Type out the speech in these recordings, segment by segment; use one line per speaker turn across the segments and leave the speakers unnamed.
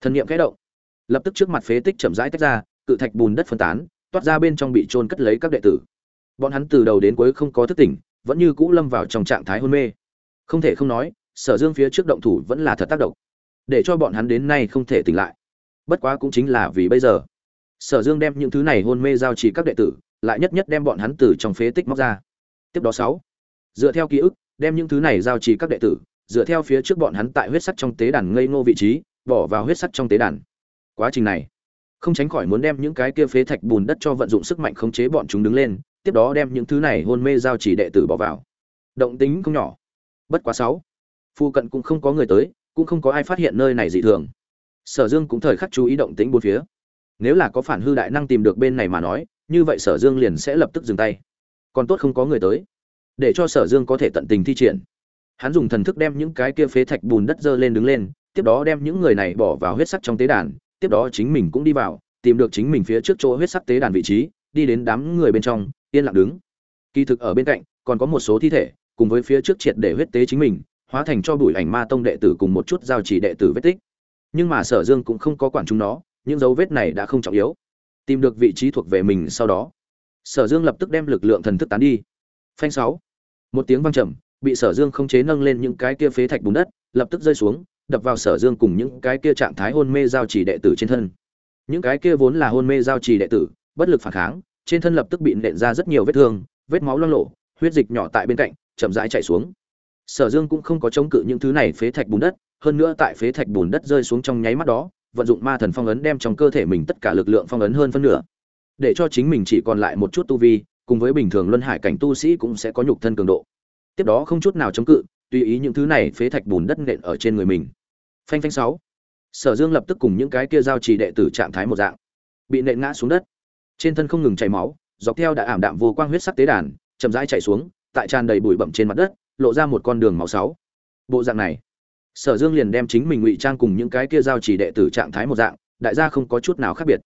thần niệm khẽ động. Lập tức trước mặt phế tích chậm rãi tách ra, cự thạch bùn đất phân tán, toát ra bên trong bị trôn cất lấy các đệ tử. Bọn hắn từ đầu đến cuối không có thức tỉnh, vẫn như cũ lâm vào trong trạng thái hôn mê. Không thể không nói, sở dương phía trước động thủ vẫn là thật tác động. Để cho bọn hắn đến nay không thể tỉnh lại. Bất quá cũng chính là vì bây giờ. Sở dương đem những thứ này hôn mê giao trì các đệ tử, lại nhất nhất đem bọn hắn từ trong phế tích móc ra. Tiếp đó sáu. Dựa theo ký ức, đem những thứ này giao trì các đệ tử, dựa theo phía trước bọn hắn tại huyết sắt trong tế đàn ngây ngô vị trí bỏ vào huyết sắt trong tế đàn. Quá trình này, không tránh khỏi muốn đem những cái kia phế thạch bùn đất cho vận dụng sức mạnh khống chế bọn chúng đứng lên, tiếp đó đem những thứ này hôn mê giao chỉ đệ tử bỏ vào. Động tính không nhỏ. Bất quá sáu, phu cận cũng không có người tới, cũng không có ai phát hiện nơi này dị thường. Sở dương cũng thời khắc chú ý động tính bốn phía. Nếu là có phản hư đại năng tìm được bên này mà nói, như vậy sở dương liền sẽ lập tức dừng tay. Còn tốt không có người tới, để cho sở dương có thể tận tình thi triển. Hắn dùng thần thức đem những cái kia phế thạch bùn đất dơ lên đứng lên tiếp đó đem những người này bỏ vào huyết sắc trong tế đàn, tiếp đó chính mình cũng đi vào, tìm được chính mình phía trước chỗ huyết sắc tế đàn vị trí, đi đến đám người bên trong, yên lặng đứng. Kỳ thực ở bên cạnh, còn có một số thi thể, cùng với phía trước triệt để huyết tế chính mình, hóa thành cho bụi ảnh ma tông đệ tử cùng một chút giao chỉ đệ tử vết tích. Nhưng mà sở dương cũng không có quản chúng nó, những dấu vết này đã không trọng yếu. Tìm được vị trí thuộc về mình sau đó. Sở dương lập tức đem lực lượng thần thức tán đi. Phanh sáu. Một tiếng vang trầm, bị sở dương không chế nâng lên những cái kia phế thạch bùn đất, lập tức rơi xuống đập vào sở dương cùng những cái kia trạng thái hôn mê giao trì đệ tử trên thân. Những cái kia vốn là hôn mê giao trì đệ tử, bất lực phản kháng, trên thân lập tức bị nện ra rất nhiều vết thương, vết máu loang lộ huyết dịch nhỏ tại bên cạnh, chậm rãi chảy xuống. Sở dương cũng không có chống cự những thứ này phế thạch bùn đất, hơn nữa tại phế thạch bùn đất rơi xuống trong nháy mắt đó, vận dụng ma thần phong ấn đem trong cơ thể mình tất cả lực lượng phong ấn hơn phân nửa. Để cho chính mình chỉ còn lại một chút tu vi, cùng với bình thường luân hải cảnh tu sĩ cũng sẽ có nhục thân cường độ. Tiếp đó không chút nào chống cự, tùy ý những thứ này phế thạch bùn đất nện ở trên người mình phanh phanh sáu. Sở dương lập tức cùng những cái kia giao trì đệ tử trạng thái một dạng, bị nện ngã xuống đất. Trên thân không ngừng chảy máu, dọc theo đã ảm đạm vô quang huyết sắc tế đàn, chậm rãi chảy xuống, tại tràn đầy bụi bậm trên mặt đất, lộ ra một con đường máu sáu. Bộ dạng này, sở dương liền đem chính mình ngụy trang cùng những cái kia giao trì đệ tử trạng thái một dạng, đại gia không có chút nào khác biệt.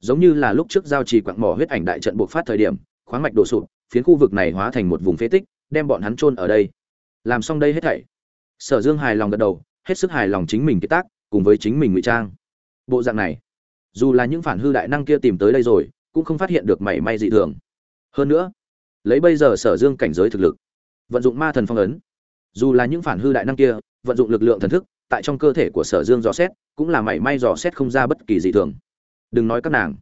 Giống như là lúc trước giao trì quặng mỏ huyết ảnh đại trận buộc phát thời điểm, khoáng mạch đổ sụp, phiến khu vực này hóa thành một vùng phế tích, đem bọn hắn chôn ở đây. Làm xong đây hết thảy, sở dương hài lòng gật đầu hết sức hài lòng chính mình cái tác, cùng với chính mình ngụy trang. Bộ dạng này, dù là những phản hư đại năng kia tìm tới đây rồi, cũng không phát hiện được mảy may dị thường. Hơn nữa, lấy bây giờ sở dương cảnh giới thực lực, vận dụng ma thần phong ấn, dù là những phản hư đại năng kia vận dụng lực lượng thần thức, tại trong cơ thể của sở dương dò xét, cũng là mảy may dò xét không ra bất kỳ dị thường. Đừng nói các nàng,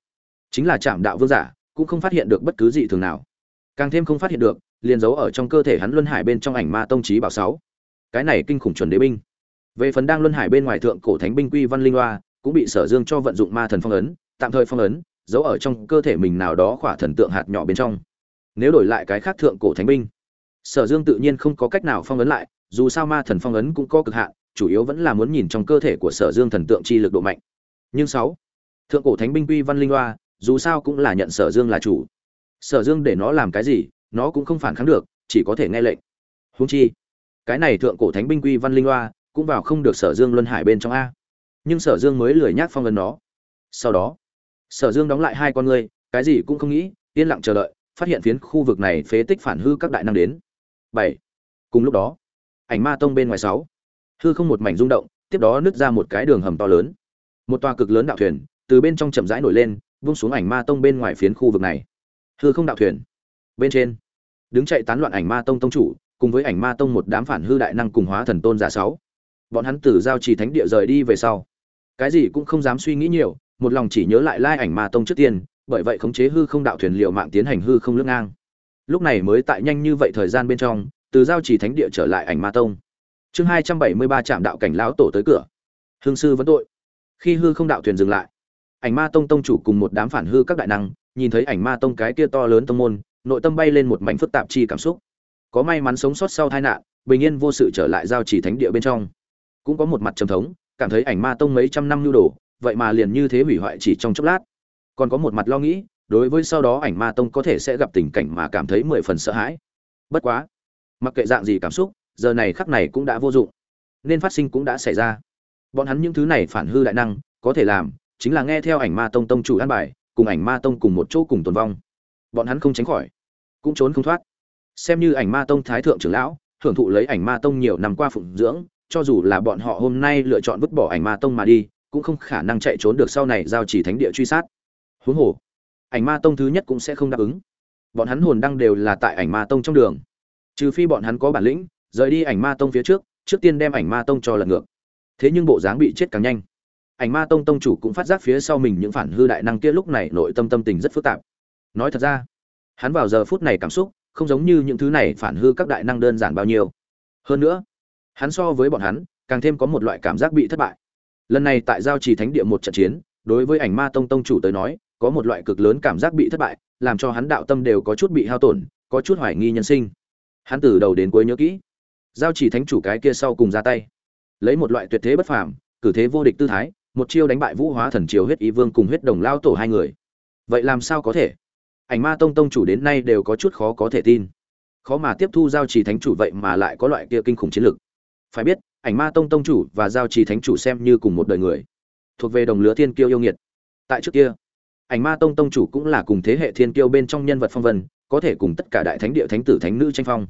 chính là trạm đạo vương giả, cũng không phát hiện được bất cứ dị thường nào. Càng thêm không phát hiện được, liền giấu ở trong cơ thể hắn luân hải bên trong ảnh ma tông trí bảo sáu. Cái này kinh khủng chuẩn đế binh về phần đang luân hải bên ngoài thượng cổ thánh binh quy văn linh loa cũng bị sở dương cho vận dụng ma thần phong ấn, tạm thời phong ấn, giấu ở trong cơ thể mình nào đó khỏa thần tượng hạt nhỏ bên trong. Nếu đổi lại cái khác thượng cổ thánh binh, sở dương tự nhiên không có cách nào phong ấn lại, dù sao ma thần phong ấn cũng có cực hạn, chủ yếu vẫn là muốn nhìn trong cơ thể của sở dương thần tượng chi lực độ mạnh. Nhưng sáu, thượng cổ thánh binh quy văn linh loa dù sao cũng là nhận sở dương là chủ. Sở dương để nó làm cái gì, nó cũng không phản kháng được, chỉ có thể nghe lệnh. Húng chi, cái này thượng cổ thánh binh quy văn linh loa cũng vào không được sở dương luân hải bên trong a. Nhưng sở dương mới lười nhác phong ấn nó. Sau đó, sở dương đóng lại hai con ngươi, cái gì cũng không nghĩ, yên lặng chờ đợi, phát hiện phiến khu vực này phế tích phản hư các đại năng đến. Bảy. Cùng lúc đó, ảnh ma tông bên ngoài sáu. Hư không một mảnh rung động, tiếp đó nứt ra một cái đường hầm to lớn. Một toa cực lớn đạo thuyền, từ bên trong chậm rãi nổi lên, vung xuống ảnh ma tông bên ngoài phiến khu vực này. Hư không đạo thuyền. Bên trên, đứng chạy tán loạn ảnh ma tông tông chủ, cùng với ảnh ma tông một đám phản hư đại năng cùng hóa thần tôn giả sáu bọn hắn từ giao trì thánh địa rời đi về sau. Cái gì cũng không dám suy nghĩ nhiều, một lòng chỉ nhớ lại lai ảnh ma tông trước tiên, bởi vậy khống chế hư không đạo thuyền liệu mạng tiến hành hư không lưỡng ngang. Lúc này mới tại nhanh như vậy thời gian bên trong, từ giao trì thánh địa trở lại ảnh ma tông. Chương hai trăm bảy mươi ba trạm đạo cảnh lão tổ tới cửa. Hương sư vẫn tội. Khi hư không đạo thuyền dừng lại, ảnh ma tông tông chủ cùng một đám phản hư các đại năng, nhìn thấy ảnh ma tông cái kia to lớn tông môn, nội tâm bay lên một mảnh phức tạp chi cảm xúc. Có may mắn sống sót sau tai nạn, bình yên vô sự trở lại giao chỉ thánh địa bên trong cũng có một mặt trầm thống, cảm thấy ảnh ma tông mấy trăm năm nhu đồ, vậy mà liền như thế hủy hoại chỉ trong chốc lát. Còn có một mặt lo nghĩ, đối với sau đó ảnh ma tông có thể sẽ gặp tình cảnh mà cảm thấy mười phần sợ hãi. Bất quá, mặc kệ dạng gì cảm xúc, giờ này khắc này cũng đã vô dụng, nên phát sinh cũng đã xảy ra. Bọn hắn những thứ này phản hư đại năng, có thể làm chính là nghe theo ảnh ma tông tông chủ an bài, cùng ảnh ma tông cùng một chỗ cùng tồn vong. Bọn hắn không tránh khỏi, cũng trốn không thoát. Xem như ảnh ma tông thái thượng trưởng lão, hưởng thụ lấy ảnh ma tông nhiều năm qua phụng dưỡng cho dù là bọn họ hôm nay lựa chọn vứt bỏ ảnh ma tông mà đi, cũng không khả năng chạy trốn được sau này giao chỉ thánh địa truy sát. Huống hồ, ảnh ma tông thứ nhất cũng sẽ không đáp ứng. Bọn hắn hồn đăng đều là tại ảnh ma tông trong đường. Trừ phi bọn hắn có bản lĩnh, rời đi ảnh ma tông phía trước trước tiên đem ảnh ma tông cho lật ngược. Thế nhưng bộ dáng bị chết càng nhanh. Ảnh ma tông tông chủ cũng phát giác phía sau mình những phản hư đại năng kia lúc này nội tâm tâm tình rất phức tạp. Nói thật ra, hắn vào giờ phút này cảm xúc không giống như những thứ này phản hư các đại năng đơn giản bao nhiêu. Hơn nữa hắn so với bọn hắn, càng thêm có một loại cảm giác bị thất bại. Lần này tại giao trì thánh địa một trận chiến, đối với ảnh ma tông tông chủ tới nói, có một loại cực lớn cảm giác bị thất bại, làm cho hắn đạo tâm đều có chút bị hao tổn, có chút hoài nghi nhân sinh. Hắn từ đầu đến cuối nhớ kỹ, giao chỉ thánh chủ cái kia sau cùng ra tay. Lấy một loại tuyệt thế bất phàm, cử thế vô địch tư thái, một chiêu đánh bại vũ hóa thần triều huyết ý vương cùng huyết đồng lao tổ hai người. Vậy làm sao có thể? Ảnh ma tông tông chủ đến nay đều có chút khó có thể tin. Khó mà tiếp thu giao trì thánh chủ vậy mà lại có loại kia kinh khủng chiến lược phải biết, ảnh ma tông tông chủ và giao trì thánh chủ xem như cùng một đời người. Thuộc về đồng lứa thiên kiêu yêu nghiệt. Tại trước kia, ảnh ma tông tông chủ cũng là cùng thế hệ thiên kiêu bên trong nhân vật phong vân, có thể cùng tất cả đại thánh địa thánh tử thánh nữ tranh phong.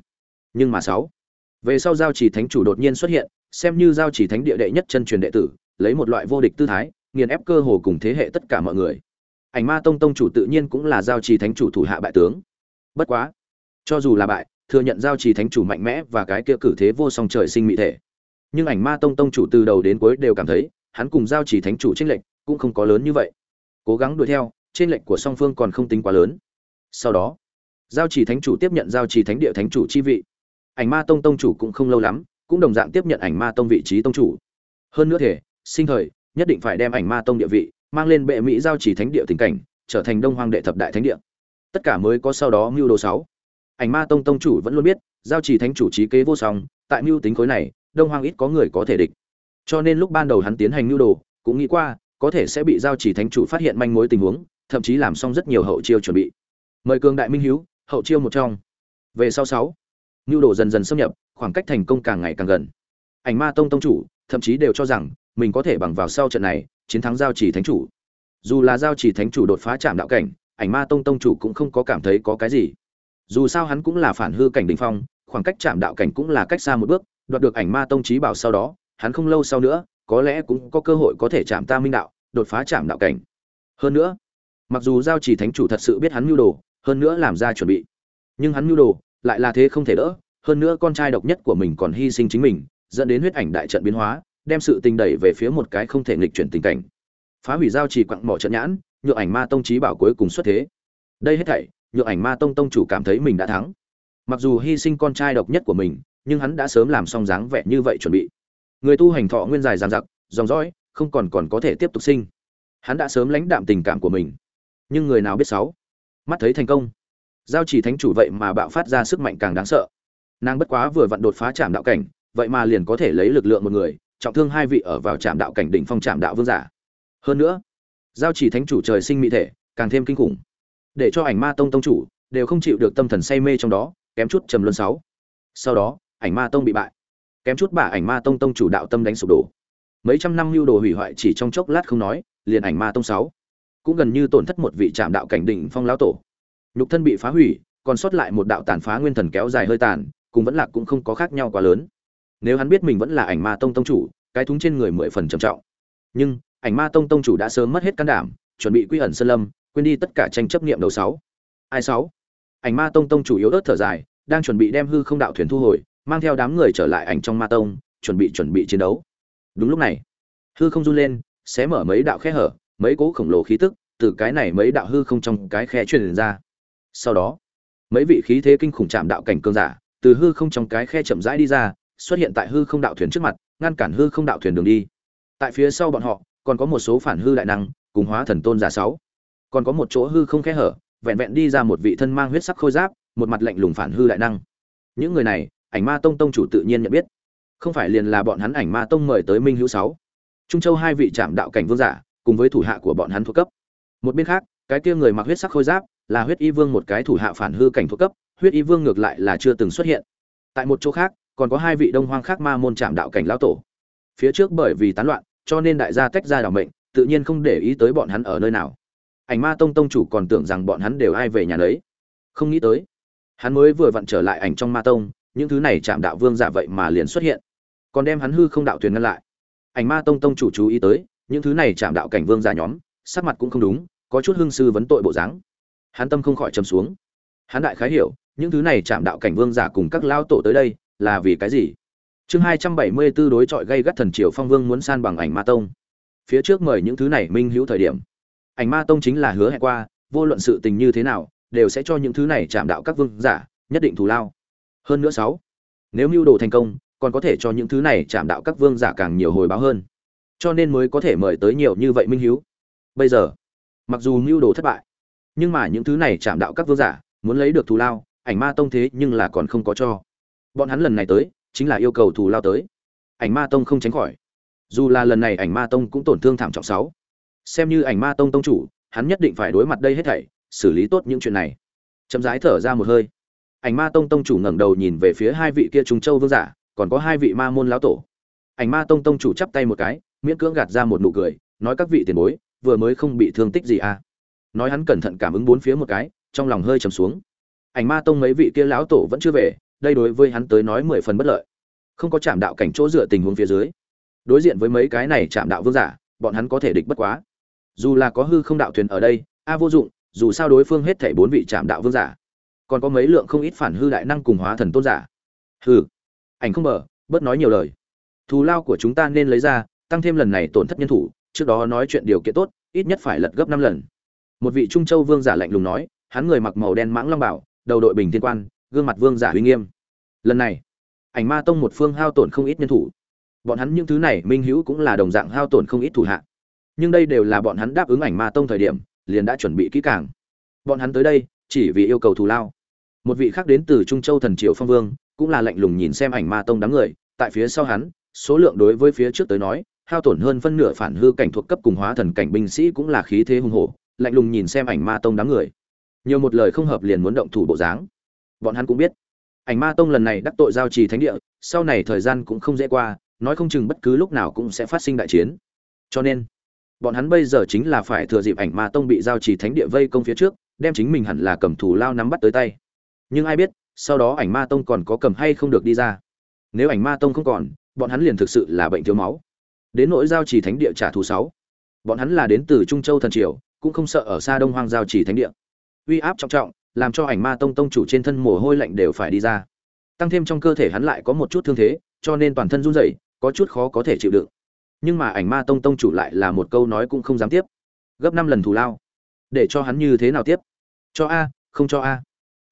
Nhưng mà sáu, về sau giao chỉ thánh chủ đột nhiên xuất hiện, xem như giao chỉ thánh địa đệ nhất chân truyền đệ tử, lấy một loại vô địch tư thái, nghiền ép cơ hồ cùng thế hệ tất cả mọi người. Ảnh ma tông tông chủ tự nhiên cũng là giao trì thánh chủ thủ hạ bại tướng. Bất quá, cho dù là bại thừa nhận giao trì thánh chủ mạnh mẽ và cái kia cử thế vô song trời sinh mỹ thể. Nhưng ảnh ma tông tông chủ từ đầu đến cuối đều cảm thấy, hắn cùng giao trì thánh chủ tranh lệch cũng không có lớn như vậy. Cố gắng đuổi theo trên lệch của song phương còn không tính quá lớn. Sau đó, giao trì thánh chủ tiếp nhận giao trì thánh địa thánh chủ chi vị. Ảnh ma tông tông chủ cũng không lâu lắm, cũng đồng dạng tiếp nhận ảnh ma tông vị trí tông chủ. Hơn nữa thể, sinh thời, nhất định phải đem ảnh ma tông địa vị mang lên bệ mỹ giao chỉ thánh địa tình cảnh, trở thành đông hoàng đệ thập đại thánh địa. Tất cả mới có sau đó mưu đồ sáu ảnh ma tông tông chủ vẫn luôn biết, giao chỉ thánh chủ trí kế vô song, tại mưu tính khối này, đông Hoang ít có người có thể địch. Cho nên lúc ban đầu hắn tiến hành mưu đồ, cũng nghĩ qua, có thể sẽ bị giao chỉ thánh chủ phát hiện manh mối tình huống, thậm chí làm xong rất nhiều hậu chiêu chuẩn bị. Mời cường đại minh hiếu, hậu chiêu một trong. Về sau sáu, mưu đồ dần dần xâm nhập, khoảng cách thành công càng ngày càng gần. Ảnh ma tông tông chủ, thậm chí đều cho rằng, mình có thể bằng vào sau trận này, chiến thắng giao chỉ thánh chủ. Dù là giao chỉ thánh chủ đột phá chạm đạo cảnh, ảnh ma tông tông chủ cũng không có cảm thấy có cái gì dù sao hắn cũng là phản hư cảnh đình phong, khoảng cách chạm đạo cảnh cũng là cách xa một bước, đoạt được ảnh ma tông trí bảo sau đó, hắn không lâu sau nữa, có lẽ cũng có cơ hội có thể chạm ta minh đạo, đột phá chạm đạo cảnh. Hơn nữa, mặc dù giao chỉ thánh chủ thật sự biết hắn mưu đồ, hơn nữa làm ra chuẩn bị, nhưng hắn mưu đồ lại là thế không thể đỡ, hơn nữa con trai độc nhất của mình còn hy sinh chính mình, dẫn đến huyết ảnh đại trận biến hóa, đem sự tình đẩy về phía một cái không thể nghịch chuyển tình cảnh. Phá hủy giao trì quặng mỏ trận nhãn nhựa ảnh ma tông trí bảo cuối cùng xuất thế. Đây hết thảy nhượng ảnh ma tông tông chủ cảm thấy mình đã thắng. Mặc dù hy sinh con trai độc nhất của mình, nhưng hắn đã sớm làm xong dáng vẻ như vậy chuẩn bị. Người tu hành thọ nguyên dài dàn giặc dòng dõi, không còn còn có thể tiếp tục sinh. Hắn đã sớm lãnh đạm tình cảm của mình. Nhưng người nào biết sáu? Mắt thấy thành công. Giao chỉ thánh chủ vậy mà bạo phát ra sức mạnh càng đáng sợ. Nàng bất quá vừa vặn đột phá trạm đạo cảnh, vậy mà liền có thể lấy lực lượng một người, trọng thương hai vị ở vào trạm đạo cảnh đỉnh phong trạm đạo vương giả. Hơn nữa, giao chỉ thánh chủ trời sinh mỹ thể, càng thêm kinh khủng để cho ảnh ma tông tông chủ đều không chịu được tâm thần say mê trong đó, kém chút trầm luân sáu. Sau đó, ảnh ma tông bị bại. Kém chút bà ảnh ma tông tông chủ đạo tâm đánh sụp đổ. Mấy trăm năm lưu đồ hủy hoại chỉ trong chốc lát không nói, liền ảnh ma tông sáu. Cũng gần như tổn thất một vị trạm đạo cảnh đỉnh phong lão tổ. Nhục thân bị phá hủy, còn sót lại một đạo tàn phá nguyên thần kéo dài hơi tàn, cùng vẫn lạc cũng không có khác nhau quá lớn. Nếu hắn biết mình vẫn là ảnh ma tông tông chủ, cái thúng trên người mười phần trầm trọng. Nhưng, ảnh ma tông tông chủ đã sớm mất hết can đảm, chuẩn bị quy ẩn sơn lâm quên đi tất cả tranh chấp nghiệm đầu sáu. Ai sáu? Ảnh ma tông tông chủ yếu ớt thở dài, đang chuẩn bị đem hư không đạo thuyền thu hồi, mang theo đám người trở lại ảnh trong ma tông, chuẩn bị chuẩn bị chiến đấu. Đúng lúc này, hư không run lên, xé mở mấy đạo khe hở, mấy cỗ khổng lồ khí tức từ cái này mấy đạo hư không trong cái khe truyền ra. Sau đó, mấy vị khí thế kinh khủng chạm đạo cảnh cương giả từ hư không trong cái khe chậm rãi đi ra, xuất hiện tại hư không đạo thuyền trước mặt, ngăn cản hư không đạo thuyền đường đi. Tại phía sau bọn họ, còn có một số phản hư đại năng, cùng hóa thần tôn giả sáu còn có một chỗ hư không khe hở, vẹn vẹn đi ra một vị thân mang huyết sắc khôi giáp, một mặt lạnh lùng phản hư đại năng. Những người này, ảnh ma tông tông chủ tự nhiên nhận biết. Không phải liền là bọn hắn ảnh ma tông mời tới minh hữu sáu. Trung châu hai vị trạm đạo cảnh vương giả, cùng với thủ hạ của bọn hắn thuộc cấp. Một bên khác, cái kia người mặc huyết sắc khôi giáp, là huyết y vương một cái thủ hạ phản hư cảnh thuộc cấp, huyết y vương ngược lại là chưa từng xuất hiện. Tại một chỗ khác, còn có hai vị đông hoang khác ma môn trạm đạo cảnh lão tổ. Phía trước bởi vì tán loạn, cho nên đại gia tách ra đảo mệnh, tự nhiên không để ý tới bọn hắn ở nơi nào ảnh ma tông tông chủ còn tưởng rằng bọn hắn đều ai về nhà đấy. Không nghĩ tới, hắn mới vừa vặn trở lại ảnh trong ma tông, những thứ này chạm đạo vương giả vậy mà liền xuất hiện. Còn đem hắn hư không đạo thuyền ngăn lại. Ảnh ma tông tông chủ chú ý tới, những thứ này chạm đạo cảnh vương giả nhóm, sắc mặt cũng không đúng, có chút hương sư vấn tội bộ dáng. Hắn tâm không khỏi trầm xuống. Hắn đại khái hiểu, những thứ này chạm đạo cảnh vương giả cùng các lao tổ tới đây, là vì cái gì? Chương hai trăm bảy mươi 274 đối chọi gây gắt thần triều phong vương muốn san bằng ảnh ma tông. Phía trước mời những thứ này minh hữu thời điểm ảnh ma tông chính là hứa hẹn qua, vô luận sự tình như thế nào, đều sẽ cho những thứ này chạm đạo các vương giả, nhất định thù lao. Hơn nữa sáu, nếu mưu đồ thành công, còn có thể cho những thứ này chạm đạo các vương giả càng nhiều hồi báo hơn. Cho nên mới có thể mời tới nhiều như vậy minh hiếu. Bây giờ, mặc dù mưu đồ thất bại, nhưng mà những thứ này chạm đạo các vương giả, muốn lấy được thù lao, ảnh ma tông thế nhưng là còn không có cho. Bọn hắn lần này tới, chính là yêu cầu thù lao tới. Ảnh ma tông không tránh khỏi. Dù là lần này ảnh ma tông cũng tổn thương thảm trọng sáu xem như ảnh ma tông tông chủ, hắn nhất định phải đối mặt đây hết thảy, xử lý tốt những chuyện này. Chậm rãi thở ra một hơi. Ảnh ma tông tông chủ ngẩng đầu nhìn về phía hai vị kia trung châu vương giả, còn có hai vị ma môn lão tổ. Ảnh ma tông tông chủ chắp tay một cái, miễn cưỡng gạt ra một nụ cười, nói các vị tiền bối, vừa mới không bị thương tích gì à? Nói hắn cẩn thận cảm ứng bốn phía một cái, trong lòng hơi trầm xuống. Ảnh ma tông mấy vị kia lão tổ vẫn chưa về, đây đối với hắn tới nói mười phần bất lợi. Không có chạm đạo cảnh chỗ dựa tình huống phía dưới. Đối diện với mấy cái này chạm đạo vương giả, bọn hắn có thể địch bất quá dù là có hư không đạo thuyền ở đây, a vô dụng, dù sao đối phương hết thảy bốn vị chạm đạo vương giả, còn có mấy lượng không ít phản hư đại năng cùng hóa thần tôn giả. Hư ảnh không mở, bớt nói nhiều lời. Thù lao của chúng ta nên lấy ra, tăng thêm lần này tổn thất nhân thủ, trước đó nói chuyện điều kiện tốt, ít nhất phải lật gấp năm lần. Một vị trung châu vương giả lạnh lùng nói, hắn người mặc màu đen mãng long bảo, đầu đội bình thiên quan, gương mặt vương giả uy nghiêm. Lần này, ảnh ma tông một phương hao tổn không ít nhân thủ. Bọn hắn những thứ này, minh hữu cũng là đồng dạng hao tổn không ít thủ hạ nhưng đây đều là bọn hắn đáp ứng ảnh ma tông thời điểm, liền đã chuẩn bị kỹ càng. Bọn hắn tới đây, chỉ vì yêu cầu thù lao. Một vị khác đến từ trung châu thần triều phong vương, cũng là lạnh lùng nhìn xem ảnh ma tông đám người, tại phía sau hắn, số lượng đối với phía trước tới nói, hao tổn hơn phân nửa phản hư cảnh thuộc cấp cùng hóa thần cảnh binh sĩ cũng là khí thế hùng hổ, lạnh lùng nhìn xem ảnh ma tông đám người. Nhiều một lời không hợp liền muốn động thủ bộ dáng. Bọn hắn cũng biết, ảnh ma tông lần này đắc tội giao trì thánh địa, sau này thời gian cũng không dễ qua, nói không chừng bất cứ lúc nào cũng sẽ phát sinh đại chiến. Cho nên bọn hắn bây giờ chính là phải thừa dịp ảnh ma tông bị giao trì thánh địa vây công phía trước, đem chính mình hẳn là cầm thủ lao nắm bắt tới tay. Nhưng ai biết, sau đó ảnh ma tông còn có cầm hay không được đi ra. Nếu ảnh ma tông không còn, bọn hắn liền thực sự là bệnh thiếu máu. Đến nỗi giao trì thánh địa trả thù sáu. Bọn hắn là đến từ trung châu thần triều, cũng không sợ ở xa đông hoang giao trì thánh địa. Uy áp trọng trọng, làm cho ảnh ma tông tông chủ trên thân mồ hôi lạnh đều phải đi ra. Tăng thêm trong cơ thể hắn lại có một chút thương thế, cho nên toàn thân run rẩy, có chút khó có thể chịu đựng nhưng mà ảnh ma tông tông chủ lại là một câu nói cũng không dám tiếp. Gấp năm lần thù lao. Để cho hắn như thế nào tiếp? Cho a, không cho a.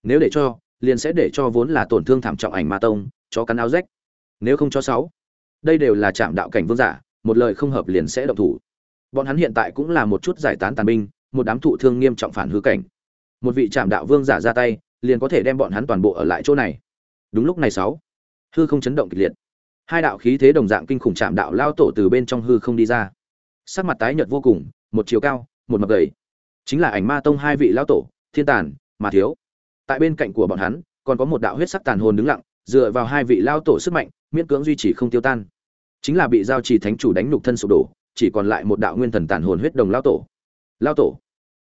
Nếu để cho, liền sẽ để cho vốn là tổn thương thảm trọng ảnh ma tông cho cắn áo rách. Nếu không cho sáu, đây đều là trạm đạo cảnh vương giả, một lời không hợp liền sẽ động thủ. Bọn hắn hiện tại cũng là một chút giải tán tàn binh, một đám thụ thương nghiêm trọng phản hư cảnh. Một vị trạm đạo vương giả ra tay, liền có thể đem bọn hắn toàn bộ ở lại chỗ này. Đúng lúc này sáu, hư không chấn động kịch liệt hai đạo khí thế đồng dạng kinh khủng chạm đạo lao tổ từ bên trong hư không đi ra. Sắc mặt tái nhợt vô cùng, một chiều cao, một mập gầy. Chính là ảnh ma tông hai vị lao tổ, thiên tàn, mà thiếu. Tại bên cạnh của bọn hắn, còn có một đạo huyết sắc tàn hồn đứng lặng, dựa vào hai vị lao tổ sức mạnh, miễn cưỡng duy trì không tiêu tan. Chính là bị giao trì thánh chủ đánh nhục thân sụp đổ, chỉ còn lại một đạo nguyên thần tàn hồn huyết đồng lao tổ. Lao tổ.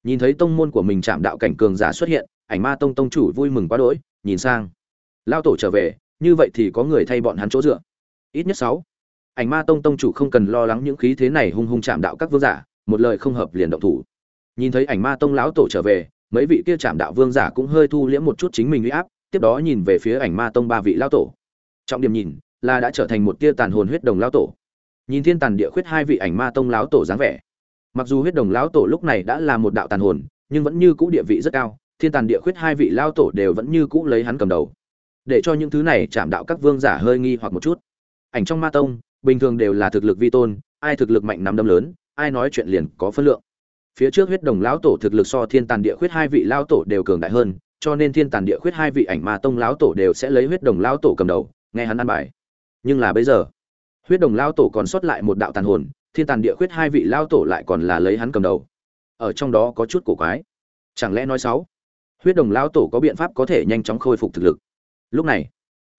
Nhìn thấy tông môn của mình chạm đạo cảnh cường giả xuất hiện, ảnh ma tông tông chủ vui mừng quá đỗi, nhìn sang. Lao tổ trở về, như vậy thì có người thay bọn hắn chỗ dựa ít nhất sáu. Ảnh ma tông tông chủ không cần lo lắng những khí thế này hung hung chạm đạo các vương giả, một lời không hợp liền động thủ. Nhìn thấy ảnh ma tông lão tổ trở về, mấy vị kia chạm đạo vương giả cũng hơi thu liễm một chút chính mình uy áp, tiếp đó nhìn về phía ảnh ma tông ba vị lão tổ. Trọng điểm nhìn, là đã trở thành một tia tàn hồn huyết đồng lão tổ. Nhìn thiên tàn địa khuyết hai vị ảnh ma tông lão tổ dáng vẻ. Mặc dù huyết đồng lão tổ lúc này đã là một đạo tàn hồn, nhưng vẫn như cũ địa vị rất cao, thiên tàn địa khuyết hai vị lão tổ đều vẫn như cũ lấy hắn cầm đầu. Để cho những thứ này chạm đạo các vương giả hơi nghi hoặc một chút ảnh trong ma tông, bình thường đều là thực lực vi tôn, ai thực lực mạnh nắm đấm lớn, ai nói chuyện liền có phân lượng. Phía trước huyết đồng lão tổ thực lực so thiên tàn địa khuyết hai vị lão tổ đều cường đại hơn, cho nên thiên tàn địa khuyết hai vị ảnh ma tông lão tổ đều sẽ lấy huyết đồng lão tổ cầm đầu, nghe hắn ăn bài. Nhưng là bây giờ, huyết đồng lão tổ còn sót lại một đạo tàn hồn, thiên tàn địa khuyết hai vị lão tổ lại còn là lấy hắn cầm đầu. Ở trong đó có chút cổ quái. Chẳng lẽ nói sáu huyết đồng lão tổ có biện pháp có thể nhanh chóng khôi phục thực lực. Lúc này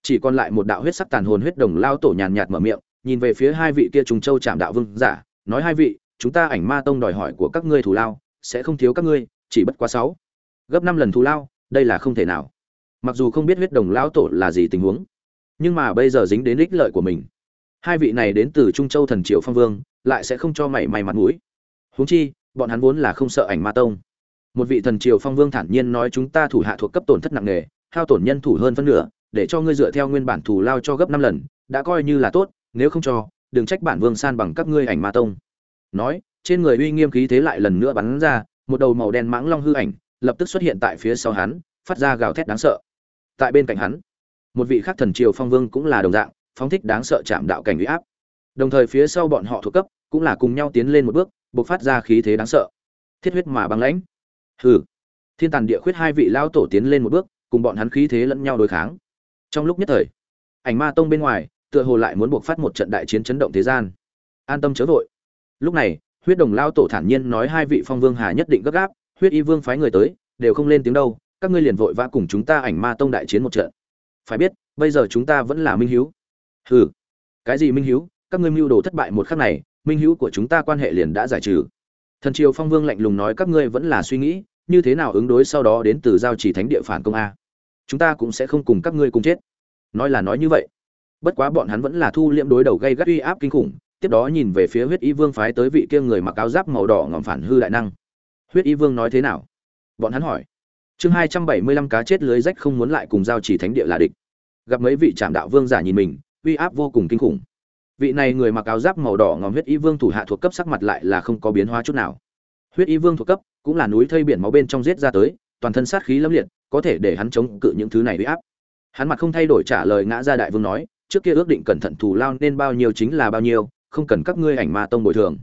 chỉ còn lại một đạo huyết sắc tàn hồn huyết đồng lao tổ nhàn nhạt mở miệng, nhìn về phía hai vị kia trùng châu chạm đạo vương giả, nói hai vị, chúng ta ảnh ma tông đòi hỏi của các ngươi thù lao, sẽ không thiếu các ngươi, chỉ bất quá sáu. Gấp năm lần thù lao, đây là không thể nào. Mặc dù không biết huyết đồng lao tổ là gì tình huống, nhưng mà bây giờ dính đến ích lợi của mình. Hai vị này đến từ trung châu thần triệu phong vương, lại sẽ không cho mảy may mặt mũi. Huống chi, bọn hắn vốn là không sợ ảnh ma tông. Một vị thần triều phong vương thản nhiên nói chúng ta thủ hạ thuộc cấp tổn thất nặng nề, hao tổn nhân thủ hơn phân nửa để cho ngươi dựa theo nguyên bản thủ lao cho gấp năm lần, đã coi như là tốt, nếu không cho, đừng trách bản vương san bằng các ngươi ảnh ma tông. Nói, trên người uy nghiêm khí thế lại lần nữa bắn ra, một đầu màu đen mãng long hư ảnh lập tức xuất hiện tại phía sau hắn, phát ra gào thét đáng sợ. Tại bên cạnh hắn, một vị khác thần triều phong vương cũng là đồng dạng, phóng thích đáng sợ chạm đạo cảnh uy áp. Đồng thời phía sau bọn họ thuộc cấp cũng là cùng nhau tiến lên một bước buộc phát ra khí thế đáng sợ. Thiết huyết mà băng lãnh. Hừ. Thiên tàn địa khuyết hai vị lao tổ tiến lên một bước, cùng bọn hắn khí thế lẫn nhau đối kháng trong lúc nhất thời, ảnh ma tông bên ngoài tựa hồ lại muốn buộc phát một trận đại chiến chấn động thế gian. An tâm chớ vội. Lúc này, huyết đồng lao tổ thản nhiên nói hai vị phong vương hà nhất định gấp gáp, huyết y vương phái người tới, đều không lên tiếng đâu, các ngươi liền vội vã cùng chúng ta ảnh ma tông đại chiến một trận. Phải biết, bây giờ chúng ta vẫn là minh hiếu. Hừ. Cái gì minh hiếu? Các ngươi mưu đồ thất bại một khắc này, minh hiếu của chúng ta quan hệ liền đã giải trừ. Thần triều phong vương lạnh lùng nói các ngươi vẫn là suy nghĩ, như thế nào ứng đối sau đó đến từ giao chỉ thánh địa phản công a? Chúng ta cũng sẽ không cùng các ngươi cùng chết. Nói là nói như vậy. Bất quá bọn hắn vẫn là thu liễm đối đầu gây gắt uy áp kinh khủng, tiếp đó nhìn về phía huyết y vương phái tới vị kia người mặc áo giáp màu đỏ ngòm phản hư đại năng. Huyết y vương nói thế nào? Bọn hắn hỏi. Chương hai trăm bảy mươi lăm cá chết lưới rách không muốn lại cùng giao chỉ thánh địa là địch. Gặp mấy vị trạm đạo vương giả nhìn mình, uy áp vô cùng kinh khủng. Vị này người mặc áo giáp màu đỏ ngòm huyết y vương thủ hạ thuộc cấp sắc mặt lại là không có biến hóa chút nào. Huyết y vương thuộc cấp, cũng là núi thây biển máu bên trong giết ra tới toàn thân sát khí lâm liệt, có thể để hắn chống cự những thứ này bị áp. Hắn mặt không thay đổi trả lời ngã ra đại vương nói, trước kia ước định cẩn thận thù lao nên bao nhiêu chính là bao nhiêu, không cần các ngươi ảnh ma tông bồi thường.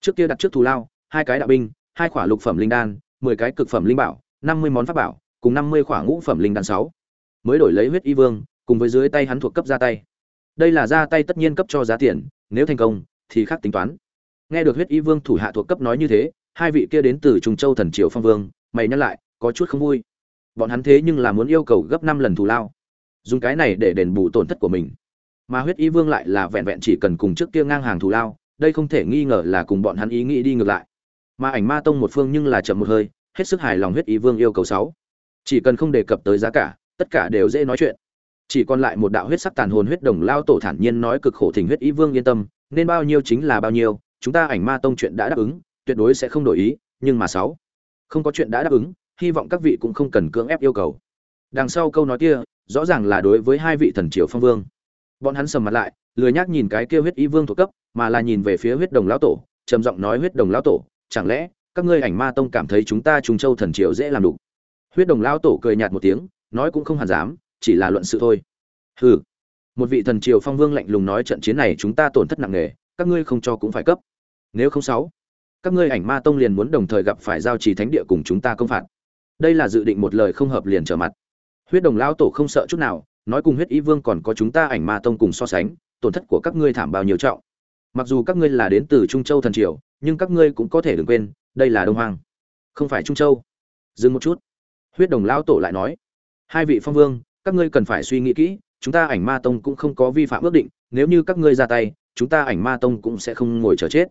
Trước kia đặt trước thù lao, hai cái đạo binh, hai khỏa lục phẩm linh đan, mười cái cực phẩm linh bảo, năm mươi món pháp bảo, cùng năm mươi khỏa ngũ phẩm linh đan sáu. Mới đổi lấy huyết y vương, cùng với dưới tay hắn thuộc cấp ra tay. Đây là ra tay tất nhiên cấp cho giá tiền, nếu thành công, thì khác tính toán. Nghe được huyết y vương thủ hạ thuộc cấp nói như thế, hai vị kia đến từ trùng châu thần triều phong vương, mày nhắc lại có chút không vui. Bọn hắn thế nhưng là muốn yêu cầu gấp năm lần thù lao. Dùng cái này để đền bù tổn thất của mình. Mà huyết y vương lại là vẹn vẹn chỉ cần cùng trước kia ngang hàng thù lao, đây không thể nghi ngờ là cùng bọn hắn ý nghĩ đi ngược lại. Mà ảnh ma tông một phương nhưng là chậm một hơi, hết sức hài lòng huyết y vương yêu cầu sáu. Chỉ cần không đề cập tới giá cả, tất cả đều dễ nói chuyện. Chỉ còn lại một đạo huyết sắc tàn hồn huyết đồng lao tổ thản nhiên nói cực khổ thỉnh huyết y vương yên tâm, nên bao nhiêu chính là bao nhiêu, chúng ta ảnh ma tông chuyện đã đáp ứng, tuyệt đối sẽ không đổi ý, nhưng mà sáu, không có chuyện đã đáp ứng hy vọng các vị cũng không cần cưỡng ép yêu cầu. Đằng sau câu nói kia, rõ ràng là đối với hai vị thần triều phong vương. Bọn hắn sầm mặt lại, lười nhác nhìn cái kia huyết y vương thuộc cấp, mà là nhìn về phía huyết đồng lão tổ, trầm giọng nói huyết đồng lão tổ, chẳng lẽ, các ngươi ảnh ma tông cảm thấy chúng ta trùng châu thần triều dễ làm đủ huyết đồng lão tổ cười nhạt một tiếng, nói cũng không hẳn dám, chỉ là luận sự thôi. Hừ. Một vị thần triều phong vương lạnh lùng nói trận chiến này chúng ta tổn thất nặng nề, các ngươi không cho cũng phải cấp. Nếu không sáu, các ngươi ảnh ma tông liền muốn đồng thời gặp phải giao trì thánh địa cùng chúng ta công phạt đây là dự định một lời không hợp liền trở mặt. Huyết đồng lão tổ không sợ chút nào, nói cùng huyết y vương còn có chúng ta ảnh ma tông cùng so sánh, tổn thất của các ngươi thảm bao nhiêu trọng. Mặc dù các ngươi là đến từ trung châu thần triều, nhưng các ngươi cũng có thể đừng quên, đây là đông hoàng không phải trung châu. Dừng một chút. Huyết đồng lão tổ lại nói, hai vị phong vương, các ngươi cần phải suy nghĩ kỹ, chúng ta ảnh ma tông cũng không có vi phạm ước định, nếu như các ngươi ra tay, chúng ta ảnh ma tông cũng sẽ không ngồi chờ chết.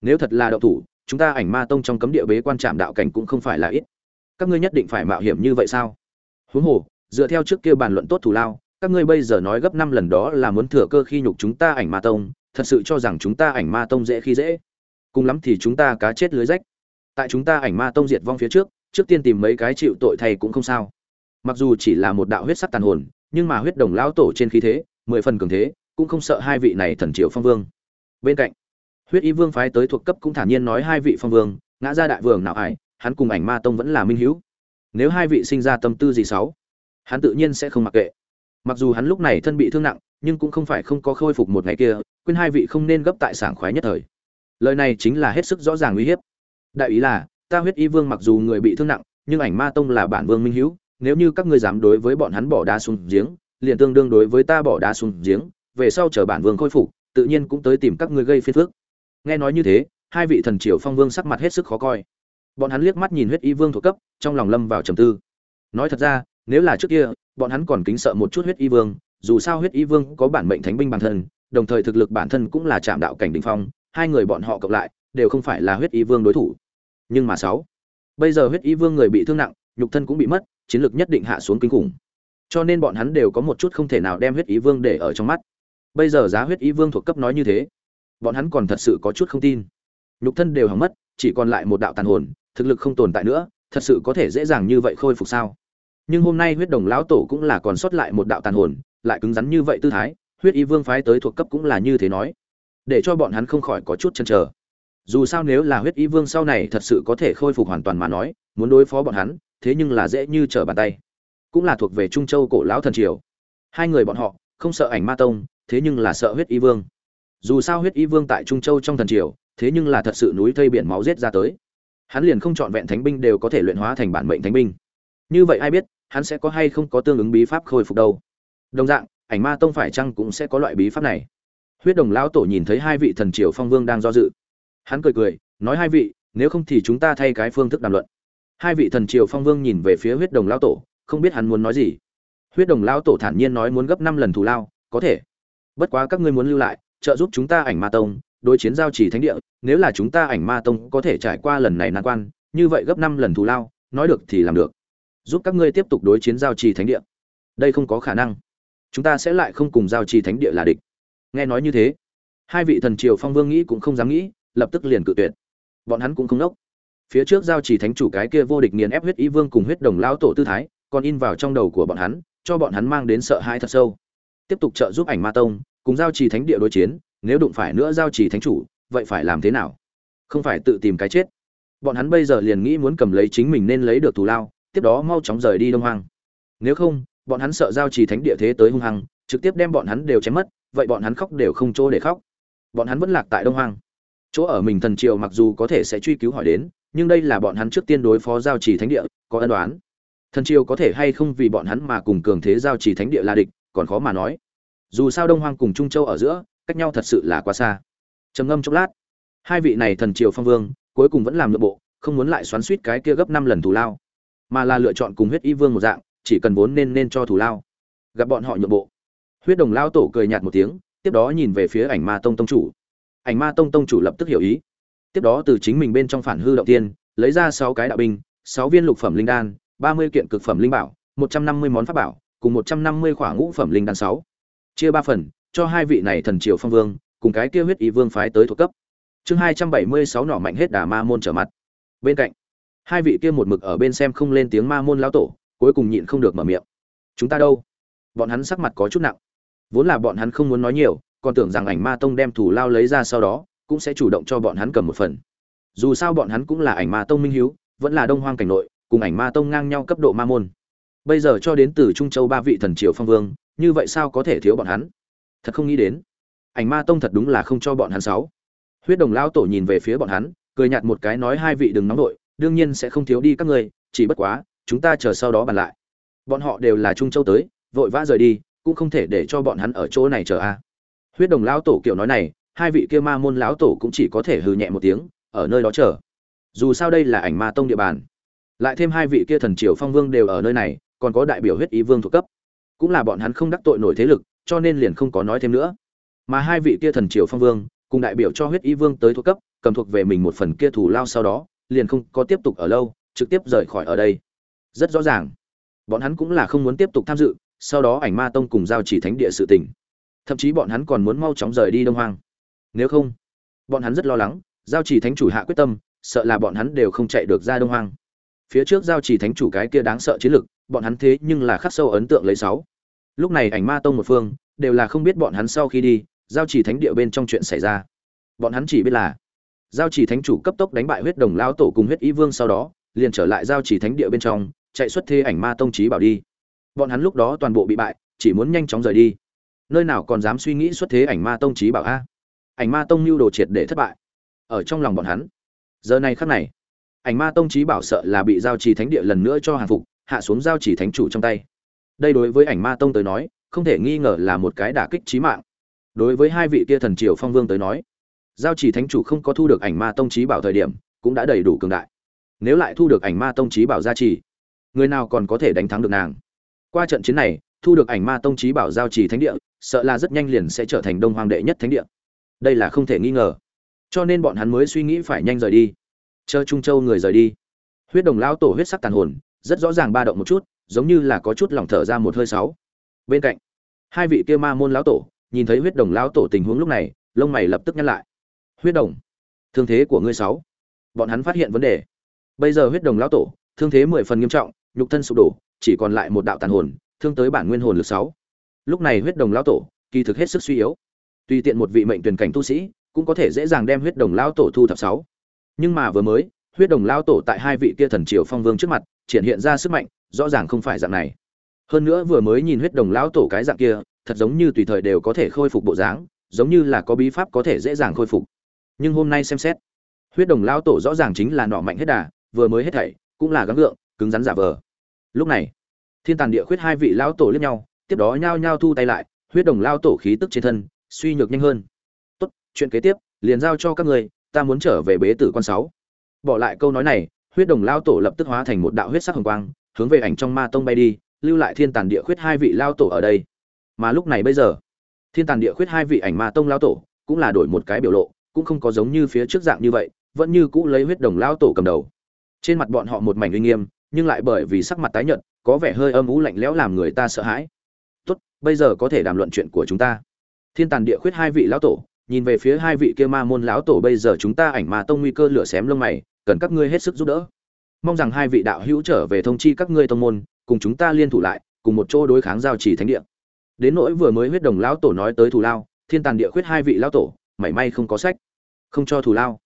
Nếu thật là đậu thủ, chúng ta ảnh ma tông trong cấm địa bế quan trạm đạo cảnh cũng không phải là ít các ngươi nhất định phải mạo hiểm như vậy sao? Huống hồ, dựa theo trước kia bàn luận tốt thủ lao, các ngươi bây giờ nói gấp năm lần đó là muốn thừa cơ khi nhục chúng ta ảnh ma tông, thật sự cho rằng chúng ta ảnh ma tông dễ khi dễ. Cùng lắm thì chúng ta cá chết lưới rách. Tại chúng ta ảnh ma tông diệt vong phía trước trước tiên tìm mấy cái chịu tội thầy cũng không sao. Mặc dù chỉ là một đạo huyết sắc tàn hồn, nhưng mà huyết đồng lão tổ trên khí thế, mười phần cường thế, cũng không sợ hai vị này thần triệu phong vương. Bên cạnh, huyết y vương phái tới thuộc cấp cũng thản nhiên nói hai vị phong vương, ngã ra đại vương nào ải hắn cùng ảnh ma tông vẫn là minh hữu. Nếu hai vị sinh ra tâm tư gì xấu hắn tự nhiên sẽ không mặc kệ. Mặc dù hắn lúc này thân bị thương nặng, nhưng cũng không phải không có khôi phục một ngày kia, quên hai vị không nên gấp tại sảng khoái nhất thời. Lời này chính là hết sức rõ ràng uy hiếp. Đại ý là, ta huyết y vương mặc dù người bị thương nặng, nhưng ảnh ma tông là bản vương minh hữu, nếu như các ngươi dám đối với bọn hắn bỏ đá xuống giếng, liền tương đương đối với ta bỏ đá xuống giếng, về sau chờ bản vương khôi phục, tự nhiên cũng tới tìm các ngươi gây phiền phức. Nghe nói như thế, hai vị thần triều phong vương sắc mặt hết sức khó coi bọn hắn liếc mắt nhìn huyết y vương thuộc cấp, trong lòng lâm vào trầm tư. Nói thật ra, nếu là trước kia, bọn hắn còn kính sợ một chút huyết y vương, dù sao huyết y vương có bản mệnh thánh binh bản thân, đồng thời thực lực bản thân cũng là trạm đạo cảnh đỉnh phong, hai người bọn họ cộng lại, đều không phải là huyết y vương đối thủ. Nhưng mà sáu, bây giờ huyết y vương người bị thương nặng, nhục thân cũng bị mất, chiến lược nhất định hạ xuống kinh khủng. Cho nên bọn hắn đều có một chút không thể nào đem huyết y vương để ở trong mắt. Bây giờ giá huyết y vương thuộc cấp nói như thế, bọn hắn còn thật sự có chút không tin. Nhục thân đều hỏng mất, chỉ còn lại một đạo tàn hồn thực lực không tồn tại nữa, thật sự có thể dễ dàng như vậy khôi phục sao? Nhưng hôm nay huyết đồng lão tổ cũng là còn sót lại một đạo tàn hồn, lại cứng rắn như vậy tư thái, huyết y vương phái tới thuộc cấp cũng là như thế nói. Để cho bọn hắn không khỏi có chút chần trở dù sao nếu là huyết y vương sau này thật sự có thể khôi phục hoàn toàn mà nói, muốn đối phó bọn hắn, thế nhưng là dễ như trở bàn tay. Cũng là thuộc về trung châu cổ lão thần triều. Hai người bọn họ, không sợ ảnh ma tông, thế nhưng là sợ huyết y vương. Dù sao huyết y vương tại trung châu trong thần triều, thế nhưng là thật sự núi thây biển máu giết ra tới hắn liền không chọn vẹn thánh binh đều có thể luyện hóa thành bản mệnh thánh binh. Như vậy ai biết, hắn sẽ có hay không có tương ứng bí pháp khôi phục đâu. Đồng dạng, ảnh ma tông phải chăng cũng sẽ có loại bí pháp này? Huyết đồng lão tổ nhìn thấy hai vị thần triều phong vương đang do dự. Hắn cười cười, nói hai vị, nếu không thì chúng ta thay cái phương thức đàm luận. Hai vị thần triều phong vương nhìn về phía huyết đồng lão tổ, không biết hắn muốn nói gì. Huyết đồng lão tổ thản nhiên nói muốn gấp năm lần thù lao, có thể. Bất quá các ngươi muốn lưu lại, trợ giúp chúng ta ảnh ma tông đối chiến giao trì thánh địa, nếu là chúng ta ảnh ma tông có thể trải qua lần này nan quan, như vậy gấp năm lần thù lao, nói được thì làm được. Giúp các ngươi tiếp tục đối chiến giao trì thánh địa. Đây không có khả năng. Chúng ta sẽ lại không cùng giao trì thánh địa là địch. Nghe nói như thế, hai vị thần triều phong vương nghĩ cũng không dám nghĩ, lập tức liền cự tuyệt. Bọn hắn cũng không nốc. Phía trước giao trì thánh chủ cái kia vô địch nghiền ép huyết y vương cùng huyết đồng lao tổ tư thái, còn in vào trong đầu của bọn hắn, cho bọn hắn mang đến sợ hãi thật sâu. Tiếp tục trợ giúp ảnh ma tông, cùng giao trì thánh địa đối chiến nếu đụng phải nữa giao trì thánh chủ, vậy phải làm thế nào? Không phải tự tìm cái chết. Bọn hắn bây giờ liền nghĩ muốn cầm lấy chính mình nên lấy được thù lao, tiếp đó mau chóng rời đi đông hoang. Nếu không, bọn hắn sợ giao trì thánh địa thế tới hung hăng, trực tiếp đem bọn hắn đều chém mất, vậy bọn hắn khóc đều không chỗ để khóc. Bọn hắn vẫn lạc tại đông hoang. Chỗ ở mình thần triều mặc dù có thể sẽ truy cứu hỏi đến, nhưng đây là bọn hắn trước tiên đối phó giao trì thánh địa, có ân đoán thần triều có thể hay không vì bọn hắn mà cùng cường thế giao trì thánh địa là địch, còn khó mà nói. Dù sao đông hoang cùng trung châu ở giữa cách nhau thật sự là quá xa. Trầm ngâm chốc lát, hai vị này thần triều phong vương, cuối cùng vẫn làm nội bộ, không muốn lại xoắn suýt cái kia gấp năm lần thù lao, mà là lựa chọn cùng huyết y vương một dạng, chỉ cần vốn nên nên cho thù lao. Gặp bọn họ nhượng bộ, huyết đồng lao tổ cười nhạt một tiếng, tiếp đó nhìn về phía ảnh ma tông tông chủ. Ảnh ma tông tông chủ lập tức hiểu ý. Tiếp đó từ chính mình bên trong phản hư động tiên, lấy ra sáu cái đạo binh, sáu viên lục phẩm linh đan, ba mươi kiện cực phẩm linh bảo, một trăm năm mươi món pháp bảo, cùng một trăm năm mươi khỏa ngũ phẩm linh đan sáu. Chia ba phần cho hai vị này thần triều phong vương, cùng cái kia huyết y vương phái tới thuộc cấp. Chương hai trăm bảy mươi sáu nỏ mạnh hết đà ma môn trở mặt. Bên cạnh, hai vị kia một mực ở bên xem không lên tiếng ma môn lão tổ, cuối cùng nhịn không được mở miệng. Chúng ta đâu? Bọn hắn sắc mặt có chút nặng. Vốn là bọn hắn không muốn nói nhiều, còn tưởng rằng ảnh ma tông đem thủ lao lấy ra sau đó, cũng sẽ chủ động cho bọn hắn cầm một phần. Dù sao bọn hắn cũng là ảnh ma tông minh hiếu, vẫn là đông hoang cảnh nội, cùng ảnh ma tông ngang nhau cấp độ ma môn. Bây giờ cho đến từ trung châu ba vị thần triều phong vương, như vậy sao có thể thiếu bọn hắn? Thật không nghĩ đến. Ảnh ma tông thật đúng là không cho bọn hắn sáu. Huyết đồng lão tổ nhìn về phía bọn hắn, cười nhạt một cái nói hai vị đừng nóng đội đương nhiên sẽ không thiếu đi các ngươi, chỉ bất quá, chúng ta chờ sau đó bàn lại. Bọn họ đều là trung châu tới, vội vã rời đi, cũng không thể để cho bọn hắn ở chỗ này chờ a. Huyết đồng lão tổ kiểu nói này, hai vị kia ma môn lão tổ cũng chỉ có thể hừ nhẹ một tiếng, ở nơi đó chờ. Dù sao đây là ảnh ma tông địa bàn. Lại thêm hai vị kia thần triều phong vương đều ở nơi này, còn có đại biểu huyết ý vương thuộc cấp. Cũng là bọn hắn không đắc tội nổi thế lực cho nên liền không có nói thêm nữa. Mà hai vị kia thần triều phong vương, cùng đại biểu cho huyết ý vương tới thuộc cấp, cầm thuộc về mình một phần kia thủ lao sau đó, liền không có tiếp tục ở lâu, trực tiếp rời khỏi ở đây. Rất rõ ràng, bọn hắn cũng là không muốn tiếp tục tham dự, sau đó ảnh ma tông cùng giao chỉ thánh địa sự tình. Thậm chí bọn hắn còn muốn mau chóng rời đi đông hoang. Nếu không, bọn hắn rất lo lắng, giao chỉ thánh chủ hạ quyết tâm, sợ là bọn hắn đều không chạy được ra đông hoang. Phía trước giao chỉ thánh chủ cái kia đáng sợ chiến lực, bọn hắn thế nhưng là khắc sâu ấn tượng lấy sáu lúc này ảnh ma tông một phương, đều là không biết bọn hắn sau khi đi, giao chỉ thánh địa bên trong chuyện xảy ra. Bọn hắn chỉ biết là, giao chỉ thánh chủ cấp tốc đánh bại huyết đồng lao tổ cùng huyết ý vương sau đó, liền trở lại giao chỉ thánh địa bên trong, chạy xuất thê ảnh ma tông trí bảo đi. Bọn hắn lúc đó toàn bộ bị bại, chỉ muốn nhanh chóng rời đi. Nơi nào còn dám suy nghĩ xuất thế ảnh ma tông trí bảo a? Ảnh ma tông mưu đồ triệt để thất bại. Ở trong lòng bọn hắn, giờ này khắc này, ảnh ma tông trí bảo sợ là bị giao trì thánh địa lần nữa cho hàng phục, hạ xuống giao chỉ thánh chủ trong tay đây đối với ảnh ma tông tới nói, không thể nghi ngờ là một cái đả kích trí mạng. Đối với hai vị kia thần triều phong vương tới nói, giao chỉ thánh chủ không có thu được ảnh ma tông trí bảo thời điểm, cũng đã đầy đủ cường đại. Nếu lại thu được ảnh ma tông trí bảo gia trì, người nào còn có thể đánh thắng được nàng? Qua trận chiến này, thu được ảnh ma tông trí bảo giao trì thánh địa, sợ là rất nhanh liền sẽ trở thành đông hoàng đệ nhất thánh địa. Đây là không thể nghi ngờ. Cho nên bọn hắn mới suy nghĩ phải nhanh rời đi. Chờ trung châu người rời đi. Huyết đồng lão tổ huyết sắc tàn hồn, rất rõ ràng ba động một chút giống như là có chút lòng thở ra một hơi sáu. Bên cạnh, hai vị kia ma môn lão tổ, nhìn thấy huyết đồng lão tổ tình huống lúc này, lông mày lập tức nhăn lại. Huyết đồng, thương thế của ngươi sáu. Bọn hắn phát hiện vấn đề. Bây giờ huyết đồng lão tổ, thương thế mười phần nghiêm trọng, nhục thân sụp đổ, chỉ còn lại một đạo tàn hồn, thương tới bản nguyên hồn lực sáu. Lúc này huyết đồng lão tổ, kỳ thực hết sức suy yếu. Tùy tiện một vị mệnh tuyển cảnh tu sĩ, cũng có thể dễ dàng đem huyết đồng lão tổ thu thập sáu. Nhưng mà vừa mới, huyết đồng lão tổ tại hai vị kia thần triều phong vương trước mặt, triển hiện ra sức mạnh rõ ràng không phải dạng này. Hơn nữa vừa mới nhìn huyết đồng lão tổ cái dạng kia, thật giống như tùy thời đều có thể khôi phục bộ dáng, giống như là có bí pháp có thể dễ dàng khôi phục. Nhưng hôm nay xem xét, huyết đồng lão tổ rõ ràng chính là nọ mạnh hết đà, vừa mới hết thảy cũng là gắng gượng, cứng rắn giả vờ. Lúc này, thiên tàn địa khuyết hai vị lão tổ liên nhau, tiếp đó nhao nhao thu tay lại, huyết đồng lao tổ khí tức trên thân, suy nhược nhanh hơn. Tốt, chuyện kế tiếp, liền giao cho các người, ta muốn trở về bế tử quan sáu. Bỏ lại câu nói này, huyết đồng lao tổ lập tức hóa thành một đạo huyết sắc hồng quang hướng về ảnh trong ma tông bay đi, lưu lại thiên tàn địa khuyết hai vị lao tổ ở đây. Mà lúc này bây giờ, thiên tàn địa khuyết hai vị ảnh ma tông lao tổ cũng là đổi một cái biểu lộ, cũng không có giống như phía trước dạng như vậy, vẫn như cũ lấy huyết đồng lao tổ cầm đầu. Trên mặt bọn họ một mảnh uy nghiêm, nhưng lại bởi vì sắc mặt tái nhợt, có vẻ hơi âm ú lạnh lẽo làm người ta sợ hãi. Tốt, bây giờ có thể đàm luận chuyện của chúng ta. Thiên tàn địa khuyết hai vị lão tổ, nhìn về phía hai vị kia ma môn lão tổ, bây giờ chúng ta ảnh ma tông nguy cơ lửa xém lông mày, cần các ngươi hết sức giúp đỡ mong rằng hai vị đạo hữu trở về thông chi các ngươi tông môn, cùng chúng ta liên thủ lại, cùng một chỗ đối kháng giao chỉ thánh địa. Đến nỗi vừa mới huyết đồng lão tổ nói tới thù lao, thiên tàn địa khuyết hai vị lão tổ, mảy may không có sách, không cho thù lao.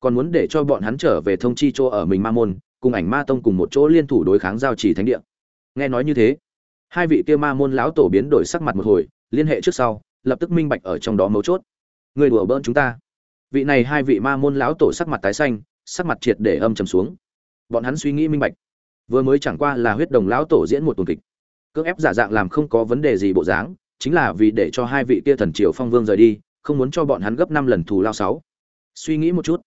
Còn muốn để cho bọn hắn trở về thông chi chỗ ở mình ma môn, cùng ảnh ma tông cùng một chỗ liên thủ đối kháng giao chỉ thánh địa. Nghe nói như thế, hai vị kia ma môn lão tổ biến đổi sắc mặt một hồi, liên hệ trước sau, lập tức minh bạch ở trong đó mấu chốt. Người đùa bỡn chúng ta. Vị này hai vị ma môn lão tổ sắc mặt tái xanh, sắc mặt triệt để âm trầm xuống bọn hắn suy nghĩ minh bạch. Vừa mới chẳng qua là huyết đồng lão tổ diễn một tuần kịch. Cưỡng ép giả dạng làm không có vấn đề gì bộ dáng, chính là vì để cho hai vị kia thần triều phong vương rời đi, không muốn cho bọn hắn gấp năm lần thù lao sáu. Suy nghĩ một chút,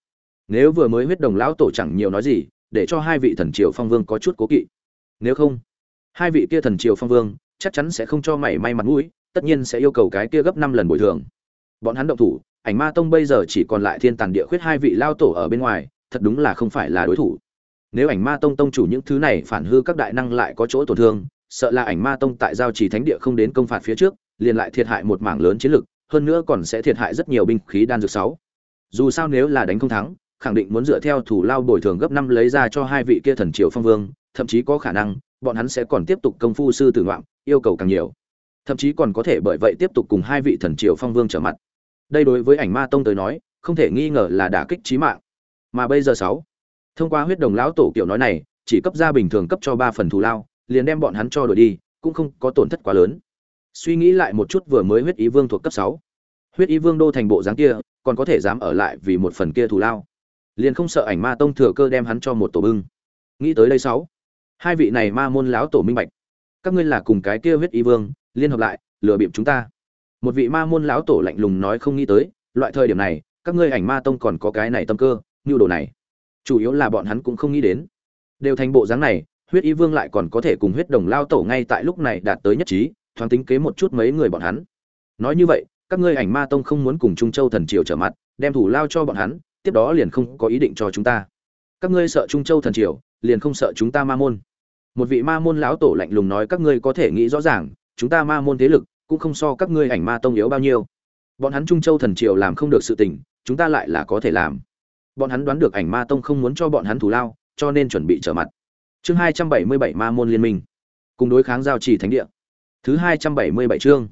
nếu vừa mới huyết đồng lão tổ chẳng nhiều nói gì, để cho hai vị thần triều phong vương có chút cố kỵ. Nếu không, hai vị kia thần triều phong vương chắc chắn sẽ không cho mảy may mặt mũi, tất nhiên sẽ yêu cầu cái kia gấp năm lần bồi thường. Bọn hắn động thủ, ảnh ma tông bây giờ chỉ còn lại thiên tàn địa khuyết hai vị lao tổ ở bên ngoài, thật đúng là không phải là đối thủ nếu ảnh ma tông tông chủ những thứ này phản hư các đại năng lại có chỗ tổn thương, sợ là ảnh ma tông tại giao trì thánh địa không đến công phạt phía trước, liền lại thiệt hại một mảng lớn chiến lực, hơn nữa còn sẽ thiệt hại rất nhiều binh khí đan dược sáu. Dù sao nếu là đánh không thắng, khẳng định muốn dựa theo thủ lao bồi thường gấp năm lấy ra cho hai vị kia thần triều phong vương, thậm chí có khả năng, bọn hắn sẽ còn tiếp tục công phu sư tử ngoạm yêu cầu càng nhiều. Thậm chí còn có thể bởi vậy tiếp tục cùng hai vị thần triều phong vương trở mặt. Đây đối với ảnh ma tông tới nói, không thể nghi ngờ là đả kích trí mạng. Mà bây giờ sáu thông qua huyết đồng lão tổ kiểu nói này, chỉ cấp ra bình thường cấp cho ba phần thù lao, liền đem bọn hắn cho đổi đi, cũng không có tổn thất quá lớn. Suy nghĩ lại một chút vừa mới huyết ý vương thuộc cấp sáu. Huyết ý vương đô thành bộ dáng kia, còn có thể dám ở lại vì một phần kia thù lao. Liền không sợ ảnh ma tông thừa cơ đem hắn cho một tổ bưng. Nghĩ tới đây sáu. Hai vị này ma môn lão tổ minh bạch. Các ngươi là cùng cái kia huyết ý vương, liên hợp lại, lừa bịp chúng ta. Một vị ma môn lão tổ lạnh lùng nói không nghĩ tới, loại thời điểm này, các ngươi ảnh ma tông còn có cái này tâm cơ, nhu đồ này chủ yếu là bọn hắn cũng không nghĩ đến. Đều thành bộ dáng này, huyết y vương lại còn có thể cùng huyết đồng lao tổ ngay tại lúc này đạt tới nhất trí, thoáng tính kế một chút mấy người bọn hắn. Nói như vậy, các ngươi ảnh ma tông không muốn cùng trung châu thần triều trở mặt, đem thủ lao cho bọn hắn, tiếp đó liền không có ý định cho chúng ta. Các ngươi sợ trung châu thần triều, liền không sợ chúng ta ma môn. Một vị ma môn lão tổ lạnh lùng nói các ngươi có thể nghĩ rõ ràng, chúng ta ma môn thế lực cũng không so các ngươi ảnh ma tông yếu bao nhiêu. Bọn hắn trung châu thần triều làm không được sự tình, chúng ta lại là có thể làm bọn hắn đoán được ảnh ma tông không muốn cho bọn hắn thủ lao, cho nên chuẩn bị trở mặt. Chương hai trăm bảy mươi bảy ma môn liên minh. Cùng đối kháng giao trì thánh địa. Thứ hai trăm bảy mươi bảy chương.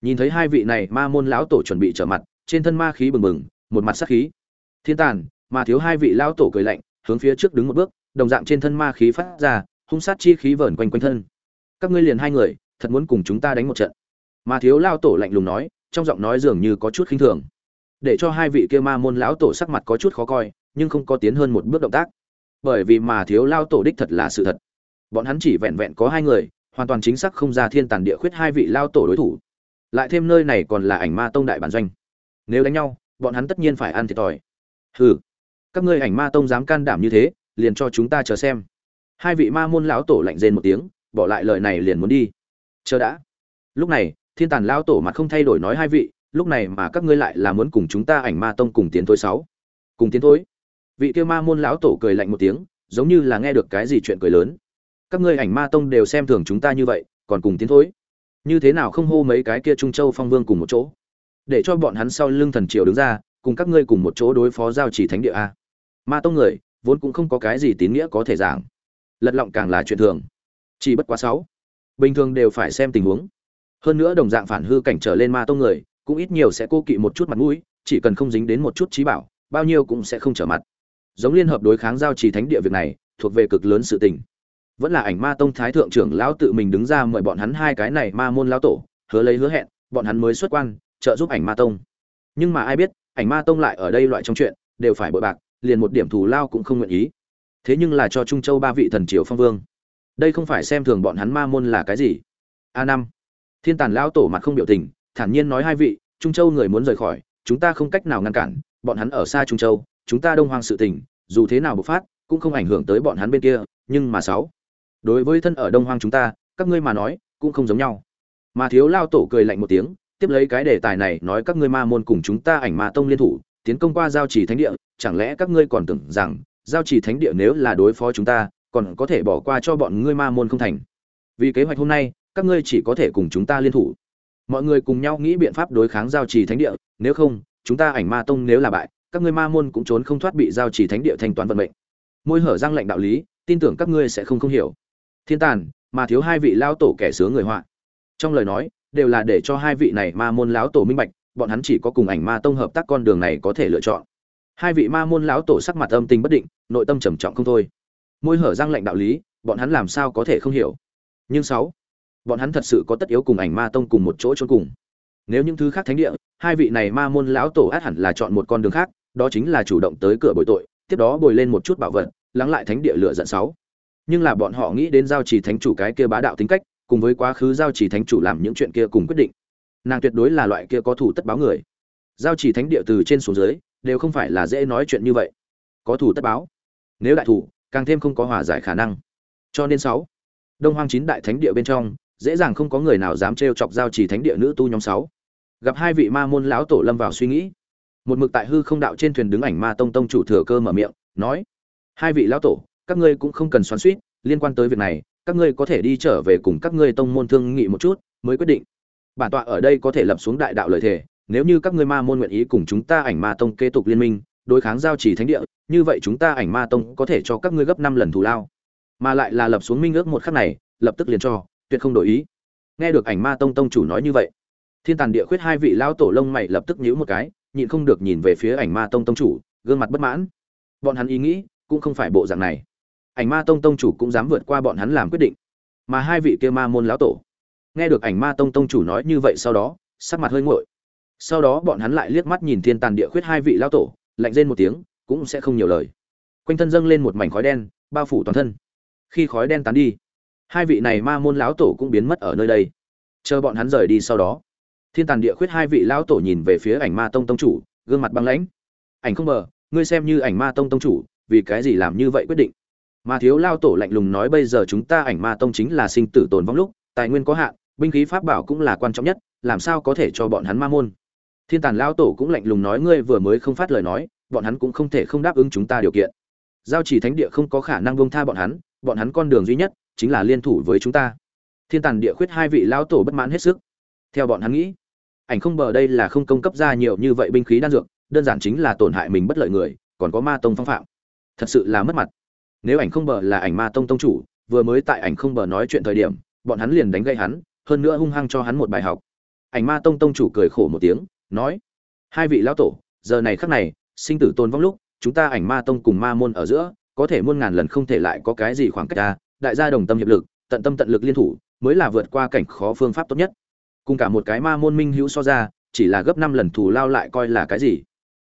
Nhìn thấy hai vị này, ma môn lão tổ chuẩn bị trở mặt, trên thân ma khí bừng bừng, một mặt sắc khí. Thiên tàn, mà thiếu hai vị lão tổ cười lạnh, hướng phía trước đứng một bước, đồng dạng trên thân ma khí phát ra, hung sát chi khí vờn quanh quanh thân. Các ngươi liền hai người, thật muốn cùng chúng ta đánh một trận. Mà thiếu lao tổ lạnh lùng nói, trong giọng nói dường như có chút khinh thường để cho hai vị kia ma môn lão tổ sắc mặt có chút khó coi, nhưng không có tiến hơn một bước động tác. Bởi vì mà thiếu lao tổ đích thật là sự thật. Bọn hắn chỉ vẹn vẹn có hai người, hoàn toàn chính xác không ra thiên tàn địa khuyết hai vị lao tổ đối thủ. Lại thêm nơi này còn là ảnh ma tông đại bản doanh. Nếu đánh nhau, bọn hắn tất nhiên phải ăn thiệt thòi. Hừ, các ngươi ảnh ma tông dám can đảm như thế, liền cho chúng ta chờ xem. Hai vị ma môn lão tổ lạnh rên một tiếng, bỏ lại lời này liền muốn đi. Chờ đã. Lúc này, thiên tàn lão tổ mặt không thay đổi nói hai vị lúc này mà các ngươi lại là muốn cùng chúng ta ảnh ma tông cùng tiến thối sáu. Cùng tiến thối? Vị kia ma môn lão tổ cười lạnh một tiếng, giống như là nghe được cái gì chuyện cười lớn. Các ngươi ảnh ma tông đều xem thường chúng ta như vậy, còn cùng tiến thối? Như thế nào không hô mấy cái kia trung châu phong vương cùng một chỗ? Để cho bọn hắn sau lưng thần triều đứng ra, cùng các ngươi cùng một chỗ đối phó giao chỉ thánh địa a. Ma tông người, vốn cũng không có cái gì tín nghĩa có thể giảng. Lật lọng càng là chuyện thường. Chỉ bất quá sáu. Bình thường đều phải xem tình huống. Hơn nữa đồng dạng phản hư cảnh trở lên ma tông người cũng ít nhiều sẽ cô kỵ một chút mặt mũi, chỉ cần không dính đến một chút trí bảo, bao nhiêu cũng sẽ không trở mặt. Giống liên hợp đối kháng giao trì thánh địa việc này, thuộc về cực lớn sự tình. Vẫn là ảnh ma tông thái thượng trưởng lão tự mình đứng ra mời bọn hắn hai cái này ma môn lão tổ, hứa lấy hứa hẹn, bọn hắn mới xuất quan, trợ giúp ảnh ma tông. Nhưng mà ai biết, ảnh ma tông lại ở đây loại trong chuyện, đều phải bội bạc, liền một điểm thù lao cũng không nguyện ý. Thế nhưng là cho trung châu ba vị thần triều phong vương. Đây không phải xem thường bọn hắn ma môn là cái gì. A năm. Thiên tàn lão tổ mặt không biểu tình thản nhiên nói hai vị, trung châu người muốn rời khỏi, chúng ta không cách nào ngăn cản, bọn hắn ở xa trung châu, chúng ta đông hoang sự tình, dù thế nào bộc phát, cũng không ảnh hưởng tới bọn hắn bên kia, nhưng mà sáu, đối với thân ở đông hoang chúng ta, các ngươi mà nói, cũng không giống nhau. Mà thiếu lao tổ cười lạnh một tiếng, tiếp lấy cái đề tài này nói các ngươi ma môn cùng chúng ta ảnh ma tông liên thủ, tiến công qua giao trì thánh địa, chẳng lẽ các ngươi còn tưởng rằng, giao trì thánh địa nếu là đối phó chúng ta, còn có thể bỏ qua cho bọn ngươi ma môn không thành? Vì kế hoạch hôm nay, các ngươi chỉ có thể cùng chúng ta liên thủ mọi người cùng nhau nghĩ biện pháp đối kháng giao trì thánh địa, nếu không, chúng ta ảnh ma tông nếu là bại, các ngươi ma môn cũng trốn không thoát bị giao trì thánh địa thanh toán vận mệnh. Môi hở răng lệnh đạo lý, tin tưởng các ngươi sẽ không không hiểu. Thiên tàn, mà thiếu hai vị lao tổ kẻ sướng người họa. Trong lời nói, đều là để cho hai vị này ma môn lão tổ minh bạch, bọn hắn chỉ có cùng ảnh ma tông hợp tác con đường này có thể lựa chọn. Hai vị ma môn lão tổ sắc mặt âm tình bất định, nội tâm trầm trọng không thôi. Môi hở răng lệnh đạo lý, bọn hắn làm sao có thể không hiểu. Nhưng sáu bọn hắn thật sự có tất yếu cùng ảnh ma tông cùng một chỗ trốn cùng. Nếu những thứ khác thánh địa, hai vị này ma môn lão tổ át hẳn là chọn một con đường khác, đó chính là chủ động tới cửa bồi tội, tiếp đó bồi lên một chút bảo vật, lắng lại thánh địa lựa giận sáu. Nhưng là bọn họ nghĩ đến giao trì thánh chủ cái kia bá đạo tính cách, cùng với quá khứ giao trì thánh chủ làm những chuyện kia cùng quyết định. Nàng tuyệt đối là loại kia có thủ tất báo người. Giao trì thánh địa từ trên xuống dưới, đều không phải là dễ nói chuyện như vậy. Có thủ tất báo. Nếu đại thủ, càng thêm không có hòa giải khả năng. Cho nên sáu, đông hoang chín đại thánh địa bên trong dễ dàng không có người nào dám trêu chọc giao trì thánh địa nữ tu nhóm sáu. Gặp hai vị ma môn lão tổ lâm vào suy nghĩ. Một mực tại hư không đạo trên thuyền đứng ảnh ma tông tông chủ thừa cơ mở miệng, nói, hai vị lão tổ, các ngươi cũng không cần xoắn suýt liên quan tới việc này, các ngươi có thể đi trở về cùng các ngươi tông môn thương nghị một chút, mới quyết định. Bản tọa ở đây có thể lập xuống đại đạo lời thề, nếu như các ngươi ma môn nguyện ý cùng chúng ta ảnh ma tông kế tục liên minh, đối kháng giao chỉ thánh địa, như vậy chúng ta ảnh ma tông có thể cho các ngươi gấp năm lần thù lao. Mà lại là lập xuống minh ước một khắc này, lập tức liền cho tuyệt không đổi ý. Nghe được ảnh ma tông tông chủ nói như vậy, thiên tàn địa khuyết hai vị lão tổ lông mày lập tức nhíu một cái, nhịn không được nhìn về phía ảnh ma tông tông chủ, gương mặt bất mãn. Bọn hắn ý nghĩ cũng không phải bộ dạng này. Ảnh ma tông tông chủ cũng dám vượt qua bọn hắn làm quyết định, mà hai vị kia ma môn lão tổ. Nghe được ảnh ma tông tông chủ nói như vậy sau đó, sắc mặt hơi nguội. Sau đó bọn hắn lại liếc mắt nhìn thiên tàn địa khuyết hai vị lão tổ, lạnh rên một tiếng, cũng sẽ không nhiều lời. Quanh thân dâng lên một mảnh khói đen, bao phủ toàn thân. Khi khói đen tán đi hai vị này ma môn lão tổ cũng biến mất ở nơi đây. Chờ bọn hắn rời đi sau đó, thiên tàn địa khuyết hai vị lão tổ nhìn về phía ảnh ma tông tông chủ, gương mặt băng lãnh. Ảnh không mờ ngươi xem như ảnh ma tông tông chủ, vì cái gì làm như vậy quyết định? Mà thiếu lao tổ lạnh lùng nói, bây giờ chúng ta ảnh ma tông chính là sinh tử tồn vong lúc, tài nguyên có hạn, binh khí pháp bảo cũng là quan trọng nhất, làm sao có thể cho bọn hắn ma môn? Thiên tàn lao tổ cũng lạnh lùng nói, ngươi vừa mới không phát lời nói, bọn hắn cũng không thể không đáp ứng chúng ta điều kiện. Giao chỉ thánh địa không có khả năng bông tha bọn hắn bọn hắn con đường duy nhất chính là liên thủ với chúng ta. Thiên tàn địa khuyết hai vị lão tổ bất mãn hết sức. Theo bọn hắn nghĩ, ảnh không bờ đây là không công cấp ra nhiều như vậy binh khí đan dược, đơn giản chính là tổn hại mình bất lợi người, còn có ma tông phong phạm. Thật sự là mất mặt. Nếu ảnh không bờ là ảnh ma tông tông chủ, vừa mới tại ảnh không bờ nói chuyện thời điểm, bọn hắn liền đánh gây hắn, hơn nữa hung hăng cho hắn một bài học. Ảnh ma tông tông chủ cười khổ một tiếng, nói, hai vị lão tổ, giờ này khắc này, sinh tử tôn vong lúc, chúng ta ảnh ma tông cùng ma môn ở giữa, có thể muôn ngàn lần không thể lại có cái gì khoảng cách ta đại gia đồng tâm hiệp lực, tận tâm tận lực liên thủ, mới là vượt qua cảnh khó phương pháp tốt nhất. Cùng cả một cái ma môn minh hữu so ra, chỉ là gấp năm lần thù lao lại coi là cái gì.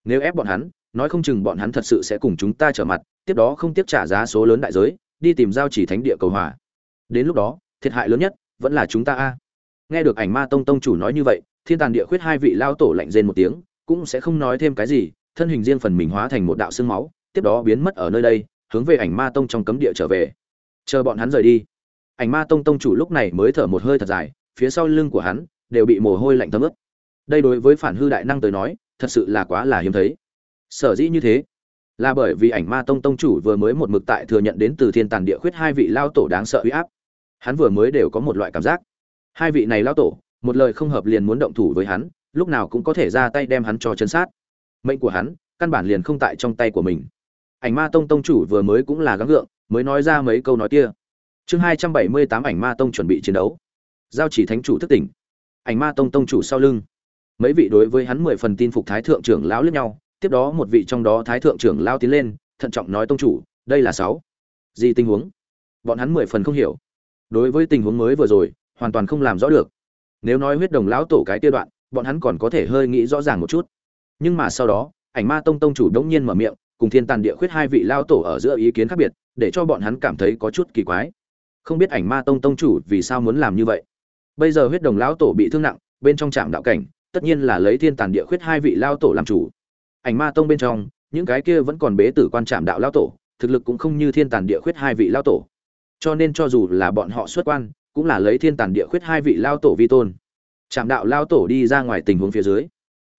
Nếu ép bọn hắn, nói không chừng bọn hắn thật sự sẽ cùng chúng ta trở mặt, tiếp đó không tiếp trả giá số lớn đại giới, đi tìm giao chỉ thánh địa cầu hòa. Đến lúc đó, thiệt hại lớn nhất vẫn là chúng ta a. Nghe được ảnh ma tông tông chủ nói như vậy, thiên tàn địa khuyết hai vị lao tổ lạnh rên một tiếng, cũng sẽ không nói thêm cái gì, thân hình riêng phần mình hóa thành một đạo xương máu, tiếp đó biến mất ở nơi đây, hướng về ảnh ma tông trong cấm địa trở về chờ bọn hắn rời đi. Ảnh ma tông tông chủ lúc này mới thở một hơi thật dài, phía sau lưng của hắn đều bị mồ hôi lạnh thấm ướt. Đây đối với phản hư đại năng tới nói, thật sự là quá là hiếm thấy. Sở dĩ như thế, là bởi vì ảnh ma tông tông chủ vừa mới một mực tại thừa nhận đến từ thiên tàn địa khuyết hai vị lao tổ đáng sợ uy áp. Hắn vừa mới đều có một loại cảm giác. Hai vị này lao tổ, một lời không hợp liền muốn động thủ với hắn, lúc nào cũng có thể ra tay đem hắn cho chân sát. Mệnh của hắn, căn bản liền không tại trong tay của mình ảnh ma tông tông chủ vừa mới cũng là gắng gượng, mới nói ra mấy câu nói kia. Chương hai trăm bảy mươi tám ảnh ma tông chuẩn bị chiến đấu. Giao chỉ thánh chủ thức tỉnh. Ảnh ma tông tông chủ sau lưng. Mấy vị đối với hắn mười phần tin phục thái thượng trưởng lão lẫn nhau, tiếp đó một vị trong đó thái thượng trưởng lao tiến lên, thận trọng nói tông chủ, đây là sáu. Gì tình huống? Bọn hắn mười phần không hiểu. Đối với tình huống mới vừa rồi, hoàn toàn không làm rõ được. Nếu nói huyết đồng lão tổ cái kia đoạn, bọn hắn còn có thể hơi nghĩ rõ ràng một chút. Nhưng mà sau đó, ảnh ma tông tông chủ đống nhiên mở miệng cùng thiên tàn địa khuyết hai vị lao tổ ở giữa ý kiến khác biệt, để cho bọn hắn cảm thấy có chút kỳ quái. Không biết ảnh ma tông tông chủ vì sao muốn làm như vậy. Bây giờ huyết đồng lão tổ bị thương nặng, bên trong trạm đạo cảnh, tất nhiên là lấy thiên tàn địa khuyết hai vị lao tổ làm chủ. Ảnh ma tông bên trong, những cái kia vẫn còn bế tử quan trạm đạo lao tổ, thực lực cũng không như thiên tàn địa khuyết hai vị lao tổ. Cho nên cho dù là bọn họ xuất quan, cũng là lấy thiên tàn địa khuyết hai vị lao tổ vi tôn. Trạm đạo lao tổ đi ra ngoài tình huống phía dưới.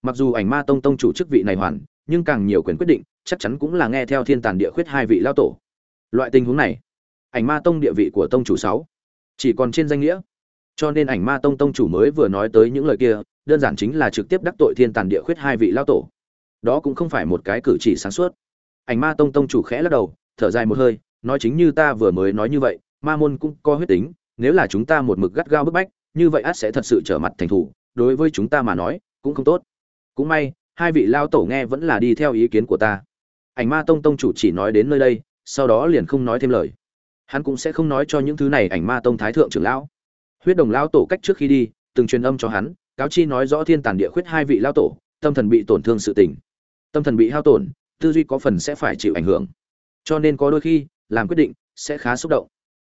Mặc dù ảnh ma tông tông chủ chức vị này hoàn, nhưng càng nhiều quyền quyết định chắc chắn cũng là nghe theo thiên tàn địa khuyết hai vị lao tổ. Loại tình huống này, ảnh ma tông địa vị của tông chủ sáu, chỉ còn trên danh nghĩa. Cho nên ảnh ma tông tông chủ mới vừa nói tới những lời kia, đơn giản chính là trực tiếp đắc tội thiên tàn địa khuyết hai vị lao tổ. Đó cũng không phải một cái cử chỉ sáng suốt. Ảnh ma tông tông chủ khẽ lắc đầu, thở dài một hơi, nói chính như ta vừa mới nói như vậy, ma môn cũng có huyết tính, nếu là chúng ta một mực gắt gao bức bách, như vậy át sẽ thật sự trở mặt thành thủ, đối với chúng ta mà nói, cũng không tốt. Cũng may, hai vị lao tổ nghe vẫn là đi theo ý kiến của ta ảnh ma tông tông chủ chỉ nói đến nơi đây, sau đó liền không nói thêm lời. Hắn cũng sẽ không nói cho những thứ này, ảnh ma tông thái thượng trưởng lão. Huyết đồng lao tổ cách trước khi đi, từng truyền âm cho hắn, cáo chi nói rõ thiên tàn địa khuyết hai vị lao tổ, tâm thần bị tổn thương sự tình. Tâm thần bị hao tổn, tư duy có phần sẽ phải chịu ảnh hưởng. Cho nên có đôi khi, làm quyết định sẽ khá xúc động.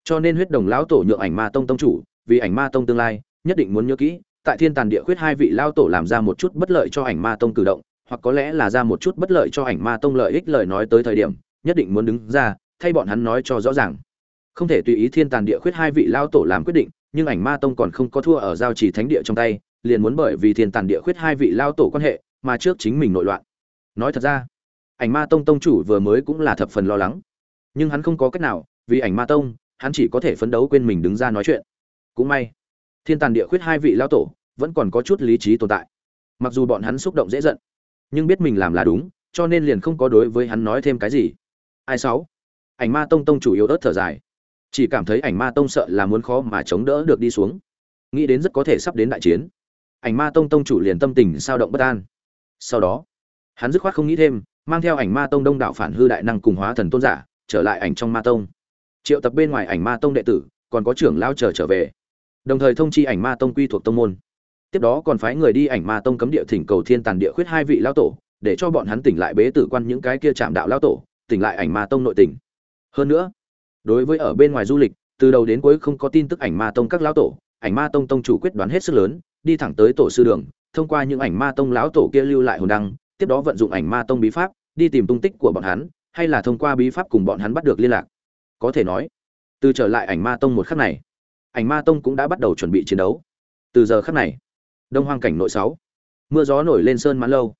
Cho nên huyết đồng lão tổ nhượng ảnh ma tông tông chủ, vì ảnh ma tông tương lai, nhất định muốn nhớ kỹ, tại thiên tàn địa khuyết hai vị lao tổ làm ra một chút bất lợi cho ảnh ma tông cử động hoặc có lẽ là ra một chút bất lợi cho ảnh ma tông lợi ích lời nói tới thời điểm, nhất định muốn đứng ra, thay bọn hắn nói cho rõ ràng. Không thể tùy ý thiên tàn địa khuyết hai vị lao tổ làm quyết định, nhưng ảnh ma tông còn không có thua ở giao chỉ thánh địa trong tay, liền muốn bởi vì thiên tàn địa khuyết hai vị lao tổ quan hệ mà trước chính mình nội loạn. Nói thật ra, ảnh ma tông tông chủ vừa mới cũng là thập phần lo lắng. Nhưng hắn không có cách nào, vì ảnh ma tông, hắn chỉ có thể phấn đấu quên mình đứng ra nói chuyện. Cũng may, thiên tàn địa khuyết hai vị lao tổ vẫn còn có chút lý trí tồn tại. Mặc dù bọn hắn xúc động dễ giận nhưng biết mình làm là đúng, cho nên liền không có đối với hắn nói thêm cái gì. Ai sáu? Ảnh ma tông tông chủ yếu ớt thở dài. Chỉ cảm thấy ảnh ma tông sợ là muốn khó mà chống đỡ được đi xuống. Nghĩ đến rất có thể sắp đến đại chiến. Ảnh ma tông tông chủ liền tâm tình sao động bất an. Sau đó, hắn dứt khoát không nghĩ thêm, mang theo ảnh ma tông đông đảo phản hư đại năng cùng hóa thần tôn giả, trở lại ảnh trong ma tông. Triệu tập bên ngoài ảnh ma tông đệ tử, còn có trưởng lao chờ trở về. Đồng thời thông chi ảnh ma tông quy thuộc tông môn tiếp đó còn phái người đi ảnh ma tông cấm địa thỉnh cầu thiên tàn địa khuyết hai vị lao tổ, để cho bọn hắn tỉnh lại bế tử quan những cái kia chạm đạo lao tổ, tỉnh lại ảnh ma tông nội tỉnh. Hơn nữa, đối với ở bên ngoài du lịch, từ đầu đến cuối không có tin tức ảnh ma tông các lão tổ, ảnh ma tông tông chủ quyết đoán hết sức lớn, đi thẳng tới tổ sư đường, thông qua những ảnh ma tông lão tổ kia lưu lại hồn đăng, tiếp đó vận dụng ảnh ma tông bí pháp, đi tìm tung tích của bọn hắn, hay là thông qua bí pháp cùng bọn hắn bắt được liên lạc. Có thể nói, từ trở lại ảnh ma tông một khắc này, ảnh ma tông cũng đã bắt đầu chuẩn bị chiến đấu. Từ giờ khắc này đông hoang cảnh nội sáu. Mưa gió nổi lên sơn mãn lâu.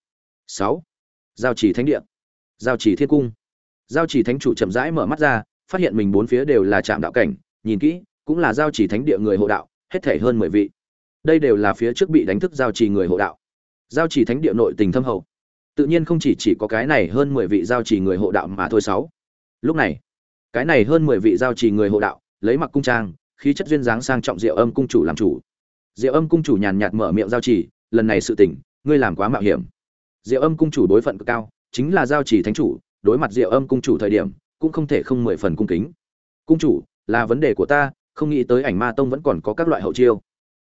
Sáu. Giao chỉ thánh địa. Giao chỉ thiên cung. Giao chỉ thánh chủ chậm rãi mở mắt ra, phát hiện mình bốn phía đều là trạm đạo cảnh, nhìn kỹ, cũng là giao chỉ thánh địa người hộ đạo, hết thể hơn mười vị. Đây đều là phía trước bị đánh thức giao chỉ người hộ đạo. Giao chỉ thánh địa nội tình thâm hậu. Tự nhiên không chỉ chỉ có cái này hơn mười vị giao chỉ người hộ đạo mà thôi sáu. Lúc này, cái này hơn mười vị giao chỉ người hộ đạo, lấy mặc cung trang, khí chất duyên dáng sang trọng diệu âm cung chủ làm chủ diệu âm cung chủ nhàn nhạt mở miệng giao chỉ, lần này sự tình, ngươi làm quá mạo hiểm. Diệu âm cung chủ đối phận cực cao, chính là giao chỉ thánh chủ, đối mặt diệu âm cung chủ thời điểm, cũng không thể không mười phần cung kính. Cung chủ, là vấn đề của ta, không nghĩ tới ảnh ma tông vẫn còn có các loại hậu chiêu.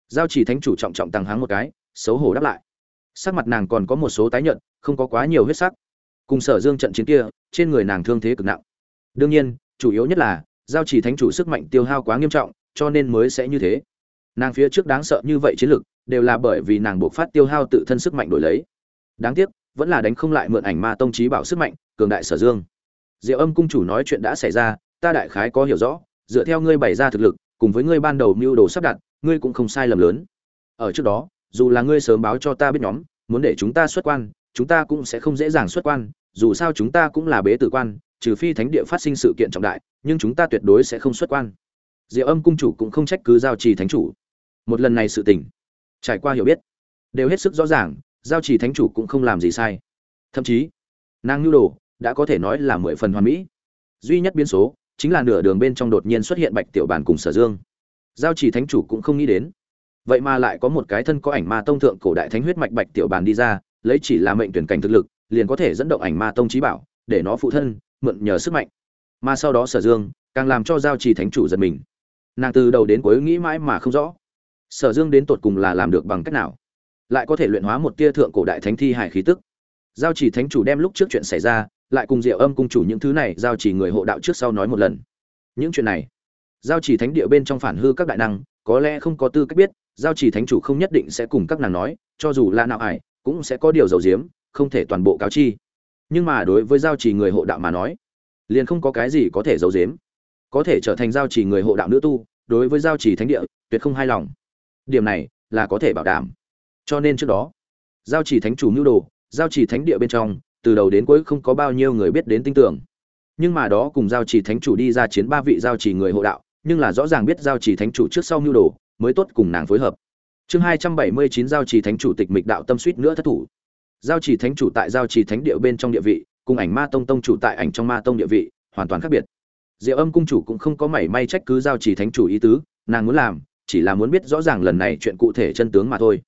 Giao chỉ thánh chủ trọng trọng tăng háng một cái, xấu hổ đáp lại. Sắc mặt nàng còn có một số tái nhợt, không có quá nhiều huyết sắc. Cùng sở dương trận chiến kia, trên người nàng thương thế cực nặng. Đương nhiên, chủ yếu nhất là, giao chỉ thánh chủ sức mạnh tiêu hao quá nghiêm trọng, cho nên mới sẽ như thế nàng phía trước đáng sợ như vậy chiến lực, đều là bởi vì nàng buộc phát tiêu hao tự thân sức mạnh đổi lấy. Đáng tiếc, vẫn là đánh không lại mượn ảnh ma tông trí bảo sức mạnh, cường đại sở dương. Diệu âm cung chủ nói chuyện đã xảy ra, ta đại khái có hiểu rõ, dựa theo ngươi bày ra thực lực, cùng với ngươi ban đầu mưu đồ sắp đặt, ngươi cũng không sai lầm lớn. Ở trước đó, dù là ngươi sớm báo cho ta biết nhóm, muốn để chúng ta xuất quan, chúng ta cũng sẽ không dễ dàng xuất quan, dù sao chúng ta cũng là bế tử quan, trừ phi thánh địa phát sinh sự kiện trọng đại, nhưng chúng ta tuyệt đối sẽ không xuất quan. Diệu âm cung chủ cũng không trách cứ giao trì thánh chủ một lần này sự tình, trải qua hiểu biết, đều hết sức rõ ràng, giao trì thánh chủ cũng không làm gì sai. Thậm chí, nàng nhu đồ đã có thể nói là mười phần hoàn mỹ. Duy nhất biến số chính là nửa đường bên trong đột nhiên xuất hiện bạch tiểu bàn cùng sở dương. Giao chỉ thánh chủ cũng không nghĩ đến. Vậy mà lại có một cái thân có ảnh ma tông thượng cổ đại thánh huyết mạch bạch tiểu bàn đi ra, lấy chỉ là mệnh tuyển cảnh thực lực, liền có thể dẫn động ảnh ma tông trí bảo, để nó phụ thân mượn nhờ sức mạnh. Mà sau đó sở dương càng làm cho giao trì thánh chủ giật mình. Nàng từ đầu đến cuối nghĩ mãi mà không rõ sở dương đến tột cùng là làm được bằng cách nào? Lại có thể luyện hóa một tia thượng cổ đại thánh thi hải khí tức. Giao chỉ thánh chủ đem lúc trước chuyện xảy ra, lại cùng diệu âm cung chủ những thứ này giao chỉ người hộ đạo trước sau nói một lần. Những chuyện này, giao chỉ thánh địa bên trong phản hư các đại năng, có lẽ không có tư cách biết, giao chỉ thánh chủ không nhất định sẽ cùng các nàng nói, cho dù là nào ải cũng sẽ có điều dầu diếm không thể toàn bộ cáo chi. Nhưng mà đối với giao chỉ người hộ đạo mà nói, liền không có cái gì có thể giấu giếm. Có thể trở thành giao chỉ người hộ đạo nữ tu, đối với giao chỉ thánh địa, tuyệt không hài lòng điểm này là có thể bảo đảm. Cho nên trước đó, giao chỉ thánh chủ mưu đồ, giao chỉ thánh địa bên trong, từ đầu đến cuối không có bao nhiêu người biết đến tin tưởng nhưng mà đó cùng giao chỉ thánh chủ đi ra chiến ba vị giao chỉ người hộ đạo, nhưng là rõ ràng biết giao chỉ thánh chủ trước sau mưu đồ, mới tốt cùng nàng phối hợp. Chương hai trăm bảy mươi chín giao chỉ thánh chủ tịch mịch đạo tâm suýt nữa thất thủ. Giao chỉ thánh chủ tại giao chỉ thánh địa bên trong địa vị, cùng ảnh ma tông tông chủ tại ảnh trong ma tông địa vị, hoàn toàn khác biệt. Diệu âm cung chủ cũng không có mảy may trách cứ giao chỉ thánh chủ ý tứ, nàng muốn làm chỉ là muốn biết rõ ràng lần này chuyện cụ thể chân tướng mà thôi.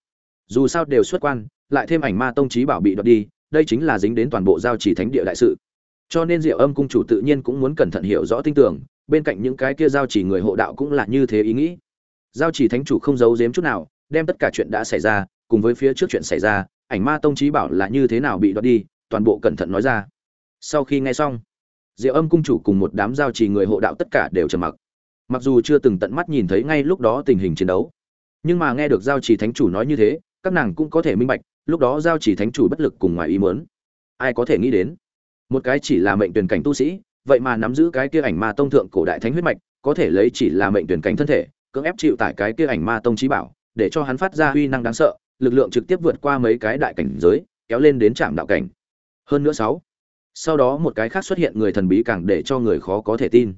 Dù sao đều xuất quan, lại thêm ảnh ma tông trí bảo bị đoạt đi, đây chính là dính đến toàn bộ giao chỉ thánh địa đại sự. Cho nên diệu âm cung chủ tự nhiên cũng muốn cẩn thận hiểu rõ tin tưởng, bên cạnh những cái kia giao chỉ người hộ đạo cũng là như thế ý nghĩ. Giao chỉ thánh chủ không giấu giếm chút nào, đem tất cả chuyện đã xảy ra, cùng với phía trước chuyện xảy ra, ảnh ma tông trí bảo là như thế nào bị đoạt đi, toàn bộ cẩn thận nói ra. Sau khi nghe xong, diệu âm cung chủ cùng một đám giao trì người hộ đạo tất cả đều trầm mặc mặc dù chưa từng tận mắt nhìn thấy ngay lúc đó tình hình chiến đấu, nhưng mà nghe được giao trì thánh chủ nói như thế, các nàng cũng có thể minh bạch, lúc đó giao trì thánh chủ bất lực cùng ngoài ý muốn. Ai có thể nghĩ đến? Một cái chỉ là mệnh tuyển cảnh tu sĩ, vậy mà nắm giữ cái kia ảnh ma tông thượng cổ đại thánh huyết mạch, có thể lấy chỉ là mệnh tuyển cảnh thân thể, cưỡng ép chịu tại cái kia ảnh ma tông trí bảo, để cho hắn phát ra uy năng đáng sợ, lực lượng trực tiếp vượt qua mấy cái đại cảnh giới, kéo lên đến trạm đạo cảnh. Hơn nữa sáu, sau đó một cái khác xuất hiện người thần bí càng để cho người khó có thể tin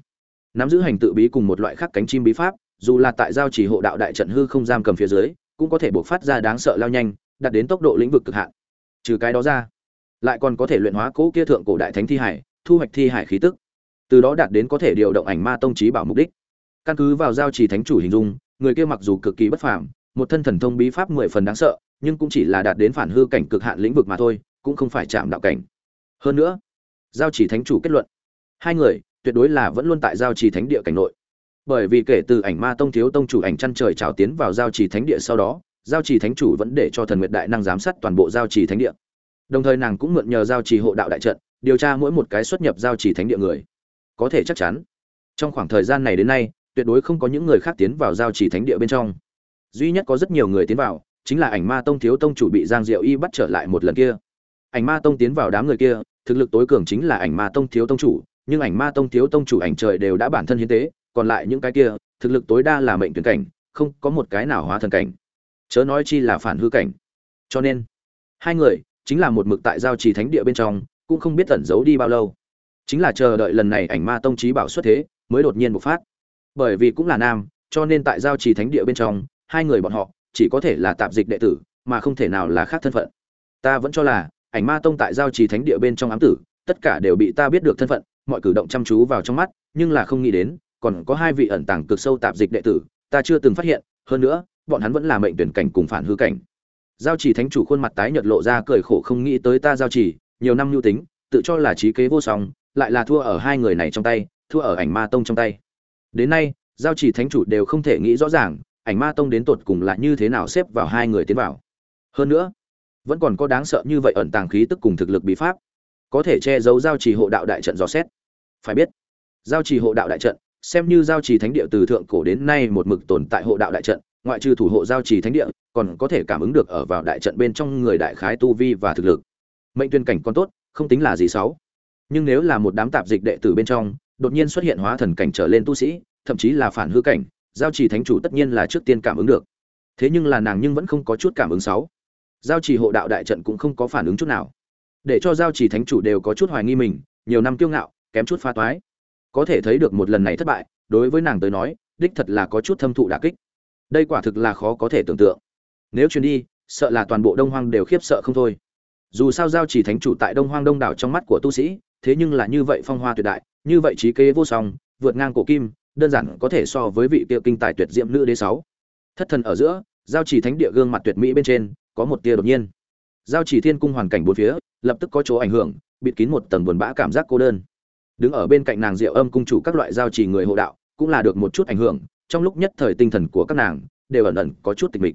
nắm giữ hành tự bí cùng một loại khác cánh chim bí pháp, dù là tại giao chỉ hộ đạo đại trận hư không giam cầm phía dưới, cũng có thể buộc phát ra đáng sợ lao nhanh, đạt đến tốc độ lĩnh vực cực hạn. Trừ cái đó ra, lại còn có thể luyện hóa cỗ kia thượng cổ đại thánh thi hải, thu hoạch thi hải khí tức. Từ đó đạt đến có thể điều động ảnh ma tông trí bảo mục đích. Căn cứ vào giao trì thánh chủ hình dung, người kia mặc dù cực kỳ bất phàm, một thân thần thông bí pháp mười phần đáng sợ, nhưng cũng chỉ là đạt đến phản hư cảnh cực hạn lĩnh vực mà thôi, cũng không phải chạm đạo cảnh. Hơn nữa, giao chỉ thánh chủ kết luận, hai người tuyệt đối là vẫn luôn tại giao trì thánh địa cảnh nội. Bởi vì kể từ ảnh ma tông thiếu tông chủ ảnh chăn trời trào tiến vào giao trì thánh địa sau đó, giao trì thánh chủ vẫn để cho thần nguyệt đại năng giám sát toàn bộ giao trì thánh địa. Đồng thời nàng cũng mượn nhờ giao trì hộ đạo đại trận, điều tra mỗi một cái xuất nhập giao trì thánh địa người. Có thể chắc chắn, trong khoảng thời gian này đến nay, tuyệt đối không có những người khác tiến vào giao trì thánh địa bên trong. Duy nhất có rất nhiều người tiến vào, chính là ảnh ma tông thiếu tông chủ bị giang diệu y bắt trở lại một lần kia. Ảnh ma tông tiến vào đám người kia, thực lực tối cường chính là ảnh ma tông thiếu tông chủ nhưng ảnh ma tông thiếu tông chủ ảnh trời đều đã bản thân hiến tế, còn lại những cái kia, thực lực tối đa là mệnh tuyển cảnh, không có một cái nào hóa thần cảnh. Chớ nói chi là phản hư cảnh. Cho nên, hai người, chính là một mực tại giao trì thánh địa bên trong, cũng không biết tẩn giấu đi bao lâu. Chính là chờ đợi lần này ảnh ma tông trí bảo xuất thế, mới đột nhiên bộc phát. Bởi vì cũng là nam, cho nên tại giao trì thánh địa bên trong, hai người bọn họ, chỉ có thể là tạp dịch đệ tử, mà không thể nào là khác thân phận. Ta vẫn cho là, ảnh ma tông tại giao trì thánh địa bên trong ám tử, tất cả đều bị ta biết được thân phận mọi cử động chăm chú vào trong mắt nhưng là không nghĩ đến còn có hai vị ẩn tàng cực sâu tạp dịch đệ tử ta chưa từng phát hiện hơn nữa bọn hắn vẫn là mệnh tuyển cảnh cùng phản hư cảnh. Giao chỉ thánh chủ khuôn mặt tái nhợt lộ ra cười khổ không nghĩ tới ta giao chỉ, nhiều năm lưu tính tự cho là trí kế vô song lại là thua ở hai người này trong tay thua ở ảnh ma tông trong tay. Đến nay giao chỉ thánh chủ đều không thể nghĩ rõ ràng ảnh ma tông đến tột cùng là như thế nào xếp vào hai người tiến vào. Hơn nữa vẫn còn có đáng sợ như vậy ẩn tàng khí tức cùng thực lực bí pháp có thể che giấu giao trì hộ đạo đại trận dò xét. Phải biết, giao trì hộ đạo đại trận, xem như giao trì thánh địa từ thượng cổ đến nay một mực tồn tại hộ đạo đại trận, ngoại trừ thủ hộ giao trì thánh địa, còn có thể cảm ứng được ở vào đại trận bên trong người đại khái tu vi và thực lực. Mệnh tuyên cảnh còn tốt, không tính là gì xấu. Nhưng nếu là một đám tạp dịch đệ tử bên trong, đột nhiên xuất hiện hóa thần cảnh trở lên tu sĩ, thậm chí là phản hư cảnh, giao trì thánh chủ tất nhiên là trước tiên cảm ứng được. Thế nhưng là nàng nhưng vẫn không có chút cảm ứng xấu. Giao trì hộ đạo đại trận cũng không có phản ứng chút nào để cho giao chỉ thánh chủ đều có chút hoài nghi mình, nhiều năm kiêu ngạo, kém chút pha toái. Có thể thấy được một lần này thất bại, đối với nàng tới nói, đích thật là có chút thâm thụ đả kích. Đây quả thực là khó có thể tưởng tượng. Nếu chuyến đi, sợ là toàn bộ đông hoang đều khiếp sợ không thôi. Dù sao giao chỉ thánh chủ tại đông hoang đông đảo trong mắt của tu sĩ, thế nhưng là như vậy phong hoa tuyệt đại, như vậy trí kế vô song, vượt ngang cổ kim, đơn giản có thể so với vị kia kinh tài tuyệt diệm nữ đế sáu. Thất thần ở giữa, giao chỉ thánh địa gương mặt tuyệt mỹ bên trên, có một tia đột nhiên giao chỉ thiên cung hoàn cảnh bốn phía, lập tức có chỗ ảnh hưởng, bịt kín một tầng buồn bã cảm giác cô đơn. Đứng ở bên cạnh nàng diệu âm cung chủ các loại giao chỉ người hộ đạo, cũng là được một chút ảnh hưởng, trong lúc nhất thời tinh thần của các nàng đều ẩn ẩn có chút tịch mịch.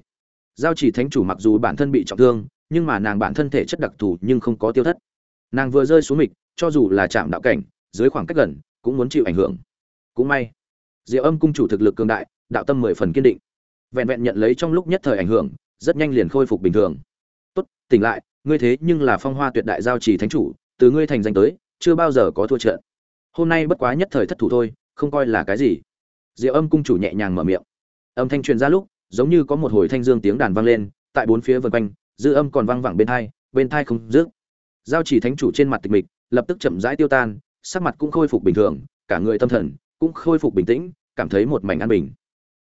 Giao chỉ thánh chủ mặc dù bản thân bị trọng thương, nhưng mà nàng bản thân thể chất đặc thù nhưng không có tiêu thất. Nàng vừa rơi xuống mịch, cho dù là chạm đạo cảnh, dưới khoảng cách gần, cũng muốn chịu ảnh hưởng. Cũng may, diệu âm cung chủ thực lực cường đại, đạo tâm mười phần kiên định. Vẹn vẹn nhận lấy trong lúc nhất thời ảnh hưởng, rất nhanh liền khôi phục bình thường tốt, tỉnh lại, ngươi thế nhưng là phong hoa tuyệt đại giao trì thánh chủ, từ ngươi thành danh tới, chưa bao giờ có thua trận. Hôm nay bất quá nhất thời thất thủ thôi, không coi là cái gì. Diệu âm cung chủ nhẹ nhàng mở miệng. Âm thanh truyền ra lúc, giống như có một hồi thanh dương tiếng đàn vang lên, tại bốn phía vân quanh, dư âm còn vang vẳng bên thai bên thai không dứt. Giao chỉ thánh chủ trên mặt tịch mịch, lập tức chậm rãi tiêu tan, sắc mặt cũng khôi phục bình thường, cả người tâm thần cũng khôi phục bình tĩnh, cảm thấy một mảnh an bình.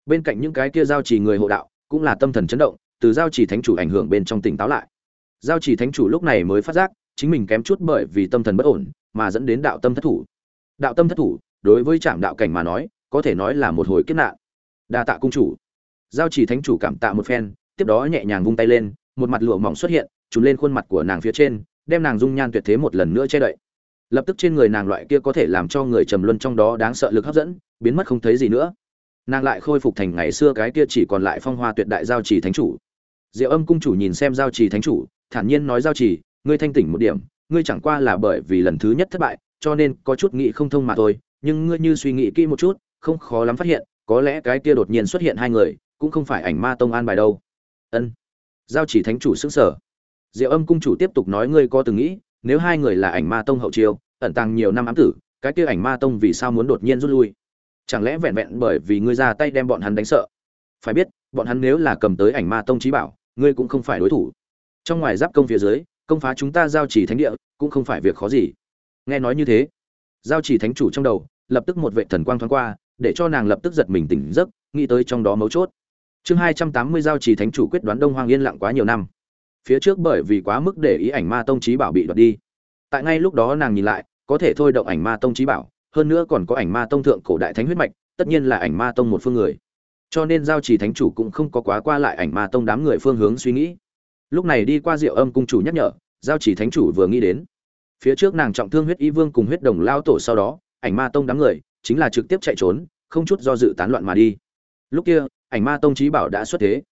Bên cạnh những cái kia giao chỉ người hộ đạo cũng là tâm thần chấn động từ giao chỉ thánh chủ ảnh hưởng bên trong tỉnh táo lại. Giao chỉ thánh chủ lúc này mới phát giác, chính mình kém chút bởi vì tâm thần bất ổn, mà dẫn đến đạo tâm thất thủ. Đạo tâm thất thủ, đối với trạm đạo cảnh mà nói, có thể nói là một hồi kiếp nạn. Đa tạ cung chủ. Giao chỉ thánh chủ cảm tạ một phen, tiếp đó nhẹ nhàng vung tay lên, một mặt lụa mỏng xuất hiện, trùm lên khuôn mặt của nàng phía trên, đem nàng dung nhan tuyệt thế một lần nữa che đậy. Lập tức trên người nàng loại kia có thể làm cho người trầm luân trong đó đáng sợ lực hấp dẫn, biến mất không thấy gì nữa. Nàng lại khôi phục thành ngày xưa cái kia chỉ còn lại phong hoa tuyệt đại giao chỉ thánh chủ diệu âm cung chủ nhìn xem giao trì thánh chủ, thản nhiên nói giao trì, ngươi thanh tỉnh một điểm, ngươi chẳng qua là bởi vì lần thứ nhất thất bại, cho nên có chút nghĩ không thông mà thôi, nhưng ngươi như suy nghĩ kỹ một chút, không khó lắm phát hiện, có lẽ cái kia đột nhiên xuất hiện hai người, cũng không phải ảnh ma tông an bài đâu. Ân. Giao chỉ thánh chủ sững sờ. diệu âm cung chủ tiếp tục nói ngươi có từng nghĩ, nếu hai người là ảnh ma tông hậu chiêu ẩn tàng nhiều năm ám tử, cái kia ảnh ma tông vì sao muốn đột nhiên rút lui? Chẳng lẽ vẹn vẹn bởi vì ngươi ra tay đem bọn hắn đánh sợ? Phải biết, bọn hắn nếu là cầm tới ảnh ma tông trí bảo, ngươi cũng không phải đối thủ. Trong ngoài giáp công phía dưới, công phá chúng ta giao chỉ thánh địa, cũng không phải việc khó gì. Nghe nói như thế, giao chỉ thánh chủ trong đầu, lập tức một vệ thần quang thoáng qua, để cho nàng lập tức giật mình tỉnh giấc, nghĩ tới trong đó mấu chốt. Chương hai trăm tám mươi giao chỉ thánh chủ quyết đoán đông hoang yên lặng quá nhiều năm. Phía trước bởi vì quá mức để ý ảnh ma tông trí bảo bị đoạt đi. Tại ngay lúc đó nàng nhìn lại, có thể thôi động ảnh ma tông trí bảo, hơn nữa còn có ảnh ma tông thượng cổ đại thánh huyết mạch, tất nhiên là ảnh ma tông một phương người cho nên giao trì thánh chủ cũng không có quá qua lại ảnh ma tông đám người phương hướng suy nghĩ. Lúc này đi qua diệu âm cung chủ nhắc nhở, giao trì thánh chủ vừa nghĩ đến. Phía trước nàng trọng thương huyết y vương cùng huyết đồng lao tổ sau đó, ảnh ma tông đám người chính là trực tiếp chạy trốn, không chút do dự tán loạn mà đi. Lúc kia, ảnh ma tông trí bảo đã xuất thế.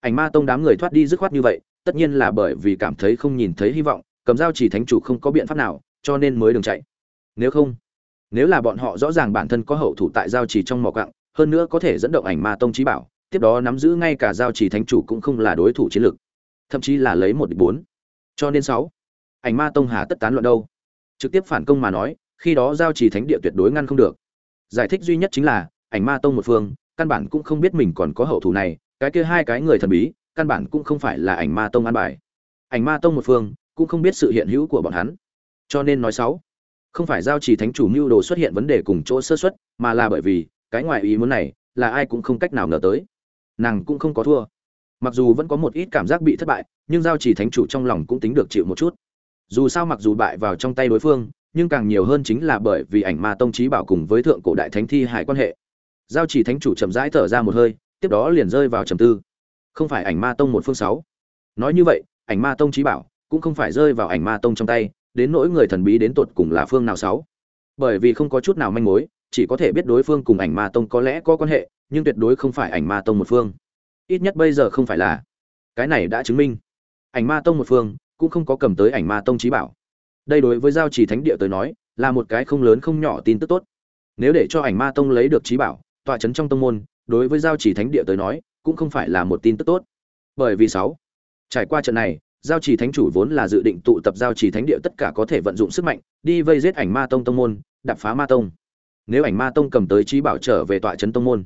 Ảnh ma tông đám người thoát đi dứt khoát như vậy, tất nhiên là bởi vì cảm thấy không nhìn thấy hy vọng, cầm dao chỉ thánh chủ không có biện pháp nào, cho nên mới đừng chạy. Nếu không, nếu là bọn họ rõ ràng bản thân có hậu thủ tại giao chỉ trong mỏ cặng hơn nữa có thể dẫn động ảnh ma tông trí bảo, tiếp đó nắm giữ ngay cả giao trì thánh chủ cũng không là đối thủ chiến lược, thậm chí là lấy một địch bốn. Cho nên sáu, ảnh ma tông hà tất tán loạn đâu? Trực tiếp phản công mà nói, khi đó giao trì thánh địa tuyệt đối ngăn không được. Giải thích duy nhất chính là, ảnh ma tông một phương, căn bản cũng không biết mình còn có hậu thủ này, cái kia hai cái người thần bí, căn bản cũng không phải là ảnh ma tông an bài. Ảnh ma tông một phương, cũng không biết sự hiện hữu của bọn hắn. Cho nên nói sáu, không phải giao trì thánh chủ mưu đồ xuất hiện vấn đề cùng chỗ sơ xuất mà là bởi vì cái ngoại ý muốn này, là ai cũng không cách nào ngờ tới. Nàng cũng không có thua. Mặc dù vẫn có một ít cảm giác bị thất bại, nhưng giao chỉ thánh chủ trong lòng cũng tính được chịu một chút. Dù sao mặc dù bại vào trong tay đối phương, nhưng càng nhiều hơn chính là bởi vì ảnh ma tông trí bảo cùng với thượng cổ đại thánh thi hải quan hệ. Giao chỉ thánh chủ chậm rãi thở ra một hơi, tiếp đó liền rơi vào trầm tư. Không phải ảnh ma tông một phương sáu. Nói như vậy, ảnh ma tông trí bảo cũng không phải rơi vào ảnh ma tông trong tay, đến nỗi người thần bí đến tột cùng là phương nào sáu? Bởi vì không có chút nào manh mối chỉ có thể biết đối phương cùng ảnh ma tông có lẽ có quan hệ, nhưng tuyệt đối không phải ảnh ma tông một phương. Ít nhất bây giờ không phải là. Cái này đã chứng minh. Ảnh ma tông một phương, cũng không có cầm tới ảnh ma tông trí bảo. Đây đối với giao trì thánh địa tới nói, là một cái không lớn không nhỏ tin tức tốt. Nếu để cho ảnh ma tông lấy được trí bảo, tọa chấn trong tông môn, đối với giao trì thánh địa tới nói, cũng không phải là một tin tức tốt. Bởi vì sáu, trải qua trận này, giao trì thánh chủ vốn là dự định tụ tập giao trì thánh địa tất cả có thể vận dụng sức mạnh, đi vây giết ảnh ma tông tông môn đập phá ma tông nếu ảnh ma tông cầm tới trí bảo trở về tọa trấn tông môn.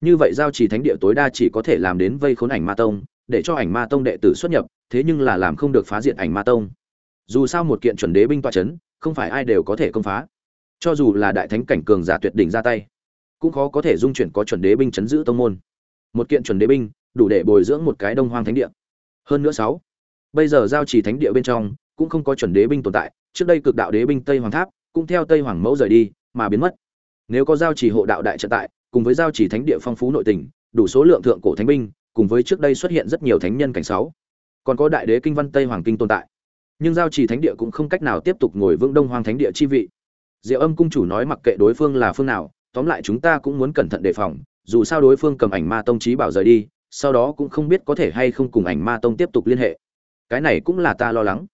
Như vậy giao trì thánh địa tối đa chỉ có thể làm đến vây khốn ảnh ma tông, để cho ảnh ma tông đệ tử xuất nhập, thế nhưng là làm không được phá diệt ảnh ma tông. Dù sao một kiện chuẩn đế binh tọa trấn không phải ai đều có thể công phá. Cho dù là đại thánh cảnh cường giả tuyệt đỉnh ra tay, cũng khó có thể dung chuyển có chuẩn đế binh chấn giữ tông môn. Một kiện chuẩn đế binh, đủ để bồi dưỡng một cái đông hoang thánh địa. Hơn nữa sáu, bây giờ giao trì thánh địa bên trong, cũng không có chuẩn đế binh tồn tại, trước đây cực đạo đế binh tây hoàng tháp, cũng theo tây hoàng mẫu rời đi, mà biến mất nếu có giao chỉ hộ đạo đại trận tại, cùng với giao chỉ thánh địa phong phú nội tình, đủ số lượng thượng cổ thánh binh, cùng với trước đây xuất hiện rất nhiều thánh nhân cảnh sáu. Còn có đại đế kinh văn tây hoàng kinh tồn tại. Nhưng giao chỉ thánh địa cũng không cách nào tiếp tục ngồi vững đông hoàng thánh địa chi vị. Diệu âm cung chủ nói mặc kệ đối phương là phương nào, tóm lại chúng ta cũng muốn cẩn thận đề phòng, dù sao đối phương cầm ảnh ma tông trí bảo rời đi, sau đó cũng không biết có thể hay không cùng ảnh ma tông tiếp tục liên hệ. Cái này cũng là ta lo lắng.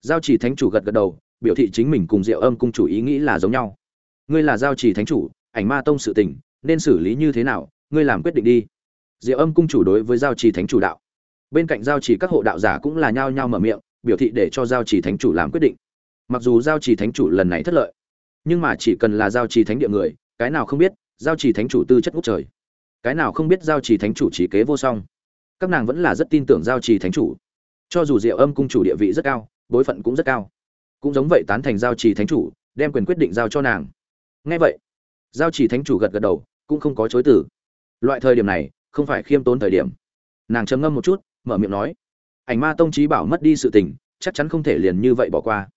Giao chỉ thánh chủ gật gật đầu, biểu thị chính mình cùng diệu âm cung chủ ý nghĩ là giống nhau ngươi là giao chỉ thánh chủ ảnh ma tông sự tình nên xử lý như thế nào ngươi làm quyết định đi diệu âm cung chủ đối với giao chỉ thánh chủ đạo bên cạnh giao chỉ các hộ đạo giả cũng là nhao nhao mở miệng biểu thị để cho giao chỉ thánh chủ làm quyết định mặc dù giao chỉ thánh chủ lần này thất lợi nhưng mà chỉ cần là giao chỉ thánh địa người cái nào không biết giao chỉ thánh chủ tư chất ngút trời cái nào không biết giao chỉ thánh chủ chỉ kế vô song các nàng vẫn là rất tin tưởng giao chỉ thánh chủ cho dù diệu âm cung chủ địa vị rất cao bối phận cũng rất cao cũng giống vậy tán thành giao chỉ thánh chủ đem quyền quyết định giao cho nàng Nghe vậy, giao chỉ thánh chủ gật gật đầu, cũng không có chối từ. Loại thời điểm này, không phải khiêm tốn thời điểm. Nàng trầm ngâm một chút, mở miệng nói, ảnh ma tông trí bảo mất đi sự tình, chắc chắn không thể liền như vậy bỏ qua.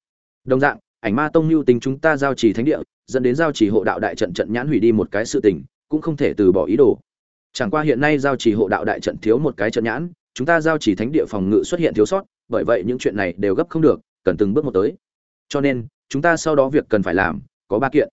Đồng dạng, ảnh ma tông mưu tính chúng ta giao trì thánh địa, dẫn đến giao trì hộ đạo đại trận trận nhãn hủy đi một cái sự tình, cũng không thể từ bỏ ý đồ. Chẳng qua hiện nay giao trì hộ đạo đại trận thiếu một cái trận nhãn, chúng ta giao trì thánh địa phòng ngự xuất hiện thiếu sót, bởi vậy những chuyện này đều gấp không được, cần từng bước một tới. Cho nên, chúng ta sau đó việc cần phải làm, có ba kiện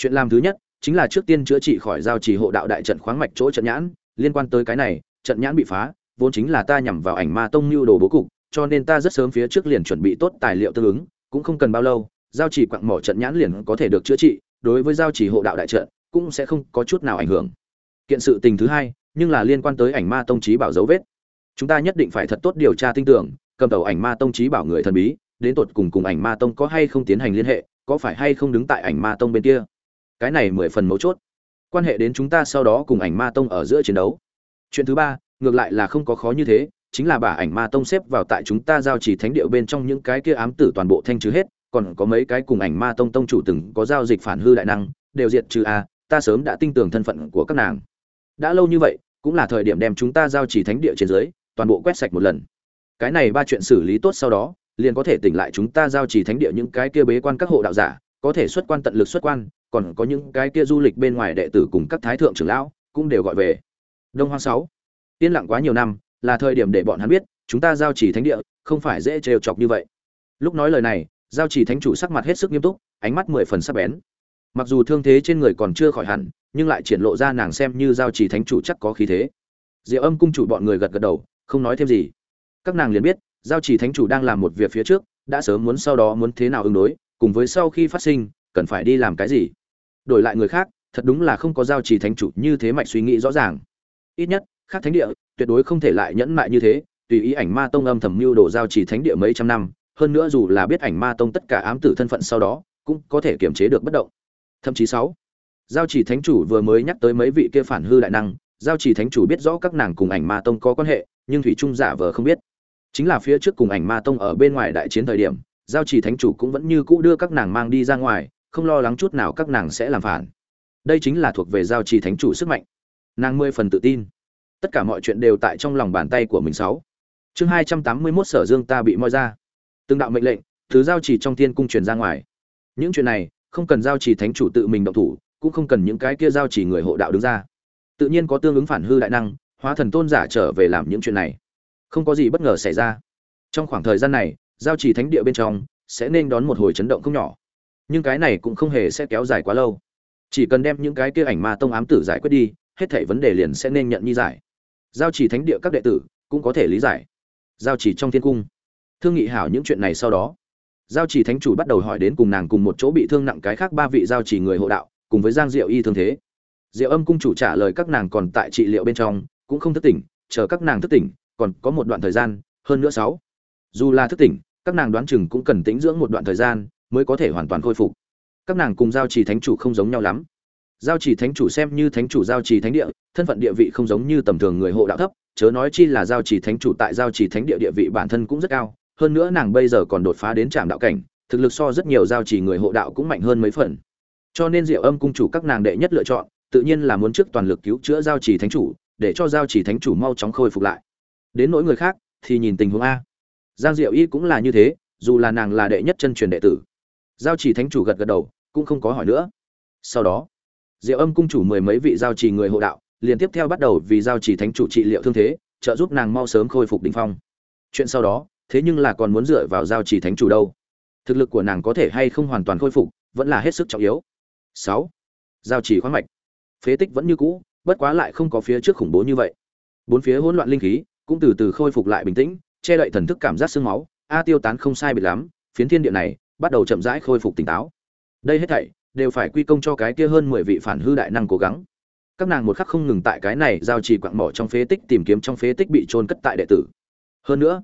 chuyện làm thứ nhất chính là trước tiên chữa trị khỏi giao trì hộ đạo đại trận khoáng mạch chỗ trận nhãn. Liên quan tới cái này, trận nhãn bị phá, vốn chính là ta nhằm vào ảnh ma tông mưu đồ bố cục, cho nên ta rất sớm phía trước liền chuẩn bị tốt tài liệu tương ứng, cũng không cần bao lâu, giao trì quặng mỏ trận nhãn liền có thể được chữa trị, đối với giao trì hộ đạo đại trận cũng sẽ không có chút nào ảnh hưởng. Kiện sự tình thứ hai, nhưng là liên quan tới ảnh ma tông trí bảo dấu vết. Chúng ta nhất định phải thật tốt điều tra tin tưởng, cầm tàu ảnh ma tông trí bảo người thần bí, đến tột cùng cùng ảnh ma tông có hay không tiến hành liên hệ, có phải hay không đứng tại ảnh ma tông bên kia cái này mười phần mấu chốt. Quan hệ đến chúng ta sau đó cùng ảnh ma tông ở giữa chiến đấu. Chuyện thứ ba, ngược lại là không có khó như thế, chính là bà ảnh ma tông xếp vào tại chúng ta giao chỉ thánh điệu bên trong những cái kia ám tử toàn bộ thanh trừ hết, còn có mấy cái cùng ảnh ma tông tông chủ từng có giao dịch phản hư đại năng, đều diệt trừ a ta sớm đã tin tưởng thân phận của các nàng. Đã lâu như vậy, cũng là thời điểm đem chúng ta giao chỉ thánh địa trên dưới, toàn bộ quét sạch một lần. Cái này ba chuyện xử lý tốt sau đó, liền có thể tỉnh lại chúng ta giao chỉ thánh địa những cái kia bế quan các hộ đạo giả, có thể xuất quan tận lực xuất quan còn có những cái kia du lịch bên ngoài đệ tử cùng các thái thượng trưởng lão cũng đều gọi về. Đông hoang sáu, yên lặng quá nhiều năm, là thời điểm để bọn hắn biết, chúng ta giao chỉ thánh địa, không phải dễ trêu chọc như vậy. Lúc nói lời này, giao chỉ thánh chủ sắc mặt hết sức nghiêm túc, ánh mắt mười phần sắc bén. Mặc dù thương thế trên người còn chưa khỏi hẳn, nhưng lại triển lộ ra nàng xem như giao chỉ thánh chủ chắc có khí thế. Diệu âm cung chủ bọn người gật gật đầu, không nói thêm gì. Các nàng liền biết, giao chỉ thánh chủ đang làm một việc phía trước, đã sớm muốn sau đó muốn thế nào ứng đối, cùng với sau khi phát sinh, cần phải đi làm cái gì đổi lại người khác, thật đúng là không có giao chỉ thánh chủ như thế mạch suy nghĩ rõ ràng. Ít nhất, khác thánh địa, tuyệt đối không thể lại nhẫn mại như thế, tùy ý ảnh ma tông âm thầm mưu đồ giao chỉ thánh địa mấy trăm năm, hơn nữa dù là biết ảnh ma tông tất cả ám tử thân phận sau đó, cũng có thể kiềm chế được bất động. Thậm chí sáu, giao chỉ thánh chủ vừa mới nhắc tới mấy vị kia phản hư đại năng, giao chỉ thánh chủ biết rõ các nàng cùng ảnh ma tông có quan hệ, nhưng thủy trung giả vờ không biết. Chính là phía trước cùng ảnh ma tông ở bên ngoài đại chiến thời điểm, giao chỉ thánh chủ cũng vẫn như cũ đưa các nàng mang đi ra ngoài không lo lắng chút nào các nàng sẽ làm phản. Đây chính là thuộc về giao chỉ thánh chủ sức mạnh. Nàng mười phần tự tin. Tất cả mọi chuyện đều tại trong lòng bàn tay của mình sáu. Chương hai trăm tám mươi 281 sở dương ta bị moi ra. Từng đạo mệnh lệnh, thứ giao chỉ trong thiên cung truyền ra ngoài. Những chuyện này, không cần giao chỉ thánh chủ tự mình động thủ, cũng không cần những cái kia giao chỉ người hộ đạo đứng ra. Tự nhiên có tương ứng phản hư đại năng, hóa thần tôn giả trở về làm những chuyện này. Không có gì bất ngờ xảy ra. Trong khoảng thời gian này, giao chỉ thánh địa bên trong, sẽ nên đón một hồi chấn động không nhỏ nhưng cái này cũng không hề sẽ kéo dài quá lâu. Chỉ cần đem những cái kia ảnh ma tông ám tử giải quyết đi, hết thảy vấn đề liền sẽ nên nhận nhi giải. Giao chỉ thánh địa các đệ tử cũng có thể lý giải. Giao chỉ trong thiên cung. Thương nghị hảo những chuyện này sau đó. Giao chỉ thánh chủ bắt đầu hỏi đến cùng nàng cùng một chỗ bị thương nặng cái khác ba vị giao chỉ người hộ đạo, cùng với giang diệu y thương thế. Diệu âm cung chủ trả lời các nàng còn tại trị liệu bên trong, cũng không thức tỉnh, chờ các nàng thức tỉnh, còn có một đoạn thời gian, hơn nữa sáu. Dù là thức tỉnh, các nàng đoán chừng cũng cần tĩnh dưỡng một đoạn thời gian mới có thể hoàn toàn khôi phục. Các nàng cùng giao chỉ thánh chủ không giống nhau lắm. Giao chỉ thánh chủ xem như thánh chủ giao chỉ thánh địa, thân phận địa vị không giống như tầm thường người hộ đạo thấp, chớ nói chi là giao chỉ thánh chủ tại giao chỉ thánh địa địa vị bản thân cũng rất cao, hơn nữa nàng bây giờ còn đột phá đến trạm đạo cảnh, thực lực so rất nhiều giao chỉ người hộ đạo cũng mạnh hơn mấy phần. Cho nên diệu âm cung chủ các nàng đệ nhất lựa chọn, tự nhiên là muốn trước toàn lực cứu chữa giao chỉ thánh chủ, để cho giao chỉ thánh chủ mau chóng khôi phục lại. Đến nỗi người khác, thì nhìn tình huống a. Giang diệu y cũng là như thế, dù là nàng là đệ nhất chân truyền đệ tử giao chỉ thánh chủ gật gật đầu, cũng không có hỏi nữa. Sau đó, diệu âm cung chủ mười mấy vị giao chỉ người hộ đạo, liền tiếp theo bắt đầu vì giao chỉ thánh chủ trị liệu thương thế, trợ giúp nàng mau sớm khôi phục đỉnh phong. Chuyện sau đó, thế nhưng là còn muốn dựa vào giao chỉ thánh chủ đâu. Thực lực của nàng có thể hay không hoàn toàn khôi phục, vẫn là hết sức trọng yếu. Sáu, giao chỉ khoáng mạch. Phế tích vẫn như cũ, bất quá lại không có phía trước khủng bố như vậy. Bốn phía hỗn loạn linh khí cũng từ từ khôi phục lại bình tĩnh, che đậy thần thức cảm giác sương máu. A tiêu tán không sai biệt lắm, phiến thiên địa này bắt đầu chậm rãi khôi phục tỉnh táo. Đây hết thảy đều phải quy công cho cái kia hơn mười vị phản hư đại năng cố gắng. Các nàng một khắc không ngừng tại cái này giao trì quặng mỏ trong phế tích tìm kiếm trong phế tích bị trôn cất tại đệ tử. Hơn nữa,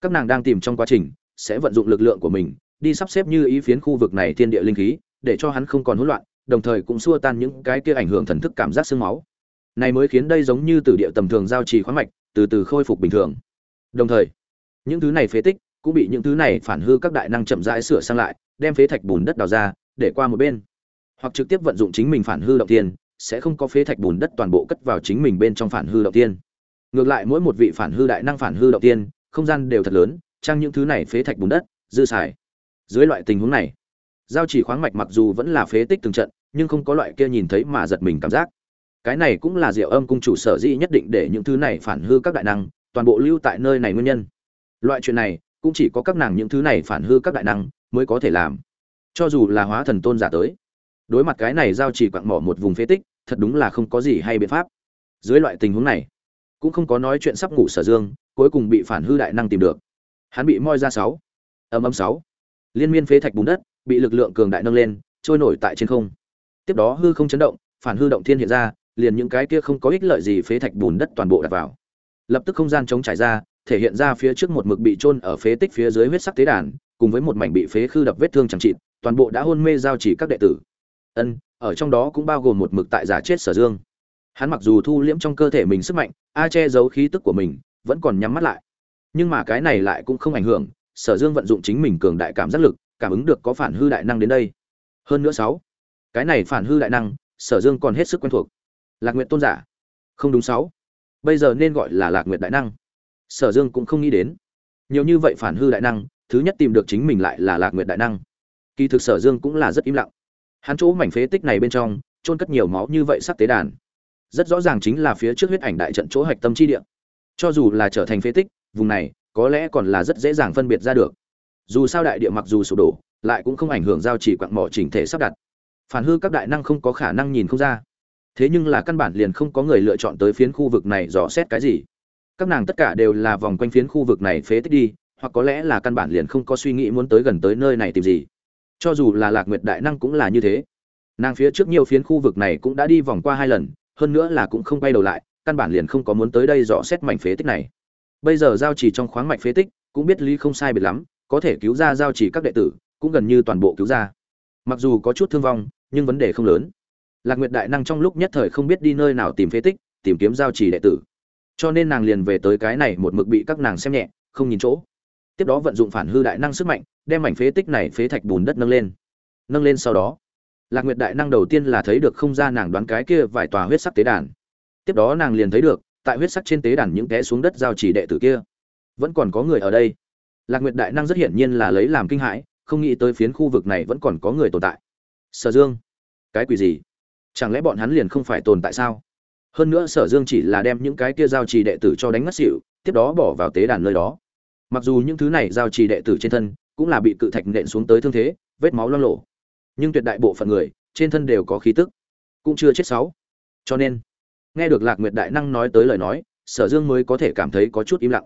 các nàng đang tìm trong quá trình sẽ vận dụng lực lượng của mình, đi sắp xếp như ý phiến khu vực này thiên địa linh khí, để cho hắn không còn hỗn loạn, đồng thời cũng xua tan những cái kia ảnh hưởng thần thức cảm giác sương máu. Này mới khiến đây giống như từ địa tầm thường giao trì khoáng mạch, từ từ khôi phục bình thường. Đồng thời, những thứ này phế tích cũng bị những thứ này phản hư các đại năng chậm rãi sửa sang lại, đem phế thạch bùn đất đào ra, để qua một bên. Hoặc trực tiếp vận dụng chính mình phản hư động tiên sẽ không có phế thạch bùn đất toàn bộ cất vào chính mình bên trong phản hư động tiên ngược lại mỗi một vị phản hư đại năng phản hư động tiên không gian đều thật lớn trang những thứ này phế thạch bùn đất, dư xài. Dưới loại tình huống này, giao chỉ khoáng mạch mặc dù vẫn là phế tích từng trận, nhưng không có loại kia nhìn thấy mà giật mình cảm giác. Cái này cũng là diệu âm cung chủ sở dĩ nhất định để những thứ này phản hư các đại năng toàn bộ lưu tại nơi này nguyên nhân. Loại chuyện này cũng chỉ có các nàng những thứ này phản hư các đại năng mới có thể làm. Cho dù là hóa thần tôn giả tới, đối mặt cái này giao chỉ quặng mỏ một vùng phế tích, thật đúng là không có gì hay biện pháp. Dưới loại tình huống này, cũng không có nói chuyện sắp ngủ sở dương, cuối cùng bị phản hư đại năng tìm được. Hắn bị moi ra sáu, âm âm sáu. Liên miên phế thạch bùn đất, bị lực lượng cường đại nâng lên, trôi nổi tại trên không. Tiếp đó hư không chấn động, phản hư động thiên hiện ra, liền những cái kia không có ích lợi gì phế thạch bùn đất toàn bộ đặt vào. Lập tức không gian chống trải ra thể hiện ra phía trước một mực bị chôn ở phế tích phía dưới huyết sắc tế đàn, cùng với một mảnh bị phế khư đập vết thương chẳng trị toàn bộ đã hôn mê giao chỉ các đệ tử. Ân, ở trong đó cũng bao gồm một mực tại giả chết sở dương. Hắn mặc dù thu liễm trong cơ thể mình sức mạnh, a che giấu khí tức của mình, vẫn còn nhắm mắt lại. Nhưng mà cái này lại cũng không ảnh hưởng, sở dương vận dụng chính mình cường đại cảm giác lực, cảm ứng được có phản hư đại năng đến đây. Hơn nữa sáu, cái này phản hư đại năng, sở dương còn hết sức quen thuộc. Lạc nguyện tôn giả. Không đúng sáu. Bây giờ nên gọi là lạc nguyện đại năng sở dương cũng không nghĩ đến. Nhiều như vậy phản hư đại năng, thứ nhất tìm được chính mình lại là lạc nguyện đại năng. Kỳ thực sở dương cũng là rất im lặng. Hắn chỗ mảnh phế tích này bên trong trôn cất nhiều máu như vậy sắc tế đàn. Rất rõ ràng chính là phía trước huyết ảnh đại trận chỗ hạch tâm chi địa. Cho dù là trở thành phế tích, vùng này có lẽ còn là rất dễ dàng phân biệt ra được. Dù sao đại địa mặc dù sụp đổ, lại cũng không ảnh hưởng giao chỉ quặng mỏ chỉnh thể sắp đặt. Phản hư các đại năng không có khả năng nhìn không ra. Thế nhưng là căn bản liền không có người lựa chọn tới phiến khu vực này dò xét cái gì các nàng tất cả đều là vòng quanh phiến khu vực này phế tích đi, hoặc có lẽ là căn bản liền không có suy nghĩ muốn tới gần tới nơi này tìm gì. Cho dù là lạc nguyệt đại năng cũng là như thế. Nàng phía trước nhiều phiến khu vực này cũng đã đi vòng qua hai lần, hơn nữa là cũng không quay đầu lại, căn bản liền không có muốn tới đây dò xét mảnh phế tích này. Bây giờ giao chỉ trong khoáng mạch phế tích, cũng biết lý không sai biệt lắm, có thể cứu ra giao chỉ các đệ tử, cũng gần như toàn bộ cứu ra. Mặc dù có chút thương vong, nhưng vấn đề không lớn. Lạc nguyệt đại năng trong lúc nhất thời không biết đi nơi nào tìm phế tích, tìm kiếm giao chỉ đệ tử cho nên nàng liền về tới cái này một mực bị các nàng xem nhẹ, không nhìn chỗ. Tiếp đó vận dụng phản hư đại năng sức mạnh, đem mảnh phế tích này phế thạch bùn đất nâng lên. Nâng lên sau đó, lạc nguyệt đại năng đầu tiên là thấy được không ra nàng đoán cái kia vài tòa huyết sắc tế đàn. Tiếp đó nàng liền thấy được, tại huyết sắc trên tế đàn những té xuống đất giao chỉ đệ tử kia. Vẫn còn có người ở đây. Lạc nguyệt đại năng rất hiển nhiên là lấy làm kinh hãi, không nghĩ tới phiến khu vực này vẫn còn có người tồn tại. Sở dương, cái quỷ gì? Chẳng lẽ bọn hắn liền không phải tồn tại sao? Hơn nữa sở dương chỉ là đem những cái kia giao trì đệ tử cho đánh ngất xỉu, tiếp đó bỏ vào tế đàn nơi đó. Mặc dù những thứ này giao trì đệ tử trên thân cũng là bị cự thạch nện xuống tới thương thế, vết máu loang lộ nhưng tuyệt đại bộ phận người trên thân đều có khí tức, cũng chưa chết sáu. Cho nên, nghe được lạc nguyệt đại năng nói tới lời nói, sở dương mới có thể cảm thấy có chút im lặng.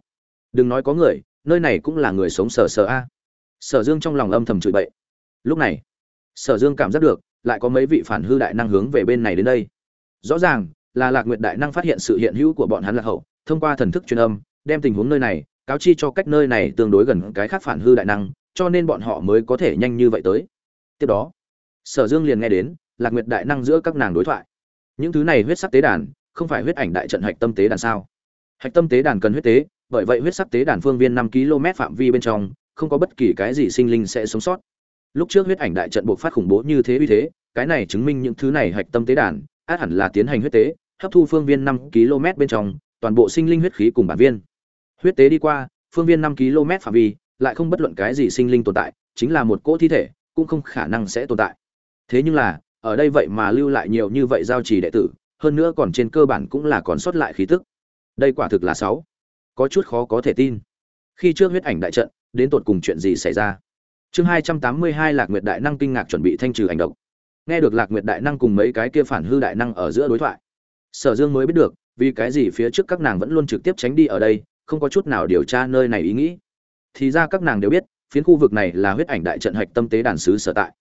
Đừng nói có người, nơi này cũng là người sống sờ sờ a. Sở dương trong lòng âm thầm chửi bậy. Lúc này, sở dương cảm giác được lại có mấy vị phản hư đại năng hướng về bên này đến đây. Rõ ràng là lạc nguyệt đại năng phát hiện sự hiện hữu của bọn hắn lạc hậu, thông qua thần thức truyền âm, đem tình huống nơi này, cáo chi cho cách nơi này tương đối gần cái khác phản hư đại năng, cho nên bọn họ mới có thể nhanh như vậy tới. Tiếp đó, sở dương liền nghe đến lạc nguyệt đại năng giữa các nàng đối thoại. Những thứ này huyết sắc tế đàn, không phải huyết ảnh đại trận hạch tâm tế đàn sao? Hạch tâm tế đàn cần huyết tế, bởi vậy huyết sắc tế đàn phương viên năm km phạm vi bên trong, không có bất kỳ cái gì sinh linh sẽ sống sót. Lúc trước huyết ảnh đại trận buộc phát khủng bố như thế uy thế, cái này chứng minh những thứ này hạch tâm tế đàn át hẳn là tiến hành huyết tế, hấp thu phương viên năm km bên trong, toàn bộ sinh linh huyết khí cùng bản viên. Huyết tế đi qua, phương viên năm km phạm vi, lại không bất luận cái gì sinh linh tồn tại, chính là một cỗ thi thể, cũng không khả năng sẽ tồn tại. Thế nhưng là, ở đây vậy mà lưu lại nhiều như vậy giao trì đệ tử, hơn nữa còn trên cơ bản cũng là còn sót lại khí tức. Đây quả thực là sáu. Có chút khó có thể tin. Khi trước huyết ảnh đại trận, đến tột cùng chuyện gì xảy ra? Chương hai trăm tám mươi hai lạc nguyệt đại năng kinh ngạc chuẩn bị thanh trừ ảnh độc nghe được lạc nguyệt đại năng cùng mấy cái kia phản hư đại năng ở giữa đối thoại. Sở dương mới biết được, vì cái gì phía trước các nàng vẫn luôn trực tiếp tránh đi ở đây, không có chút nào điều tra nơi này ý nghĩ. Thì ra các nàng đều biết, phiến khu vực này là huyết ảnh đại trận hạch tâm tế đàn sứ sở tại.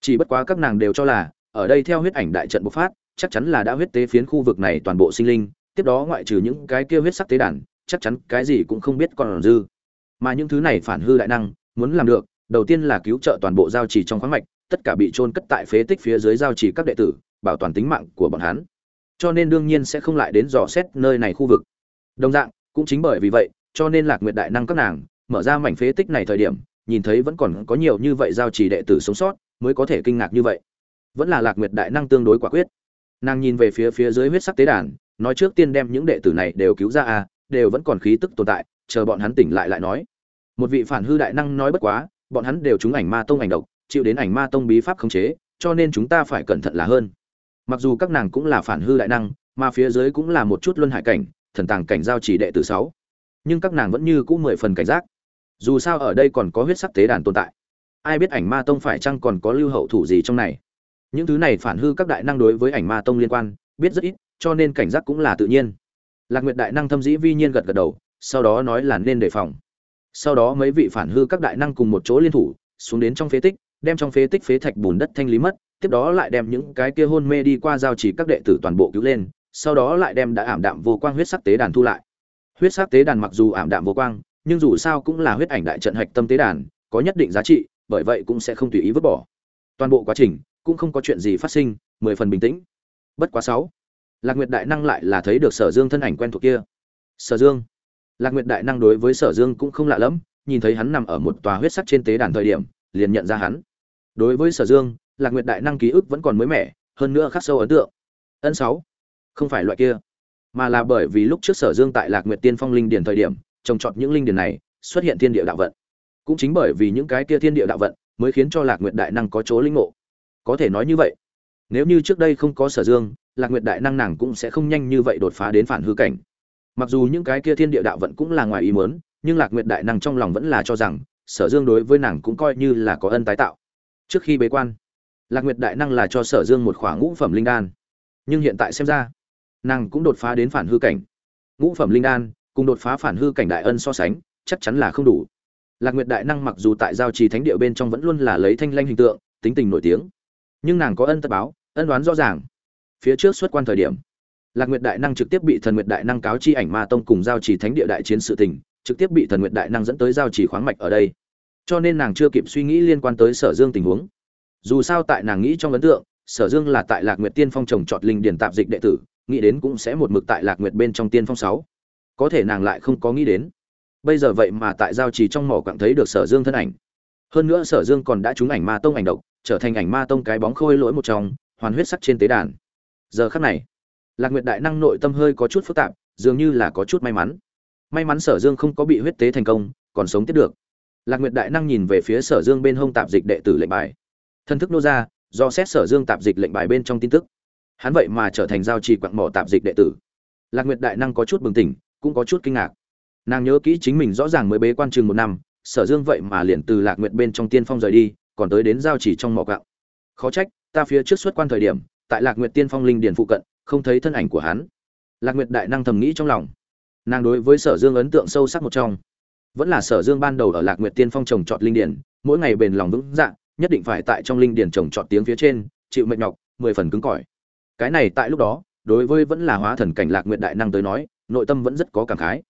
Chỉ bất quá các nàng đều cho là, ở đây theo huyết ảnh đại trận bộc phát, chắc chắn là đã huyết tế phiến khu vực này toàn bộ sinh linh, tiếp đó ngoại trừ những cái kia huyết sắc tế đàn, chắc chắn cái gì cũng không biết còn dư. Mà những thứ này phản hư đại năng, muốn làm được, đầu tiên là cứu trợ toàn bộ giao trì trong khoáng mạch tất cả bị trôn cất tại phế tích phía dưới giao trì các đệ tử, bảo toàn tính mạng của bọn hắn. Cho nên đương nhiên sẽ không lại đến dò xét nơi này khu vực. Đồng dạng, cũng chính bởi vì vậy, cho nên lạc nguyệt đại năng các nàng, mở ra mảnh phế tích này thời điểm, nhìn thấy vẫn còn có nhiều như vậy giao trì đệ tử sống sót, mới có thể kinh ngạc như vậy. Vẫn là lạc nguyệt đại năng tương đối quả quyết. Nàng nhìn về phía phía dưới huyết sắc tế đàn, nói trước tiên đem những đệ tử này đều cứu ra à đều vẫn còn khí tức tồn tại, chờ bọn hắn tỉnh lại lại nói. Một vị phản hư đại năng nói bất quá, bọn hắn đều trúng ảnh ma tông ảnh độc chịu đến ảnh ma tông bí pháp khống chế, cho nên chúng ta phải cẩn thận là hơn. Mặc dù các nàng cũng là phản hư đại năng, mà phía dưới cũng là một chút luân hải cảnh, thần tàng cảnh giao chỉ đệ tử sáu. Nhưng các nàng vẫn như cũ mười phần cảnh giác. Dù sao ở đây còn có huyết sắc tế đàn tồn tại. Ai biết ảnh ma tông phải chăng còn có lưu hậu thủ gì trong này? Những thứ này phản hư các đại năng đối với ảnh ma tông liên quan, biết rất ít, cho nên cảnh giác cũng là tự nhiên. Lạc nguyệt đại năng thâm dĩ vi nhiên gật gật đầu, sau đó nói là nên đề phòng. Sau đó mấy vị phản hư các đại năng cùng một chỗ liên thủ, xuống đến trong phế tích đem trong phế tích phế thạch bùn đất thanh lý mất, tiếp đó lại đem những cái kia hôn mê đi qua giao chỉ các đệ tử toàn bộ cứu lên, sau đó lại đem đã ảm đạm vô quang huyết sắc tế đàn thu lại. Huyết sắc tế đàn mặc dù ảm đạm vô quang, nhưng dù sao cũng là huyết ảnh đại trận hạch tâm tế đàn, có nhất định giá trị, bởi vậy cũng sẽ không tùy ý vứt bỏ. Toàn bộ quá trình cũng không có chuyện gì phát sinh, mười phần bình tĩnh. Bất quá sáu, lạc nguyệt đại năng lại là thấy được sở dương thân ảnh quen thuộc kia. Sở dương, lạc nguyệt đại năng đối với sở dương cũng không lạ lẫm, nhìn thấy hắn nằm ở một tòa huyết sắc trên tế đàn thời điểm liền nhận ra hắn. Đối với sở dương, lạc nguyệt đại năng ký ức vẫn còn mới mẻ, hơn nữa khắc sâu ấn tượng. Ân sáu, không phải loại kia, mà là bởi vì lúc trước sở dương tại lạc nguyệt tiên phong linh điền thời điểm, trồng trọt những linh điền này, xuất hiện thiên địa đạo vận. Cũng chính bởi vì những cái kia thiên địa đạo vận, mới khiến cho lạc nguyệt đại năng có chỗ linh ngộ. Có thể nói như vậy, nếu như trước đây không có sở dương, lạc nguyệt đại năng nàng cũng sẽ không nhanh như vậy đột phá đến phản hư cảnh. Mặc dù những cái kia thiên địa đạo vận cũng là ngoài ý muốn, nhưng lạc nguyệt đại năng trong lòng vẫn là cho rằng sở dương đối với nàng cũng coi như là có ân tái tạo. Trước khi bế quan, lạc nguyệt đại năng là cho sở dương một khoảng ngũ phẩm linh đan. Nhưng hiện tại xem ra, nàng cũng đột phá đến phản hư cảnh. Ngũ phẩm linh đan cùng đột phá phản hư cảnh đại ân so sánh, chắc chắn là không đủ. Lạc nguyệt đại năng mặc dù tại giao trì thánh địa bên trong vẫn luôn là lấy thanh lanh hình tượng, tính tình nổi tiếng. Nhưng nàng có ân tất báo, ân đoán rõ ràng. Phía trước xuất quan thời điểm, lạc nguyệt đại năng trực tiếp bị thần nguyệt đại năng cáo chi ảnh ma tông cùng giao trì thánh địa đại chiến sự tình trực tiếp bị thần nguyện đại năng dẫn tới giao trì khoáng mạch ở đây. Cho nên nàng chưa kịp suy nghĩ liên quan tới sở dương tình huống. Dù sao tại nàng nghĩ trong ấn tượng, sở dương là tại lạc nguyệt tiên phong trồng trọt linh điền tạp dịch đệ tử, nghĩ đến cũng sẽ một mực tại lạc nguyệt bên trong tiên phong sáu. Có thể nàng lại không có nghĩ đến. Bây giờ vậy mà tại giao trì trong mỏ quặng thấy được sở dương thân ảnh. Hơn nữa sở dương còn đã trúng ảnh ma tông ảnh độc, trở thành ảnh ma tông cái bóng khôi lỗi một trong, hoàn huyết sắc trên tế đàn. Giờ khắc này, lạc nguyệt đại năng nội tâm hơi có chút phức tạp, dường như là có chút may mắn may mắn sở dương không có bị huyết tế thành công, còn sống tiếp được. Lạc nguyệt đại năng nhìn về phía sở dương bên hông tạp dịch đệ tử lệnh bài. Thân thức nô ra, do xét sở dương tạp dịch lệnh bài bên trong tin tức. Hắn vậy mà trở thành giao trì quặng mỏ tạp dịch đệ tử. Lạc nguyệt đại năng có chút bừng tỉnh, cũng có chút kinh ngạc. Nàng nhớ kỹ chính mình rõ ràng mới bế quan trường một năm, sở dương vậy mà liền từ lạc nguyệt bên trong tiên phong rời đi, còn tới đến giao chỉ trong mỏ gạo khó trách, ta phía trước xuất quan thời điểm, tại lạc nguyệt tiên phong linh điền phụ cận, không thấy thân ảnh của hắn. Lạc nguyệt đại năng thầm nghĩ trong lòng nàng đối với sở dương ấn tượng sâu sắc một trong. Vẫn là sở dương ban đầu ở lạc nguyệt tiên phong trồng trọt linh điển, mỗi ngày bền lòng vững dạng nhất định phải tại trong linh điển trồng trọt tiếng phía trên, chịu mệt nhọc, mười phần cứng cỏi. Cái này tại lúc đó, đối với vẫn là hóa thần cảnh lạc nguyện đại năng tới nói, nội tâm vẫn rất có cảm khái.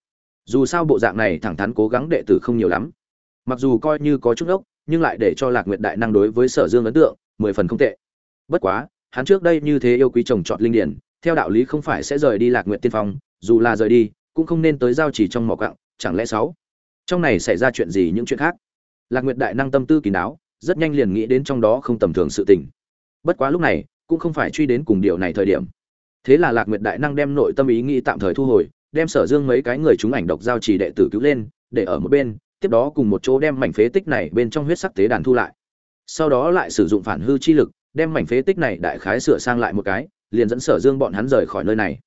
Dù sao bộ dạng này thẳng thắn cố gắng đệ tử không nhiều lắm. Mặc dù coi như có chút ốc, nhưng lại để cho lạc nguyện đại năng đối với sở dương ấn tượng, mười phần không tệ. Bất quá, hắn trước đây như thế yêu quý trồng trọt linh điển, theo đạo lý không phải sẽ rời đi lạc nguyện tiên phong, dù là rời đi cũng không nên tới giao chỉ trong mỏ cặng chẳng lẽ sáu? Trong này xảy ra chuyện gì những chuyện khác? Lạc nguyệt đại năng tâm tư kín đáo, rất nhanh liền nghĩ đến trong đó không tầm thường sự tình. Bất quá lúc này, cũng không phải truy đến cùng điều này thời điểm. Thế là lạc nguyệt đại năng đem nội tâm ý nghĩ tạm thời thu hồi, đem sở dương mấy cái người chúng ảnh độc giao chỉ đệ tử cứu lên, để ở một bên, tiếp đó cùng một chỗ đem mảnh phế tích này bên trong huyết sắc tế đàn thu lại. Sau đó lại sử dụng phản hư chi lực, đem mảnh phế tích này đại khái sửa sang lại một cái, liền dẫn sở dương bọn hắn rời khỏi nơi này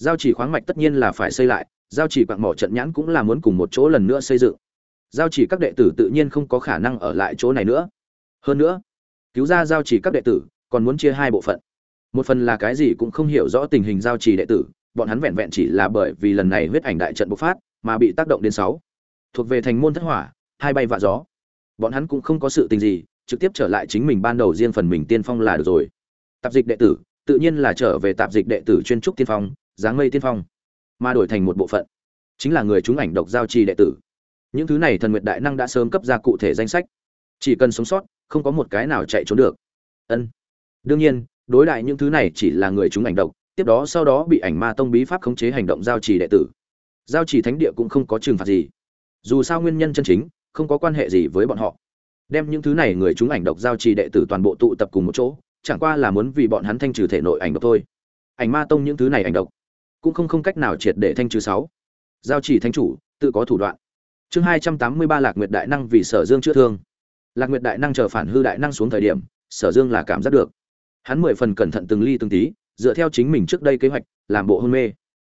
giao chỉ khoáng mạch tất nhiên là phải xây lại, giao chỉ quặng mỏ trận nhãn cũng là muốn cùng một chỗ lần nữa xây dựng. Giao chỉ các đệ tử tự nhiên không có khả năng ở lại chỗ này nữa. Hơn nữa, cứu ra giao chỉ các đệ tử, còn muốn chia hai bộ phận. Một phần là cái gì cũng không hiểu rõ tình hình giao chỉ đệ tử, bọn hắn vẹn vẹn chỉ là bởi vì lần này huyết ảnh đại trận bộc phát, mà bị tác động đến sáu. Thuộc về thành môn thất hỏa, hai bay vạ gió. Bọn hắn cũng không có sự tình gì, trực tiếp trở lại chính mình ban đầu riêng phần mình tiên phong là được rồi. Tạp dịch đệ tử, tự nhiên là trở về tạp dịch đệ tử chuyên trúc tiên phong dáng mây tiên phong, mà đổi thành một bộ phận, chính là người chúng ảnh độc giao trì đệ tử. Những thứ này thần nguyệt đại năng đã sớm cấp ra cụ thể danh sách. Chỉ cần sống sót, không có một cái nào chạy trốn được. Ân. Đương nhiên, đối đại những thứ này chỉ là người chúng ảnh độc, tiếp đó sau đó bị ảnh ma tông bí pháp khống chế hành động giao trì đệ tử. Giao trì thánh địa cũng không có trừng phạt gì. Dù sao nguyên nhân chân chính, không có quan hệ gì với bọn họ. Đem những thứ này người chúng ảnh độc giao trì đệ tử toàn bộ tụ tập cùng một chỗ, chẳng qua là muốn vì bọn hắn thanh trừ thể nội ảnh độc thôi. Ảnh ma tông những thứ này ảnh độc cũng không không cách nào triệt để thanh trừ sáu. Giao chỉ thánh chủ, tự có thủ đoạn. Chương hai trăm tám mươi ba lạc nguyệt đại năng vì sở dương chữa thương. Lạc nguyệt đại năng chờ phản hư đại năng xuống thời điểm, sở dương là cảm giác được. Hắn mười phần cẩn thận từng ly từng tí, dựa theo chính mình trước đây kế hoạch, làm bộ hôn mê.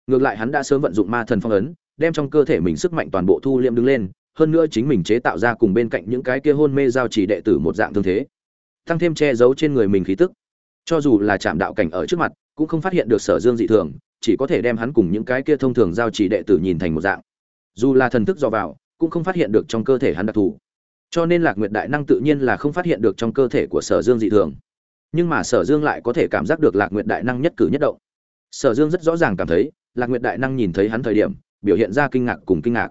Ngược lại hắn đã sớm vận dụng ma thần phong ấn, đem trong cơ thể mình sức mạnh toàn bộ thu liệm đứng lên, hơn nữa chính mình chế tạo ra cùng bên cạnh những cái kia hôn mê giao chỉ đệ tử một dạng thương thế. Tăng thêm che giấu trên người mình khí tức. Cho dù là chạm đạo cảnh ở trước mặt, cũng không phát hiện được sở dương dị thường chỉ có thể đem hắn cùng những cái kia thông thường giao chỉ đệ tử nhìn thành một dạng. Dù là thần thức dò vào, cũng không phát hiện được trong cơ thể hắn đặc thù. Cho nên lạc nguyệt đại năng tự nhiên là không phát hiện được trong cơ thể của sở dương dị thường. Nhưng mà sở dương lại có thể cảm giác được lạc nguyệt đại năng nhất cử nhất động. Sở dương rất rõ ràng cảm thấy, lạc nguyệt đại năng nhìn thấy hắn thời điểm, biểu hiện ra kinh ngạc cùng kinh ngạc.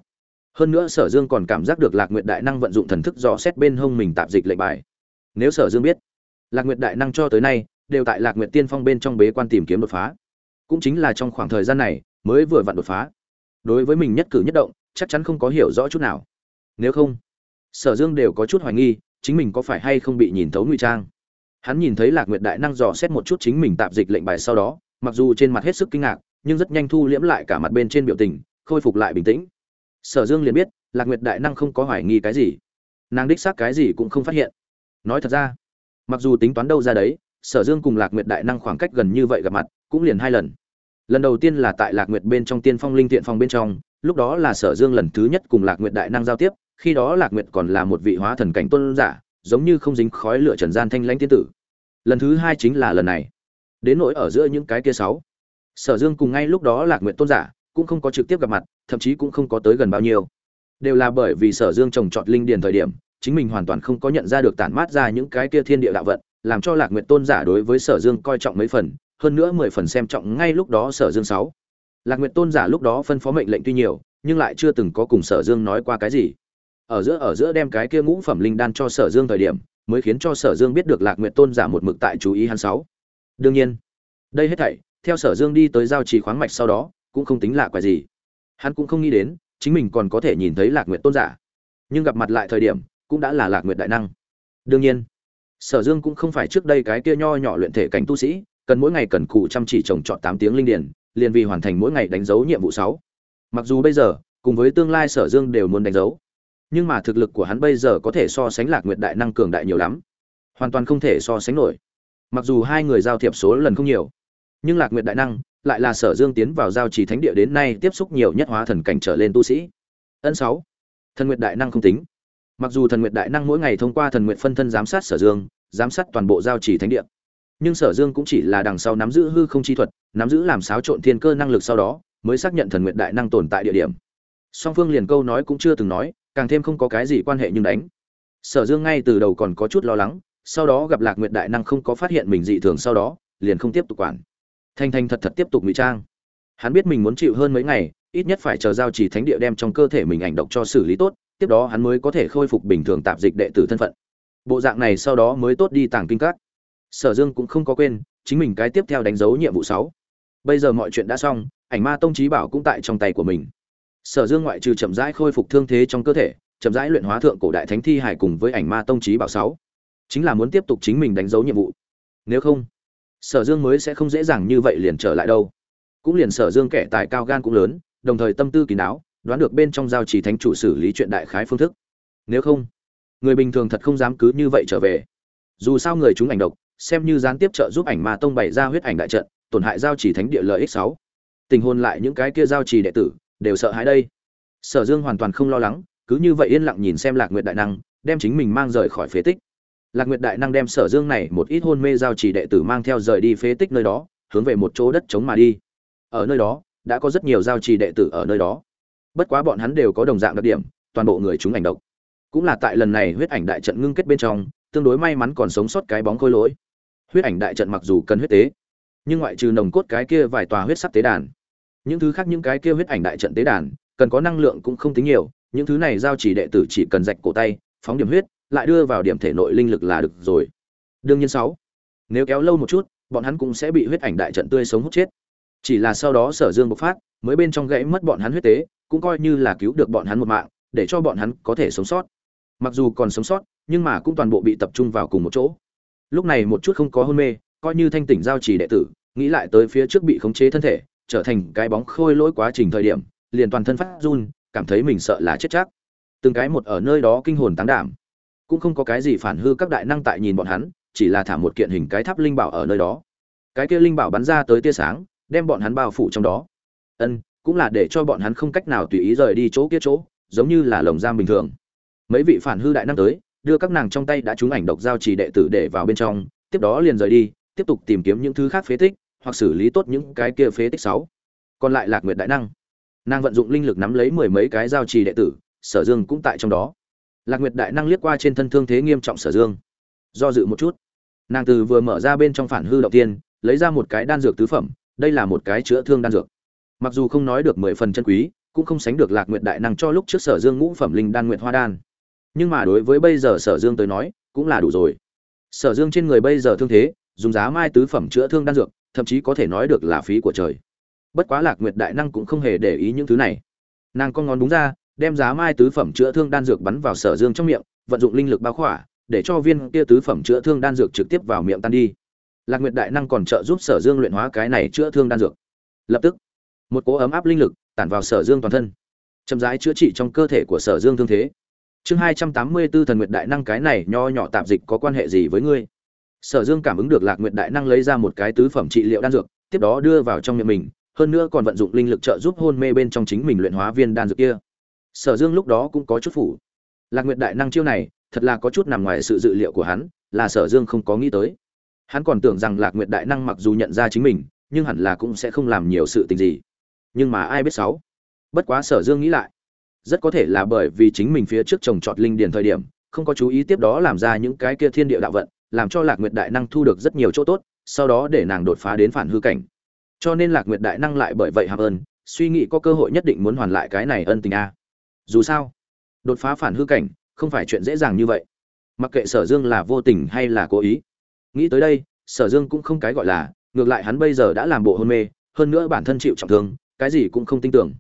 Hơn nữa sở dương còn cảm giác được lạc nguyệt đại năng vận dụng thần thức dò xét bên hông mình tạp dịch lệnh bài. Nếu sở dương biết, lạc nguyệt đại năng cho tới nay, đều tại lạc nguyệt tiên phong bên trong bế quan tìm kiếm đột phá cũng chính là trong khoảng thời gian này mới vừa vặn đột phá. Đối với mình nhất cử nhất động, chắc chắn không có hiểu rõ chút nào. Nếu không, sở dương đều có chút hoài nghi, chính mình có phải hay không bị nhìn thấu ngụy trang. Hắn nhìn thấy lạc nguyệt đại năng dò xét một chút chính mình tạp dịch lệnh bài sau đó, mặc dù trên mặt hết sức kinh ngạc, nhưng rất nhanh thu liễm lại cả mặt bên trên biểu tình, khôi phục lại bình tĩnh. Sở dương liền biết, lạc nguyệt đại năng không có hoài nghi cái gì. Nàng đích xác cái gì cũng không phát hiện. Nói thật ra, mặc dù tính toán đâu ra đấy, sở dương cùng lạc nguyệt đại năng khoảng cách gần như vậy gặp mặt cũng liền hai lần. Lần đầu tiên là tại lạc nguyệt bên trong tiên phong linh tiện phong bên trong, lúc đó là sở dương lần thứ nhất cùng lạc nguyệt đại năng giao tiếp, khi đó lạc nguyệt còn là một vị hóa thần cảnh tuân giả, giống như không dính khói lửa trần gian thanh lãnh tiên tử. Lần thứ hai chính là lần này. Đến nỗi ở giữa những cái kia sáu, sở dương cùng ngay lúc đó lạc nguyệt tôn giả cũng không có trực tiếp gặp mặt, thậm chí cũng không có tới gần bao nhiêu. Đều là bởi vì sở dương trồng trọt linh điền thời điểm, chính mình hoàn toàn không có nhận ra được tản mát ra những cái kia thiên địa đạo vận, làm cho lạc nguyệt tôn giả đối với sở dương coi trọng mấy phần hơn nữa mười phần xem trọng ngay lúc đó sở dương sáu. Lạc nguyệt tôn giả lúc đó phân phó mệnh lệnh tuy nhiều, nhưng lại chưa từng có cùng sở dương nói qua cái gì. Ở giữa ở giữa đem cái kia ngũ phẩm linh đan cho sở dương thời điểm, mới khiến cho sở dương biết được lạc nguyệt tôn giả một mực tại chú ý hắn sáu. Đương nhiên, đây hết thảy, theo sở dương đi tới giao trì khoáng mạch sau đó, cũng không tính lạ quái gì. Hắn cũng không nghĩ đến, chính mình còn có thể nhìn thấy lạc nguyệt tôn giả. Nhưng gặp mặt lại thời điểm, cũng đã là lạc nguyệt đại năng. Đương nhiên, sở dương cũng không phải trước đây cái kia nho nhỏ luyện thể cảnh tu sĩ cần mỗi ngày cần cù chăm chỉ trồng trọt tám tiếng linh điển liền vì hoàn thành mỗi ngày đánh dấu nhiệm vụ sáu. Mặc dù bây giờ, cùng với tương lai sở dương đều muốn đánh dấu, nhưng mà thực lực của hắn bây giờ có thể so sánh lạc nguyệt đại năng cường đại nhiều lắm. Hoàn toàn không thể so sánh nổi. Mặc dù hai người giao thiệp số lần không nhiều, nhưng lạc nguyệt đại năng lại là sở dương tiến vào giao trì thánh địa đến nay tiếp xúc nhiều nhất hóa thần cảnh trở lên tu sĩ. Ân sáu. Thần nguyệt đại năng không tính. Mặc dù thần nguyệt đại năng mỗi ngày thông qua thần nguyệt phân thân giám sát sở dương, giám sát toàn bộ giao trì thánh địa nhưng sở dương cũng chỉ là đằng sau nắm giữ hư không chi thuật, nắm giữ làm xáo trộn thiên cơ năng lực sau đó, mới xác nhận thần nguyệt đại năng tồn tại địa điểm. Song phương liền câu nói cũng chưa từng nói, càng thêm không có cái gì quan hệ nhưng đánh. Sở dương ngay từ đầu còn có chút lo lắng, sau đó gặp lạc nguyệt đại năng không có phát hiện mình dị thường sau đó, liền không tiếp tục quản. Thanh thanh thật thật tiếp tục ngụy trang. Hắn biết mình muốn chịu hơn mấy ngày, ít nhất phải chờ giao chỉ thánh địa đem trong cơ thể mình ảnh độc cho xử lý tốt, tiếp đó hắn mới có thể khôi phục bình thường tạp dịch đệ tử thân phận. Bộ dạng này sau đó mới tốt đi tàng kinh các sở dương cũng không có quên, chính mình cái tiếp theo đánh dấu nhiệm vụ sáu. Bây giờ mọi chuyện đã xong, ảnh ma tông trí bảo cũng tại trong tay của mình. Sở dương ngoại trừ chậm rãi khôi phục thương thế trong cơ thể, chậm rãi luyện hóa thượng cổ đại thánh thi hải cùng với ảnh ma tông trí bảo sáu. Chính là muốn tiếp tục chính mình đánh dấu nhiệm vụ. Nếu không, sở dương mới sẽ không dễ dàng như vậy liền trở lại đâu. Cũng liền sở dương kẻ tài cao gan cũng lớn, đồng thời tâm tư kín đáo, đoán được bên trong giao chỉ thánh chủ xử lý chuyện đại khái phương thức. Nếu không, người bình thường thật không dám cứ như vậy trở về. Dù sao người chúng ảnh độc xem như gián tiếp trợ giúp ảnh ma tông bày ra huyết ảnh đại trận, tổn hại giao chỉ thánh địa lợi ích sáu. Tình hôn lại những cái kia giao trì đệ tử, đều sợ hãi đây. Sở dương hoàn toàn không lo lắng, cứ như vậy yên lặng nhìn xem lạc nguyệt đại năng, đem chính mình mang rời khỏi phế tích. Lạc nguyệt đại năng đem sở dương này một ít hôn mê giao trì đệ tử mang theo rời đi phế tích nơi đó, hướng về một chỗ đất trống mà đi. Ở nơi đó, đã có rất nhiều giao trì đệ tử ở nơi đó. Bất quá bọn hắn đều có đồng dạng đặc điểm, toàn bộ người chúng ảnh độc. Cũng là tại lần này huyết ảnh đại trận ngưng kết bên trong, tương đối may mắn còn sống sót cái bóng khôi lỗi huyết ảnh đại trận mặc dù cần huyết tế, nhưng ngoại trừ nồng cốt cái kia vài tòa huyết sắc tế đàn, những thứ khác những cái kia huyết ảnh đại trận tế đàn, cần có năng lượng cũng không tính nhiều, những thứ này giao chỉ đệ tử chỉ cần rạch cổ tay, phóng điểm huyết, lại đưa vào điểm thể nội linh lực là được rồi. Đương nhiên sáu, nếu kéo lâu một chút, bọn hắn cũng sẽ bị huyết ảnh đại trận tươi sống hút chết. Chỉ là sau đó sở dương bộc phát, mới bên trong gãy mất bọn hắn huyết tế, cũng coi như là cứu được bọn hắn một mạng, để cho bọn hắn có thể sống sót. Mặc dù còn sống sót, nhưng mà cũng toàn bộ bị tập trung vào cùng một chỗ lúc này một chút không có hôn mê, coi như thanh tỉnh giao trì đệ tử, nghĩ lại tới phía trước bị khống chế thân thể, trở thành cái bóng khôi lỗi quá trình thời điểm, liền toàn thân phát run, cảm thấy mình sợ là chết chắc. Từng cái một ở nơi đó kinh hồn táng đảm. Cũng không có cái gì phản hư các đại năng tại nhìn bọn hắn, chỉ là thả một kiện hình cái tháp linh bảo ở nơi đó. Cái kia linh bảo bắn ra tới tia sáng, đem bọn hắn bao phủ trong đó. Ân, cũng là để cho bọn hắn không cách nào tùy ý rời đi chỗ kia chỗ, giống như là lồng giam bình thường. Mấy vị phản hư đại năng tới đưa các nàng trong tay đã trúng ảnh độc giao trì đệ tử để vào bên trong, tiếp đó liền rời đi, tiếp tục tìm kiếm những thứ khác phế tích, hoặc xử lý tốt những cái kia phế tích sáu. Còn lại lạc nguyệt đại năng. Nàng vận dụng linh lực nắm lấy mười mấy cái giao trì đệ tử, sở dương cũng tại trong đó. Lạc nguyệt đại năng liếc qua trên thân thương thế nghiêm trọng sở dương. Do dự một chút. Nàng từ vừa mở ra bên trong phản hư đầu tiên, lấy ra một cái đan dược tứ phẩm, đây là một cái chữa thương đan dược. Mặc dù không nói được mười phần chân quý, cũng không sánh được lạc nguyệt đại năng cho lúc trước sở dương ngũ phẩm linh đan nguyệt hoa đan nhưng mà đối với bây giờ sở dương tới nói, cũng là đủ rồi. Sở dương trên người bây giờ thương thế, dùng giá mai tứ phẩm chữa thương đan dược, thậm chí có thể nói được là phí của trời. Bất quá lạc nguyệt đại năng cũng không hề để ý những thứ này. Nàng con ngón đúng ra, đem giá mai tứ phẩm chữa thương đan dược bắn vào sở dương trong miệng, vận dụng linh lực bao khỏa, để cho viên kia tứ phẩm chữa thương đan dược trực tiếp vào miệng tan đi. Lạc nguyệt đại năng còn trợ giúp sở dương luyện hóa cái này chữa thương đan dược. Lập tức, một cỗ ấm áp linh lực tản vào sở dương toàn thân. Chậm rãi chữa trị trong cơ thể của sở dương thương thế chương hai trăm tám mươi b ố thần nguyệt đại năng cái này nho nhỏ tạp dịch có quan hệ gì với ngươi? Sở dương cảm ứng được lạc nguyệt đại năng lấy ra một cái tứ phẩm trị liệu đan dược, tiếp đó đưa vào trong miệng mình, hơn nữa còn vận dụng linh lực trợ giúp hôn mê bên trong chính mình luyện hóa viên đan dược kia. Sở dương lúc đó cũng có chút phủ. Lạc nguyệt đại năng chiêu này, thật là có chút nằm ngoài sự dự liệu của hắn, là sở dương không có nghĩ tới. Hắn còn tưởng rằng lạc nguyệt đại năng mặc dù nhận ra chính mình, nhưng hẳn là cũng sẽ không làm nhiều sự tình gì. Nhưng mà ai biết sáu? Bất quá sở dương nghĩ lại rất có thể là bởi vì chính mình phía trước trồng trọt linh điền thời điểm, không có chú ý tiếp đó làm ra những cái kia thiên địa đạo vận, làm cho lạc nguyệt đại năng thu được rất nhiều chỗ tốt, sau đó để nàng đột phá đến phản hư cảnh. Cho nên lạc nguyệt đại năng lại bởi vậy hàm ơn, suy nghĩ có cơ hội nhất định muốn hoàn lại cái này ân tình a. Dù sao, đột phá phản hư cảnh không phải chuyện dễ dàng như vậy. Mặc kệ sở dương là vô tình hay là cố ý. Nghĩ tới đây, sở dương cũng không cái gọi là, ngược lại hắn bây giờ đã làm bộ hôn mê, hơn nữa bản thân chịu trọng thương, cái gì cũng không tin tưởng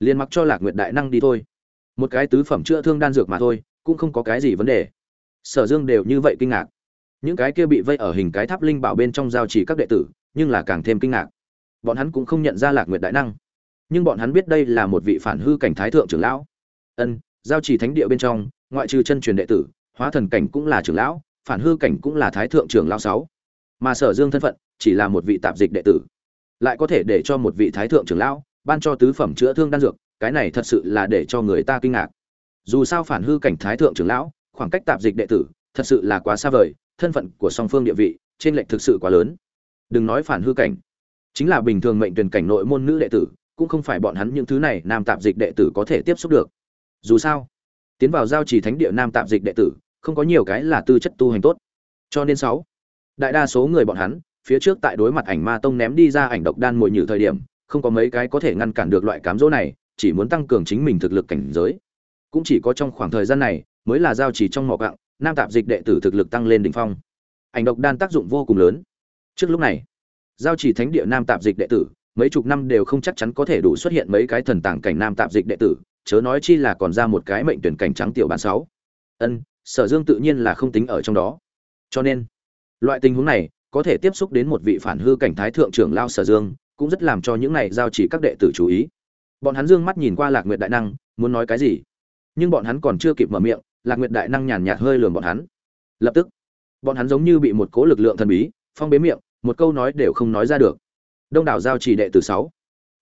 liền mặc cho lạc nguyệt đại năng đi thôi. Một cái tứ phẩm chữa thương đan dược mà thôi, cũng không có cái gì vấn đề. Sở dương đều như vậy kinh ngạc. Những cái kia bị vây ở hình cái tháp linh bảo bên trong giao chỉ các đệ tử, nhưng là càng thêm kinh ngạc. Bọn hắn cũng không nhận ra lạc nguyệt đại năng. Nhưng bọn hắn biết đây là một vị phản hư cảnh thái thượng trưởng lão. Ân, giao chỉ thánh địa bên trong, ngoại trừ chân truyền đệ tử, hóa thần cảnh cũng là trưởng lão, phản hư cảnh cũng là thái thượng trưởng lão sáu. Mà sở dương thân phận, chỉ là một vị tạp dịch đệ tử. Lại có thể để cho một vị thái thượng trưởng lão ban cho tứ phẩm chữa thương đan dược, cái này thật sự là để cho người ta kinh ngạc. Dù sao phản hư cảnh thái thượng trưởng lão, khoảng cách tạp dịch đệ tử, thật sự là quá xa vời, thân phận của song phương địa vị, trên lệch thực sự quá lớn. Đừng nói phản hư cảnh, chính là bình thường mệnh tuyển cảnh nội môn nữ đệ tử, cũng không phải bọn hắn những thứ này nam tạp dịch đệ tử có thể tiếp xúc được. Dù sao, tiến vào giao trì thánh địa nam tạp dịch đệ tử, không có nhiều cái là tư chất tu hành tốt. Cho nên sáu, đại đa số người bọn hắn, phía trước tại đối mặt ảnh ma tông ném đi ra ảnh độc đan mồi nhử thời điểm không có mấy cái có thể ngăn cản được loại cám dỗ này, chỉ muốn tăng cường chính mình thực lực cảnh giới. Cũng chỉ có trong khoảng thời gian này mới là giao chỉ trong mỏ cặng nam tạp dịch đệ tử thực lực tăng lên đỉnh phong. Ảnh độc đan tác dụng vô cùng lớn. Trước lúc này, giao chỉ thánh địa nam tạp dịch đệ tử, mấy chục năm đều không chắc chắn có thể đủ xuất hiện mấy cái thần tàng cảnh nam tạp dịch đệ tử, chớ nói chi là còn ra một cái mệnh tuyển cảnh trắng tiểu bản sáu. Ân, sở dương tự nhiên là không tính ở trong đó. Cho nên, loại tình huống này có thể tiếp xúc đến một vị phản hư cảnh thái thượng trưởng lao sở dương cũng rất làm cho những này giao chỉ các đệ tử chú ý. Bọn hắn dương mắt nhìn qua lạc nguyệt đại năng, muốn nói cái gì? Nhưng bọn hắn còn chưa kịp mở miệng, lạc nguyệt đại năng nhàn nhạt hơi lườm bọn hắn. Lập tức, bọn hắn giống như bị một cố lực lượng thần bí, phong bế miệng, một câu nói đều không nói ra được. Đông đảo giao chỉ đệ tử sáu.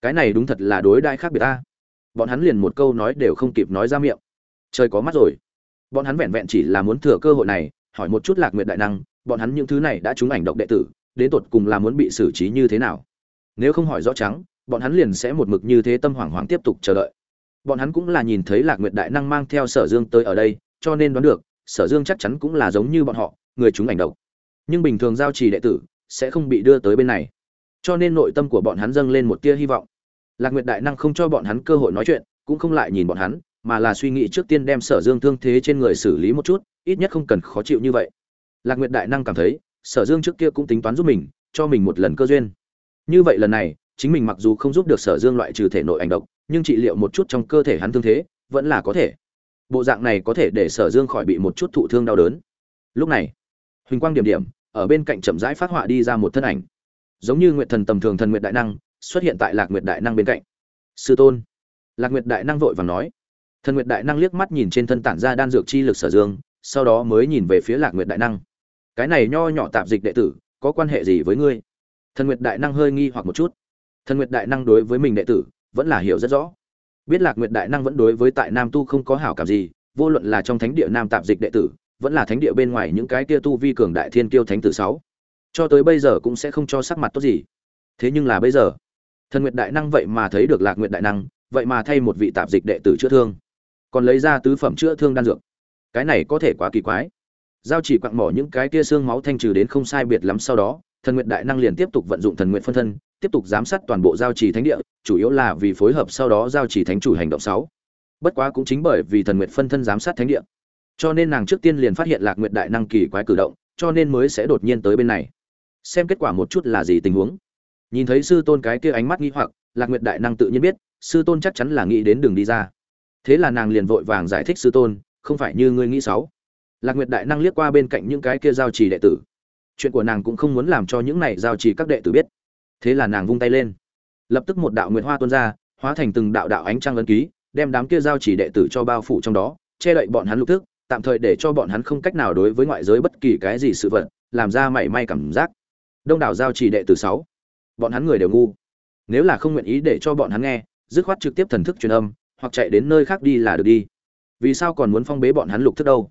Cái này đúng thật là đối đãi khác biệt ta. Bọn hắn liền một câu nói đều không kịp nói ra miệng. Trời có mắt rồi. Bọn hắn vẹn vẹn chỉ là muốn thừa cơ hội này, hỏi một chút lạc nguyệt đại năng, bọn hắn những thứ này đã trúng ảnh độc đệ tử, đến tột cùng là muốn bị xử trí như thế nào? Nếu không hỏi rõ trắng, bọn hắn liền sẽ một mực như thế tâm hoảng hoảng tiếp tục chờ đợi. Bọn hắn cũng là nhìn thấy lạc nguyệt đại năng mang theo sở dương tới ở đây, cho nên đoán được, sở dương chắc chắn cũng là giống như bọn họ, người chúng ảnh độc. Nhưng bình thường giao trì đệ tử sẽ không bị đưa tới bên này. Cho nên nội tâm của bọn hắn dâng lên một tia hy vọng. Lạc nguyệt đại năng không cho bọn hắn cơ hội nói chuyện, cũng không lại nhìn bọn hắn, mà là suy nghĩ trước tiên đem sở dương thương thế trên người xử lý một chút, ít nhất không cần khó chịu như vậy. Lạc nguyệt đại năng cảm thấy, sở dương trước kia cũng tính toán giúp mình, cho mình một lần cơ duyên như vậy lần này, chính mình mặc dù không giúp được sở dương loại trừ thể nội ảnh độc, nhưng trị liệu một chút trong cơ thể hắn thương thế, vẫn là có thể. Bộ dạng này có thể để sở dương khỏi bị một chút thụ thương đau đớn. Lúc này, huỳnh quang điểm điểm, ở bên cạnh chậm rãi phát họa đi ra một thân ảnh. Giống như nguyệt thần tầm thường thần nguyệt đại năng, xuất hiện tại lạc nguyệt đại năng bên cạnh. Sư tôn. Lạc nguyệt đại năng vội và nói. Thần nguyệt đại năng liếc mắt nhìn trên thân tản ra đan dược chi lực sở dương, sau đó mới nhìn về phía lạc nguyệt đại năng. Cái này nho nhỏ tạp dịch đệ tử, có quan hệ gì với ngươi? Thần nguyệt đại năng hơi nghi hoặc một chút. Thần nguyệt đại năng đối với mình đệ tử vẫn là hiểu rất rõ. Biết lạc nguyệt đại năng vẫn đối với tại nam tu không có hảo cảm gì, vô luận là trong thánh địa nam tạp dịch đệ tử, vẫn là thánh địa bên ngoài những cái kia tu vi cường đại thiên kiêu thánh tử sáu, cho tới bây giờ cũng sẽ không cho sắc mặt tốt gì. Thế nhưng là bây giờ, thần nguyệt đại năng vậy mà thấy được lạc nguyệt đại năng, vậy mà thay một vị tạp dịch đệ tử chữa thương, còn lấy ra tứ phẩm chữa thương đan dược. Cái này có thể quá kỳ quái. Giao chỉ quặng mỏ những cái kia xương máu thanh trừ đến không sai biệt lắm sau đó thần nguyệt đại năng liền tiếp tục vận dụng thần nguyện phân thân, tiếp tục giám sát toàn bộ giao trì thánh địa, chủ yếu là vì phối hợp sau đó giao trì thánh chủ hành động sáu. Bất quá cũng chính bởi vì thần nguyện phân thân giám sát thánh địa, cho nên nàng trước tiên liền phát hiện lạc nguyệt đại năng kỳ quái cử động, cho nên mới sẽ đột nhiên tới bên này. Xem kết quả một chút là gì tình huống. Nhìn thấy sư tôn cái kia ánh mắt nghi hoặc, lạc nguyệt đại năng tự nhiên biết, sư tôn chắc chắn là nghĩ đến đường đi ra. Thế là nàng liền vội vàng giải thích sư tôn, không phải như ngươi nghĩ sáu. Lạc nguyệt đại năng liếc qua bên cạnh những cái kia giao trì đệ tử chuyện của nàng cũng không muốn làm cho những này giao trì các đệ tử biết. Thế là nàng vung tay lên. Lập tức một đạo nguyệt hoa tuôn ra, hóa thành từng đạo đạo ánh trăng ấn ký, đem đám kia giao chỉ đệ tử cho bao phủ trong đó, che đậy bọn hắn lục thức, tạm thời để cho bọn hắn không cách nào đối với ngoại giới bất kỳ cái gì sự vật, làm ra mảy may cảm giác. Đông đảo giao chỉ đệ tử sáu, bọn hắn người đều ngu. Nếu là không nguyện ý để cho bọn hắn nghe, dứt khoát trực tiếp thần thức truyền âm, hoặc chạy đến nơi khác đi là được đi. Vì sao còn muốn phong bế bọn hắn lục thức đâu?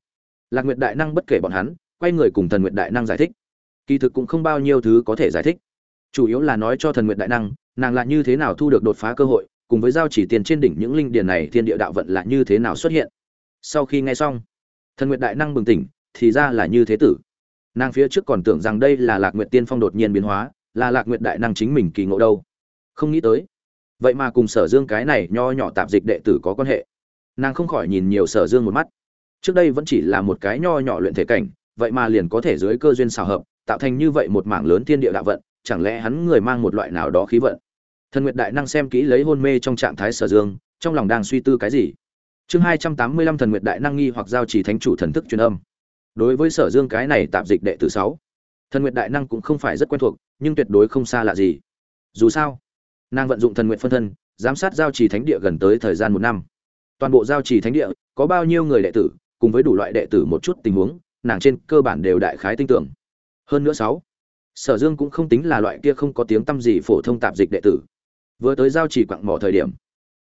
Lạc nguyệt đại năng bất kể bọn hắn, quay người cùng thần nguyệt đại năng giải thích kỳ thực cũng không bao nhiêu thứ có thể giải thích. Chủ yếu là nói cho thần nguyện đại năng, nàng là như thế nào thu được đột phá cơ hội, cùng với giao chỉ tiền trên đỉnh những linh điền này, thiên địa đạo vận là như thế nào xuất hiện. Sau khi nghe xong, thần nguyện đại năng bừng tỉnh, thì ra là như thế tử. Nàng phía trước còn tưởng rằng đây là lạc nguyện tiên phong đột nhiên biến hóa, là lạc nguyện đại năng chính mình kỳ ngộ đâu. Không nghĩ tới, vậy mà cùng sở dương cái này nho nhỏ tạp dịch đệ tử có quan hệ. Nàng không khỏi nhìn nhiều sở dương một mắt. Trước đây vẫn chỉ là một cái nho nhỏ luyện thể cảnh, vậy mà liền có thể dưới cơ duyên xào hợp tạo thành như vậy một mảng lớn thiên địa đạo vận, chẳng lẽ hắn người mang một loại nào đó khí vận? Thần nguyệt đại năng xem kỹ lấy hôn mê trong trạng thái sở dương, trong lòng đang suy tư cái gì? Chương hai trăm tám mươi lăm thần nguyệt đại năng nghi hoặc giao chỉ thánh chủ thần thức truyền âm. Đối với sở dương cái này tạm dịch đệ tử sáu, thần nguyệt đại năng cũng không phải rất quen thuộc, nhưng tuyệt đối không xa lạ gì. Dù sao, nàng vận dụng thần nguyện phân thân, giám sát giao trì thánh địa gần tới thời gian một năm. Toàn bộ giao trì thánh địa, có bao nhiêu người đệ tử, cùng với đủ loại đệ tử một chút tình huống, nàng trên cơ bản đều đại khái tin tưởng hơn nữa sáu, sở dương cũng không tính là loại kia không có tiếng tăm gì phổ thông tạp dịch đệ tử. Vừa tới giao chỉ quặng mỏ thời điểm,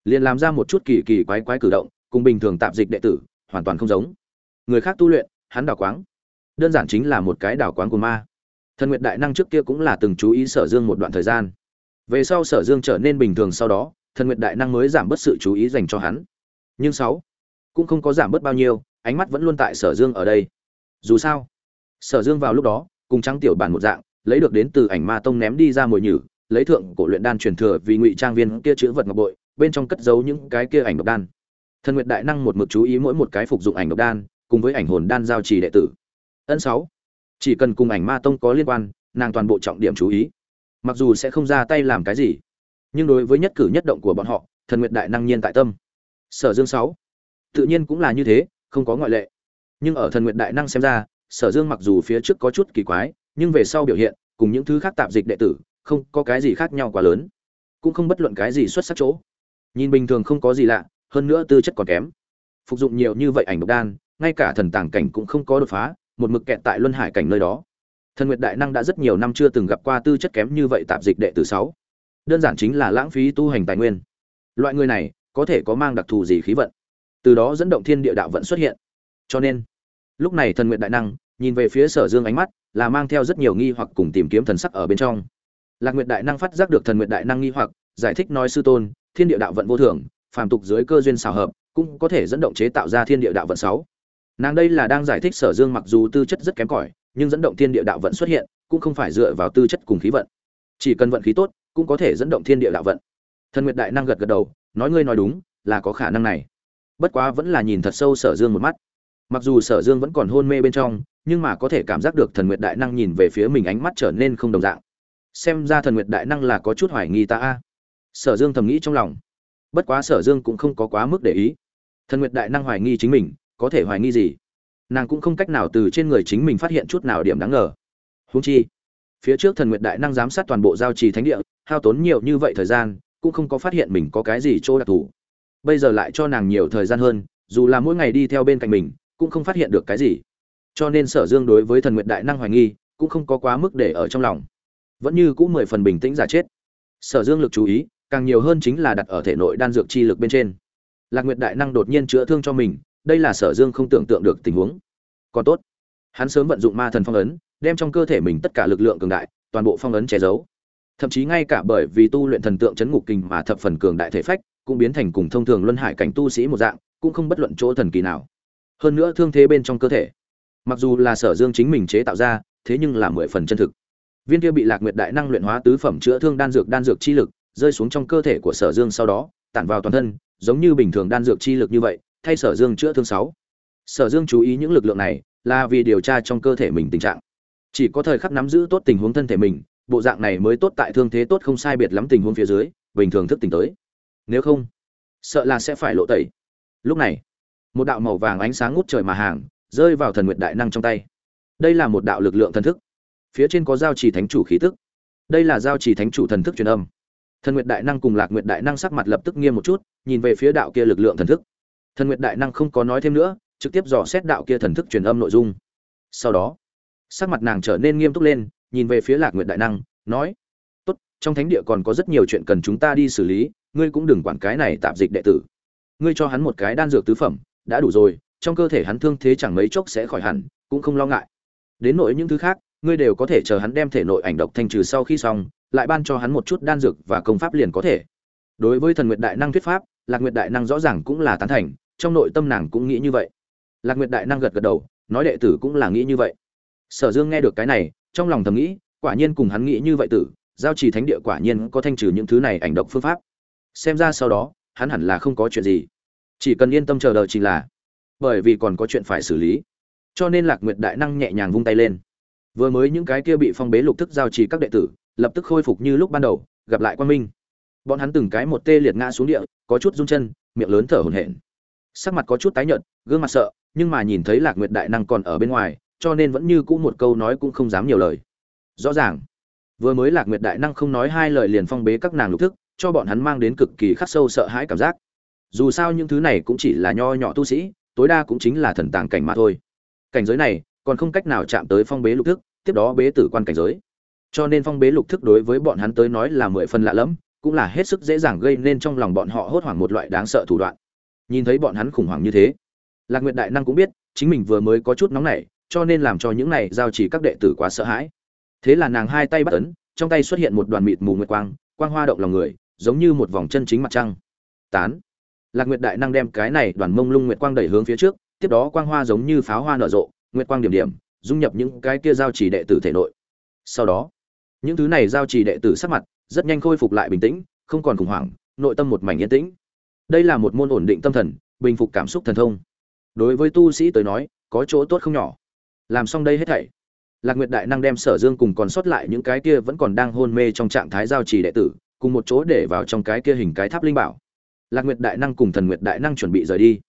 liền làm ra một chút kỳ kỳ quái quái cử động, cùng bình thường tạp dịch đệ tử, hoàn toàn không giống. Người khác tu luyện, hắn đảo quáng. Đơn giản chính là một cái đảo quáng của ma. Thần nguyện đại năng trước kia cũng là từng chú ý sở dương một đoạn thời gian. Về sau sở dương trở nên bình thường sau đó, thần nguyện đại năng mới giảm bớt sự chú ý dành cho hắn. Nhưng sáu, cũng không có giảm bớt bao nhiêu, ánh mắt vẫn luôn tại sở dương ở đây. Dù sao, sở dương vào lúc đó cùng trắng tiểu bản một dạng, lấy được đến từ ảnh ma tông ném đi ra mồi nhử, lấy thượng cổ luyện đan truyền thừa vì ngụy trang viên kia chữ vật ngọc bội, bên trong cất giấu những cái kia ảnh độc đan. Thần nguyệt đại năng một mực chú ý mỗi một cái phục dụng ảnh độc đan, cùng với ảnh hồn đan giao trì đệ tử. Ân sáu. Chỉ cần cùng ảnh ma tông có liên quan, nàng toàn bộ trọng điểm chú ý. Mặc dù sẽ không ra tay làm cái gì, nhưng đối với nhất cử nhất động của bọn họ, thần nguyệt đại năng nhiên tại tâm. Sở dương sáu. Tự nhiên cũng là như thế, không có ngoại lệ. Nhưng ở thần nguyệt đại năng xem ra sở dương mặc dù phía trước có chút kỳ quái, nhưng về sau biểu hiện, cùng những thứ khác tạp dịch đệ tử, không có cái gì khác nhau quá lớn. Cũng không bất luận cái gì xuất sắc chỗ. Nhìn bình thường không có gì lạ, hơn nữa tư chất còn kém. Phục dụng nhiều như vậy ảnh độc đan, ngay cả thần tàng cảnh cũng không có đột phá, một mực kẹt tại luân hải cảnh nơi đó. Thần nguyệt đại năng đã rất nhiều năm chưa từng gặp qua tư chất kém như vậy tạp dịch đệ tử sáu. Đơn giản chính là lãng phí tu hành tài nguyên. Loại người này, có thể có mang đặc thù gì khí vận. Từ đó dẫn động thiên địa đạo vận xuất hiện. Cho nên lúc này thần nguyện đại năng, nhìn về phía sở dương ánh mắt, là mang theo rất nhiều nghi hoặc cùng tìm kiếm thần sắc ở bên trong. Lạc nguyện đại năng phát giác được thần nguyện đại năng nghi hoặc, giải thích nói sư tôn, thiên địa đạo vận vô thường, phàm tục dưới cơ duyên xào hợp, cũng có thể dẫn động chế tạo ra thiên địa đạo vận sáu. Nàng đây là đang giải thích sở dương mặc dù tư chất rất kém cỏi, nhưng dẫn động thiên địa đạo vận xuất hiện, cũng không phải dựa vào tư chất cùng khí vận. Chỉ cần vận khí tốt, cũng có thể dẫn động thiên địa đạo vận. Thần nguyệt đại năng gật gật đầu, nói ngươi nói đúng, là có khả năng này. Bất quá vẫn là nhìn thật sâu sở dương một mắt mặc dù sở dương vẫn còn hôn mê bên trong, nhưng mà có thể cảm giác được thần nguyệt đại năng nhìn về phía mình ánh mắt trở nên không đồng dạng. Xem ra thần nguyệt đại năng là có chút hoài nghi ta a. Sở dương thầm nghĩ trong lòng. Bất quá sở dương cũng không có quá mức để ý. Thần nguyệt đại năng hoài nghi chính mình, có thể hoài nghi gì? Nàng cũng không cách nào từ trên người chính mình phát hiện chút nào điểm đáng ngờ. Húng chi, phía trước thần nguyệt đại năng giám sát toàn bộ giao trì thánh địa, hao tốn nhiều như vậy thời gian, cũng không có phát hiện mình có cái gì chỗ đặc thù. Bây giờ lại cho nàng nhiều thời gian hơn, dù là mỗi ngày đi theo bên cạnh mình cũng không phát hiện được cái gì. Cho nên sở dương đối với thần nguyện đại năng hoài nghi, cũng không có quá mức để ở trong lòng. Vẫn như cũng mười phần bình tĩnh giả chết. Sở dương lực chú ý, càng nhiều hơn chính là đặt ở thể nội đan dược chi lực bên trên. Lạc nguyệt đại năng đột nhiên chữa thương cho mình, đây là sở dương không tưởng tượng được tình huống. Còn tốt, hắn sớm vận dụng ma thần phong ấn, đem trong cơ thể mình tất cả lực lượng cường đại, toàn bộ phong ấn che giấu. Thậm chí ngay cả bởi vì tu luyện thần tượng chấn ngục kinh mà thập phần cường đại thể phách, cũng biến thành cùng thông thường luân hải cảnh tu sĩ một dạng, cũng không bất luận chỗ thần kỳ nào hơn nữa thương thế bên trong cơ thể. Mặc dù là sở dương chính mình chế tạo ra, thế nhưng là mười phần chân thực. Viên kia bị lạc nguyệt đại năng luyện hóa tứ phẩm chữa thương đan dược đan dược chi lực, rơi xuống trong cơ thể của sở dương sau đó, tản vào toàn thân, giống như bình thường đan dược chi lực như vậy, thay sở dương chữa thương sáu. Sở dương chú ý những lực lượng này, là vì điều tra trong cơ thể mình tình trạng. Chỉ có thời khắc nắm giữ tốt tình huống thân thể mình, bộ dạng này mới tốt tại thương thế tốt không sai biệt lắm tình huống phía dưới, bình thường thức tỉnh tới. Nếu không, sợ là sẽ phải lộ tẩy. Lúc này một đạo màu vàng ánh sáng ngút trời mà hàng, rơi vào thần nguyệt đại năng trong tay. Đây là một đạo lực lượng thần thức. Phía trên có giao trì thánh chủ khí tức. Đây là giao trì thánh chủ thần thức truyền âm. Thần nguyệt đại năng cùng lạc nguyệt đại năng sắc mặt lập tức nghiêm một chút, nhìn về phía đạo kia lực lượng thần thức. Thần nguyệt đại năng không có nói thêm nữa, trực tiếp dò xét đạo kia thần thức truyền âm nội dung. Sau đó, sắc mặt nàng trở nên nghiêm túc lên, nhìn về phía lạc nguyệt đại năng, nói, tốt, trong thánh địa còn có rất nhiều chuyện cần chúng ta đi xử lý, ngươi cũng đừng quản cái này tạp dịch đệ tử. Ngươi cho hắn một cái đan dược tứ phẩm đã đủ rồi, trong cơ thể hắn thương thế chẳng mấy chốc sẽ khỏi hẳn, cũng không lo ngại. Đến nội những thứ khác, ngươi đều có thể chờ hắn đem thể nội ảnh độc thanh trừ sau khi xong, lại ban cho hắn một chút đan dược và công pháp liền có thể. Đối với thần nguyệt đại năng thuyết pháp, lạc nguyệt đại năng rõ ràng cũng là tán thành, trong nội tâm nàng cũng nghĩ như vậy. Lạc nguyệt đại năng gật gật đầu, nói đệ tử cũng là nghĩ như vậy. Sở dương nghe được cái này, trong lòng thầm nghĩ, quả nhiên cùng hắn nghĩ như vậy tử, giao trì thánh địa quả nhiên có thanh trừ những thứ này ảnh độc phương pháp. Xem ra sau đó, hắn hẳn là không có chuyện gì chỉ cần yên tâm chờ đợi chỉ là, bởi vì còn có chuyện phải xử lý. Cho nên lạc nguyệt đại năng nhẹ nhàng vung tay lên. Vừa mới những cái kia bị phong bế lục thức giao trì các đệ tử, lập tức khôi phục như lúc ban đầu, gặp lại quan minh. Bọn hắn từng cái một tê liệt ngã xuống địa, có chút run chân, miệng lớn thở hổn hển. Sắc mặt có chút tái nhợt, gương mặt sợ, nhưng mà nhìn thấy lạc nguyệt đại năng còn ở bên ngoài, cho nên vẫn như cũ một câu nói cũng không dám nhiều lời. Rõ ràng, vừa mới lạc nguyệt đại năng không nói hai lời liền phong bế các nàng lục thức, cho bọn hắn mang đến cực kỳ khắc sâu sợ hãi cảm giác dù sao những thứ này cũng chỉ là nho nhỏ tu sĩ, tối đa cũng chính là thần tàng cảnh mà thôi. Cảnh giới này còn không cách nào chạm tới phong bế lục thức, tiếp đó bế tử quan cảnh giới. Cho nên phong bế lục thức đối với bọn hắn tới nói là mười phần lạ lẫm, cũng là hết sức dễ dàng gây nên trong lòng bọn họ hốt hoảng một loại đáng sợ thủ đoạn. Nhìn thấy bọn hắn khủng hoảng như thế, lạc nguyện đại năng cũng biết, chính mình vừa mới có chút nóng nảy, cho nên làm cho những này giao chỉ các đệ tử quá sợ hãi. Thế là nàng hai tay bắt ấn, trong tay xuất hiện một đoàn mịt mù nguyệt quang quang hoa động lòng người, giống như một vòng chân chính mặt trăng. Tán lạc nguyệt đại năng đem cái này đoàn mông lung nguyệt quang đẩy hướng phía trước, tiếp đó quang hoa giống như pháo hoa nở rộ, nguyệt quang điểm điểm, dung nhập những cái kia giao chỉ đệ tử thể nội. Sau đó, những thứ này giao chỉ đệ tử sắc mặt rất nhanh khôi phục lại bình tĩnh, không còn khủng hoảng, nội tâm một mảnh yên tĩnh. Đây là một môn ổn định tâm thần, bình phục cảm xúc thần thông. Đối với tu sĩ tới nói, có chỗ tốt không nhỏ. Làm xong đây hết thảy, lạc nguyệt đại năng đem sở dương cùng còn sót lại những cái kia vẫn còn đang hôn mê trong trạng thái giao trì đệ tử, cùng một chỗ để vào trong cái kia hình cái tháp linh bảo lạc nguyệt đại năng cùng thần nguyệt đại năng chuẩn bị rời đi.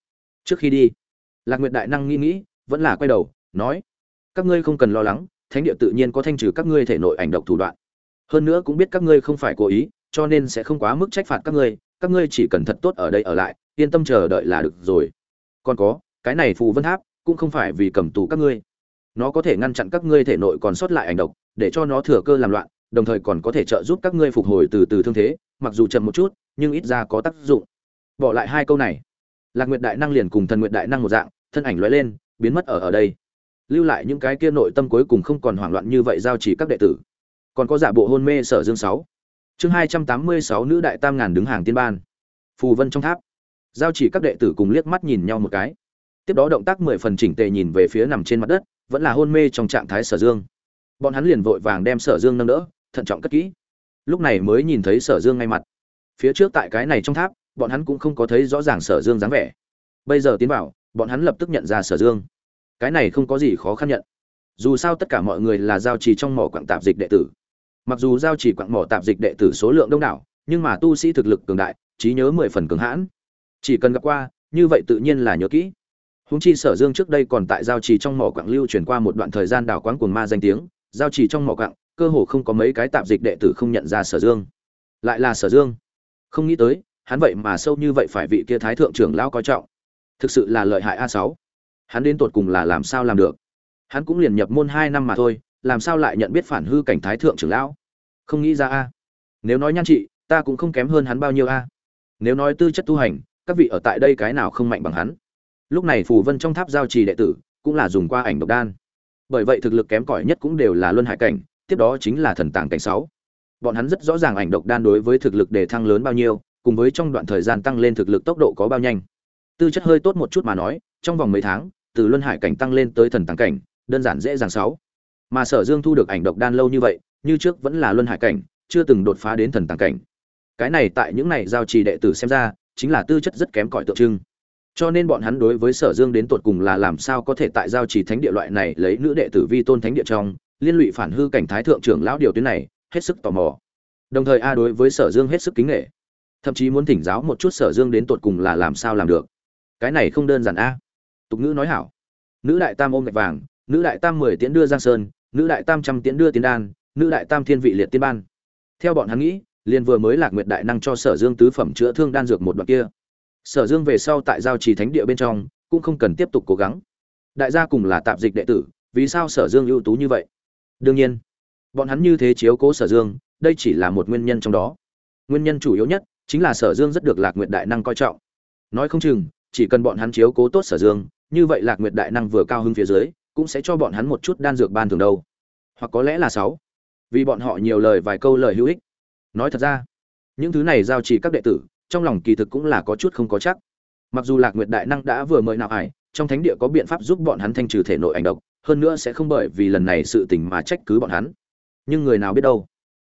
Trước khi đi, lạc nguyệt đại năng nghĩ nghĩ, vẫn là quay đầu, nói, các ngươi không cần lo lắng, thánh địa tự nhiên có thanh trừ các ngươi thể nội ảnh độc thủ đoạn. Hơn nữa cũng biết các ngươi không phải cố ý, cho nên sẽ không quá mức trách phạt các ngươi các ngươi chỉ cần thật tốt ở đây ở lại, yên tâm chờ đợi là được rồi. Còn có, cái này phù vân tháp cũng không phải vì cầm tù các ngươi. Nó có thể ngăn chặn các ngươi thể nội còn sót lại ảnh độc, để cho nó thừa cơ làm loạn, đồng thời còn có thể trợ giúp các ngươi phục hồi từ từ thương thế, mặc dù chậm một chút, nhưng ít ra có tác dụng bỏ lại hai câu này. Lạc nguyệt đại năng liền cùng thần nguyệt đại năng một dạng, thân ảnh lóe lên, biến mất ở ở đây. Lưu lại những cái kia nội tâm cuối cùng không còn hoảng loạn như vậy giao chỉ các đệ tử. Còn có giả bộ hôn mê sở dương sáu. Chương hai trăm tám mươi sáu nữ đại tam ngàn đứng hàng tiên ban. Phù vân trong tháp. Giao chỉ các đệ tử cùng liếc mắt nhìn nhau một cái. Tiếp đó động tác mười phần chỉnh tề nhìn về phía nằm trên mặt đất, vẫn là hôn mê trong trạng thái sở dương. Bọn hắn liền vội vàng đem sở dương nâng đỡ, thận trọng cất kỹ. Lúc này mới nhìn thấy sở dương ngay mặt. Phía trước tại cái này trong tháp bọn hắn cũng không có thấy rõ ràng sở dương dáng vẻ. Bây giờ tiến vào, bọn hắn lập tức nhận ra sở dương. Cái này không có gì khó khăn nhận. Dù sao tất cả mọi người là giao trì trong mỏ quặng tạp dịch đệ tử. Mặc dù giao trì quặng mỏ tạp dịch đệ tử số lượng đông đảo, nhưng mà tu sĩ thực lực cường đại, trí nhớ mười phần cường hãn. Chỉ cần gặp qua, như vậy tự nhiên là nhớ kỹ. Húng chi sở dương trước đây còn tại giao trì trong mỏ quặng lưu chuyển qua một đoạn thời gian đào quán cuồng ma danh tiếng, giao trì trong mỏ quặng, cơ hồ không có mấy cái tạp dịch đệ tử không nhận ra sở dương. Lại là sở dương. Không nghĩ tới hắn vậy mà sâu như vậy phải vị kia thái thượng trưởng lão coi trọng. Thực sự là lợi hại a sáu. Hắn đến tột cùng là làm sao làm được? Hắn cũng liền nhập môn hai năm mà thôi, làm sao lại nhận biết phản hư cảnh thái thượng trưởng lão? Không nghĩ ra a. Nếu nói nhan trị, ta cũng không kém hơn hắn bao nhiêu a. Nếu nói tư chất tu hành, các vị ở tại đây cái nào không mạnh bằng hắn? Lúc này phù vân trong tháp giao trì đệ tử, cũng là dùng qua ảnh độc đan. Bởi vậy thực lực kém cỏi nhất cũng đều là luân hải cảnh, tiếp đó chính là thần tàng cảnh sáu. Bọn hắn rất rõ ràng ảnh độc đan đối với thực lực đề thăng lớn bao nhiêu cùng với trong đoạn thời gian tăng lên thực lực tốc độ có bao nhanh. Tư chất hơi tốt một chút mà nói, trong vòng mấy tháng, từ luân hải cảnh tăng lên tới thần tàng cảnh, đơn giản dễ dàng sáu. Mà sở dương thu được ảnh độc đan lâu như vậy, như trước vẫn là luân hải cảnh, chưa từng đột phá đến thần tàng cảnh. Cái này tại những này giao trì đệ tử xem ra, chính là tư chất rất kém cỏi tượng trưng. Cho nên bọn hắn đối với sở dương đến tột cùng là làm sao có thể tại giao trì thánh địa loại này lấy nữ đệ tử vi tôn thánh địa trong, liên lụy phản hư cảnh thái thượng trưởng lão điều tuyến này, hết sức tò mò. Đồng thời a đối với sở dương hết sức kính nể thậm chí muốn thỉnh giáo một chút sở dương đến tột cùng là làm sao làm được. Cái này không đơn giản a. Tục ngữ nói hảo. Nữ đại tam ôm gạch vàng, nữ đại tam mười tiễn đưa giang sơn, nữ đại tam trăm tiễn đưa tiến đan, nữ đại tam thiên vị liệt tiên ban. Theo bọn hắn nghĩ, liền vừa mới lạc nguyệt đại năng cho sở dương tứ phẩm chữa thương đan dược một đoạn kia. Sở dương về sau tại giao trì thánh địa bên trong, cũng không cần tiếp tục cố gắng. Đại gia cùng là tạp dịch đệ tử, vì sao sở dương ưu tú như vậy? Đương nhiên, bọn hắn như thế chiếu cố sở dương, đây chỉ là một nguyên nhân trong đó. Nguyên nhân chủ yếu nhất chính là sở dương rất được lạc nguyệt đại năng coi trọng. Nói không chừng, chỉ cần bọn hắn chiếu cố tốt sở dương, như vậy lạc nguyệt đại năng vừa cao hứng phía dưới, cũng sẽ cho bọn hắn một chút đan dược ban thường đâu. Hoặc có lẽ là sáu. Vì bọn họ nhiều lời vài câu lời hữu ích. Nói thật ra, những thứ này giao trì các đệ tử, trong lòng kỳ thực cũng là có chút không có chắc. Mặc dù lạc nguyệt đại năng đã vừa mời nào ải trong thánh địa có biện pháp giúp bọn hắn thanh trừ thể nội ảnh độc, hơn nữa sẽ không bởi vì lần này sự tình mà trách cứ bọn hắn. Nhưng người nào biết đâu?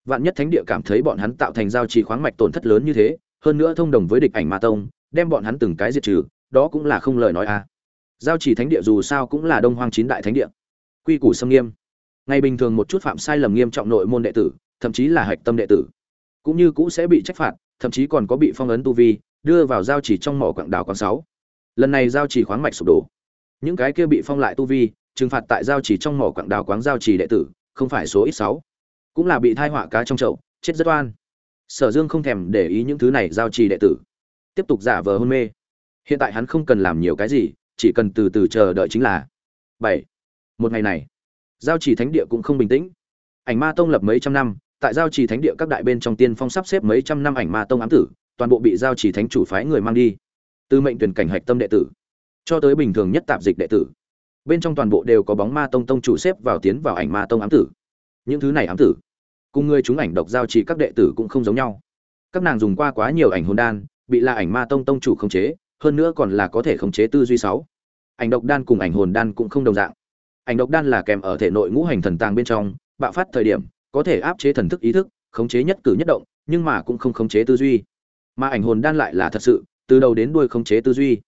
Vạn nhất thánh địa cảm thấy bọn hắn tạo thành giao trì khoáng mạch tổn thất lớn như thế, hơn nữa thông đồng với địch ảnh ma tông, đem bọn hắn từng cái diệt trừ, đó cũng là không lời nói à giao trì thánh địa dù sao cũng là đông hoang chín đại thánh địa. Quy củ xâm nghiêm. Ngày bình thường một chút phạm sai lầm nghiêm trọng nội môn đệ tử, thậm chí là hạch tâm đệ tử, cũng như cũ sẽ bị trách phạt, thậm chí còn có bị phong ấn tu vi, đưa vào giao chỉ trong mỏ quảng đảo quảng sáu. Lần này giao chỉ khoáng mạch sụp đổ. Những cái kia bị phong lại tu vi, trừng phạt tại giao chỉ trong mỏ quảng đảo quáng giao chỉ đệ tử, không phải số ít sáu cũng là bị thai họa cá trong chậu, chết rất oan. Sở dương không thèm để ý những thứ này giao trì đệ tử. Tiếp tục giả vờ hôn mê. Hiện tại hắn không cần làm nhiều cái gì, chỉ cần từ từ chờ đợi chính là. Bảy. Một ngày này, giao trì thánh địa cũng không bình tĩnh. Ảnh ma tông lập mấy trăm năm, tại giao trì thánh địa các đại bên trong tiên phong sắp xếp mấy trăm năm ảnh ma tông ám tử, toàn bộ bị giao trì thánh chủ phái người mang đi. Từ mệnh tuyển cảnh hạch tâm đệ tử, cho tới bình thường nhất tạp dịch đệ tử. Bên trong toàn bộ đều có bóng ma tông tông chủ xếp vào tiến vào ảnh ma tông ám tử. Những thứ này ám tử cùng người chúng ảnh độc giao trì các đệ tử cũng không giống nhau. Các nàng dùng qua quá nhiều ảnh hồn đan, bị là ảnh ma tông tông chủ khống chế, hơn nữa còn là có thể khống chế tư duy sáu. Ảnh độc đan cùng ảnh hồn đan cũng không đồng dạng. Ảnh độc đan là kèm ở thể nội ngũ hành thần tàng bên trong, bạo phát thời điểm, có thể áp chế thần thức ý thức, khống chế nhất cử nhất động, nhưng mà cũng không khống chế tư duy. Mà ảnh hồn đan lại là thật sự, từ đầu đến đuôi khống chế tư duy.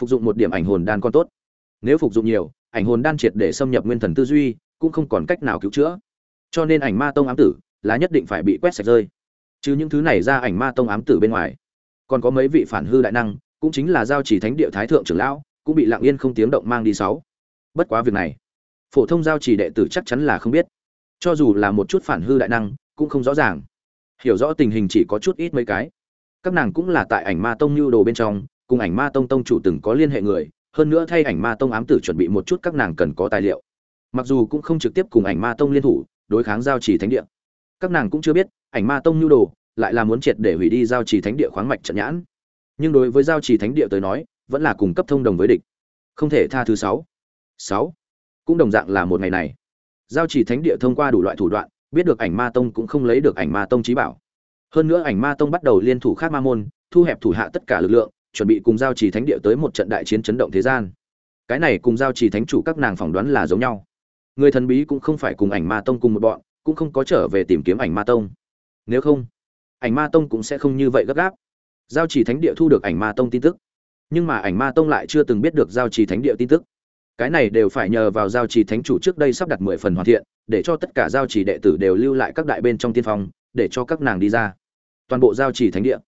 Phục dụng một điểm ảnh hồn đan còn tốt. Nếu phục dụng nhiều, ảnh hồn đan triệt để xâm nhập nguyên thần tư duy, cũng không còn cách nào cứu chữa cho nên ảnh ma tông ám tử là nhất định phải bị quét sạch rơi. Chứ những thứ này ra ảnh ma tông ám tử bên ngoài, còn có mấy vị phản hư đại năng, cũng chính là giao chỉ thánh địa thái thượng trưởng lão, cũng bị lặng yên không tiếng động mang đi sáu. Bất quá việc này, phổ thông giao chỉ đệ tử chắc chắn là không biết. Cho dù là một chút phản hư đại năng, cũng không rõ ràng. Hiểu rõ tình hình chỉ có chút ít mấy cái. Các nàng cũng là tại ảnh ma tông lưu đồ bên trong, cùng ảnh ma tông tông chủ từng có liên hệ người, hơn nữa thay ảnh ma tông ám tử chuẩn bị một chút các nàng cần có tài liệu. Mặc dù cũng không trực tiếp cùng ảnh ma tông liên thủ đối kháng giao trì thánh địa. Các nàng cũng chưa biết, ảnh ma tông nhu đồ lại là muốn triệt để hủy đi giao trì thánh địa khoáng mạch trận nhãn. Nhưng đối với giao trì thánh địa tới nói, vẫn là cùng cấp thông đồng với địch. Không thể tha thứ sáu. Sáu. Cũng đồng dạng là một ngày này. Giao trì thánh địa thông qua đủ loại thủ đoạn, biết được ảnh ma tông cũng không lấy được ảnh ma tông trí bảo. Hơn nữa ảnh ma tông bắt đầu liên thủ khác ma môn, thu hẹp thủ hạ tất cả lực lượng, chuẩn bị cùng giao trì thánh địa tới một trận đại chiến chấn động thế gian. Cái này cùng giao trì thánh chủ các nàng phỏng đoán là giống nhau người thần bí cũng không phải cùng ảnh ma tông cùng một bọn, cũng không có trở về tìm kiếm ảnh ma tông. Nếu không, ảnh ma tông cũng sẽ không như vậy gấp gáp. Giao trì thánh địa thu được ảnh ma tông tin tức. Nhưng mà ảnh ma tông lại chưa từng biết được giao trì thánh địa tin tức. Cái này đều phải nhờ vào giao trì thánh chủ trước đây sắp đặt mười phần hoàn thiện, để cho tất cả giao trì đệ tử đều lưu lại các đại bên trong tiên phong, để cho các nàng đi ra. Toàn bộ giao trì thánh địa.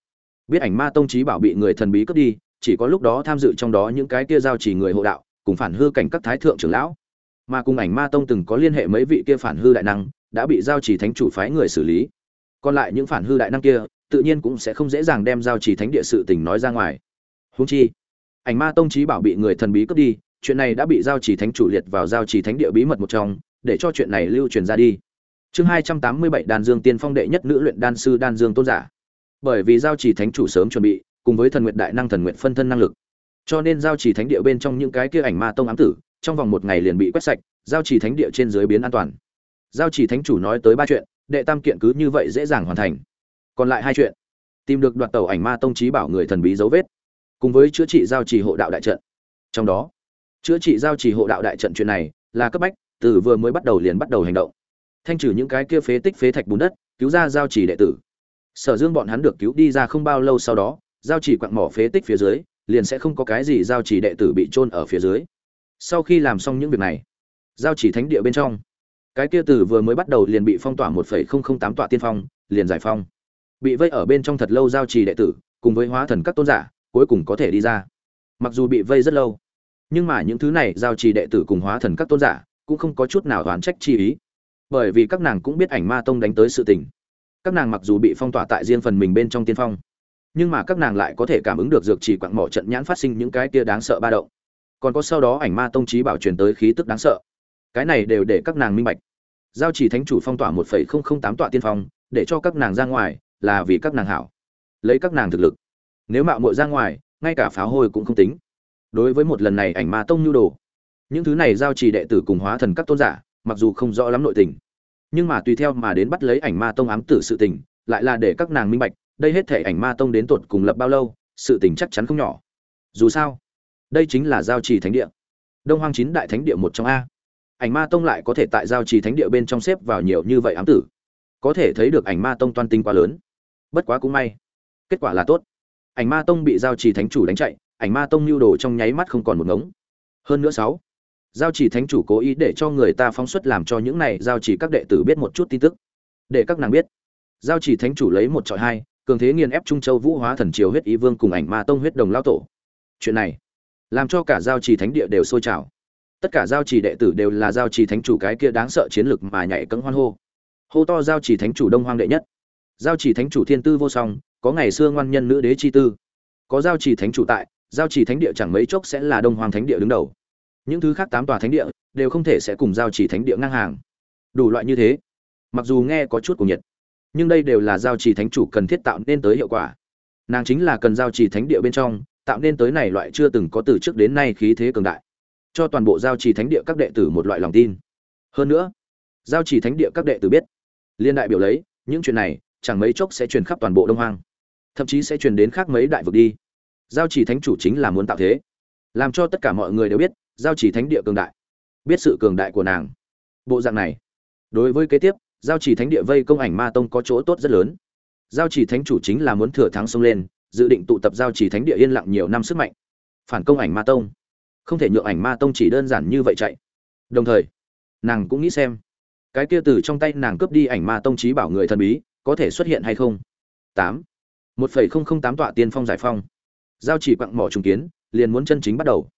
Biết ảnh ma tông trí bảo bị người thần bí cướp đi, chỉ có lúc đó tham dự trong đó những cái kia giao trì người hộ đạo, cùng phản hư cảnh các thái thượng trưởng lão mà cùng ảnh ma tông từng có liên hệ mấy vị kia phản hư đại năng, đã bị giao trì thánh chủ phái người xử lý. Còn lại những phản hư đại năng kia, tự nhiên cũng sẽ không dễ dàng đem giao trì thánh địa sự tình nói ra ngoài. Húng chi, ảnh ma tông trí bảo bị người thần bí cướp đi, chuyện này đã bị giao trì thánh chủ liệt vào giao trì thánh địa bí mật một trong, để cho chuyện này lưu truyền ra đi. Chương hai trăm tám mươi bảy đan dương tiên phong đệ nhất nữ luyện đan sư đan dương tôn giả. Bởi vì giao trì thánh chủ sớm chuẩn bị, cùng với thần nguyện đại năng thần nguyện phân thân năng lực. Cho nên giao trì thánh địa bên trong những cái kia ảnh ma tông ám tử trong vòng một ngày liền bị quét sạch, giao trì thánh địa trên dưới biến an toàn. Giao trì thánh chủ nói tới ba chuyện, đệ tam kiện cứ như vậy dễ dàng hoàn thành. Còn lại hai chuyện, tìm được đoạt tàu ảnh ma tông trí bảo người thần bí dấu vết, cùng với chữa trị giao trì hộ đạo đại trận. Trong đó, chữa trị giao trì hộ đạo đại trận chuyện này là cấp bách, từ vừa mới bắt đầu liền bắt đầu hành động. Thanh trừ những cái kia phế tích phế thạch bùn đất, cứu ra giao trì đệ tử. Sở dương bọn hắn được cứu đi ra không bao lâu sau đó, giao trì quặng mỏ phế tích phía dưới, liền sẽ không có cái gì giao trì đệ tử bị trôn ở phía dưới sau khi làm xong những việc này, giao chỉ thánh địa bên trong. Cái kia từ vừa mới bắt đầu liền bị phong tỏa một phẩy không không tám tọa tiên phong, liền giải phong. Bị vây ở bên trong thật lâu giao trì đệ tử, cùng với hóa thần các tôn giả, cuối cùng có thể đi ra. Mặc dù bị vây rất lâu, nhưng mà những thứ này giao trì đệ tử cùng hóa thần các tôn giả cũng không có chút nào đoán trách chi ý. Bởi vì các nàng cũng biết ảnh ma tông đánh tới sự tình. Các nàng mặc dù bị phong tỏa tại riêng phần mình bên trong tiên phong, nhưng mà các nàng lại có thể cảm ứng được dược chỉ quặng mỏ trận nhãn phát sinh những cái kia đáng sợ ba động còn có sau đó ảnh ma tông trí bảo truyền tới khí tức đáng sợ. Cái này đều để các nàng minh bạch. Giao chỉ thánh chủ phong tỏa một phẩy không không tám tọa tiên phong, để cho các nàng ra ngoài, là vì các nàng hảo. Lấy các nàng thực lực. Nếu mạo muội ra ngoài, ngay cả pháo hôi cũng không tính. Đối với một lần này ảnh ma tông nhu đồ, những thứ này giao chỉ đệ tử cùng hóa thần các tôn giả, mặc dù không rõ lắm nội tình, nhưng mà tùy theo mà đến bắt lấy ảnh ma tông ám tử sự tình, lại là để các nàng minh bạch, đây hết thể ảnh ma tông đến tột cùng lập bao lâu, sự tình chắc chắn không nhỏ. Dù sao đây chính là giao trì thánh địa. Đông hoang chín đại thánh địa một trong a. Ảnh ma tông lại có thể tại giao trì thánh địa bên trong xếp vào nhiều như vậy ám tử. Có thể thấy được ảnh ma tông toan tinh quá lớn. Bất quá cũng may, kết quả là tốt. Ảnh ma tông bị giao trì thánh chủ đánh chạy, ảnh ma tông lưu đồ trong nháy mắt không còn một ngống. Hơn nữa sáu, giao trì thánh chủ cố ý để cho người ta phóng xuất làm cho những này giao trì các đệ tử biết một chút tin tức. Để các nàng biết, giao trì thánh chủ lấy một trọi hai, cường thế nghiền ép trung châu vũ hóa thần triều huyết ý vương cùng ảnh ma tông huyết đồng lao tổ. Chuyện này làm cho cả giao trì thánh địa đều sôi trào. Tất cả giao trì đệ tử đều là giao trì thánh chủ cái kia đáng sợ chiến lực mà nhảy cẫng hoan hô. Hô to giao trì thánh chủ đông hoang đệ nhất. Giao trì thánh chủ thiên tư vô song, có ngày xưa ngoan nhân nữ đế chi tư. Có giao trì thánh chủ tại, giao trì thánh địa chẳng mấy chốc sẽ là đông hoàng thánh địa đứng đầu. Những thứ khác tám tòa thánh địa đều không thể sẽ cùng giao trì thánh địa ngang hàng. Đủ loại như thế. Mặc dù nghe có chút của nhiệt, nhưng đây đều là giao trì thánh chủ cần thiết tạo nên tới hiệu quả. Nàng chính là cần giao trì thánh địa bên trong tạo nên tới này loại chưa từng có từ trước đến nay khí thế cường đại, cho toàn bộ giao trì thánh địa các đệ tử một loại lòng tin. Hơn nữa, giao trì thánh địa các đệ tử biết, liên đại biểu lấy, những chuyện này, chẳng mấy chốc sẽ truyền khắp toàn bộ đông hoang, thậm chí sẽ truyền đến khác mấy đại vực đi. Giao trì thánh chủ chính là muốn tạo thế, làm cho tất cả mọi người đều biết, giao trì thánh địa cường đại, biết sự cường đại của nàng. Bộ dạng này, đối với kế tiếp, giao trì thánh địa vây công ảnh ma tông có chỗ tốt rất lớn. Giao trì thánh chủ chính là muốn thừa thắng xông lên dự định tụ tập giao trì thánh địa yên lặng nhiều năm sức mạnh. Phản công ảnh ma tông. Không thể nhượng ảnh ma tông chỉ đơn giản như vậy chạy. Đồng thời, nàng cũng nghĩ xem, cái kia từ trong tay nàng cướp đi ảnh ma tông trí bảo người thần bí, có thể xuất hiện hay không? Tám. Một phẩy không không tám tọa tiên phong giải phong. Giao chỉ quặng mỏ trùng kiến, liền muốn chân chính bắt đầu.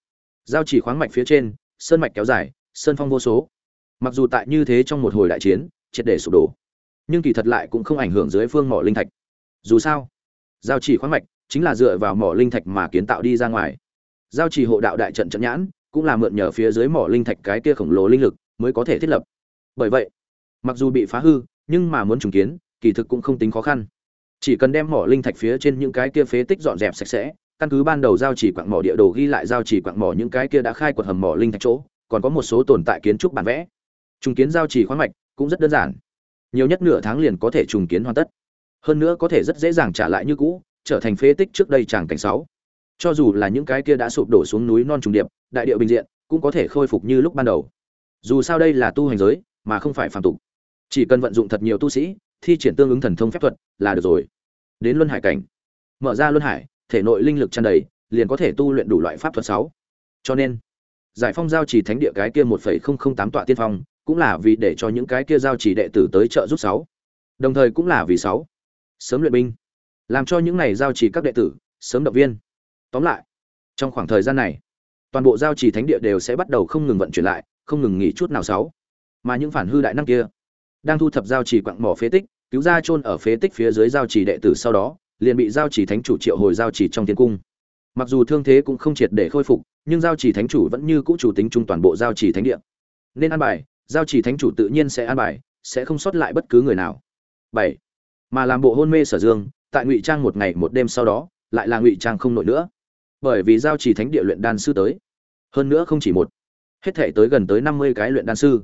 Giao chỉ khoáng mạch phía trên, sơn mạch kéo dài, sơn phong vô số. Mặc dù tại như thế trong một hồi đại chiến, triệt để sụp đổ, nhưng kỳ thật lại cũng không ảnh hưởng dưới phương mỏ linh thạch. Dù sao giao chỉ khoáng mạch, chính là dựa vào mỏ linh thạch mà kiến tạo đi ra ngoài. Giao chỉ hộ đạo đại trận trận nhãn, cũng là mượn nhờ phía dưới mỏ linh thạch cái kia khổng lồ linh lực mới có thể thiết lập. Bởi vậy, mặc dù bị phá hư, nhưng mà muốn trùng kiến, kỳ thực cũng không tính khó khăn. Chỉ cần đem mỏ linh thạch phía trên những cái kia phế tích dọn dẹp sạch sẽ, căn cứ ban đầu giao chỉ quặng mỏ địa đồ ghi lại giao chỉ quặng mỏ những cái kia đã khai quật hầm mỏ linh thạch chỗ, còn có một số tồn tại kiến trúc bản vẽ. Trùng kiến giao chỉ khoáng mạch cũng rất đơn giản. Nhiều nhất nửa tháng liền có thể trùng kiến hoàn tất hơn nữa có thể rất dễ dàng trả lại như cũ, trở thành phế tích trước đây chẳng cảnh sáu. Cho dù là những cái kia đã sụp đổ xuống núi non trùng điệp, đại địa bình diện, cũng có thể khôi phục như lúc ban đầu. Dù sao đây là tu hành giới, mà không phải phàm tục. Chỉ cần vận dụng thật nhiều tu sĩ, thi triển tương ứng thần thông phép thuật là được rồi. Đến luân hải cảnh. Mở ra luân hải, thể nội linh lực tràn đầy, liền có thể tu luyện đủ loại pháp thuật sáu. Cho nên, giải phong giao chỉ thánh địa cái kia một phẩy không không tám tọa tiên phong, cũng là vì để cho những cái kia giao chỉ đệ tử tới trợ giúp sáu. Đồng thời cũng là vì sáu sớm luyện binh, làm cho những này giao chỉ các đệ tử sớm động viên. Tóm lại, trong khoảng thời gian này, toàn bộ giao chỉ thánh địa đều sẽ bắt đầu không ngừng vận chuyển lại, không ngừng nghỉ chút nào sáu. Mà những phản hư đại năng kia, đang thu thập giao chỉ quặng mỏ phế tích, cứu ra chôn ở phế tích phía dưới giao chỉ đệ tử sau đó, liền bị giao chỉ thánh chủ triệu hồi giao chỉ trong thiên cung. Mặc dù thương thế cũng không triệt để khôi phục, nhưng giao chỉ thánh chủ vẫn như cũ chủ tính chung toàn bộ giao chỉ thánh địa. Nên an bài, giao chỉ thánh chủ tự nhiên sẽ an bài, sẽ không sót lại bất cứ người nào. Bảy mà làm bộ hôn mê sở dương, tại ngụy trang một ngày một đêm sau đó, lại là ngụy trang không nổi nữa. Bởi vì giao chỉ thánh địa luyện đan sư tới. Hơn nữa không chỉ một, hết thể tới gần tới năm mươi cái luyện đan sư.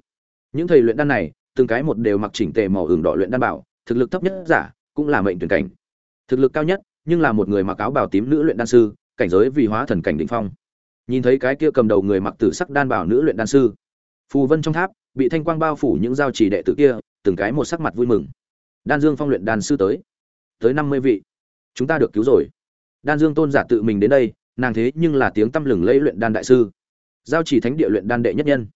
Những thầy luyện đan này, từng cái một đều mặc chỉnh tề màu hưởng đỏ luyện đan bảo, thực lực thấp nhất giả, cũng là mệnh tuyển cảnh. Thực lực cao nhất, nhưng là một người mặc áo bào tím nữ luyện đan sư, cảnh giới vì hóa thần cảnh đỉnh phong. Nhìn thấy cái kia cầm đầu người mặc tử sắc đan bảo nữ luyện đan sư, phù vân trong tháp, bị thanh quang bao phủ những giao chỉ đệ tử kia, từng cái một sắc mặt vui mừng đan dương phong luyện đan sư tới. Tới năm mươi vị. Chúng ta được cứu rồi. Đan dương tôn giả tự mình đến đây, nàng thế nhưng là tiếng tăm lừng lẫy luyện đan đại sư. Giao chỉ thánh địa luyện đan đệ nhất nhân.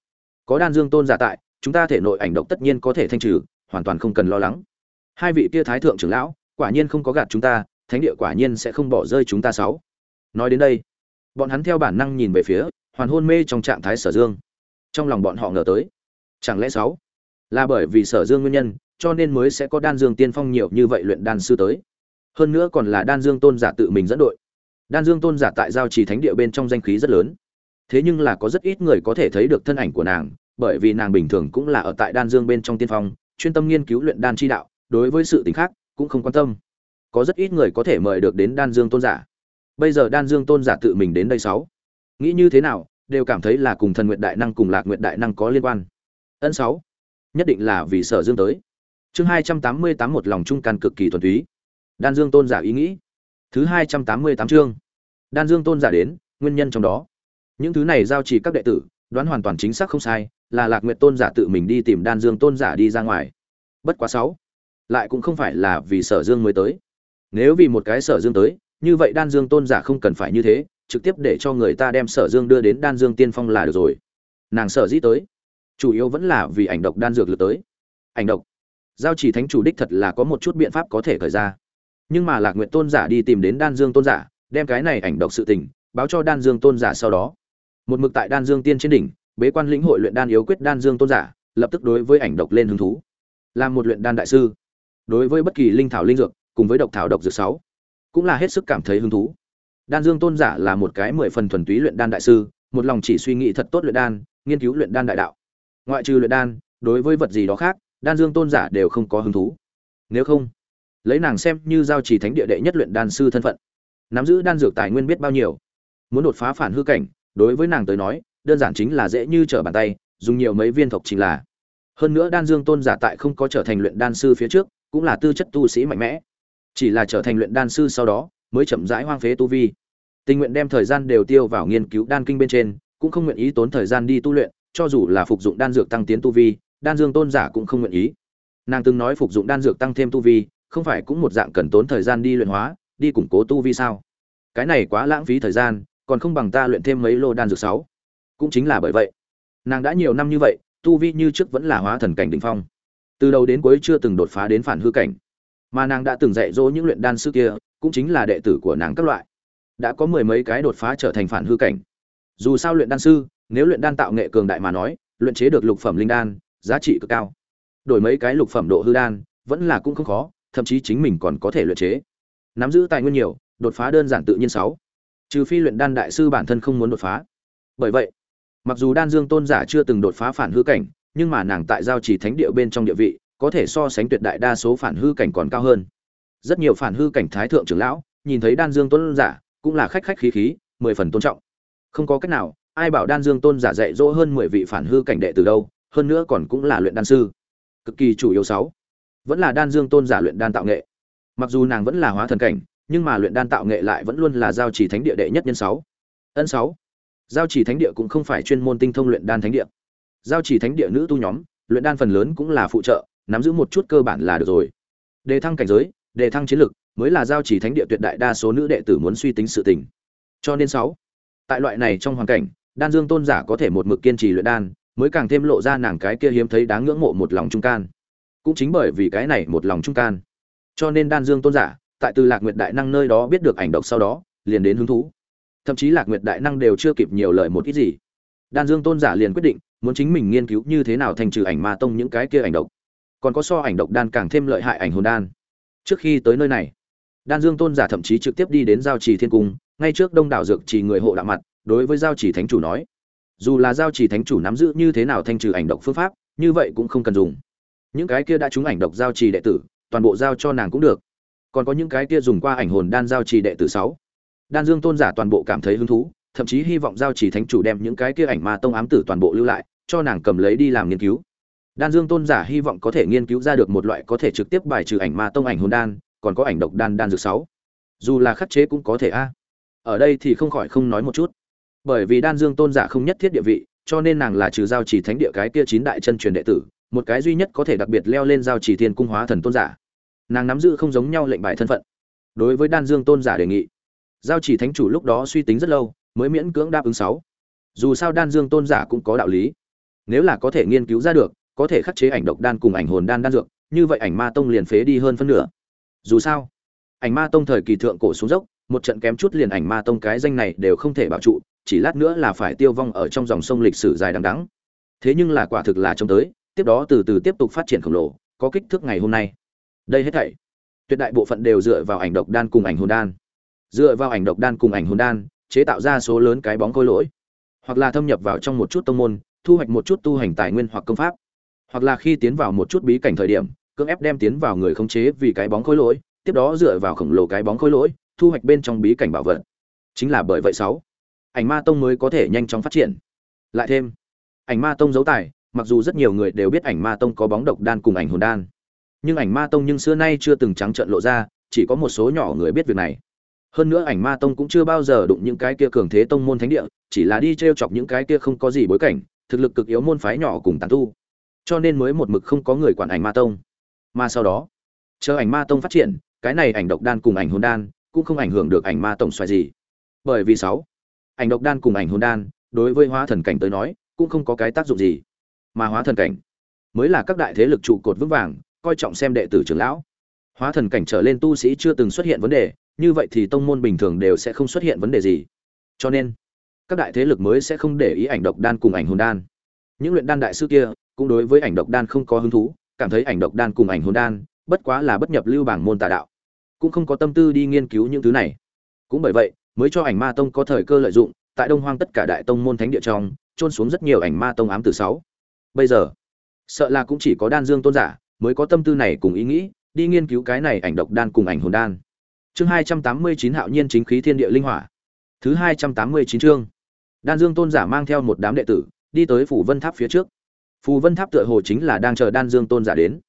Có đan dương tôn giả tại, chúng ta thể nội ảnh độc tất nhiên có thể thanh trừ, hoàn toàn không cần lo lắng. Hai vị kia thái thượng trưởng lão, quả nhiên không có gạt chúng ta, thánh địa quả nhiên sẽ không bỏ rơi chúng ta sáu. Nói đến đây, bọn hắn theo bản năng nhìn về phía hoàn hôn mê trong trạng thái sở dương. Trong lòng bọn họ ngờ tới, chẳng lẽ sáu là bởi vì sở dương nguyên nhân cho nên mới sẽ có đan dương tiên phong nhiều như vậy luyện đan sư tới. Hơn nữa còn là đan dương tôn giả tự mình dẫn đội. Đan dương tôn giả tại giao trì thánh địa bên trong danh khí rất lớn. Thế nhưng là có rất ít người có thể thấy được thân ảnh của nàng, bởi vì nàng bình thường cũng là ở tại đan dương bên trong tiên phong, chuyên tâm nghiên cứu luyện đan chi đạo, đối với sự tình khác cũng không quan tâm. Có rất ít người có thể mời được đến đan dương tôn giả. Bây giờ đan dương tôn giả tự mình đến đây sáu. Nghĩ như thế nào, đều cảm thấy là cùng thần nguyện đại năng cùng lạc nguyện đại năng có liên quan. Ân sáu. Nhất định là vì sở dương tới chương hai trăm tám mươi tám một lòng trung can cực kỳ thuần túy. Đan dương tôn giả ý nghĩ. Thứ hai trăm tám mươi tám chương. Đan dương tôn giả đến, nguyên nhân trong đó. Những thứ này giao chỉ các đệ tử, đoán hoàn toàn chính xác không sai, là lạc nguyện tôn giả tự mình đi tìm đan dương tôn giả đi ra ngoài. Bất quá sáu, lại cũng không phải là vì sở dương mới tới. Nếu vì một cái sở dương tới, như vậy đan dương tôn giả không cần phải như thế, trực tiếp để cho người ta đem sở dương đưa đến đan dương tiên phong là được rồi. Nàng sở dĩ tới, chủ yếu vẫn là vì ảnh độc đan dược lượt tới. Ảnh độc giao chỉ thánh chủ đích thật là có một chút biện pháp có thể khởi ra. Nhưng mà lạc nguyện tôn giả đi tìm đến đan dương tôn giả, đem cái này ảnh độc sự tình, báo cho đan dương tôn giả sau đó. Một mực tại đan dương tiên trên đỉnh, bế quan lĩnh hội luyện đan yếu quyết đan dương tôn giả, lập tức đối với ảnh độc lên hứng thú. Làm một luyện đan đại sư. Đối với bất kỳ linh thảo linh dược, cùng với độc thảo độc dược sáu, cũng là hết sức cảm thấy hứng thú. Đan dương tôn giả là một cái mười phần thuần túy luyện đan đại sư, một lòng chỉ suy nghĩ thật tốt luyện đan, nghiên cứu luyện đan đại đạo. Ngoại trừ luyện đan, đối với vật gì đó khác đan dương tôn giả đều không có hứng thú. Nếu không, lấy nàng xem như giao trì thánh địa đệ nhất luyện đan sư thân phận, nắm giữ đan dược tài nguyên biết bao nhiêu. Muốn đột phá phản hư cảnh, đối với nàng tới nói, đơn giản chính là dễ như trở bàn tay, dùng nhiều mấy viên thộc chính là. Hơn nữa đan dương tôn giả tại không có trở thành luyện đan sư phía trước, cũng là tư chất tu sĩ mạnh mẽ. Chỉ là trở thành luyện đan sư sau đó, mới chậm rãi hoang phế tu vi. Tình nguyện đem thời gian đều tiêu vào nghiên cứu đan kinh bên trên, cũng không nguyện ý tốn thời gian đi tu luyện, cho dù là phục dụng đan dược tăng tiến tu vi đan dương tôn giả cũng không nguyện ý. Nàng từng nói phục dụng đan dược tăng thêm tu vi, không phải cũng một dạng cần tốn thời gian đi luyện hóa, đi củng cố tu vi sao? Cái này quá lãng phí thời gian, còn không bằng ta luyện thêm mấy lô đan dược sáu. Cũng chính là bởi vậy, nàng đã nhiều năm như vậy, tu vi như trước vẫn là hóa thần cảnh đỉnh phong. Từ đầu đến cuối chưa từng đột phá đến phản hư cảnh. Mà nàng đã từng dạy dỗ những luyện đan sư kia, cũng chính là đệ tử của nàng các loại. Đã có mười mấy cái đột phá trở thành phản hư cảnh. Dù sao luyện đan sư, nếu luyện đan tạo nghệ cường đại mà nói, luyện chế được lục phẩm linh đan giá trị cực cao. Đổi mấy cái lục phẩm độ hư đan, vẫn là cũng không khó, thậm chí chính mình còn có thể luyện chế. Nắm giữ tài nguyên nhiều, đột phá đơn giản tự nhiên sáu. Trừ phi luyện đan đại sư bản thân không muốn đột phá. Bởi vậy, mặc dù đan dương tôn giả chưa từng đột phá phản hư cảnh, nhưng mà nàng tại giao chỉ thánh địa bên trong địa vị, có thể so sánh tuyệt đại đa số phản hư cảnh còn cao hơn. Rất nhiều phản hư cảnh thái thượng trưởng lão, nhìn thấy đan dương tôn giả, cũng là khách khách khí khí, mười phần tôn trọng. Không có cách nào, ai bảo đan dương tôn giả dạy dỗ hơn mười vị phản hư cảnh đệ từ đâu? Hơn nữa còn cũng là luyện đan sư. Cực kỳ chủ yếu sáu. Vẫn là đan dương tôn giả luyện đan tạo nghệ. Mặc dù nàng vẫn là hóa thần cảnh, nhưng mà luyện đan tạo nghệ lại vẫn luôn là giao chỉ thánh địa đệ nhất nhân sáu. Ân sáu. Giao chỉ thánh địa cũng không phải chuyên môn tinh thông luyện đan thánh địa. Giao chỉ thánh địa nữ tu nhóm, luyện đan phần lớn cũng là phụ trợ, nắm giữ một chút cơ bản là được rồi. Đề thăng cảnh giới, đề thăng chiến lực, mới là giao chỉ thánh địa tuyệt đại đa số nữ đệ tử muốn suy tính sự tình. Cho nên sáu. Tại loại này trong hoàn cảnh, đan dương tôn giả có thể một mực kiên trì luyện đan mới càng thêm lộ ra nàng cái kia hiếm thấy đáng ngưỡng mộ một lòng trung can. Cũng chính bởi vì cái này một lòng trung can. Cho nên đan dương tôn giả, tại từ lạc nguyệt đại năng nơi đó biết được ảnh độc sau đó, liền đến hứng thú. Thậm chí lạc nguyệt đại năng đều chưa kịp nhiều lời một ít gì. Đan dương tôn giả liền quyết định, muốn chính mình nghiên cứu như thế nào thành trừ ảnh ma tông những cái kia ảnh độc. Còn có so ảnh độc đan càng thêm lợi hại ảnh hồn đan. Trước khi tới nơi này, đan dương tôn giả thậm chí trực tiếp đi đến giao trì thiên cung, ngay trước đông đảo dược trì người hộ đạo mặt, đối với giao trì thánh chủ nói dù là giao trì thánh chủ nắm giữ như thế nào thanh trừ ảnh độc phương pháp, như vậy cũng không cần dùng. Những cái kia đã trúng ảnh độc giao trì đệ tử, toàn bộ giao cho nàng cũng được. Còn có những cái kia dùng qua ảnh hồn đan giao trì đệ tử sáu. Đan dương tôn giả toàn bộ cảm thấy hứng thú, thậm chí hy vọng giao trì thánh chủ đem những cái kia ảnh ma tông ám tử toàn bộ lưu lại, cho nàng cầm lấy đi làm nghiên cứu. Đan dương tôn giả hy vọng có thể nghiên cứu ra được một loại có thể trực tiếp bài trừ ảnh ma tông ảnh hồn đan, còn có ảnh độc đan đan dược sáu. Dù là khắc chế cũng có thể a. Ở đây thì không khỏi không nói một chút bởi vì đan dương tôn giả không nhất thiết địa vị, cho nên nàng là trừ giao chỉ thánh địa cái kia chín đại chân truyền đệ tử, một cái duy nhất có thể đặc biệt leo lên giao chỉ thiên cung hóa thần tôn giả. Nàng nắm giữ không giống nhau lệnh bài thân phận. Đối với đan dương tôn giả đề nghị, giao chỉ thánh chủ lúc đó suy tính rất lâu, mới miễn cưỡng đáp ứng sáu. Dù sao đan dương tôn giả cũng có đạo lý. Nếu là có thể nghiên cứu ra được, có thể khắc chế ảnh độc đan cùng ảnh hồn đan đan dược, như vậy ảnh ma tông liền phế đi hơn phân nửa. Dù sao, ảnh ma tông thời kỳ thượng cổ xuống dốc, một trận kém chút liền ảnh ma tông cái danh này đều không thể bảo trụ chỉ lát nữa là phải tiêu vong ở trong dòng sông lịch sử dài đằng đẵng. Thế nhưng là quả thực là trông tới, tiếp đó từ từ tiếp tục phát triển khổng lồ, có kích thước ngày hôm nay. Đây hết thảy, tuyệt đại bộ phận đều dựa vào ảnh độc đan cùng ảnh hồn đan. Dựa vào ảnh độc đan cùng ảnh hồn đan, chế tạo ra số lớn cái bóng khối lỗi. Hoặc là thâm nhập vào trong một chút tông môn, thu hoạch một chút tu hành tài nguyên hoặc công pháp. Hoặc là khi tiến vào một chút bí cảnh thời điểm, cưỡng ép đem tiến vào người khống chế vì cái bóng khối lỗi, tiếp đó dựa vào khổng lồ cái bóng khối lỗi, thu hoạch bên trong bí cảnh bảo vật. Chính là bởi vậy sáu ảnh ma tông mới có thể nhanh chóng phát triển. Lại thêm, ảnh ma tông giấu tài, mặc dù rất nhiều người đều biết ảnh ma tông có bóng độc đan cùng ảnh hồn đan. Nhưng ảnh ma tông nhưng xưa nay chưa từng trắng trợn lộ ra, chỉ có một số nhỏ người biết việc này. Hơn nữa ảnh ma tông cũng chưa bao giờ đụng những cái kia cường thế tông môn thánh địa, chỉ là đi t r e o chọc những cái kia không có gì bối cảnh, thực lực cực yếu môn phái nhỏ cùng tàn tu. Cho nên mới một mực không có người quản ảnh ma tông. Mà sau đó, chờ ảnh ma tông phát triển, cái này ảnh độc đan cùng ảnh hồn đan cũng không ảnh hưởng được ảnh ma tổng xoài gì. Bởi vì sáu ảnh độc đan cùng ảnh hồn đan, đối với hóa thần cảnh tới nói, cũng không có cái tác dụng gì. Mà hóa thần cảnh mới là các đại thế lực trụ cột vững vàng, coi trọng xem đệ tử trưởng lão. Hóa thần cảnh trở lên tu sĩ chưa từng xuất hiện vấn đề, như vậy thì tông môn bình thường đều sẽ không xuất hiện vấn đề gì. Cho nên, các đại thế lực mới sẽ không để ý ảnh độc đan cùng ảnh hồn đan. Những luyện đan đại sư kia cũng đối với ảnh độc đan không có hứng thú, cảm thấy ảnh độc đan cùng ảnh hồn đan bất quá là bất nhập lưu bảng môn tà đạo, cũng không có tâm tư đi nghiên cứu những thứ này. Cũng bởi vậy mới cho ảnh ma tông có thời cơ lợi dụng, tại đông hoang tất cả đại tông môn thánh địa trong trôn xuống rất nhiều ảnh ma tông ám từ sáu. Bây giờ, sợ là cũng chỉ có đan dương tôn giả mới có tâm tư này cùng ý nghĩ, đi nghiên cứu cái này ảnh độc đan cùng ảnh hồn đan. Chương hai trăm tám mươi chín hạo nhiên chính khí thiên địa linh hỏa. Thứ hai trăm tám mươi chín chương. Đan dương tôn giả mang theo một đám đệ tử, đi tới phủ vân tháp phía trước. Phù vân tháp tựa hồ chính là đang chờ đan dương tôn giả đến.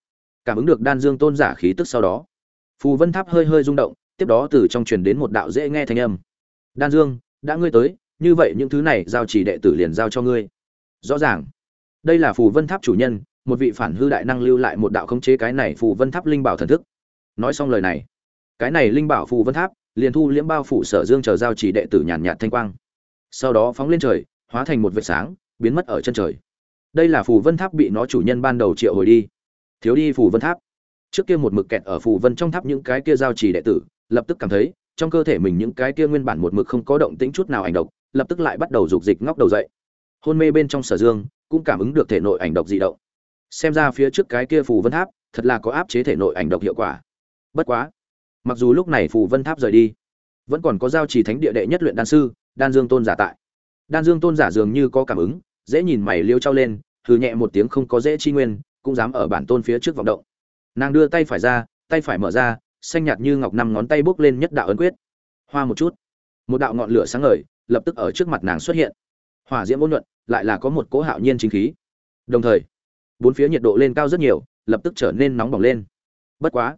Cảm ứng được đan dương tôn giả khí tức sau đó, phù vân tháp hơi hơi rung động, tiếp đó từ trong truyền đến một đạo dễ nghe thanh âm đan dương, đã ngươi tới, như vậy những thứ này giao chỉ đệ tử liền giao cho ngươi. Rõ ràng. Đây là phù vân tháp chủ nhân, một vị phản hư đại năng lưu lại một đạo khống chế cái này phù vân tháp linh bảo thần thức. Nói xong lời này, cái này linh bảo phù vân tháp liền thu liễm bao phủ sở dương chờ giao chỉ đệ tử nhàn nhạt thanh quang. Sau đó phóng lên trời, hóa thành một vệt sáng, biến mất ở chân trời. Đây là phù vân tháp bị nó chủ nhân ban đầu triệu hồi đi. Thiếu đi phù vân tháp. Trước kia một mực kẹt ở phù vân trong tháp những cái kia giao chỉ đệ tử, lập tức cảm thấy trong cơ thể mình những cái kia nguyên bản một mực không có động tĩnh chút nào ảnh độc, lập tức lại bắt đầu rục dịch ngóc đầu dậy. Hôn mê bên trong sở dương, cũng cảm ứng được thể nội ảnh độc dị động. Xem ra phía trước cái kia phù vân tháp, thật là có áp chế thể nội ảnh độc hiệu quả. Bất quá, mặc dù lúc này phù vân tháp rời đi, vẫn còn có giao trì thánh địa đệ nhất luyện đan sư, đan dương tôn giả tại. Đan dương tôn giả dường như có cảm ứng, dễ nhìn mày liêu trao lên, hừ nhẹ một tiếng không có dễ chi nguyên, cũng dám ở bản tôn phía trước vọng động. Nàng đưa tay phải ra, tay phải mở ra xanh nhạt như ngọc năm ngón tay bước lên nhất đạo ấn quyết. Hoa một chút. Một đạo ngọn lửa sáng ngời, lập tức ở trước mặt nàng xuất hiện. Hỏa diễm vô nhuận lại là có một cỗ hạo nhiên chính khí. Đồng thời, bốn phía nhiệt độ lên cao rất nhiều, lập tức trở nên nóng bỏng lên. Bất quá,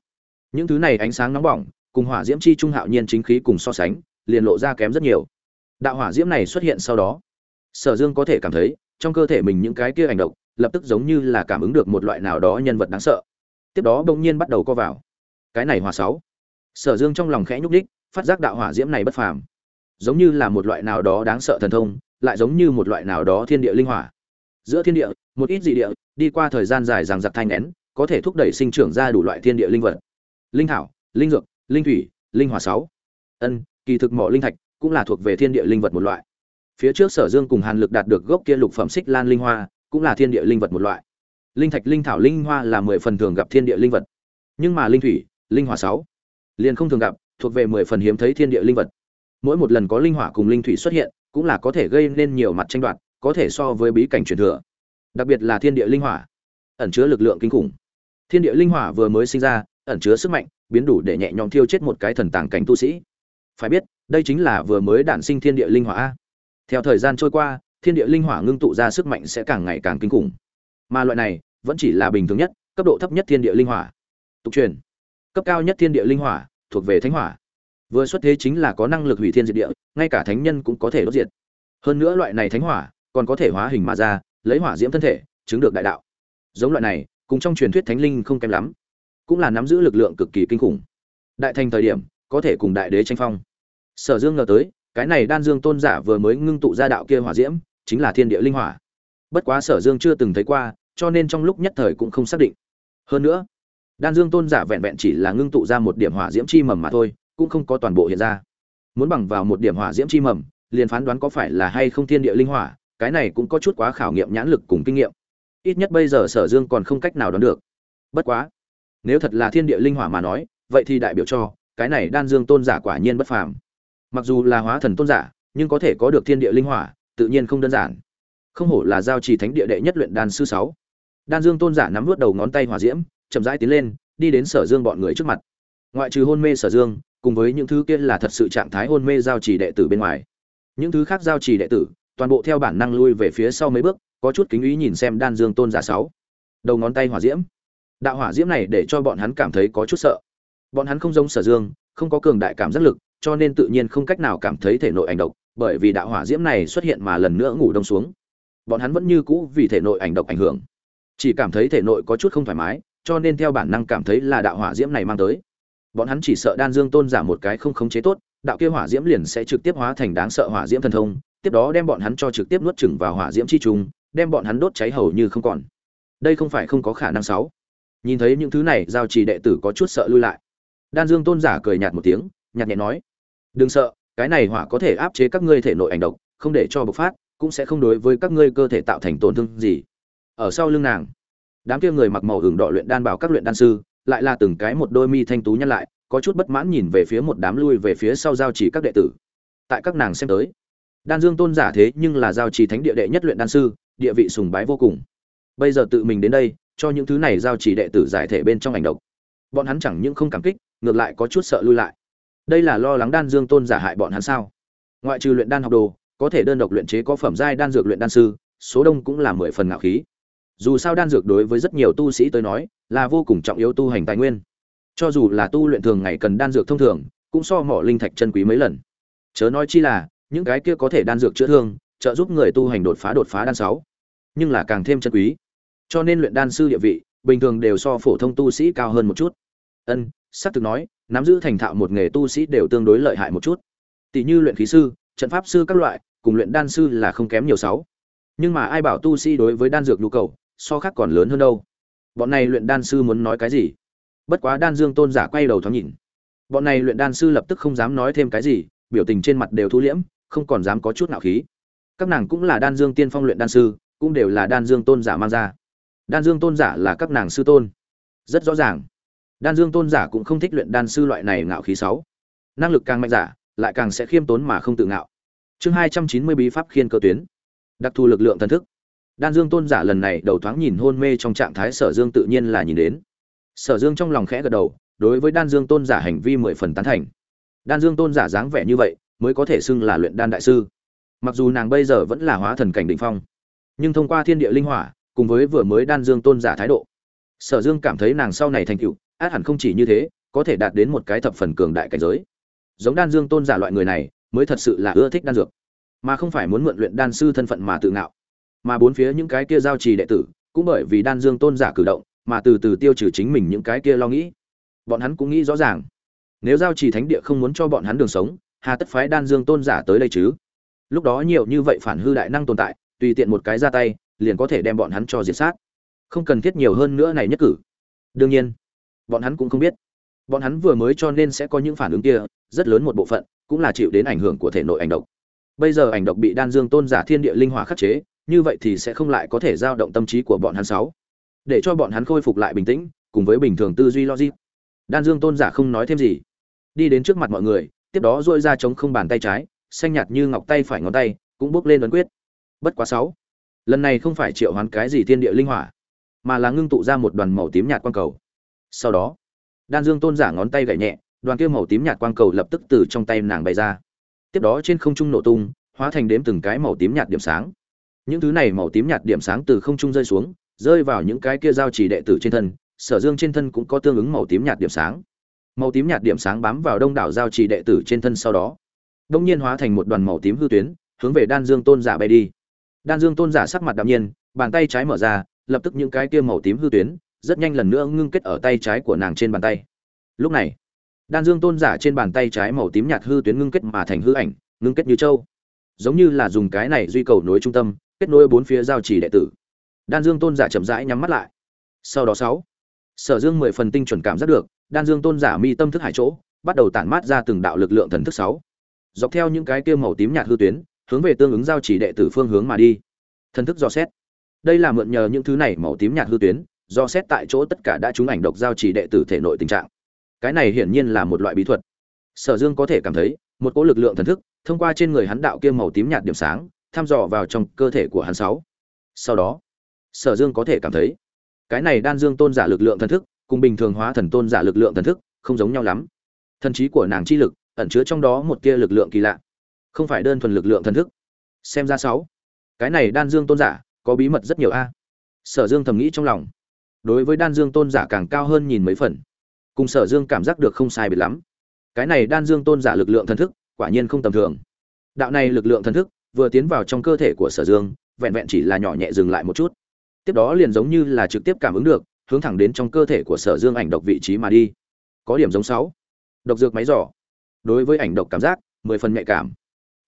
những thứ này ánh sáng nóng bỏng, cùng hỏa diễm chi trung hạo nhiên chính khí cùng so sánh, liền lộ ra kém rất nhiều. Đạo hỏa diễm này xuất hiện sau đó, sở dương có thể cảm thấy, trong cơ thể mình những cái kia hành động lập tức giống như là cảm ứng được một loại nào đó nhân vật đáng sợ. Tiếp đó bỗng nhiên bắt đầu co vào cái này hỏa sáu. Sở dương trong lòng khẽ nhúc đích phát giác đạo hỏa diễm này bất phàm. Giống như là một loại nào đó đáng sợ thần thông, lại giống như một loại nào đó thiên địa linh hỏa. Giữa thiên địa, một ít dị địa, đi qua thời gian dài rằng giặc thanh nén, có thể thúc đẩy sinh trưởng ra đủ loại thiên địa linh vật. Linh thảo, linh dược, linh thủy, linh hỏa sáu. Ân, kỳ thực mỏ linh thạch cũng là thuộc về thiên địa linh vật một loại. Phía trước sở dương cùng hàn lực đạt được gốc kia lục phẩm xích lan linh hoa, cũng là thiên địa linh vật một loại. Linh thạch, linh thảo, linh hoa là mười phần thường gặp thiên địa linh vật. Nhưng mà linh thủy linh hỏa sáu. Liền không thường gặp, thuộc về mười phần hiếm thấy thiên địa linh vật. Mỗi một lần có linh hỏa cùng linh thủy xuất hiện, cũng là có thể gây nên nhiều mặt tranh đoạt, có thể so với bí cảnh truyền thừa. Đặc biệt là thiên địa linh hỏa, ẩn chứa lực lượng kinh khủng. Thiên địa linh hỏa vừa mới sinh ra, ẩn chứa sức mạnh, biến đủ để nhẹ nhõm thiêu chết một cái thần tàng cảnh tu sĩ. Phải biết, đây chính là vừa mới đản sinh thiên địa linh hỏa theo thời gian trôi qua, thiên địa linh hỏa ngưng tụ ra sức mạnh sẽ càng ngày càng kinh khủng. Mà loại này, vẫn chỉ là bình thường nhất, cấp độ thấp nhất thiên địa linh hỏa. Tục truyền cấp cao nhất thiên địa linh hỏa, thuộc về thánh hỏa. Vừa xuất thế chính là có năng lực hủy thiên diệt địa, ngay cả thánh nhân cũng có thể đốt diệt. Hơn nữa loại này thánh hỏa, còn có thể hóa hình mà ra, lấy hỏa diễm thân thể, chứng được đại đạo. Giống loại này, cùng trong truyền thuyết thánh linh không kém lắm. Cũng là nắm giữ lực lượng cực kỳ kinh khủng. Đại thành thời điểm, có thể cùng đại đế tranh phong. Sở dương ngờ tới, cái này đan dương tôn giả vừa mới ngưng tụ ra đạo kia hỏa diễm, chính là thiên địa linh hỏa. Bất quá sở dương chưa từng thấy qua, cho nên trong lúc nhất thời cũng không xác định. Hơn nữa đan dương tôn giả vẹn vẹn chỉ là ngưng tụ ra một điểm hỏa diễm chi mầm mà thôi, cũng không có toàn bộ hiện ra. Muốn bằng vào một điểm hỏa diễm chi mầm, liền phán đoán có phải là hay không thiên địa linh hỏa, cái này cũng có chút quá khảo nghiệm nhãn lực cùng kinh nghiệm. Ít nhất bây giờ sở dương còn không cách nào đoán được. Bất quá, nếu thật là thiên địa linh hỏa mà nói, vậy thì đại biểu cho, cái này đan dương tôn giả quả nhiên bất phàm. Mặc dù là hóa thần tôn giả, nhưng có thể có được thiên địa linh hỏa, tự nhiên không đơn giản. Không hổ là giao trì thánh địa đệ nhất luyện đan sư sáu. Đan dương tôn giả nắm vút đầu ngón tay hỏa diễm chậm rãi tiến lên, đi đến sở dương bọn người trước mặt. Ngoại trừ hôn mê sở dương, cùng với những thứ kia là thật sự trạng thái hôn mê giao trì đệ tử bên ngoài. Những thứ khác giao trì đệ tử, toàn bộ theo bản năng lui về phía sau mấy bước, có chút kính ý nhìn xem đan dương tôn giả sáu. Đầu ngón tay hỏa diễm. Đạo hỏa diễm này để cho bọn hắn cảm thấy có chút sợ. Bọn hắn không giống sở dương, không có cường đại cảm giác lực, cho nên tự nhiên không cách nào cảm thấy thể nội ảnh độc, bởi vì đạo hỏa diễm này xuất hiện mà lần nữa ngủ đông xuống. Bọn hắn vẫn như cũ vì thể nội ảnh độc ảnh hưởng. Chỉ cảm thấy thể nội có chút không thoải mái cho nên theo bản năng cảm thấy là đạo hỏa diễm này mang tới. Bọn hắn chỉ sợ đan dương tôn giả một cái không khống chế tốt, đạo kia hỏa diễm liền sẽ trực tiếp hóa thành đáng sợ hỏa diễm thần thông, tiếp đó đem bọn hắn cho trực tiếp nuốt chửng vào hỏa diễm chi trùng, đem bọn hắn đốt cháy hầu như không còn. Đây không phải không có khả năng sáu. Nhìn thấy những thứ này, giao trì đệ tử có chút sợ lui lại. Đan dương tôn giả cười nhạt một tiếng, nhạt nhẹ nói, đừng sợ, cái này hỏa có thể áp chế các ngươi thể nội ảnh độc, không để cho bộc phát, cũng sẽ không đối với các ngươi cơ thể tạo thành tổn thương gì. Ở sau lưng nàng đám kia người mặc màu hưởng đỏ luyện đan bảo các luyện đan sư, lại là từng cái một đôi mi thanh tú nhăn lại, có chút bất mãn nhìn về phía một đám lui về phía sau giao chỉ các đệ tử. Tại các nàng xem tới, đan dương tôn giả thế nhưng là giao trì thánh địa đệ nhất luyện đan sư, địa vị sùng bái vô cùng. Bây giờ tự mình đến đây, cho những thứ này giao trì đệ tử giải thể bên trong ảnh độc. Bọn hắn chẳng những không cảm kích, ngược lại có chút sợ lui lại. Đây là lo lắng đan dương tôn giả hại bọn hắn sao? Ngoại trừ luyện đan học đồ, có thể đơn độc luyện chế có phẩm giai đan dược luyện đan sư, số đông cũng là mười phần ngạo khí dù sao đan dược đối với rất nhiều tu sĩ tới nói là vô cùng trọng yếu tu hành tài nguyên. Cho dù là tu luyện thường ngày cần đan dược thông thường, cũng so mỏ linh thạch chân quý mấy lần. Chớ nói chi là, những cái kia có thể đan dược chữa thương, trợ giúp người tu hành đột phá đột phá đan sáu, nhưng là càng thêm chân quý. Cho nên luyện đan sư địa vị, bình thường đều so phổ thông tu sĩ cao hơn một chút. Ân, xác thực nói, nắm giữ thành thạo một nghề tu sĩ đều tương đối lợi hại một chút. Tỷ như luyện khí sư, trận pháp sư các loại, cùng luyện đan sư là không kém nhiều sáu. Nhưng mà ai bảo tu sĩ đối với đan dược nhu cầu so khác còn lớn hơn đâu. Bọn này luyện đan sư muốn nói cái gì? Bất quá đan dương tôn giả quay đầu thoáng nhìn. Bọn này luyện đan sư lập tức không dám nói thêm cái gì, biểu tình trên mặt đều thu liễm, không còn dám có chút nào khí. Các nàng cũng là đan dương tiên phong luyện đan sư, cũng đều là đan dương tôn giả mang ra. Đan dương tôn giả là các nàng sư tôn. Rất rõ ràng. Đan dương tôn giả cũng không thích luyện đan sư loại này ngạo khí sáu. Năng lực càng mạnh giả, lại càng sẽ khiêm tốn mà không tự ngạo. Chương hai trăm chín mươi bí pháp khiên cơ tuyến. Đặc thù lực lượng thần thức đan dương tôn giả lần này đầu thoáng nhìn hôn mê trong trạng thái sở dương tự nhiên là nhìn đến. Sở dương trong lòng khẽ gật đầu, đối với đan dương tôn giả hành vi mười phần tán thành. Đan dương tôn giả dáng vẻ như vậy, mới có thể xưng là luyện đan đại sư. Mặc dù nàng bây giờ vẫn là hóa thần cảnh đỉnh phong, nhưng thông qua thiên địa linh hỏa, cùng với vừa mới đan dương tôn giả thái độ, sở dương cảm thấy nàng sau này thành cựu át hẳn không chỉ như thế, có thể đạt đến một cái thập phần cường đại cảnh giới. Giống đan dương tôn giả loại người này, mới thật sự là ưa thích đan dược, mà không phải muốn mượn luyện đan sư thân phận mà tự ngạo mà bốn phía những cái kia giao trì đệ tử, cũng bởi vì đan dương tôn giả cử động, mà từ từ tiêu trừ chính mình những cái kia lo nghĩ. Bọn hắn cũng nghĩ rõ ràng, nếu giao trì thánh địa không muốn cho bọn hắn đường sống, hà tất phái đan dương tôn giả tới đây chứ? Lúc đó nhiều như vậy phản hư đại năng tồn tại, tùy tiện một cái ra tay, liền có thể đem bọn hắn cho diệt sát. Không cần thiết nhiều hơn nữa này nhất cử. Đương nhiên, bọn hắn cũng không biết. Bọn hắn vừa mới cho nên sẽ có những phản ứng kia, rất lớn một bộ phận cũng là chịu đến ảnh hưởng của thể nội ảnh độc. Bây giờ ảnh độc bị đan dương tôn giả thiên địa linh hỏa khắc chế như vậy thì sẽ không lại có thể giao động tâm trí của bọn hắn sáu. Để cho bọn hắn khôi phục lại bình tĩnh, cùng với bình thường tư duy logic. Đan dương tôn giả không nói thêm gì. Đi đến trước mặt mọi người, tiếp đó dội ra chống không bàn tay trái, xanh nhạt như ngọc tay phải ngón tay, cũng bước lên ấn quyết. Bất quá sáu. Lần này không phải triệu hoán cái gì thiên địa linh hỏa, mà là ngưng tụ ra một đoàn màu tím nhạt quang cầu. Sau đó, đan dương tôn giả ngón tay gảy nhẹ, đoàn kia màu tím nhạt quang cầu lập tức từ trong tay nàng bay ra. Tiếp đó trên không trung nổ tung, hóa thành đếm từng cái màu tím nhạt điểm sáng những thứ này màu tím nhạt điểm sáng từ không trung rơi xuống, rơi vào những cái kia giao chỉ đệ tử trên thân, sở dương trên thân cũng có tương ứng màu tím nhạt điểm sáng. Màu tím nhạt điểm sáng bám vào đông đảo giao chỉ đệ tử trên thân sau đó, đông nhiên hóa thành một đoàn màu tím hư tuyến, hướng về đan dương tôn giả bay đi. Đan dương tôn giả sắc mặt đạm nhiên, bàn tay trái mở ra, lập tức những cái kia màu tím hư tuyến rất nhanh lần nữa ngưng kết ở tay trái của nàng trên bàn tay. Lúc này, đan dương tôn giả trên bàn tay trái màu tím nhạt hư tuyến ngưng kết mà thành hư ảnh, ngưng kết như châu. Giống như là dùng cái này duy cầu nối trung tâm kết nối bốn phía giao chỉ đệ tử. Đan dương tôn giả chậm rãi nhắm mắt lại. Sau đó sáu, sở dương mười phần tinh chuẩn cảm giác được, đan dương tôn giả mi tâm thức hải chỗ, bắt đầu tản mát ra từng đạo lực lượng thần thức sáu. Dọc theo những cái kia màu tím nhạt hư tuyến, hướng về tương ứng giao chỉ đệ tử phương hướng mà đi. Thần thức dò xét. Đây là mượn nhờ những thứ này màu tím nhạt hư tuyến do xét tại chỗ tất cả đã trúng ảnh độc giao chỉ đệ tử thể nội tình trạng. Cái này hiển nhiên là một loại bí thuật. Sở dương có thể cảm thấy, một cỗ lực lượng thần thức, thông qua trên người hắn đạo kia màu tím nhạt điểm sáng thăm dò vào trong cơ thể của hắn sáu. Sau đó, sở dương có thể cảm thấy, cái này đan dương tôn giả lực lượng thần thức, cùng bình thường hóa thần tôn giả lực lượng thần thức, không giống nhau lắm. Thần trí của nàng chi lực, ẩn chứa trong đó một tia lực lượng kỳ lạ. Không phải đơn thuần lực lượng thần thức. Xem ra sáu, cái này đan dương tôn giả, có bí mật rất nhiều a. Sở dương thầm nghĩ trong lòng. Đối với đan dương tôn giả càng cao hơn nhìn mấy phần. Cùng sở dương cảm giác được không sai biệt lắm. Cái này đan dương tôn giả lực lượng thần thức, quả nhiên không tầm thường. Đạo này lực lượng thần thức vừa tiến vào trong cơ thể của sở dương, vẹn vẹn chỉ là nhỏ nhẹ dừng lại một chút. Tiếp đó liền giống như là trực tiếp cảm ứng được, hướng thẳng đến trong cơ thể của sở dương ảnh độc vị trí mà đi. Có điểm giống sáu. Độc dược máy giỏ. Đối với ảnh độc cảm giác, mười phần nhạy cảm.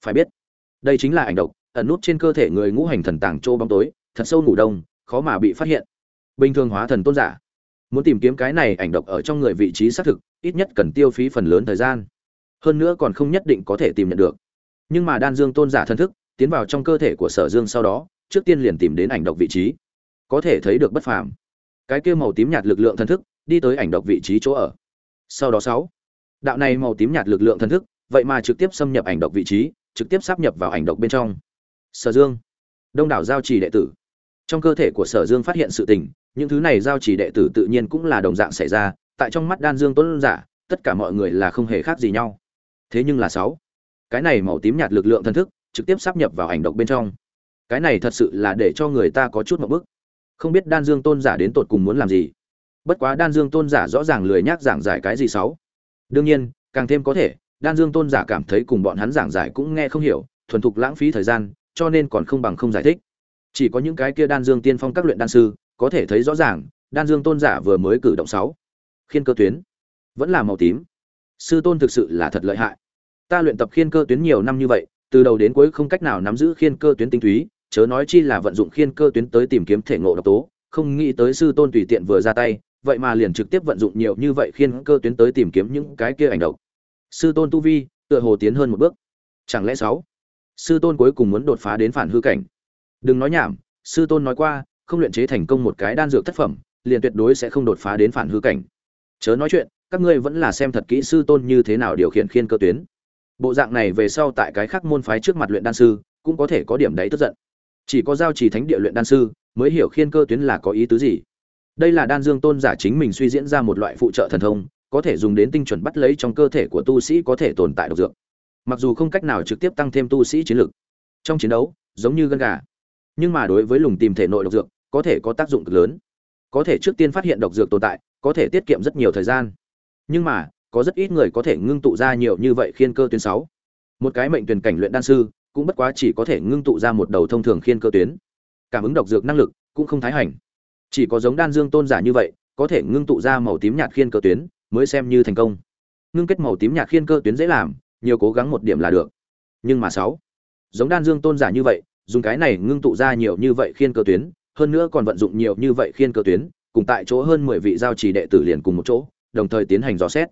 Phải biết, đây chính là ảnh độc, ẩn nút trên cơ thể người ngũ hành thần tàng trô bóng tối, thật sâu ngủ đông, khó mà bị phát hiện. Bình thường hóa thần tôn giả. Muốn tìm kiếm cái này ảnh độc ở trong người vị trí xác thực, ít nhất cần tiêu phí phần lớn thời gian. Hơn nữa còn không nhất định có thể tìm nhận được. Nhưng mà đan dương tôn giả thân thức tiến vào trong cơ thể của sở dương sau đó, trước tiên liền tìm đến ảnh độc vị trí. Có thể thấy được bất phàm. Cái kia màu tím nhạt lực lượng thần thức, đi tới ảnh độc vị trí chỗ ở. Sau đó sáu. Đạo này màu tím nhạt lực lượng thần thức, vậy mà trực tiếp xâm nhập ảnh độc vị trí, trực tiếp sắp nhập vào ảnh độc bên trong. Sở dương. Đông đảo giao trì đệ tử. Trong cơ thể của sở dương phát hiện sự tình, những thứ này giao trì đệ tử tự nhiên cũng là đồng dạng xảy ra, tại trong mắt đan dương tuấn giả, tất cả mọi người là không hề khác gì nhau. Thế nhưng là sáu. Cái này màu tím nhạt lực lượng thần thức trực tiếp sắp nhập vào ảnh độc bên trong. Cái này thật sự là để cho người ta có chút một bức. Không biết đan dương tôn giả đến tột cùng muốn làm gì. Bất quá đan dương tôn giả rõ ràng lười nhác giảng giải cái gì sáu. Đương nhiên, càng thêm có thể, đan dương tôn giả cảm thấy cùng bọn hắn giảng giải cũng nghe không hiểu, thuần thục lãng phí thời gian, cho nên còn không bằng không giải thích. Chỉ có những cái kia đan dương tiên phong các luyện đan sư, có thể thấy rõ ràng, đan dương tôn giả vừa mới cử động sáu. Khiên cơ tuyến. Vẫn là màu tím. Sư tôn thực sự là thật lợi hại. Ta luyện tập khiên cơ tuyến nhiều năm như vậy từ đầu đến cuối không cách nào nắm giữ khiên cơ tuyến tinh túy, chớ nói chi là vận dụng khiên cơ tuyến tới tìm kiếm thể ngộ độc tố, không nghĩ tới sư tôn tùy tiện vừa ra tay, vậy mà liền trực tiếp vận dụng nhiều như vậy khiên cơ tuyến tới tìm kiếm những cái kia ảnh độc. Sư tôn tu vi, tựa hồ tiến hơn một bước. Chẳng lẽ sáu? Sư tôn cuối cùng muốn đột phá đến phản hư cảnh. Đừng nói nhảm, sư tôn nói qua, không luyện chế thành công một cái đan dược thất phẩm, liền tuyệt đối sẽ không đột phá đến phản hư cảnh. Chớ nói chuyện, các ngươi vẫn là xem thật kỹ sư tôn như thế nào điều khiển khiên cơ tuyến bộ dạng này về sau tại cái khác môn phái trước mặt luyện đan sư, cũng có thể có điểm đấy tức giận. Chỉ có giao trì thánh địa luyện đan sư mới hiểu khiên cơ tuyến là có ý tứ gì. Đây là đan dương tôn giả chính mình suy diễn ra một loại phụ trợ thần thông, có thể dùng đến tinh chuẩn bắt lấy trong cơ thể của tu sĩ có thể tồn tại độc dược. Mặc dù không cách nào trực tiếp tăng thêm tu sĩ chiến lực. Trong chiến đấu, giống như gân gà. Nhưng mà đối với lùng tìm thể nội độc dược, có thể có tác dụng cực lớn. Có thể trước tiên phát hiện độc dược tồn tại, có thể tiết kiệm rất nhiều thời gian. Nhưng mà có rất ít người có thể ngưng tụ ra nhiều như vậy khiên cơ tuyến sáu. Một cái mệnh tuyển cảnh luyện đan sư, cũng bất quá chỉ có thể ngưng tụ ra một đầu thông thường khiên cơ tuyến. Cảm ứng độc dược năng lực cũng không thái hành. Chỉ có giống đan dương tôn giả như vậy, có thể ngưng tụ ra màu tím nhạt khiên cơ tuyến, mới xem như thành công. Ngưng kết màu tím nhạt khiên cơ tuyến dễ làm, nhiều cố gắng một điểm là được. Nhưng mà sáu, giống đan dương tôn giả như vậy, dùng cái này ngưng tụ ra nhiều như vậy khiên cơ tuyến, hơn nữa còn vận dụng nhiều như vậy khiên cơ tuyến, cùng tại chỗ hơn mười vị giao trì đệ tử liền cùng một chỗ, đồng thời tiến hành dò xét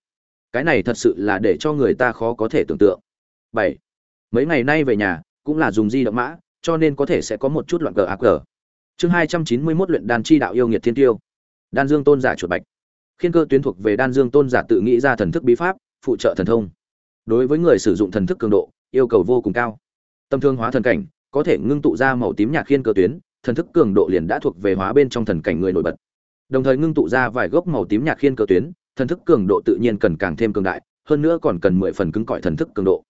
cái này thật sự là để cho người ta khó có thể tưởng tượng. Bảy. Mấy ngày nay về nhà, cũng là dùng di động mã, cho nên có thể sẽ có một chút loạn cờ ác cờ. Chương hai trăm chín mươi mốt luyện đan chi đạo yêu nghiệt thiên tiêu. Đan dương tôn giả chuột bạch. Khiên cơ tuyến thuộc về đan dương tôn giả tự nghĩ ra thần thức bí pháp, phụ trợ thần thông. Đối với người sử dụng thần thức cường độ, yêu cầu vô cùng cao. Tâm thương hóa thần cảnh, có thể ngưng tụ ra màu tím nhạt khiên cơ tuyến, thần thức cường độ liền đã thuộc về hóa bên trong thần cảnh người nổi bật. Đồng thời ngưng tụ ra vài gốc màu tím nhạt khiên cơ tuyến thần thức cường độ tự nhiên cần càng thêm cường đại, hơn nữa còn cần mười phần cứng cỏi thần thức cường độ.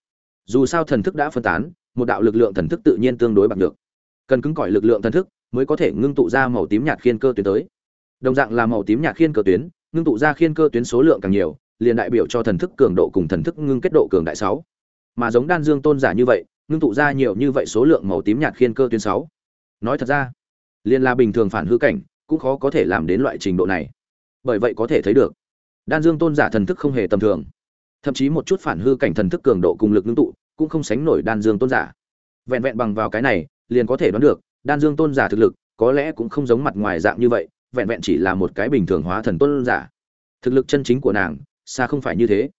Dù sao thần thức đã phân tán, một đạo lực lượng thần thức tự nhiên tương đối bằng được. Cần cứng cỏi lực lượng thần thức mới có thể ngưng tụ ra màu tím nhạt khiên cơ tuyến tới. Đồng dạng là màu tím nhạt khiên cơ tuyến, ngưng tụ ra khiên cơ tuyến số lượng càng nhiều, liền đại biểu cho thần thức cường độ cùng thần thức ngưng kết độ cường đại sáu. Mà giống đan dương tôn giả như vậy, ngưng tụ ra nhiều như vậy số lượng màu tím nhạt khiên cơ tuyến sáu. Nói thật ra, liền là bình thường phản hư cảnh, cũng khó có thể làm đến loại trình độ này. Bởi vậy có thể thấy được đan dương tôn giả thần thức không hề tầm thường. Thậm chí một chút phản hư cảnh thần thức cường độ cùng lực ngưng tụ cũng không sánh nổi đan dương tôn giả. Vẹn vẹn bằng vào cái này, liền có thể đoán được, đan dương tôn giả thực lực có lẽ cũng không giống mặt ngoài dạng như vậy, vẹn vẹn chỉ là một cái bình thường hóa thần tôn giả. Thực lực chân chính của nàng xa không phải như thế.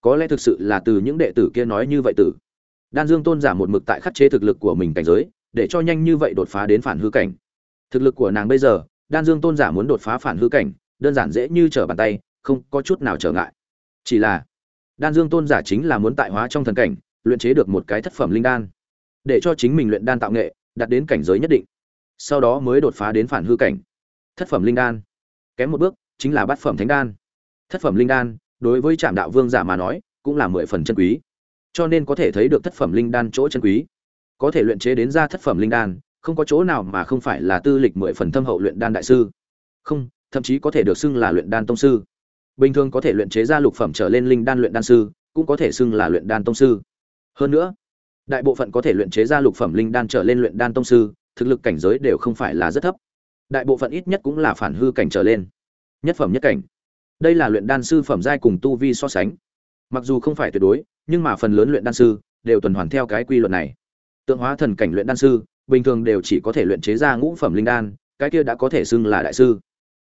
Có lẽ thực sự là từ những đệ tử kia nói như vậy tử. Đan dương tôn giả một mực tại khắc chế thực lực của mình cảnh giới, để cho nhanh như vậy đột phá đến phản hư cảnh. Thực lực của nàng bây giờ, đan dương tôn giả muốn đột phá phản hư cảnh, đơn giản dễ như trở bàn tay không có chút nào trở ngại. Chỉ là, đan dương tôn giả chính là muốn tại hóa trong thần cảnh, luyện chế được một cái thất phẩm linh đan. Để cho chính mình luyện đan tạo nghệ, đạt đến cảnh giới nhất định. Sau đó mới đột phá đến phản hư cảnh. Thất phẩm linh đan. Kém một bước, chính là bát phẩm thánh đan. Thất phẩm linh đan, đối với trạm đạo vương giả mà nói, cũng là mười phần chân quý. Cho nên có thể thấy được thất phẩm linh đan chỗ chân quý. Có thể luyện chế đến ra thất phẩm linh đan, không có chỗ nào mà không phải là tư lịch mười phần thâm hậu luyện đan đại sư. Không, thậm chí có thể được xưng là luyện đan tông sư bình thường có thể luyện chế ra lục phẩm trở lên linh đan luyện đan sư, cũng có thể xưng là luyện đan tông sư. Hơn nữa, đại bộ phận có thể luyện chế ra lục phẩm linh đan trở lên luyện đan tông sư, thực lực cảnh giới đều không phải là rất thấp. Đại bộ phận ít nhất cũng là phản hư cảnh trở lên. Nhất phẩm nhất cảnh. Đây là luyện đan sư phẩm giai cùng tu vi so sánh. Mặc dù không phải tuyệt đối, nhưng mà phần lớn luyện đan sư đều tuần hoàn theo cái quy luật này. Tượng hóa thần cảnh luyện đan sư, bình thường đều chỉ có thể luyện chế ra ngũ phẩm linh đan, cái kia đã có thể xưng là đại sư.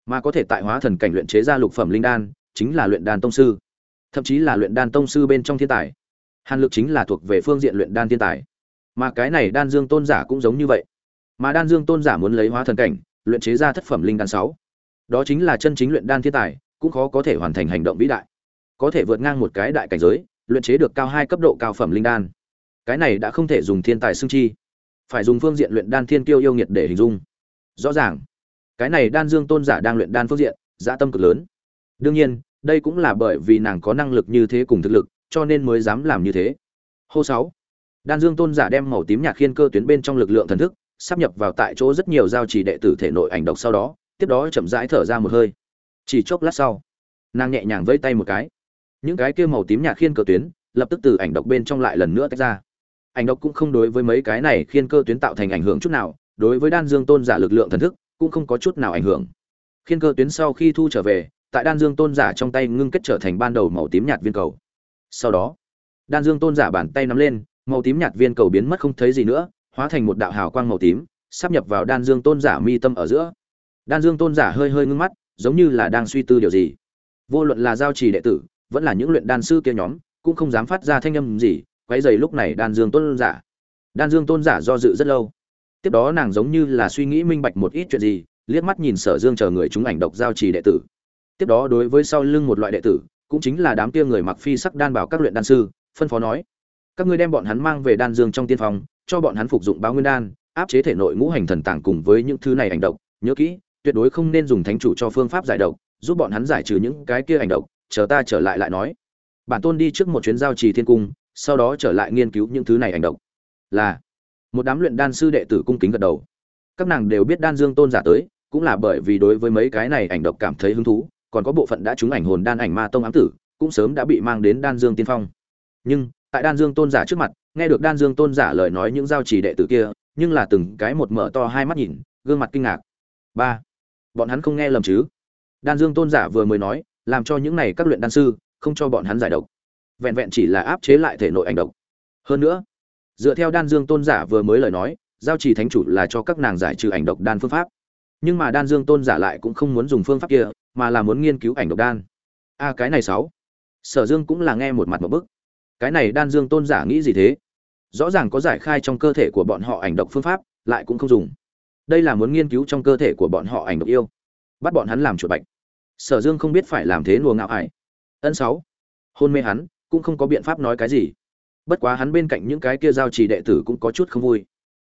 Mà có thể tại hóa thần cảnh luyện chế ra lục phẩm linh đan chính là luyện đan tông sư. Thậm chí là luyện đan tông sư bên trong thiên tài. Hàn lực chính là thuộc về phương diện luyện đan thiên tài. Mà cái này đan dương tôn giả cũng giống như vậy. Mà đan dương tôn giả muốn lấy hóa thần cảnh, luyện chế ra thất phẩm linh đan sáu. Đó chính là chân chính luyện đan thiên tài, cũng khó có thể hoàn thành hành động vĩ đại. Có thể vượt ngang một cái đại cảnh giới, luyện chế được cao hai cấp độ cao phẩm linh đan. Cái này đã không thể dùng thiên tài xương chi. Phải dùng phương diện luyện đan thiên tiêu yêu nghiệt để hình dung. Rõ ràng, cái này đan dương tôn giả đang luyện đan phương diện, dã tâm cực lớn. Đương nhiên đây cũng là bởi vì nàng có năng lực như thế cùng thực lực, cho nên mới dám làm như thế. Hô sáu. Đan dương tôn giả đem màu tím nhạt khiên cơ tuyến bên trong lực lượng thần thức, sắp nhập vào tại chỗ rất nhiều giao chỉ đệ tử thể nội ảnh độc sau đó, tiếp đó chậm rãi thở ra một hơi. Chỉ chốc lát sau, nàng nhẹ nhàng vây tay một cái. Những cái kia màu tím nhạt khiên cơ tuyến, lập tức từ ảnh độc bên trong lại lần nữa tách ra. Ảnh độc cũng không đối với mấy cái này khiên cơ tuyến tạo thành ảnh hưởng chút nào, đối với đan dương tôn giả lực lượng thần thức, cũng không có chút nào ảnh hưởng. Khiên cơ tuyến sau khi thu trở về tại đan dương tôn giả trong tay ngưng kết trở thành ban đầu màu tím nhạt viên cầu. Sau đó, đan dương tôn giả bàn tay nắm lên, màu tím nhạt viên cầu biến mất không thấy gì nữa, hóa thành một đạo hào quang màu tím sắp nhập vào đan dương tôn giả mi tâm ở giữa. Đan dương tôn giả hơi hơi ngưng mắt, giống như là đang suy tư điều gì. Vô luận là giao trì đệ tử, vẫn là những luyện đan sư kia nhóm, cũng không dám phát ra thanh âm gì, quấy dày lúc này đan dương tôn giả. Đan dương tôn giả do dự rất lâu. Tiếp đó nàng giống như là suy nghĩ minh bạch một ít chuyện gì, liếc mắt nhìn sở dương chờ người chúng ảnh độc giao trì đệ tử tiếp đó đối với sau lưng một loại đệ tử, cũng chính là đám kia người mặc phi sắc đan bảo các luyện đan sư, phân phó nói, các ngươi đem bọn hắn mang về đan dương trong tiên phòng, cho bọn hắn phục dụng báo nguyên đan, áp chế thể nội ngũ hành thần tàng cùng với những thứ này hành động nhớ kỹ, tuyệt đối không nên dùng thánh chủ cho phương pháp giải độc, giúp bọn hắn giải trừ những cái kia hành động chờ ta trở lại lại nói. Bản tôn đi trước một chuyến giao trì thiên cung, sau đó trở lại nghiên cứu những thứ này hành động là, một đám luyện đan sư đệ tử cung kính gật đầu. Các nàng đều biết đan dương tôn giả tới, cũng là bởi vì đối với mấy cái này ảnh độc cảm thấy hứng thú còn có bộ phận đã trúng ảnh hồn đan ảnh ma tông ám tử, cũng sớm đã bị mang đến đan dương tiên phong. Nhưng, tại đan dương tôn giả trước mặt, nghe được đan dương tôn giả lời nói những giao trì đệ tử kia, nhưng là từng cái một mở to hai mắt nhìn, gương mặt kinh ngạc. Ba, bọn hắn không nghe lầm chứ? Đan dương tôn giả vừa mới nói, làm cho những này các luyện đan sư, không cho bọn hắn giải độc. Vẹn vẹn chỉ là áp chế lại thể nội ảnh độc. Hơn nữa, dựa theo đan dương tôn giả vừa mới lời nói, giao trì thánh chủ là cho các nàng giải trừ ảnh độc đan phương pháp nhưng mà đan dương tôn giả lại cũng không muốn dùng phương pháp kia, mà là muốn nghiên cứu ảnh độc đan. A cái này sáu. Sở dương cũng là nghe một mặt một bức. Cái này đan dương tôn giả nghĩ gì thế? Rõ ràng có giải khai trong cơ thể của bọn họ ảnh độc phương pháp, lại cũng không dùng. Đây là muốn nghiên cứu trong cơ thể của bọn họ ảnh độc yêu. Bắt bọn hắn làm chuột bạch. Sở dương không biết phải làm thế lùa ngạo ải ân sáu. Hôn mê hắn, cũng không có biện pháp nói cái gì. Bất quá hắn bên cạnh những cái kia giao trì đệ tử cũng có chút không vui.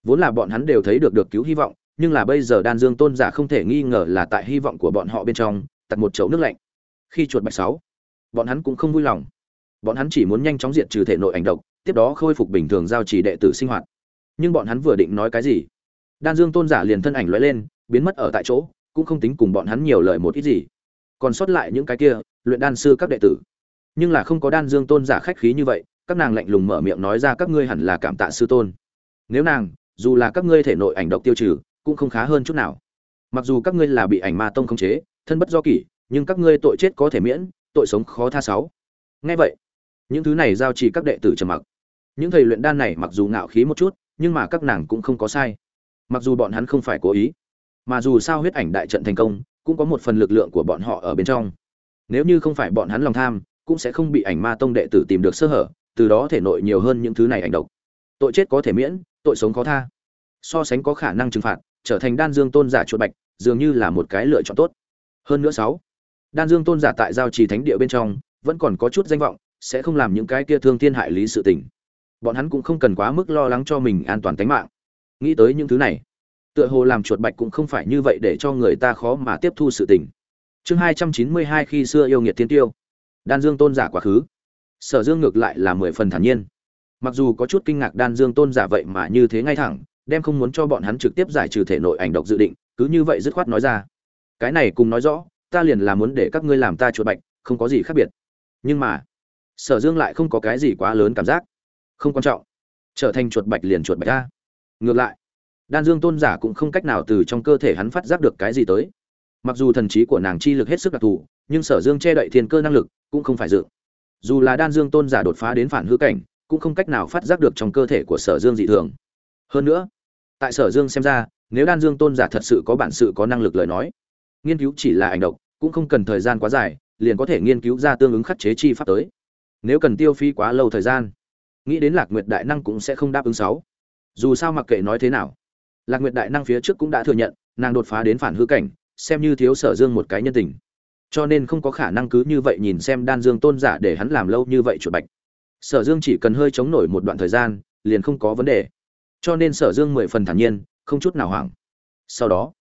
Vốn là bọn hắn đều thấy được được cứu hy vọng nhưng là bây giờ đan dương tôn giả không thể nghi ngờ là tại hy vọng của bọn họ bên trong tặt một chậu nước lạnh. Khi chuột bạch sáu, bọn hắn cũng không vui lòng. Bọn hắn chỉ muốn nhanh chóng diệt trừ thể nội ảnh độc, tiếp đó khôi phục bình thường giao trì đệ tử sinh hoạt. Nhưng bọn hắn vừa định nói cái gì? Đan dương tôn giả liền thân ảnh lóe lên, biến mất ở tại chỗ, cũng không tính cùng bọn hắn nhiều lời một ít gì. Còn sót lại những cái kia, luyện đan sư các đệ tử. Nhưng là không có đan dương tôn giả khách khí như vậy, các nàng lạnh lùng mở miệng nói ra các ngươi hẳn là cảm tạ sư tôn. Nếu nàng, dù là các ngươi thể nội ảnh độc tiêu trừ cũng không khá hơn chút nào. Mặc dù các ngươi là bị ảnh ma tông khống chế, thân bất do kỷ, nhưng các ngươi tội chết có thể miễn, tội sống khó tha sáu. Nghe vậy, những thứ này giao trì các đệ tử trầm mặc. Những thầy luyện đan này mặc dù ngạo khí một chút, nhưng mà các nàng cũng không có sai. Mặc dù bọn hắn không phải cố ý, mà dù sao huyết ảnh đại trận thành công, cũng có một phần lực lượng của bọn họ ở bên trong. Nếu như không phải bọn hắn lòng tham, cũng sẽ không bị ảnh ma tông đệ tử tìm được sơ hở, từ đó thể nội nhiều hơn những thứ này ảnh độc. Tội chết có thể miễn, tội sống khó tha. So sánh có khả năng trừng phạt trở thành đan dương tôn giả chuột bạch, dường như là một cái lựa chọn tốt. Hơn nữa sáu, đan dương tôn giả tại giao trì thánh địa bên trong, vẫn còn có chút danh vọng, sẽ không làm những cái kia thương thiên hại lý sự tình. Bọn hắn cũng không cần quá mức lo lắng cho mình an toàn tính mạng. Nghĩ tới những thứ này, tựa hồ làm chuột bạch cũng không phải như vậy để cho người ta khó mà tiếp thu sự tình. Chương hai trăm chín mươi hai khi xưa yêu nghiệt thiên tiêu. Đan dương tôn giả quá khứ. Sở dương ngược lại là mười phần thản nhiên. Mặc dù có chút kinh ngạc đan dương tôn giả vậy mà như thế ngay thẳng đem không muốn cho bọn hắn trực tiếp giải trừ thể nội ảnh độc dự định, cứ như vậy dứt khoát nói ra. Cái này cùng nói rõ, ta liền là muốn để các ngươi làm ta chuột bạch, không có gì khác biệt. Nhưng mà, sở dương lại không có cái gì quá lớn cảm giác. Không quan trọng. Trở thành chuột bạch liền chuột bạch a. ngược lại, đan dương tôn giả cũng không cách nào từ trong cơ thể hắn phát giác được cái gì tới. Mặc dù thần trí của nàng chi lực hết sức đặc thù, nhưng sở dương che đậy thiên cơ năng lực cũng không phải dự. Dù là đan dương tôn giả đột phá đến phản hư cảnh, cũng không cách nào phát giác được trong cơ thể của sở dương dị thường hơn nữa, tại sở dương xem ra, nếu đan dương tôn giả thật sự có bản sự có năng lực lời nói, nghiên cứu chỉ là ảnh độc, cũng không cần thời gian quá dài, liền có thể nghiên cứu ra tương ứng khắc chế chi pháp tới. Nếu cần tiêu phí quá lâu thời gian, nghĩ đến lạc nguyệt đại năng cũng sẽ không đáp ứng sáu. Dù sao mặc kệ nói thế nào, lạc nguyệt đại năng phía trước cũng đã thừa nhận, nàng đột phá đến phản hư cảnh, xem như thiếu sở dương một cái nhân tình. Cho nên không có khả năng cứ như vậy nhìn xem đan dương tôn giả để hắn làm lâu như vậy chuột bạch. Sở dương chỉ cần hơi chống nổi một đoạn thời gian, liền không có vấn đề cho nên sở dương mười phần thản nhiên, không chút nào hoảng. Sau đó,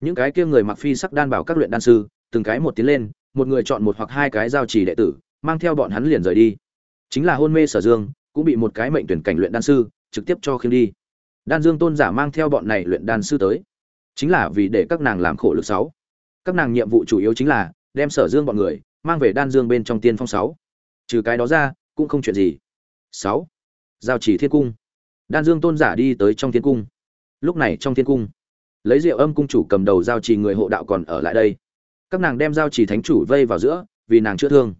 những cái kia người mặc phi sắc đan bảo các luyện đan sư, từng cái một tiến lên, một người chọn một hoặc hai cái giao trì đệ tử, mang theo bọn hắn liền rời đi. Chính là hôn mê sở dương, cũng bị một cái mệnh tuyển cảnh luyện đan sư trực tiếp cho khiêm đi. Đan dương tôn giả mang theo bọn này luyện đan sư tới. Chính là vì để các nàng làm khổ lực sáu. Các nàng nhiệm vụ chủ yếu chính là đem sở dương bọn người mang về đan dương bên trong tiên phong sáu. Trừ cái đó ra, cũng không chuyện gì. Sáu. Giao chỉ thiên cung đan dương tôn giả đi tới trong thiên cung. Lúc này trong thiên cung, lấy rượu âm cung chủ cầm đầu giao trì người hộ đạo còn ở lại đây. Các nàng đem giao trì thánh chủ vây vào giữa, vì nàng chữa thương.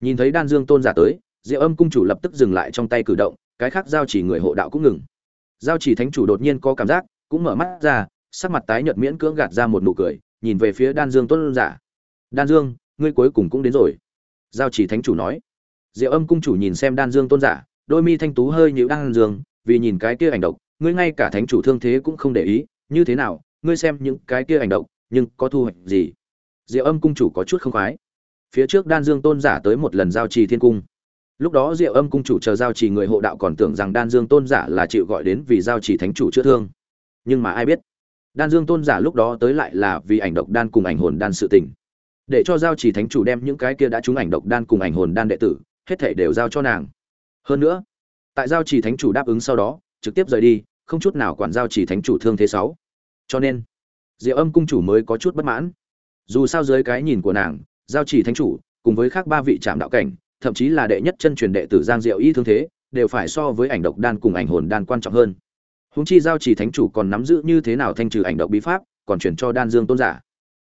Nhìn thấy đan dương tôn giả tới, rượu âm cung chủ lập tức dừng lại trong tay cử động, cái khác giao chỉ người hộ đạo cũng ngừng. Giao chỉ thánh chủ đột nhiên có cảm giác, cũng mở mắt ra, sắc mặt tái nhợt miễn cưỡng gạt ra một nụ cười, nhìn về phía đan dương tôn giả. Đan dương, ngươi cuối cùng cũng đến rồi. Giao chỉ thánh chủ nói. Diệu âm cung chủ nhìn xem đan dương tôn giả, đôi mi thanh tú hơi nhịu đan dương vì nhìn cái kia ảnh độc, ngươi ngay cả thánh chủ thương thế cũng không để ý, như thế nào, ngươi xem những cái kia ảnh độc, nhưng có thu hoạch gì? Diệu âm cung chủ có chút không khoái. Phía trước đan dương tôn giả tới một lần giao trì thiên cung. Lúc đó diệu âm cung chủ chờ giao trì người hộ đạo còn tưởng rằng đan dương tôn giả là chịu gọi đến vì giao trì thánh chủ chữa thương. Nhưng mà ai biết, đan dương tôn giả lúc đó tới lại là vì ảnh độc đan cùng ảnh hồn đan sự tình. Để cho giao trì thánh chủ đem những cái kia đã trúng ảnh độc đan cùng ảnh hồn đan đệ tử, hết thể đều giao cho nàng. Hơn nữa tại giao trì thánh chủ đáp ứng sau đó, trực tiếp rời đi, không chút nào quản giao trì thánh chủ thương thế sáu. Cho nên, diệu âm cung chủ mới có chút bất mãn. Dù sao dưới cái nhìn của nàng, giao trì thánh chủ, cùng với khác ba vị trạm đạo cảnh, thậm chí là đệ nhất chân truyền đệ tử giang diệu y thương thế, đều phải so với ảnh độc đan cùng ảnh hồn đan quan trọng hơn. Huống chi giao trì thánh chủ còn nắm giữ như thế nào thanh trừ ảnh độc bí pháp, còn chuyển cho đan dương tôn giả.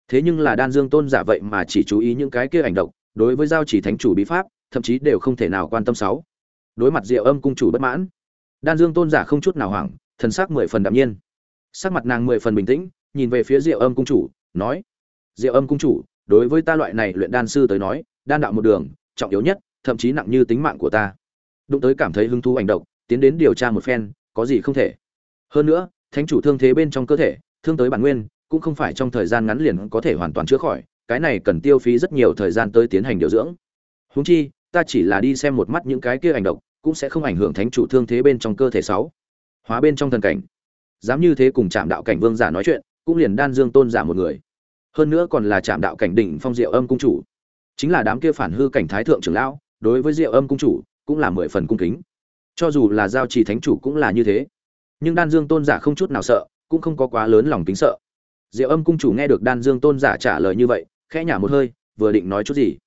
Thế nhưng là đan dương tôn giả vậy mà chỉ chú ý những cái kia ảnh độc, đối với giao trì thánh chủ bí pháp, thậm chí đều không thể nào quan tâm sáu đối mặt diệu âm cung chủ bất mãn. Đan dương tôn giả không chút nào hoảng, thần sắc mười phần đạm nhiên. Sắc mặt nàng mười phần bình tĩnh, nhìn về phía diệu âm cung chủ, nói, diệu âm cung chủ, đối với ta loại này luyện đan sư tới nói, đan đạo một đường, trọng yếu nhất, thậm chí nặng như tính mạng của ta. Đụng tới cảm thấy hứng thú ảnh động tiến đến điều tra một phen, có gì không thể. Hơn nữa, thánh chủ thương thế bên trong cơ thể, thương tới bản nguyên, cũng không phải trong thời gian ngắn liền có thể hoàn toàn chữa khỏi, cái này cần tiêu phí rất nhiều thời gian tới tiến hành điều dưỡng. Húng chi ta chỉ là đi xem một mắt những cái kia ảnh động cũng sẽ không ảnh hưởng thánh chủ thương thế bên trong cơ thể sáu. Hóa bên trong thần cảnh. Dám như thế cùng chạm đạo cảnh vương giả nói chuyện, cũng liền đan dương tôn giả một người. Hơn nữa còn là chạm đạo cảnh đỉnh phong diệu âm cung chủ. Chính là đám kia phản hư cảnh thái thượng trưởng lão, đối với diệu âm cung chủ, cũng là mười phần cung kính. Cho dù là giao trì thánh chủ cũng là như thế. Nhưng đan dương tôn giả không chút nào sợ, cũng không có quá lớn lòng tính sợ. Diệu âm cung chủ nghe được đan dương tôn giả trả lời như vậy, khẽ nhả một hơi, vừa định nói chút gì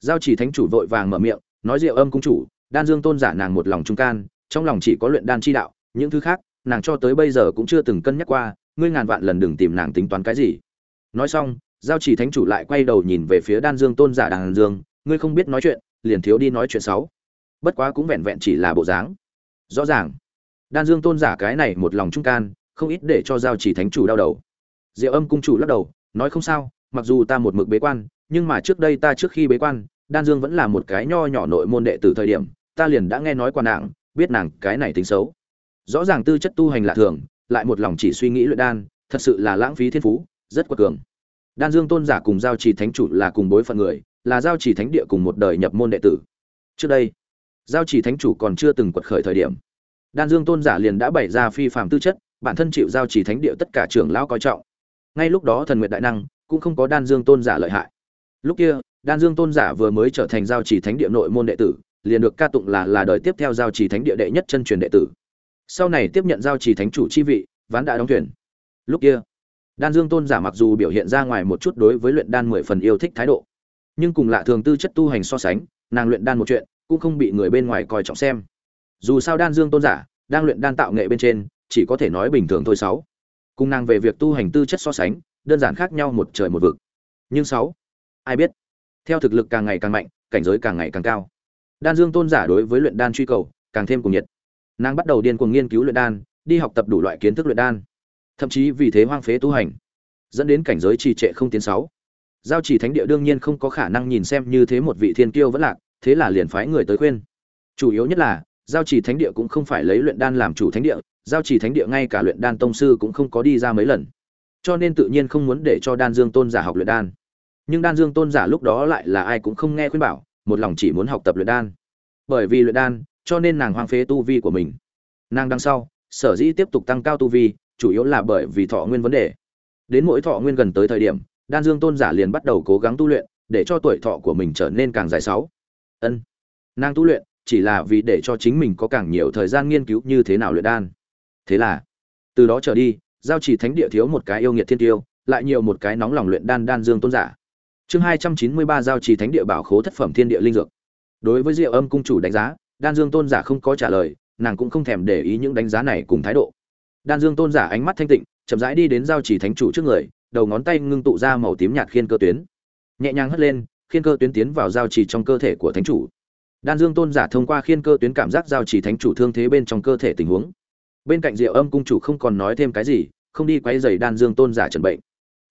giao Chỉ thánh chủ vội vàng mở miệng, nói diệu âm cung chủ, đan dương tôn giả nàng một lòng trung can, trong lòng chỉ có luyện đan chi đạo, những thứ khác, nàng cho tới bây giờ cũng chưa từng cân nhắc qua, ngươi ngàn vạn lần đừng tìm nàng tính toán cái gì. Nói xong, giao chỉ thánh chủ lại quay đầu nhìn về phía đan dương tôn giả đàn dương, ngươi không biết nói chuyện, liền thiếu đi nói chuyện sáu bất quá cũng vẹn vẹn chỉ là bộ dáng. Rõ ràng, đan dương tôn giả cái này một lòng trung can, không ít để cho giao chỉ thánh chủ đau đầu. Diệu âm cung chủ lắc đầu, nói không sao, mặc dù ta một mực bế quan nhưng mà trước đây ta trước khi bế quan, đan dương vẫn là một cái nho nhỏ nội môn đệ từ thời điểm, ta liền đã nghe nói qua nàng, biết nàng cái này tính xấu. Rõ ràng tư chất tu hành lạ thường, lại một lòng chỉ suy nghĩ luyện đan, thật sự là lãng phí thiên phú, rất quật cường. Đan dương tôn giả cùng giao trì thánh chủ là cùng bối phận người, là giao trì thánh địa cùng một đời nhập môn đệ tử. Trước đây, giao trì thánh chủ còn chưa từng quật khởi thời điểm. Đan dương tôn giả liền đã bày ra phi phạm tư chất, bản thân chịu giao trì thánh địa tất cả trưởng lão coi trọng. Ngay lúc đó thần nguyện đại năng, cũng không có đan dương tôn giả lợi hại lúc kia, đan dương tôn giả vừa mới trở thành giao trì thánh địa nội môn đệ tử, liền được ca tụng là là đời tiếp theo giao trì thánh địa đệ nhất chân truyền đệ tử. Sau này tiếp nhận giao trì thánh chủ chi vị, ván đã đóng thuyền. Lúc kia, đan dương tôn giả mặc dù biểu hiện ra ngoài một chút đối với luyện đan mười phần yêu thích thái độ, nhưng cùng lạ thường tư chất tu hành so sánh, nàng luyện đan một chuyện, cũng không bị người bên ngoài coi trọng xem. Dù sao đan dương tôn giả đang luyện đan tạo nghệ bên trên, chỉ có thể nói bình thường thôi sáu. Cùng nàng về việc tu hành tư chất so sánh, đơn giản khác nhau một trời một vực. Nhưng sáu ai biết. Theo thực lực càng ngày càng mạnh, cảnh giới càng ngày càng cao. Đan dương tôn giả đối với luyện đan truy cầu, càng thêm cùng nhiệt. Nàng bắt đầu điên cuồng nghiên cứu luyện đan, đi học tập đủ loại kiến thức luyện đan. Thậm chí vì thế hoang phế tu hành, dẫn đến cảnh giới trì trệ không tiến sáu. Giao chỉ thánh địa đương nhiên không có khả năng nhìn xem như thế một vị thiên kiêu vẫn lạc, thế là liền phái người tới khuyên. Chủ yếu nhất là, giao chỉ thánh địa cũng không phải lấy luyện đan làm chủ thánh địa, giao chỉ thánh địa ngay cả luyện đan tông sư cũng không có đi ra mấy lần. Cho nên tự nhiên không muốn để cho đan dương tôn giả học luyện đan nhưng đan dương tôn giả lúc đó lại là ai cũng không nghe khuyên bảo, một lòng chỉ muốn học tập luyện đan. Bởi vì luyện đan, cho nên nàng hoang phế tu vi của mình. Nàng đằng sau, sở dĩ tiếp tục tăng cao tu vi, chủ yếu là bởi vì thọ nguyên vấn đề. Đến mỗi thọ nguyên gần tới thời điểm, đan dương tôn giả liền bắt đầu cố gắng tu luyện, để cho tuổi thọ của mình trở nên càng dài sáu. Ân. Nàng tu luyện, chỉ là vì để cho chính mình có càng nhiều thời gian nghiên cứu như thế nào luyện đan. Thế là, từ đó trở đi, giao chỉ thánh địa thiếu một cái yêu nghiệt thiên tiêu, lại nhiều một cái nóng lòng luyện đan đan dương tôn giả chương hai trăm chín mươi ba giao chỉ thánh địa bảo khố thất phẩm thiên địa linh dược. Đối với diệu âm cung chủ đánh giá, đan dương tôn giả không có trả lời, nàng cũng không thèm để ý những đánh giá này cùng thái độ. Đan dương tôn giả ánh mắt thanh tịnh, chậm rãi đi đến giao chỉ thánh chủ trước người, đầu ngón tay ngưng tụ ra màu tím nhạt khiên cơ tuyến. Nhẹ nhàng hất lên, khiên cơ tuyến tiến vào giao chỉ trong cơ thể của thánh chủ. Đan dương tôn giả thông qua khiên cơ tuyến cảm giác giao chỉ thánh chủ thương thế bên trong cơ thể tình huống. Bên cạnh diệu âm cung chủ không còn nói thêm cái gì, không đi quấy rầy đan dương tôn giả trần bệnh.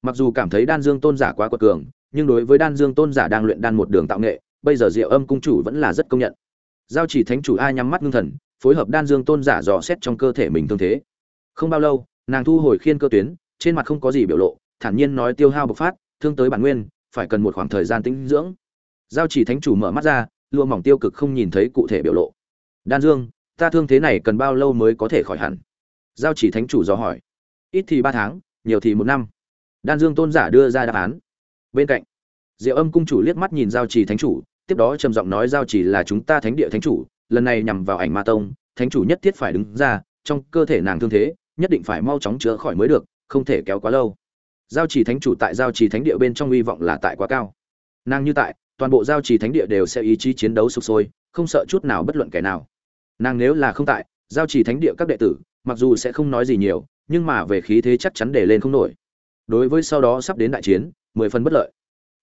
Mặc dù cảm thấy đan dương tôn giả quá quật cường nhưng đối với đan dương tôn giả đang luyện đan một đường tạo nghệ, bây giờ diệu âm cung chủ vẫn là rất công nhận. Giao chỉ thánh chủ ai nhắm mắt ngưng thần, phối hợp đan dương tôn giả dò xét trong cơ thể mình thương thế. Không bao lâu, nàng thu hồi khiên cơ tuyến, trên mặt không có gì biểu lộ, thản nhiên nói tiêu hao bộc phát, thương tới bản nguyên, phải cần một khoảng thời gian tĩnh dưỡng. Giao chỉ thánh chủ mở mắt ra, lụa mỏng tiêu cực không nhìn thấy cụ thể biểu lộ. Đan dương, ta thương thế này cần bao lâu mới có thể khỏi hẳn? Giao chỉ thánh chủ dò hỏi. Ít thì ba tháng, nhiều thì một năm. Đan dương tôn giả đưa ra đáp án bên cạnh, diệu âm cung chủ liếc mắt nhìn giao trì thánh chủ, tiếp đó trầm giọng nói giao trì là chúng ta thánh địa thánh chủ, lần này nhằm vào ảnh ma tông, thánh chủ nhất thiết phải đứng ra, trong cơ thể nàng thương thế, nhất định phải mau chóng chữa khỏi mới được, không thể kéo quá lâu. Giao trì thánh chủ tại giao trì thánh địa bên trong hy vọng là tại quá cao. Nàng như tại, toàn bộ giao trì thánh địa đều sẽ ý chí chiến đấu sục sôi, không sợ chút nào bất luận kẻ nào. Nàng nếu là không tại, giao trì thánh địa các đệ tử, mặc dù sẽ không nói gì nhiều, nhưng mà về khí thế chắc chắn để lên không nổi. Đối với sau đó sắp đến đại chiến mười phần bất lợi.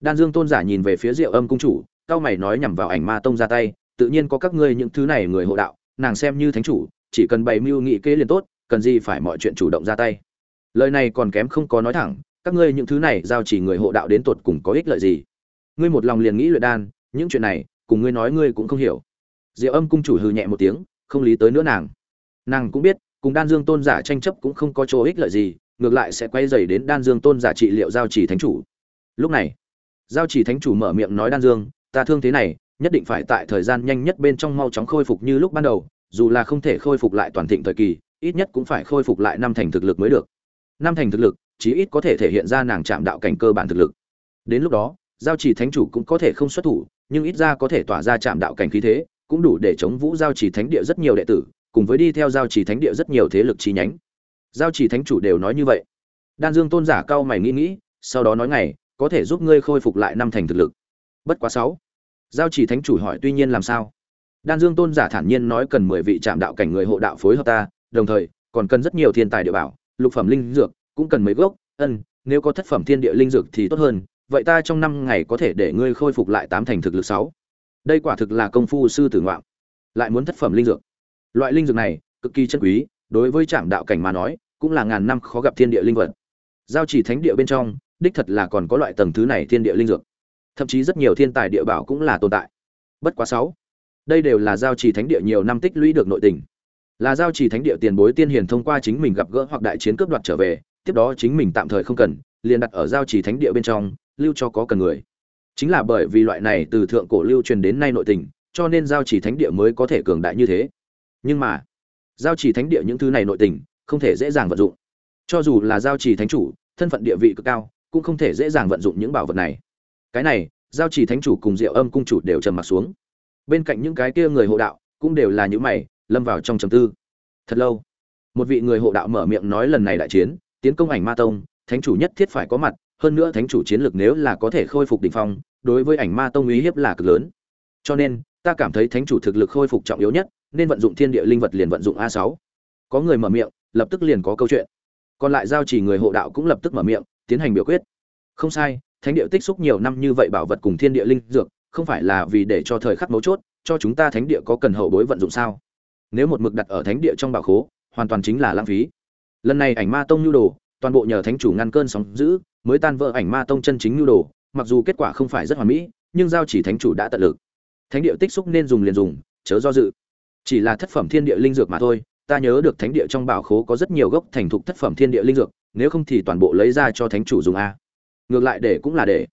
Đan dương tôn giả nhìn về phía diệu âm cung chủ, cao mày nói nhằm vào ảnh ma tông ra tay, tự nhiên có các ngươi những thứ này người hộ đạo, nàng xem như thánh chủ, chỉ cần bày mưu nghị kế liền tốt, cần gì phải mọi chuyện chủ động ra tay. Lời này còn kém không có nói thẳng, các ngươi những thứ này giao chỉ người hộ đạo đến tột cùng có ích lợi gì? Ngươi một lòng liền nghĩ luyện đan, những chuyện này, cùng ngươi nói ngươi cũng không hiểu. Diệu âm cung chủ hừ nhẹ một tiếng, không lý tới nữa nàng. Nàng cũng biết, cùng đan dương tôn giả tranh chấp cũng không có chỗ ích lợi gì, ngược lại sẽ quay dày đến đan dương tôn giả trị liệu giao chỉ thánh chủ lúc này, giao chỉ thánh chủ mở miệng nói đan dương, ta thương thế này, nhất định phải tại thời gian nhanh nhất bên trong mau chóng khôi phục như lúc ban đầu, dù là không thể khôi phục lại toàn thịnh thời kỳ, ít nhất cũng phải khôi phục lại năm thành thực lực mới được. Năm thành thực lực, chí ít có thể thể hiện ra nàng chạm đạo cảnh cơ bản thực lực. Đến lúc đó, giao chỉ thánh chủ cũng có thể không xuất thủ, nhưng ít ra có thể tỏa ra chạm đạo cảnh khí thế, cũng đủ để chống vũ giao chỉ thánh địa rất nhiều đệ tử, cùng với đi theo giao chỉ thánh địa rất nhiều thế lực chi nhánh. Giao chỉ thánh chủ đều nói như vậy. Đan dương tôn giả cao mày nghĩ nghĩ, sau đó nói ngày có thể giúp ngươi khôi phục lại năm thành thực lực. Bất quá sáu. Giao chỉ thánh chủ hỏi tuy nhiên làm sao? Đan dương tôn giả thản nhiên nói cần mười vị trạm đạo cảnh người hộ đạo phối hợp ta, đồng thời, còn cần rất nhiều thiên tài địa bảo, lục phẩm linh dược, cũng cần mấy gốc, ân, nếu có thất phẩm thiên địa linh dược thì tốt hơn, vậy ta trong năm ngày có thể để ngươi khôi phục lại tám thành thực lực sáu. Đây quả thực là công phu sư tử ngoạm lại muốn thất phẩm linh dược. Loại linh dược này, cực kỳ chân quý, đối với trạm đạo cảnh mà nói, cũng là ngàn năm khó gặp thiên địa linh vật. Giao chỉ thánh địa bên trong đích thật là còn có loại tầng thứ này thiên địa linh dược. Thậm chí rất nhiều thiên tài địa bảo cũng là tồn tại. Bất quá sáu, đây đều là giao chỉ thánh địa nhiều năm tích lũy được nội tình. Là giao chỉ thánh địa tiền bối tiên hiền thông qua chính mình gặp gỡ hoặc đại chiến cướp đoạt trở về, tiếp đó chính mình tạm thời không cần, liền đặt ở giao chỉ thánh địa bên trong, lưu cho có cần người. Chính là bởi vì loại này từ thượng cổ lưu truyền đến nay nội tình, cho nên giao chỉ thánh địa mới có thể cường đại như thế. Nhưng mà, giao chỉ thánh địa những thứ này nội tình, không thể dễ dàng vận dụng. Cho dù là giao chỉ thánh chủ, thân phận địa vị cực cao cũng không thể dễ dàng vận dụng những bảo vật này. Cái này, giao chỉ thánh chủ cùng diệu âm cung chủ đều trầm mặt xuống. Bên cạnh những cái kia người hộ đạo cũng đều là những mày, lâm vào trong trầm tư. Thật lâu, một vị người hộ đạo mở miệng nói lần này đại chiến, tiến công ảnh ma tông, thánh chủ nhất thiết phải có mặt, hơn nữa thánh chủ chiến lược nếu là có thể khôi phục đỉnh phong, đối với ảnh ma tông uy hiếp là cực lớn. Cho nên, ta cảm thấy thánh chủ thực lực khôi phục trọng yếu nhất, nên vận dụng thiên địa linh vật liền vận dụng a sáu. Có người mở miệng, lập tức liền có câu chuyện. Còn lại giao chỉ người hộ đạo cũng lập tức mở miệng tiến hành biểu quyết. Không sai, thánh địa tích xúc nhiều năm như vậy bảo vật cùng thiên địa linh dược, không phải là vì để cho thời khắc mấu chốt, cho chúng ta thánh địa có cần hậu bối vận dụng sao? Nếu một mực đặt ở thánh địa trong bảo khố, hoàn toàn chính là lãng phí. Lần này ảnh ma tông nhu đồ, toàn bộ nhờ thánh chủ ngăn cơn sóng giữ mới tan vỡ ảnh ma tông chân chính nhu đồ, mặc dù kết quả không phải rất hoàn mỹ, nhưng giao chỉ thánh chủ đã tận lực. Thánh địa tích xúc nên dùng liền dùng, chớ do dự. Chỉ là thất phẩm thiên địa linh dược mà thôi, ta nhớ được thánh địa trong bảo khố có rất nhiều gốc thành thục thất phẩm thiên địa linh dược nếu không thì toàn bộ lấy ra cho thánh chủ dùng a. Ngược lại để cũng là để.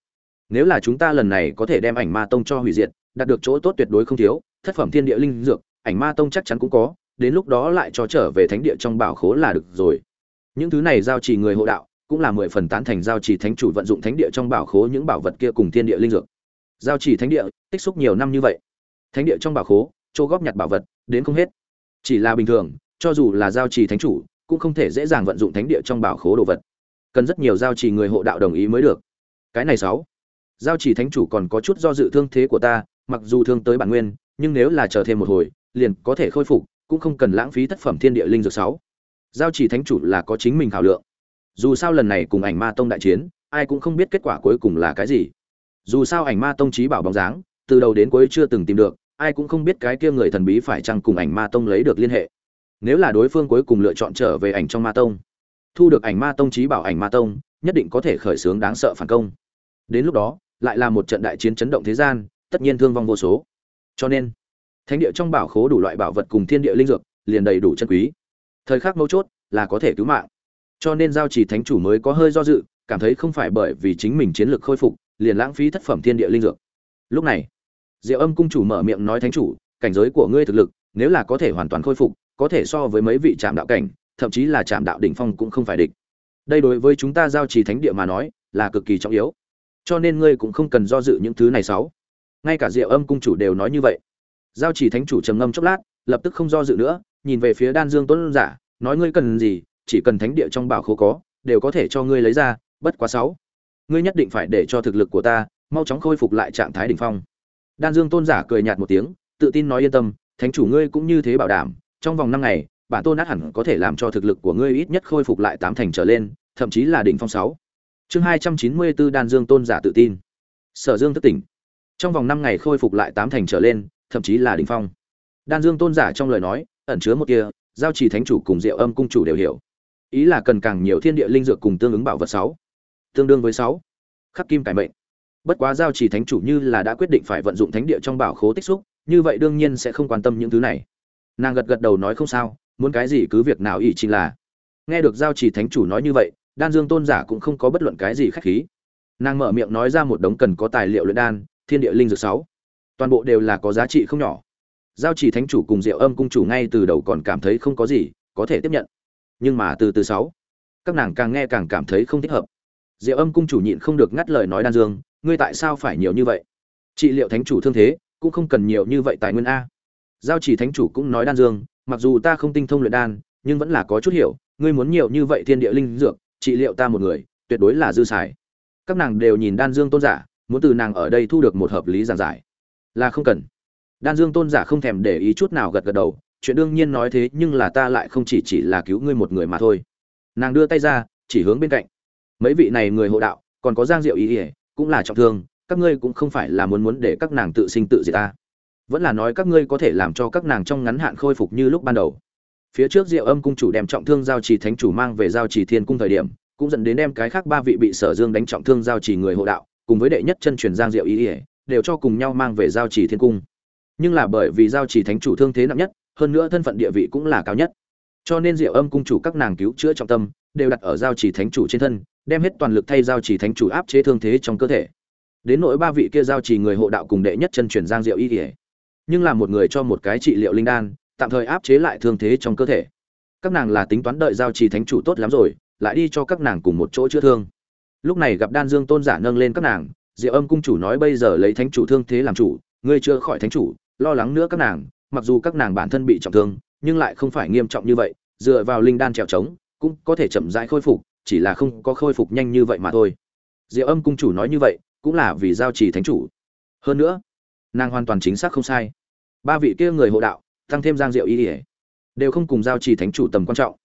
Nếu là chúng ta lần này có thể đem ảnh ma tông cho hủy diệt, đạt được chỗ tốt tuyệt đối không thiếu, thất phẩm thiên địa linh dược, ảnh ma tông chắc chắn cũng có, đến lúc đó lại cho trở về thánh địa trong bảo khố là được rồi. Những thứ này giao trì người hộ đạo, cũng là mười phần tán thành giao trì thánh chủ vận dụng thánh địa trong bảo khố những bảo vật kia cùng thiên địa linh dược. Giao trì thánh địa, tích xúc nhiều năm như vậy. Thánh địa trong bảo khố, chỗ góp nhặt bảo vật, đến không hết. Chỉ là bình thường, cho dù là giao trì thánh chủ cũng không thể dễ dàng vận dụng thánh địa trong bảo khố đồ vật. Cần rất nhiều giao trì người hộ đạo đồng ý mới được. Cái này sáu. Giao trì thánh chủ còn có chút do dự thương thế của ta, mặc dù thương tới bản nguyên, nhưng nếu là chờ thêm một hồi, liền có thể khôi phục, cũng không cần lãng phí tác phẩm thiên địa linh dược sáu. Giao trì thánh chủ là có chính mình khảo lượng. Dù sao lần này cùng ảnh ma tông đại chiến, ai cũng không biết kết quả cuối cùng là cái gì. Dù sao ảnh ma tông trí bảo bóng dáng, từ đầu đến cuối chưa từng tìm được, ai cũng không biết cái kia người thần bí phải chăng cùng ảnh ma tông lấy được liên hệ nếu là đối phương cuối cùng lựa chọn trở về ảnh trong ma tông, thu được ảnh ma tông trí bảo ảnh ma tông, nhất định có thể khởi xướng đáng sợ phản công. Đến lúc đó, lại là một trận đại chiến chấn động thế gian, tất nhiên thương vong vô số. Cho nên, thánh địa trong bảo khố đủ loại bảo vật cùng thiên địa linh dược, liền đầy đủ chân quý. Thời khắc mấu chốt là có thể cứu mạng. Cho nên giao trì thánh chủ mới có hơi do dự, cảm thấy không phải bởi vì chính mình chiến lược khôi phục, liền lãng phí thất phẩm thiên địa linh dược. Lúc này, diệu âm cung chủ mở miệng nói thánh chủ, cảnh giới của ngươi thực lực, nếu là có thể hoàn toàn khôi phục có thể so với mấy vị trạm đạo cảnh, thậm chí là trạm đạo đỉnh phong cũng không phải địch. Đây đối với chúng ta giao trì thánh địa mà nói, là cực kỳ trọng yếu. Cho nên ngươi cũng không cần do dự những thứ này sáu. Ngay cả diệu âm cung chủ đều nói như vậy. Giao trì thánh chủ trầm ngâm chốc lát, lập tức không do dự nữa, nhìn về phía đan dương tuấn giả, nói ngươi cần gì, chỉ cần thánh địa trong bảo khố có, đều có thể cho ngươi lấy ra, bất quá sáu. Ngươi nhất định phải để cho thực lực của ta, mau chóng khôi phục lại trạng thái đỉnh phong. Đan dương tôn giả cười nhạt một tiếng, tự tin nói yên tâm, thánh chủ ngươi cũng như thế bảo đảm trong vòng năm ngày, bản tôn át hẳn có thể làm cho thực lực của ngươi ít nhất khôi phục lại tám thành trở lên, thậm chí là đỉnh phong sáu. Chương hai trăm chín mươi bốn đan dương tôn giả tự tin. Sở dương thức tỉnh. Trong vòng năm ngày khôi phục lại tám thành trở lên, thậm chí là đỉnh phong. Đan dương tôn giả trong lời nói, ẩn chứa một kia giao trì thánh chủ cùng diệu âm cung chủ đều hiểu. Ý là cần càng nhiều thiên địa linh dược cùng tương ứng bảo vật sáu. Tương đương với sáu. Khắc kim cải mệnh. Bất quá giao trì thánh chủ như là đã quyết định phải vận dụng thánh địa trong bảo khố tích xúc, như vậy đương nhiên sẽ không quan tâm những thứ này nàng gật gật đầu nói không sao, muốn cái gì cứ việc nào ý chính là. Nghe được giao Chỉ thánh chủ nói như vậy, đan dương tôn giả cũng không có bất luận cái gì khách khí. Nàng mở miệng nói ra một đống cần có tài liệu luyện đan, thiên địa linh dược sáu. Toàn bộ đều là có giá trị không nhỏ. Giao Chỉ thánh chủ cùng diệu âm cung chủ ngay từ đầu còn cảm thấy không có gì có thể tiếp nhận. Nhưng mà từ từ sáu, các nàng càng nghe càng cảm thấy không thích hợp. Diệu âm cung chủ nhịn không được ngắt lời nói đan dương, ngươi tại sao phải nhiều như vậy? Trị liệu thánh chủ thương thế, cũng không cần nhiều như vậy tài nguyên a giao chỉ thánh chủ cũng nói đan dương, mặc dù ta không tinh thông luyện đan, nhưng vẫn là có chút hiểu, ngươi muốn nhiều như vậy thiên địa linh dược, trị liệu ta một người, tuyệt đối là dư xài. Các nàng đều nhìn đan dương tôn giả, muốn từ nàng ở đây thu được một hợp lý giảng giải. Là không cần. Đan dương tôn giả không thèm để ý chút nào gật gật đầu, chuyện đương nhiên nói thế, nhưng là ta lại không chỉ chỉ là cứu ngươi một người mà thôi. Nàng đưa tay ra, chỉ hướng bên cạnh. Mấy vị này người hộ đạo, còn có giang diệu ý ỉa cũng là trọng thương, các ngươi cũng không phải là muốn muốn để các nàng tự sinh tự diệt ta vẫn là nói các ngươi có thể làm cho các nàng trong ngắn hạn khôi phục như lúc ban đầu. Phía trước diệu âm cung chủ đem trọng thương giao trì thánh chủ mang về giao trì thiên cung thời điểm, cũng dẫn đến đem cái khác ba vị bị sở dương đánh trọng thương giao trì người hộ đạo, cùng với đệ nhất chân truyền giang diệu ý ỉa đều cho cùng nhau mang về giao trì thiên cung. Nhưng là bởi vì giao trì thánh chủ thương thế nặng nhất, hơn nữa thân phận địa vị cũng là cao nhất. Cho nên diệu âm cung chủ các nàng cứu chữa trọng tâm, đều đặt ở giao trì thánh chủ trên thân, đem hết toàn lực thay giao trì thánh chủ áp chế thương thế trong cơ thể. Đến nỗi ba vị kia giao trì người hộ đạo cùng đệ nhất chân truyền giang diệu y ỉa nhưng là một người cho một cái trị liệu linh đan, tạm thời áp chế lại thương thế trong cơ thể. Các nàng là tính toán đợi giao trì thánh chủ tốt lắm rồi, lại đi cho các nàng cùng một chỗ chữa thương. Lúc này gặp đan dương tôn giả nâng lên các nàng, diệu âm cung chủ nói bây giờ lấy thánh chủ thương thế làm chủ, ngươi chưa khỏi thánh chủ, lo lắng nữa các nàng, mặc dù các nàng bản thân bị trọng thương, nhưng lại không phải nghiêm trọng như vậy, dựa vào linh đan trèo trống, cũng có thể chậm rãi khôi phục, chỉ là không có khôi phục nhanh như vậy mà thôi. Diệu âm cung chủ nói như vậy, cũng là vì giao trì thánh chủ. Hơn nữa nàng hoàn toàn chính xác không sai. Ba vị kia người hộ đạo, tăng thêm giang diệu y ỉa đều không cùng giao trì thánh chủ tầm quan trọng.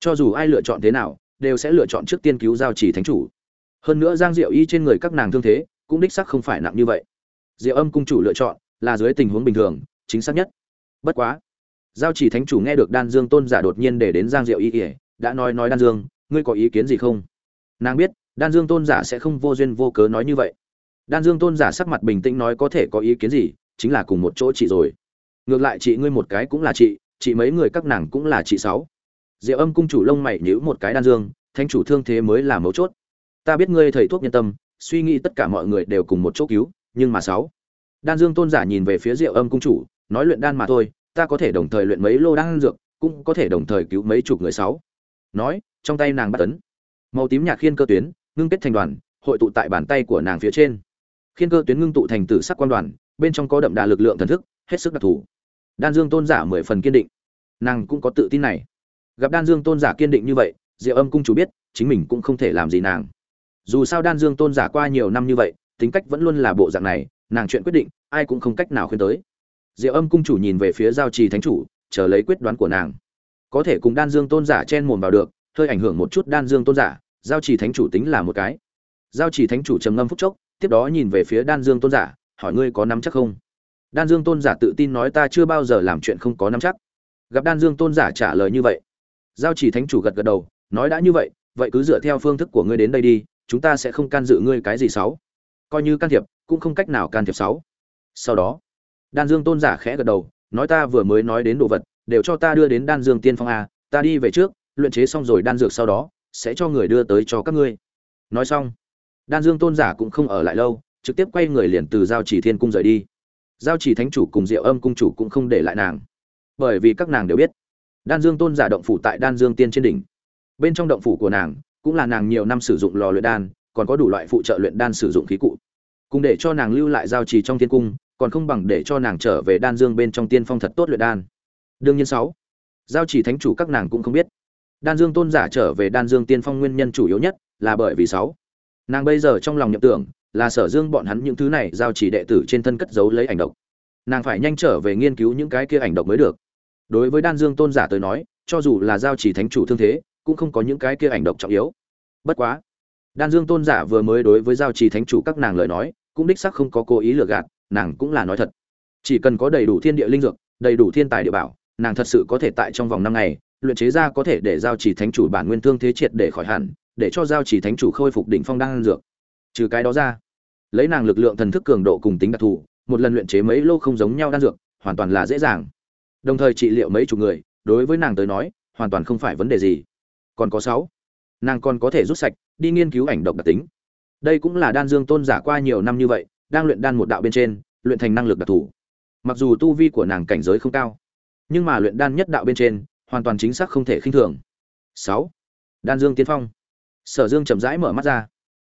Cho dù ai lựa chọn thế nào, đều sẽ lựa chọn trước tiên cứu giao trì thánh chủ. Hơn nữa giang diệu y trên người các nàng thương thế, cũng đích xác không phải nặng như vậy. Diệu âm cung chủ lựa chọn, là dưới tình huống bình thường, chính xác nhất. Bất quá, giao trì thánh chủ nghe được đan dương tôn giả đột nhiên để đến giang diệu y ỉa đã nói nói đan dương, ngươi có ý kiến gì không? Nàng biết, đan dương tôn giả sẽ không vô duyên vô cớ nói như vậy đan dương tôn giả sắc mặt bình tĩnh nói có thể có ý kiến gì, chính là cùng một chỗ chị rồi. Ngược lại chị ngươi một cái cũng là chị chị mấy người các nàng cũng là chị sáu. Diệu âm cung chủ lông mày nhíu một cái đan dương, Thánh chủ thương thế mới là mấu chốt. Ta biết ngươi thầy thuốc nhân tâm, suy nghĩ tất cả mọi người đều cùng một chỗ cứu, nhưng mà sáu. Đan dương tôn giả nhìn về phía diệu âm cung chủ, nói luyện đan mà thôi, ta có thể đồng thời luyện mấy lô đan dược, cũng có thể đồng thời cứu mấy chục người sáu. Nói, trong tay nàng bắt tấn màu tím nhạt khiên cơ tuyến, ngưng kết thành đoàn, hội tụ tại bàn tay của nàng phía trên khiên cơ tuyến ngưng tụ thành tử sắc quan đoàn, bên trong có đậm đà lực lượng thần thức, hết sức đặc thù. Đan dương tôn giả mười phần kiên định. Nàng cũng có tự tin này. Gặp đan dương tôn giả kiên định như vậy, diệu âm cung chủ biết, chính mình cũng không thể làm gì nàng. Dù sao đan dương tôn giả qua nhiều năm như vậy, tính cách vẫn luôn là bộ dạng này, nàng chuyện quyết định, ai cũng không cách nào khuyên tới. Diệu âm cung chủ nhìn về phía giao trì thánh chủ, chờ lấy quyết đoán của nàng. Có thể cùng đan dương tôn giả chen mồm vào được, hơi ảnh hưởng một chút đan dương tôn giả, giao trì thánh chủ tính là một cái. Giao trì thánh chủ trầm ngâm phúc chốc tiếp đó nhìn về phía đan dương tôn giả, hỏi ngươi có nắm chắc không? Đan dương tôn giả tự tin nói ta chưa bao giờ làm chuyện không có nắm chắc. Gặp đan dương tôn giả trả lời như vậy, giao chỉ thánh chủ gật gật đầu, nói đã như vậy vậy cứ dựa theo phương thức của ngươi đến đây đi, chúng ta sẽ không can dự ngươi cái gì xấu. Coi như can thiệp, cũng không cách nào can thiệp xấu. Sau đó, đan dương tôn giả khẽ gật đầu, nói ta vừa mới nói đến đồ vật, đều cho ta đưa đến đan dương tiên phong a, ta đi về trước, luyện chế xong rồi đan dược sau đó, sẽ cho người đưa tới cho các ngươi. Nói xong đan dương tôn giả cũng không ở lại lâu, trực tiếp quay người liền từ giao chỉ thiên cung rời đi. Giao chỉ thánh chủ cùng diệu âm cung chủ cũng không để lại nàng. Bởi vì các nàng đều biết, đan dương tôn giả động phủ tại đan dương tiên trên đỉnh. Bên trong động phủ của nàng cũng là nàng nhiều năm sử dụng lò luyện đan, còn có đủ loại phụ trợ luyện đan sử dụng khí cụ. Cùng để cho nàng lưu lại giao trì trong thiên cung, còn không bằng để cho nàng trở về đan dương bên trong tiên phong thật tốt luyện đan. Đương nhiên sáu, giao chỉ thánh chủ các nàng cũng không biết. Đan dương tôn giả trở về đan dương tiên phong nguyên nhân chủ yếu nhất là bởi vì sáu nàng bây giờ trong lòng nhậm tưởng là sở dương bọn hắn những thứ này giao chỉ đệ tử trên thân cất giấu lấy ảnh độc. Nàng phải nhanh trở về nghiên cứu những cái kia ảnh độc mới được. Đối với đan dương tôn giả tới nói, cho dù là giao chỉ thánh chủ thương thế, cũng không có những cái kia ảnh độc trọng yếu. Bất quá, đan dương tôn giả vừa mới đối với giao chỉ thánh chủ các nàng lời nói, cũng đích xác không có cố ý lừa gạt, nàng cũng là nói thật. Chỉ cần có đầy đủ thiên địa linh dược, đầy đủ thiên tài địa bảo, nàng thật sự có thể tại trong vòng năm ngày, luyện chế ra có thể để giao chỉ thánh chủ bản nguyên thương thế triệt để khỏi hẳn để cho giao chỉ thánh chủ khôi phục đỉnh phong đan dược. Trừ cái đó ra, lấy nàng lực lượng thần thức cường độ cùng tính đặc thù, một lần luyện chế mấy lô không giống nhau đan dược, hoàn toàn là dễ dàng. Đồng thời trị liệu mấy chục người, đối với nàng tới nói, hoàn toàn không phải vấn đề gì. Còn có sáu, nàng còn có thể rút sạch, đi nghiên cứu ảnh độc đặc tính. Đây cũng là đan dương tôn giả qua nhiều năm như vậy, đang luyện đan một đạo bên trên, luyện thành năng lực đặc thù. Mặc dù tu vi của nàng cảnh giới không cao, nhưng mà luyện đan nhất đạo bên trên, hoàn toàn chính xác không thể khinh thường. Sáu, đan dương tiên phong sở dương chậm rãi mở mắt ra.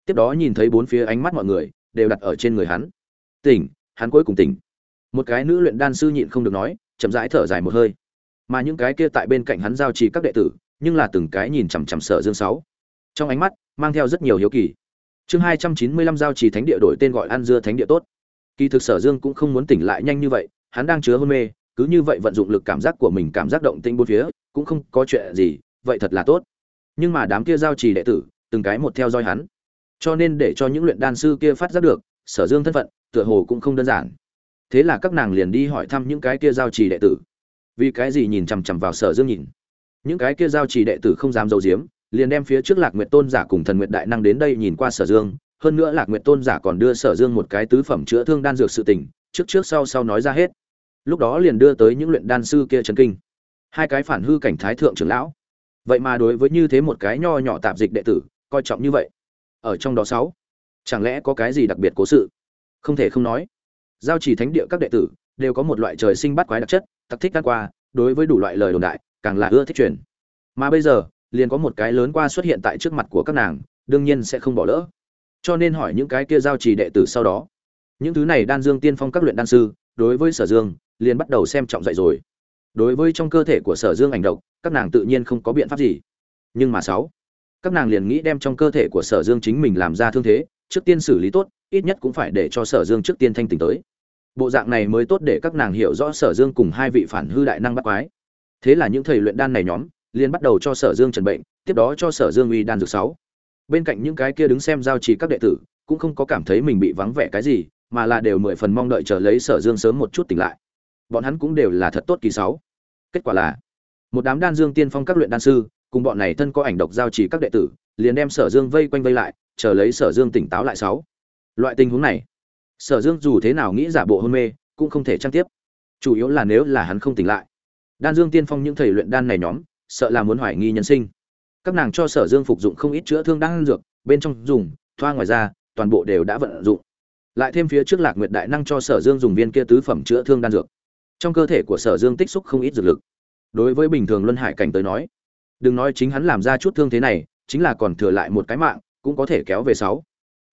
Tiếp đó nhìn thấy bốn phía ánh mắt mọi người, đều đặt ở trên người hắn. Tỉnh, hắn cuối cùng tỉnh. Một cái nữ luyện đan sư nhịn không được nói, chậm rãi thở dài một hơi. Mà những cái kia tại bên cạnh hắn giao trì các đệ tử, nhưng là từng cái nhìn chằm chằm sở dương sáu. Trong ánh mắt, mang theo rất nhiều hiếu kỳ. Chương hai trăm chín mươi lăm giao trì thánh địa đổi tên gọi ăn dưa thánh địa tốt. Kỳ thực sở dương cũng không muốn tỉnh lại nhanh như vậy, hắn đang chứa hôn mê, cứ như vậy vận dụng lực cảm giác của mình cảm giác động tĩnh bốn phía, cũng không có chuyện gì, vậy thật là tốt nhưng mà đám kia giao trì đệ tử, từng cái một theo dõi hắn. Cho nên để cho những luyện đan sư kia phát giác được, sở dương thân phận, tựa hồ cũng không đơn giản. Thế là các nàng liền đi hỏi thăm những cái kia giao trì đệ tử. Vì cái gì nhìn chằm chằm vào sở dương nhìn? Những cái kia giao trì đệ tử không dám giấu giếm, liền đem phía trước lạc nguyệt tôn giả cùng thần nguyệt đại năng đến đây nhìn qua sở dương. Hơn nữa lạc nguyệt tôn giả còn đưa sở dương một cái tứ phẩm chữa thương đan dược sự tình, trước trước sau sau nói ra hết. Lúc đó liền đưa tới những luyện đan sư kia trấn kinh. Hai cái phản hư cảnh thái thượng trưởng lão vậy mà đối với như thế một cái nho nhỏ tạp dịch đệ tử, coi trọng như vậy. Ở trong đó sáu, chẳng lẽ có cái gì đặc biệt cố sự? Không thể không nói. Giao chỉ thánh địa các đệ tử đều có một loại trời sinh bắt quái đặc chất, tặc thích đan qua, đối với đủ loại lời đồn đại, càng là ưa thích truyền. Mà bây giờ, liền có một cái lớn qua xuất hiện tại trước mặt của các nàng, đương nhiên sẽ không bỏ lỡ. Cho nên hỏi những cái kia giao trì đệ tử sau đó. Những thứ này đan dương tiên phong các luyện đan sư, đối với sở dương, liền bắt đầu xem trọng dạy rồi. Đối với trong cơ thể của sở dương ảnh độc các nàng tự nhiên không có biện pháp gì. Nhưng mà sáu, các nàng liền nghĩ đem trong cơ thể của sở dương chính mình làm ra thương thế, trước tiên xử lý tốt, ít nhất cũng phải để cho sở dương trước tiên thanh tỉnh tới. Bộ dạng này mới tốt để các nàng hiểu rõ sở dương cùng hai vị phản hư đại năng bắt quái. Thế là những thầy luyện đan này nhóm, liền bắt đầu cho sở dương trần bệnh, tiếp đó cho sở dương uy đan dược sáu. Bên cạnh những cái kia đứng xem giao trì các đệ tử, cũng không có cảm thấy mình bị vắng vẻ cái gì, mà là đều mười phần mong đợi chờ lấy sở dương sớm một chút tỉnh lại. Bọn hắn cũng đều là thật tốt kỳ sáu. Kết quả là một đám đan dương tiên phong các luyện đan sư, cùng bọn này thân có ảnh độc giao chỉ các đệ tử, liền đem sở dương vây quanh vây lại, chờ lấy sở dương tỉnh táo lại sáu. Loại tình huống này, sở dương dù thế nào nghĩ giả bộ hôn mê, cũng không thể trang tiếp. Chủ yếu là nếu là hắn không tỉnh lại. Đan dương tiên phong những thầy luyện đan này nhóm, sợ là muốn hoài nghi nhân sinh. Các nàng cho sở dương phục dụng không ít chữa thương đan dược, bên trong dùng, thoa ngoài ra toàn bộ đều đã vận dụng. Lại thêm phía trước lạc nguyệt đại năng cho sở dương dùng viên kia tứ phẩm chữa thương đan dược. Trong cơ thể của sở dương tích xúc không ít dược lực đối với bình thường luân hải cảnh tới nói. Đừng nói chính hắn làm ra chút thương thế này, chính là còn thừa lại một cái mạng, cũng có thể kéo về sáu.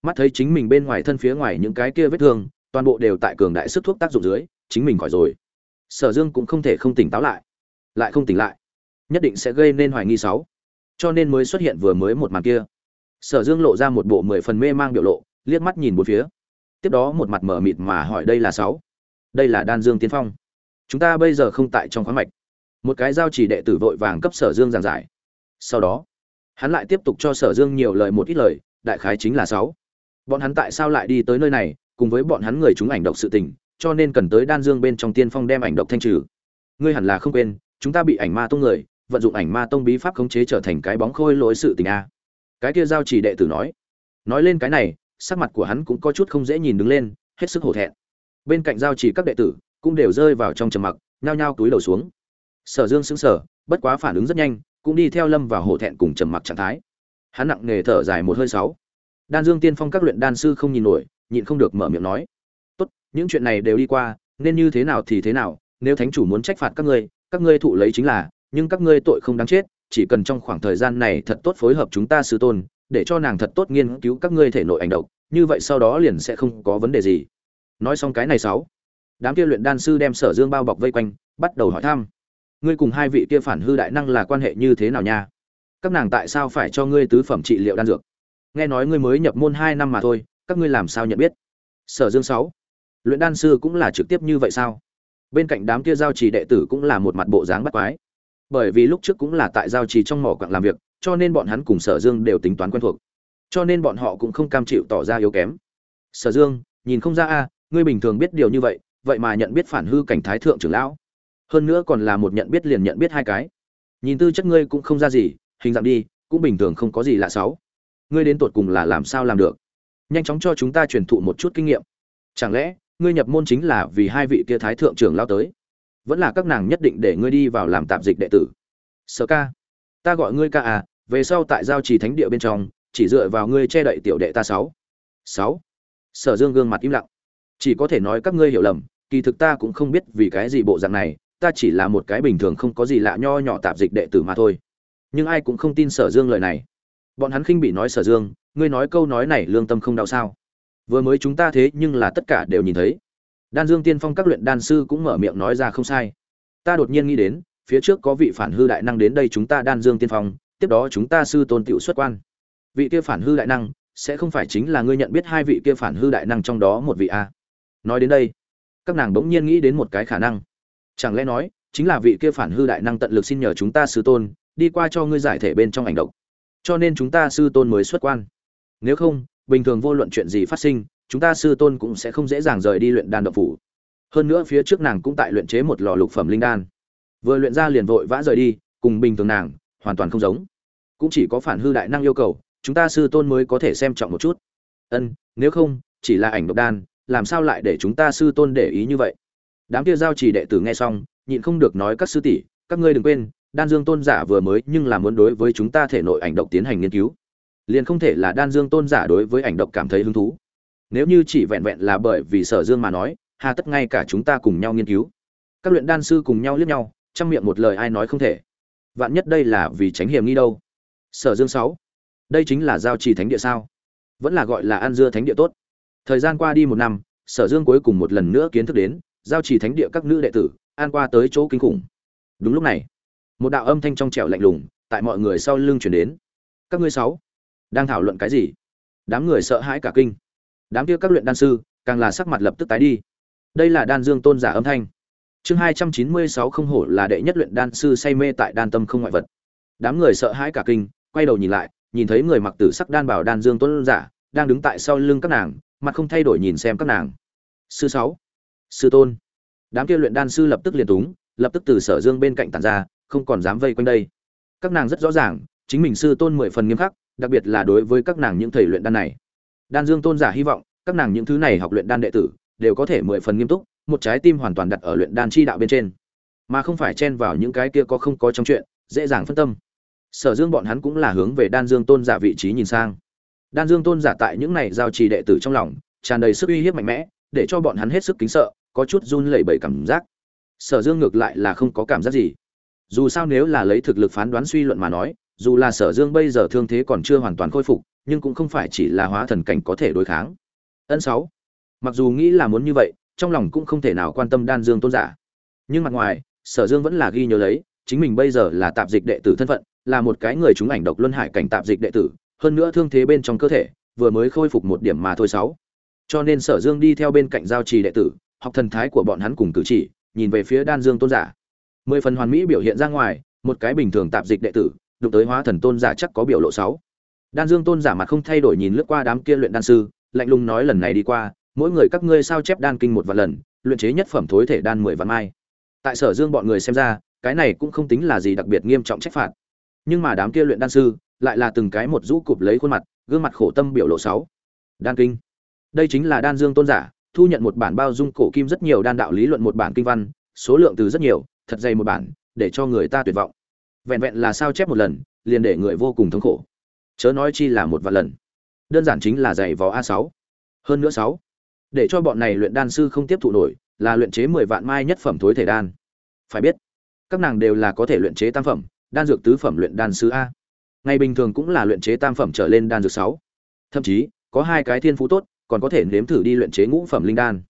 Mắt thấy chính mình bên ngoài thân phía ngoài những cái kia vết thương, toàn bộ đều tại cường đại sức thuốc tác dụng dưới, chính mình khỏi rồi. Sở dương cũng không thể không tỉnh táo lại. Lại không tỉnh lại, nhất định sẽ gây nên hoài nghi sáu. Cho nên mới xuất hiện vừa mới một màn kia. Sở dương lộ ra một bộ mười phần mê mang biểu lộ, liếc mắt nhìn một phía. Tiếp đó một mặt mở mịt mà hỏi đây là sáu. Đây là đan dương tiên phong. Chúng ta bây giờ không tại trong khoáng mạch một cái giao chỉ đệ tử vội vàng cấp sở dương giảng giải. Sau đó, hắn lại tiếp tục cho sở dương nhiều lời một ít lời, đại khái chính là sáu. Bọn hắn tại sao lại đi tới nơi này, cùng với bọn hắn người chúng ảnh độc sự tình, cho nên cần tới đan dương bên trong tiên phong đem ảnh độc thanh trừ. Ngươi hẳn là không quên, chúng ta bị ảnh ma tông người, vận dụng ảnh ma tông bí pháp khống chế trở thành cái bóng khôi lỗi sự tình a. Cái kia giao chỉ đệ tử nói. Nói lên cái này, sắc mặt của hắn cũng có chút không dễ nhìn đứng lên, hết sức hổ thẹn. Bên cạnh giao chỉ các đệ tử cũng đều rơi vào trong trầm mặc, nhao nhao túi đầu xuống sở dương sững sờ, bất quá phản ứng rất nhanh, cũng đi theo lâm vào hổ thẹn cùng trầm mặc trạng thái. Hắn nặng nề thở dài một hơi sáu. Đan dương tiên phong các luyện đan sư không nhìn nổi, nhịn không được mở miệng nói, tốt, những chuyện này đều đi qua, nên như thế nào thì thế nào, nếu thánh chủ muốn trách phạt các ngươi các ngươi thụ lấy chính là, nhưng các ngươi tội không đáng chết, chỉ cần trong khoảng thời gian này thật tốt phối hợp chúng ta sư tôn, để cho nàng thật tốt nghiên cứu các ngươi thể nội ảnh độc, như vậy sau đó liền sẽ không có vấn đề gì. Nói xong cái này sáu, đám kia luyện đan sư đem sở dương bao bọc vây quanh, bắt đầu hỏi thăm ngươi cùng hai vị kia phản hư đại năng là quan hệ như thế nào nha? Các nàng tại sao phải cho ngươi tứ phẩm trị liệu đan dược? Nghe nói ngươi mới nhập môn hai năm mà thôi, các ngươi làm sao nhận biết? Sở dương sáu, luyện đan sư cũng là trực tiếp như vậy sao? Bên cạnh đám kia giao trì đệ tử cũng là một mặt bộ dáng bắt quái. Bởi vì lúc trước cũng là tại giao trì trong mỏ quặng làm việc, cho nên bọn hắn cùng sở dương đều tính toán quen thuộc. Cho nên bọn họ cũng không cam chịu tỏ ra yếu kém. Sở dương, nhìn không ra a, ngươi bình thường biết điều như vậy vậy mà nhận biết phản hư cảnh thái thượng trưởng lão hơn nữa còn là một nhận biết liền nhận biết hai cái. Nhìn tư chất ngươi cũng không ra gì, hình dạng đi, cũng bình thường không có gì lạ sáu ngươi đến tột cùng là làm sao làm được? Nhanh chóng cho chúng ta truyền thụ một chút kinh nghiệm. Chẳng lẽ, ngươi nhập môn chính là vì hai vị kia thái thượng trưởng lao tới? Vẫn là các nàng nhất định để ngươi đi vào làm tạp dịch đệ tử. Sở ca, ta gọi ngươi ca à về sau tại giao trì thánh địa bên trong, chỉ dựa vào ngươi che đậy tiểu đệ ta sáu. Sáu. Sở dương gương mặt im lặng. Chỉ có thể nói các ngươi hiểu lầm, kỳ thực ta cũng không biết vì cái gì bộ dạng này ta chỉ là một cái bình thường không có gì lạ nho nhỏ tạp dịch đệ tử mà thôi. Nhưng ai cũng không tin sở dương lời này. Bọn hắn khinh bị nói sở dương, ngươi nói câu nói này lương tâm không đau sao? Vừa mới chúng ta thế nhưng là tất cả đều nhìn thấy. Đan dương tiên phong các luyện đan sư cũng mở miệng nói ra không sai. Ta đột nhiên nghĩ đến, phía trước có vị phản hư đại năng đến đây chúng ta đan dương tiên phong, tiếp đó chúng ta sư tôn tiểu xuất quan. Vị kia phản hư đại năng, sẽ không phải chính là ngươi nhận biết hai vị kia phản hư đại năng trong đó một vị a nói đến đây, các nàng bỗng nhiên nghĩ đến một cái khả năng chẳng lẽ nói, chính là vị kia phản hư đại năng tận lực xin nhờ chúng ta sư tôn, đi qua cho ngươi giải thể bên trong ảnh độc. Cho nên chúng ta sư tôn mới xuất quan. Nếu không, bình thường vô luận chuyện gì phát sinh, chúng ta sư tôn cũng sẽ không dễ dàng rời đi luyện đan độc phủ. Hơn nữa phía trước nàng cũng tại luyện chế một lò lục phẩm linh đan. Vừa luyện ra liền vội vã rời đi, cùng bình thường nàng, hoàn toàn không giống. Cũng chỉ có phản hư đại năng yêu cầu, chúng ta sư tôn mới có thể xem trọng một chút. Ân, nếu không, chỉ là ảnh độc đan, làm sao lại để chúng ta sư tôn để ý như vậy? Đám kia giao trì đệ tử nghe xong, nhịn không được nói, các sư tỷ, các ngươi đừng quên, đan dương tôn giả vừa mới nhưng là muốn đối với chúng ta thể nội ảnh độc tiến hành nghiên cứu. Liền không thể là đan dương tôn giả đối với ảnh độc cảm thấy hứng thú. Nếu như chỉ vẹn vẹn là bởi vì sở dương mà nói, hà tất ngay cả chúng ta cùng nhau nghiên cứu. Các luyện đan sư cùng nhau liếc nhau, trong miệng một lời ai nói không thể. Vạn nhất đây là vì tránh hiểm nghi đâu. Sở dương sáu. Đây chính là giao trì thánh địa sao? Vẫn là gọi là an dưa thánh địa tốt. Thời gian qua đi một năm, sở dương cuối cùng một lần nữa kiến thức đến giao trì thánh địa các nữ đệ tử, an qua tới chỗ kinh khủng. Đúng lúc này, một đạo âm thanh trong trẻo lạnh lùng tại mọi người sau lưng chuyển đến. Các ngươi sáu, đang thảo luận cái gì? Đám người sợ hãi cả kinh. Đám kia các luyện đan sư, càng là sắc mặt lập tức tái đi. Đây là đan dương tôn giả âm thanh. Chương hai trăm chín mươi sáu không hổ là đệ nhất luyện đan sư say mê tại đan tâm không ngoại vật. Đám người sợ hãi cả kinh, quay đầu nhìn lại, nhìn thấy người mặc tử sắc đan bảo đan dương tôn giả, đang đứng tại sau lưng các nàng, mặt không thay đổi nhìn xem các nàng. Sư sáu sư tôn. Đám kia luyện đan sư lập tức liền túng, lập tức từ sở dương bên cạnh tàn ra, không còn dám vây quanh đây. Các nàng rất rõ ràng, chính mình sư tôn mười phần nghiêm khắc, đặc biệt là đối với các nàng những thầy luyện đan này. Đan dương tôn giả hy vọng, các nàng những thứ này học luyện đan đệ tử, đều có thể mười phần nghiêm túc, một trái tim hoàn toàn đặt ở luyện đan chi đạo bên trên. Mà không phải chen vào những cái kia có không có trong chuyện, dễ dàng phân tâm. Sở dương bọn hắn cũng là hướng về đan dương tôn giả vị trí nhìn sang. Đan dương tôn giả tại những này giao trì đệ tử trong lòng, tràn đầy sức uy hiếp mạnh mẽ, để cho bọn hắn hết sức kính sợ có chút run lẩy bẩy cảm giác. Sở dương ngược lại là không có cảm giác gì. Dù sao nếu là lấy thực lực phán đoán suy luận mà nói, dù là sở dương bây giờ thương thế còn chưa hoàn toàn khôi phục, nhưng cũng không phải chỉ là hóa thần cảnh có thể đối kháng. Ân sáu. Mặc dù nghĩ là muốn như vậy, trong lòng cũng không thể nào quan tâm đan dương tôn giả. Nhưng mặt ngoài, sở dương vẫn là ghi nhớ lấy, chính mình bây giờ là tạp dịch đệ tử thân phận, là một cái người chúng ảnh độc luân hải cảnh tạp dịch đệ tử, hơn nữa thương thế bên trong cơ thể, vừa mới khôi phục một điểm mà thôi sáu. Cho nên sở dương đi theo bên cạnh giao trì đệ tử học thần thái của bọn hắn cùng cử chỉ, nhìn về phía đan dương tôn giả. Mười phần hoàn mỹ biểu hiện ra ngoài, một cái bình thường tạp dịch đệ tử, đụng tới hóa thần tôn giả chắc có biểu lộ sáu. Đan dương tôn giả mặt không thay đổi nhìn lướt qua đám kia luyện đan sư, lạnh lùng nói lần này đi qua, mỗi người các ngươi sao chép đan kinh một vạn lần, luyện chế nhất phẩm thối thể đan mười vạn mai. Tại sở dương bọn người xem ra, cái này cũng không tính là gì đặc biệt nghiêm trọng trách phạt. Nhưng mà đám kia luyện đan sư, lại là từng cái một rũ cụp lấy khuôn mặt, gương mặt khổ tâm biểu lộ sáu. Đan kinh. Đây chính là đan dương tôn giả thu nhận một bản bao dung cổ kim rất nhiều đan đạo lý luận một bản kinh văn, số lượng từ rất nhiều, thật dày một bản, để cho người ta tuyệt vọng. Vẹn vẹn là sao chép một lần, liền để người vô cùng thống khổ. Chớ nói chi là một vạn lần. Đơn giản chính là dày vò a sáu. Hơn nữa sáu. Để cho bọn này luyện đan sư không tiếp thụ nổi, là luyện chế mười vạn mai nhất phẩm thối thể đan. Phải biết, các nàng đều là có thể luyện chế tam phẩm, đan dược tứ phẩm luyện đan sư a. Ngày bình thường cũng là luyện chế tam phẩm trở lên đan dược sáu. Thậm chí, có hai cái thiên phú tốt còn có thể nếm thử đi luyện chế ngũ phẩm linh đan.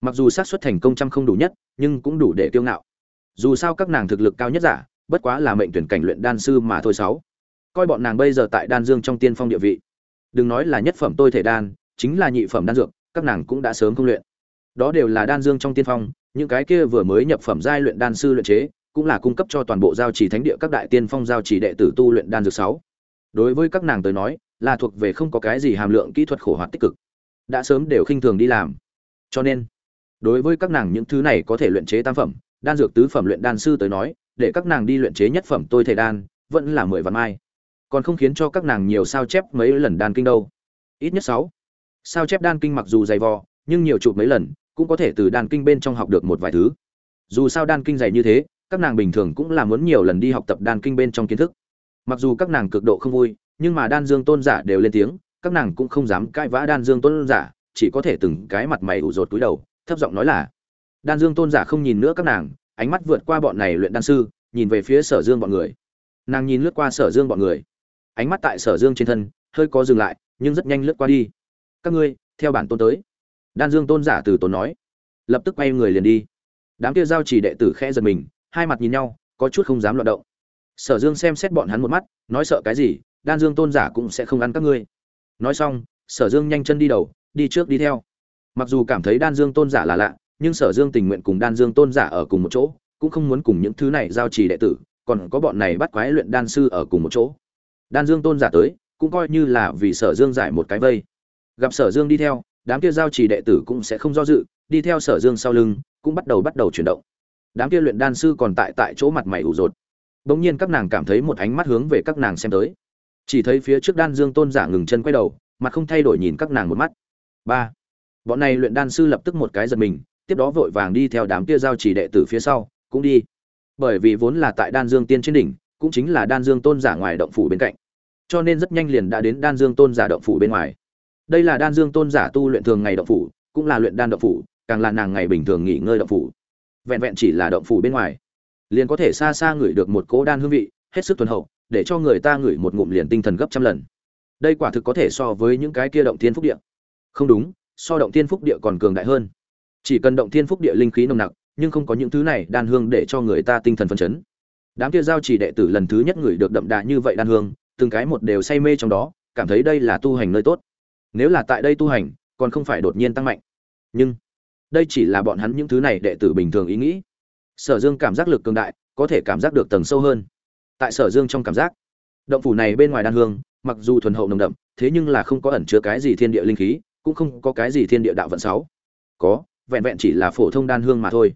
Mặc dù xác suất thành công trăm không đủ nhất, nhưng cũng đủ để kiêu ngạo. Dù sao các nàng thực lực cao nhất giả, bất quá là mệnh tuyển cảnh luyện đan sư mà thôi sáu. Coi bọn nàng bây giờ tại đan dương trong tiên phong địa vị. Đừng nói là nhất phẩm tôi thể đan, chính là nhị phẩm đan dược, các nàng cũng đã sớm công luyện. Đó đều là đan dương trong tiên phong, những cái kia vừa mới nhập phẩm giai luyện đan sư luyện chế, cũng là cung cấp cho toàn bộ giao chỉ thánh địa các đại tiên phong giao chỉ đệ tử tu luyện đan dược sáu. Đối với các nàng tới nói, là thuộc về không có cái gì hàm lượng kỹ thuật khổ hoạt tích cực đã sớm đều khinh thường đi làm. Cho nên, đối với các nàng những thứ này có thể luyện chế tam phẩm, đan dược tứ phẩm luyện đan sư tới nói, để các nàng đi luyện chế nhất phẩm tôi thể đan, vẫn là mười vạn mai. Còn không khiến cho các nàng nhiều sao chép mấy lần đan kinh đâu. Ít nhất sáu. Sao chép đan kinh mặc dù dày vò, nhưng nhiều chụp mấy lần, cũng có thể từ đan kinh bên trong học được một vài thứ. Dù sao đan kinh dày như thế, các nàng bình thường cũng là muốn nhiều lần đi học tập đan kinh bên trong kiến thức. Mặc dù các nàng cực độ không vui, nhưng mà đan dương tôn giả đều lên tiếng các nàng cũng không dám cãi vã đan dương tôn giả, chỉ có thể từng cái mặt mày ủ rột túi đầu, thấp giọng nói là, đan dương tôn giả không nhìn nữa các nàng, ánh mắt vượt qua bọn này luyện đan sư, nhìn về phía sở dương bọn người. Nàng nhìn lướt qua sở dương bọn người. Ánh mắt tại sở dương trên thân, hơi có dừng lại, nhưng rất nhanh lướt qua đi. Các ngươi, theo bản tôn tới. Đan dương tôn giả từ tốn nói. Lập tức quay người liền đi. Đám kia giao chỉ đệ tử khẽ giật mình, hai mặt nhìn nhau, có chút không dám loạt động. Sở dương xem xét bọn hắn một mắt, nói sợ cái gì, đan dương tôn giả cũng sẽ không ăn các ngươi nói xong, sở dương nhanh chân đi đầu, đi trước đi theo. Mặc dù cảm thấy đan dương tôn giả là lạ, nhưng sở dương tình nguyện cùng đan dương tôn giả ở cùng một chỗ, cũng không muốn cùng những thứ này giao trì đệ tử, còn có bọn này bắt quái luyện đan sư ở cùng một chỗ. Đan dương tôn giả tới, cũng coi như là vì sở dương giải một cái vây. Gặp sở dương đi theo, đám kia giao trì đệ tử cũng sẽ không do dự, đi theo sở dương sau lưng, cũng bắt đầu bắt đầu chuyển động. Đám kia luyện đan sư còn tại tại chỗ mặt mày ủ rột. Bỗng nhiên các nàng cảm thấy một ánh mắt hướng về các nàng xem tới chỉ thấy phía trước đan dương tôn giả ngừng chân quay đầu mặt không thay đổi nhìn các nàng một mắt. Ba. Bọn này luyện đan sư lập tức một cái giật mình, tiếp đó vội vàng đi theo đám kia giao chỉ đệ tử phía sau, cũng đi. Bởi vì vốn là tại đan dương tiên trên đỉnh, cũng chính là đan dương tôn giả ngoài động phủ bên cạnh. Cho nên rất nhanh liền đã đến đan dương tôn giả động phủ bên ngoài. Đây là đan dương tôn giả tu luyện thường ngày động phủ, cũng là luyện đan động phủ, càng là nàng ngày bình thường nghỉ ngơi động phủ. Vẹn vẹn chỉ là động phủ bên ngoài, liền có thể xa xa ngửi được một cỗ đan hương vị, hết sức thuần hậu để cho người ta ngửi một ngụm liền tinh thần gấp trăm lần. Đây quả thực có thể so với những cái kia động thiên phúc địa. Không đúng, so động thiên phúc địa còn cường đại hơn. Chỉ cần động thiên phúc địa linh khí nồng nặc, nhưng không có những thứ này đan hương để cho người ta tinh thần phấn chấn. Đám kia giao chỉ đệ tử lần thứ nhất ngửi được đậm đà như vậy đan hương, từng cái một đều say mê trong đó, cảm thấy đây là tu hành nơi tốt. Nếu là tại đây tu hành, còn không phải đột nhiên tăng mạnh. Nhưng, đây chỉ là bọn hắn những thứ này đệ tử bình thường ý nghĩ. Sở dương cảm giác lực cường đại, có thể cảm giác được tầng sâu hơn tại sở dương trong cảm giác. Động phủ này bên ngoài đan hương, mặc dù thuần hậu nồng đậm, thế nhưng là không có ẩn chứa cái gì thiên địa linh khí, cũng không có cái gì thiên địa đạo vận sáu. Có, vẹn vẹn chỉ là phổ thông đan hương mà thôi.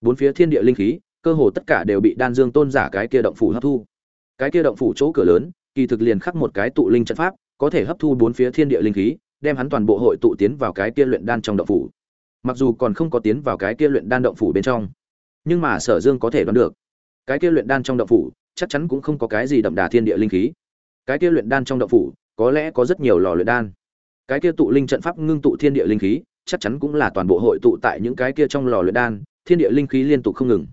Bốn phía thiên địa linh khí, cơ hồ tất cả đều bị đan dương tôn giả cái kia động phủ hấp thu. Cái kia động phủ chỗ cửa lớn, kỳ thực liền khắc một cái tụ linh trận pháp, có thể hấp thu bốn phía thiên địa linh khí, đem hắn toàn bộ hội tụ tiến vào cái kia luyện đan trong động phủ. Mặc dù còn không có tiến vào cái kia luyện đan động phủ bên trong, nhưng mà sở dương có thể đoán được, cái kia luyện đan trong động phủ chắc chắn cũng không có cái gì đậm đà thiên địa linh khí. Cái kia luyện đan trong động phủ, có lẽ có rất nhiều lò luyện đan. Cái kia tụ linh trận pháp ngưng tụ thiên địa linh khí, chắc chắn cũng là toàn bộ hội tụ tại những cái kia trong lò luyện đan, thiên địa linh khí liên tục không ngừng.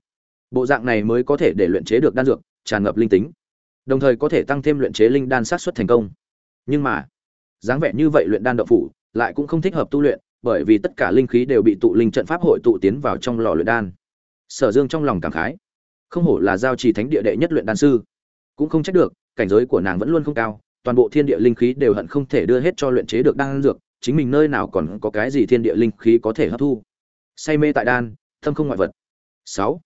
Bộ dạng này mới có thể để luyện chế được đan dược, tràn ngập linh tính. Đồng thời có thể tăng thêm luyện chế linh đan sát suất thành công. Nhưng mà, dáng vẻ như vậy luyện đan đậu phủ, lại cũng không thích hợp tu luyện, bởi vì tất cả linh khí đều bị tụ linh trận pháp hội tụ tiến vào trong lò luyện đan. Sở dương trong lòng cảm khái không hổ là giao trì thánh địa đệ nhất luyện đan sư. Cũng không trách được, cảnh giới của nàng vẫn luôn không cao, toàn bộ thiên địa linh khí đều hận không thể đưa hết cho luyện chế được đan dược, chính mình nơi nào còn có cái gì thiên địa linh khí có thể hấp thu. Say mê tại đan, thâm không ngoại vật. Sáu.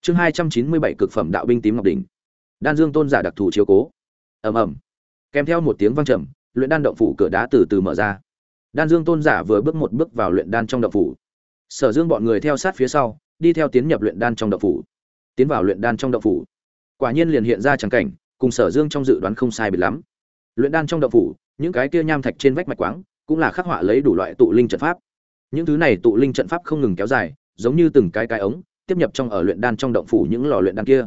Chương hai trăm chín mươi bảy cực phẩm đạo binh tím ngọc đỉnh. Đan dương tôn giả đặc thù chiếu cố. Ầm ầm. Kèm theo một tiếng vang trầm, luyện đan động phủ cửa đá từ từ mở ra. Đan dương tôn giả vừa bước một bước vào luyện đan trong động phủ. Sở dương bọn người theo sát phía sau, đi theo tiến nhập luyện đan trong động phủ tiến vào luyện đan trong động phủ. Quả nhiên liền hiện ra trắng cảnh, cùng sở dương trong dự đoán không sai biệt lắm. Luyện đan trong động phủ, những cái kia nham thạch trên vách mạch quáng, cũng là khắc họa lấy đủ loại tụ linh trận pháp. Những thứ này tụ linh trận pháp không ngừng kéo dài, giống như từng cái cái ống, tiếp nhập trong ở luyện đan trong động phủ những lò luyện đan kia.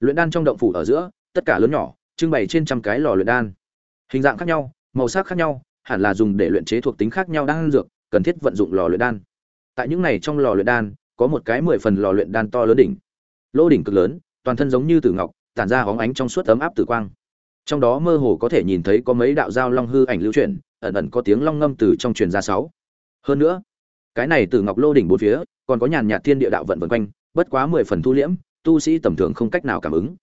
Luyện đan trong động phủ ở giữa, tất cả lớn nhỏ, trưng bày trên trăm cái lò luyện đan. Hình dạng khác nhau, màu sắc khác nhau, hẳn là dùng để luyện chế thuộc tính khác nhau đan dược, cần thiết vận dụng lò luyện đan. Tại những này trong lò luyện đan, có một cái mười phần lò luyện đan to lớn đỉnh lỗ đỉnh cực lớn, toàn thân giống như tử ngọc, tản ra hóng ánh trong suốt ấm áp tử quang. Trong đó mơ hồ có thể nhìn thấy có mấy đạo dao long hư ảnh lưu chuyển, ẩn ẩn có tiếng long ngâm từ trong truyền ra sáu. Hơn nữa, cái này từ ngọc lô đỉnh bốn phía, còn có nhàn nhạt thiên địa đạo vận vần quanh, bất quá mười phần thu liễm, tu sĩ tầm thường không cách nào cảm ứng.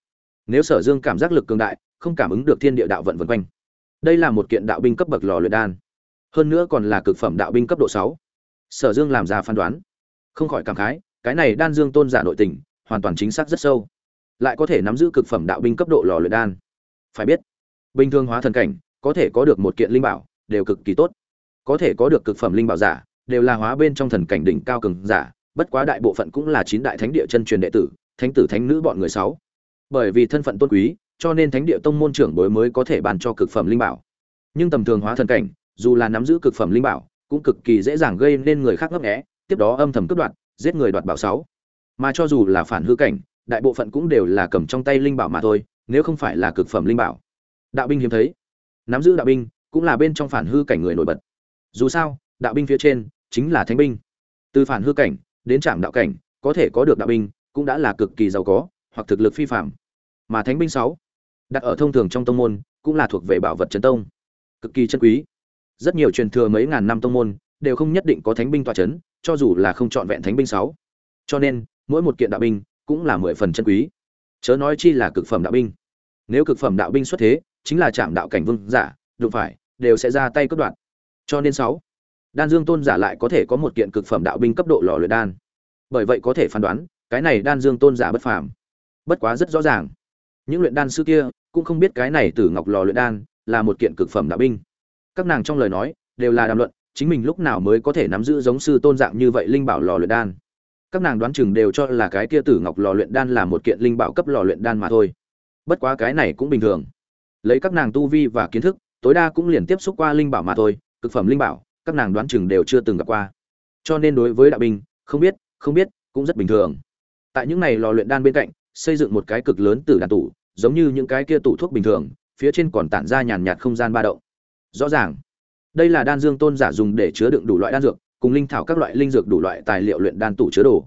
Nếu sở dương cảm giác lực cường đại, không cảm ứng được thiên địa đạo vận vần quanh. Đây là một kiện đạo binh cấp bậc lò luyện đan. Hơn nữa còn là cực phẩm đạo binh cấp độ sáu. Sở dương làm ra phán đoán. Không khỏi cảm khái, cái này đan dương tôn giả nội tình hoàn toàn chính xác rất sâu. Lại có thể nắm giữ cực phẩm đạo binh cấp độ lò luyện đan. Phải biết, bình thường hóa thần cảnh, có thể có được một kiện linh bảo, đều cực kỳ tốt. Có thể có được cực phẩm linh bảo giả, đều là hóa bên trong thần cảnh đỉnh cao cường giả, bất quá đại bộ phận cũng là chín đại thánh địa chân truyền đệ tử, thánh tử thánh nữ bọn người sáu. Bởi vì thân phận tôn quý, cho nên thánh địa tông môn trưởng bối mới có thể bàn cho cực phẩm linh bảo. Nhưng tầm thường hóa thần cảnh, dù là nắm giữ cực phẩm linh bảo, cũng cực kỳ dễ dàng gây nên người khác ngấp nghé, tiếp đó âm thầm cướp đoạt, giết người đoạt bảo sáu mà cho dù là phản hư cảnh, đại bộ phận cũng đều là cầm trong tay linh bảo mà thôi, nếu không phải là cực phẩm linh bảo. Đạo binh hiếm thấy. Nắm giữ đạo binh cũng là bên trong phản hư cảnh người nổi bật. Dù sao, đạo binh phía trên chính là thánh binh. Từ phản hư cảnh đến trạm đạo cảnh, có thể có được đạo binh cũng đã là cực kỳ giàu có, hoặc thực lực phi phạm mà thánh binh sáu, đặt ở thông thường trong tông môn, cũng là thuộc về bảo vật trấn tông. Cực kỳ chân quý. Rất nhiều truyền thừa mấy ngàn năm tông môn đều không nhất định có thánh binh tọa chấn, cho dù là không chọn vẹn thánh binh sáu. Cho nên mỗi một kiện đạo binh cũng là mười phần chân quý. Chớ nói chi là cực phẩm đạo binh. Nếu cực phẩm đạo binh xuất thế, chính là chạm đạo cảnh vương giả, đụng phải, đều sẽ ra tay cướp đoạt. Cho nên sáu, đan dương tôn giả lại có thể có một kiện cực phẩm đạo binh cấp độ lò luyện đan. Bởi vậy có thể phán đoán, cái này đan dương tôn giả bất phàm. Bất quá rất rõ ràng, những luyện đan sư kia cũng không biết cái này tử ngọc lò luyện đan là một kiện cực phẩm đạo binh. Các nàng trong lời nói đều là đàm luận, chính mình lúc nào mới có thể nắm giữ giống sư tôn dạng như vậy linh bảo lò luyện đan các nàng đoán chừng đều cho là cái kia tử ngọc lò luyện đan là một kiện linh bảo cấp lò luyện đan mà thôi. Bất quá cái này cũng bình thường. Lấy các nàng tu vi và kiến thức, tối đa cũng liền tiếp xúc qua linh bảo mà thôi, cực phẩm linh bảo, các nàng đoán chừng đều chưa từng gặp qua. Cho nên đối với đạo binh, không biết không biết, cũng rất bình thường. Tại những này lò luyện đan bên cạnh, xây dựng một cái cực lớn từ đàn tủ, giống như những cái kia tủ thuốc bình thường, phía trên còn tản ra nhàn nhạt không gian ba động. Rõ ràng, đây là đan dương tôn giả dùng để chứa đựng đủ loại đan dược cùng linh thảo các loại linh dược đủ loại tài liệu luyện đan tủ chứa đồ.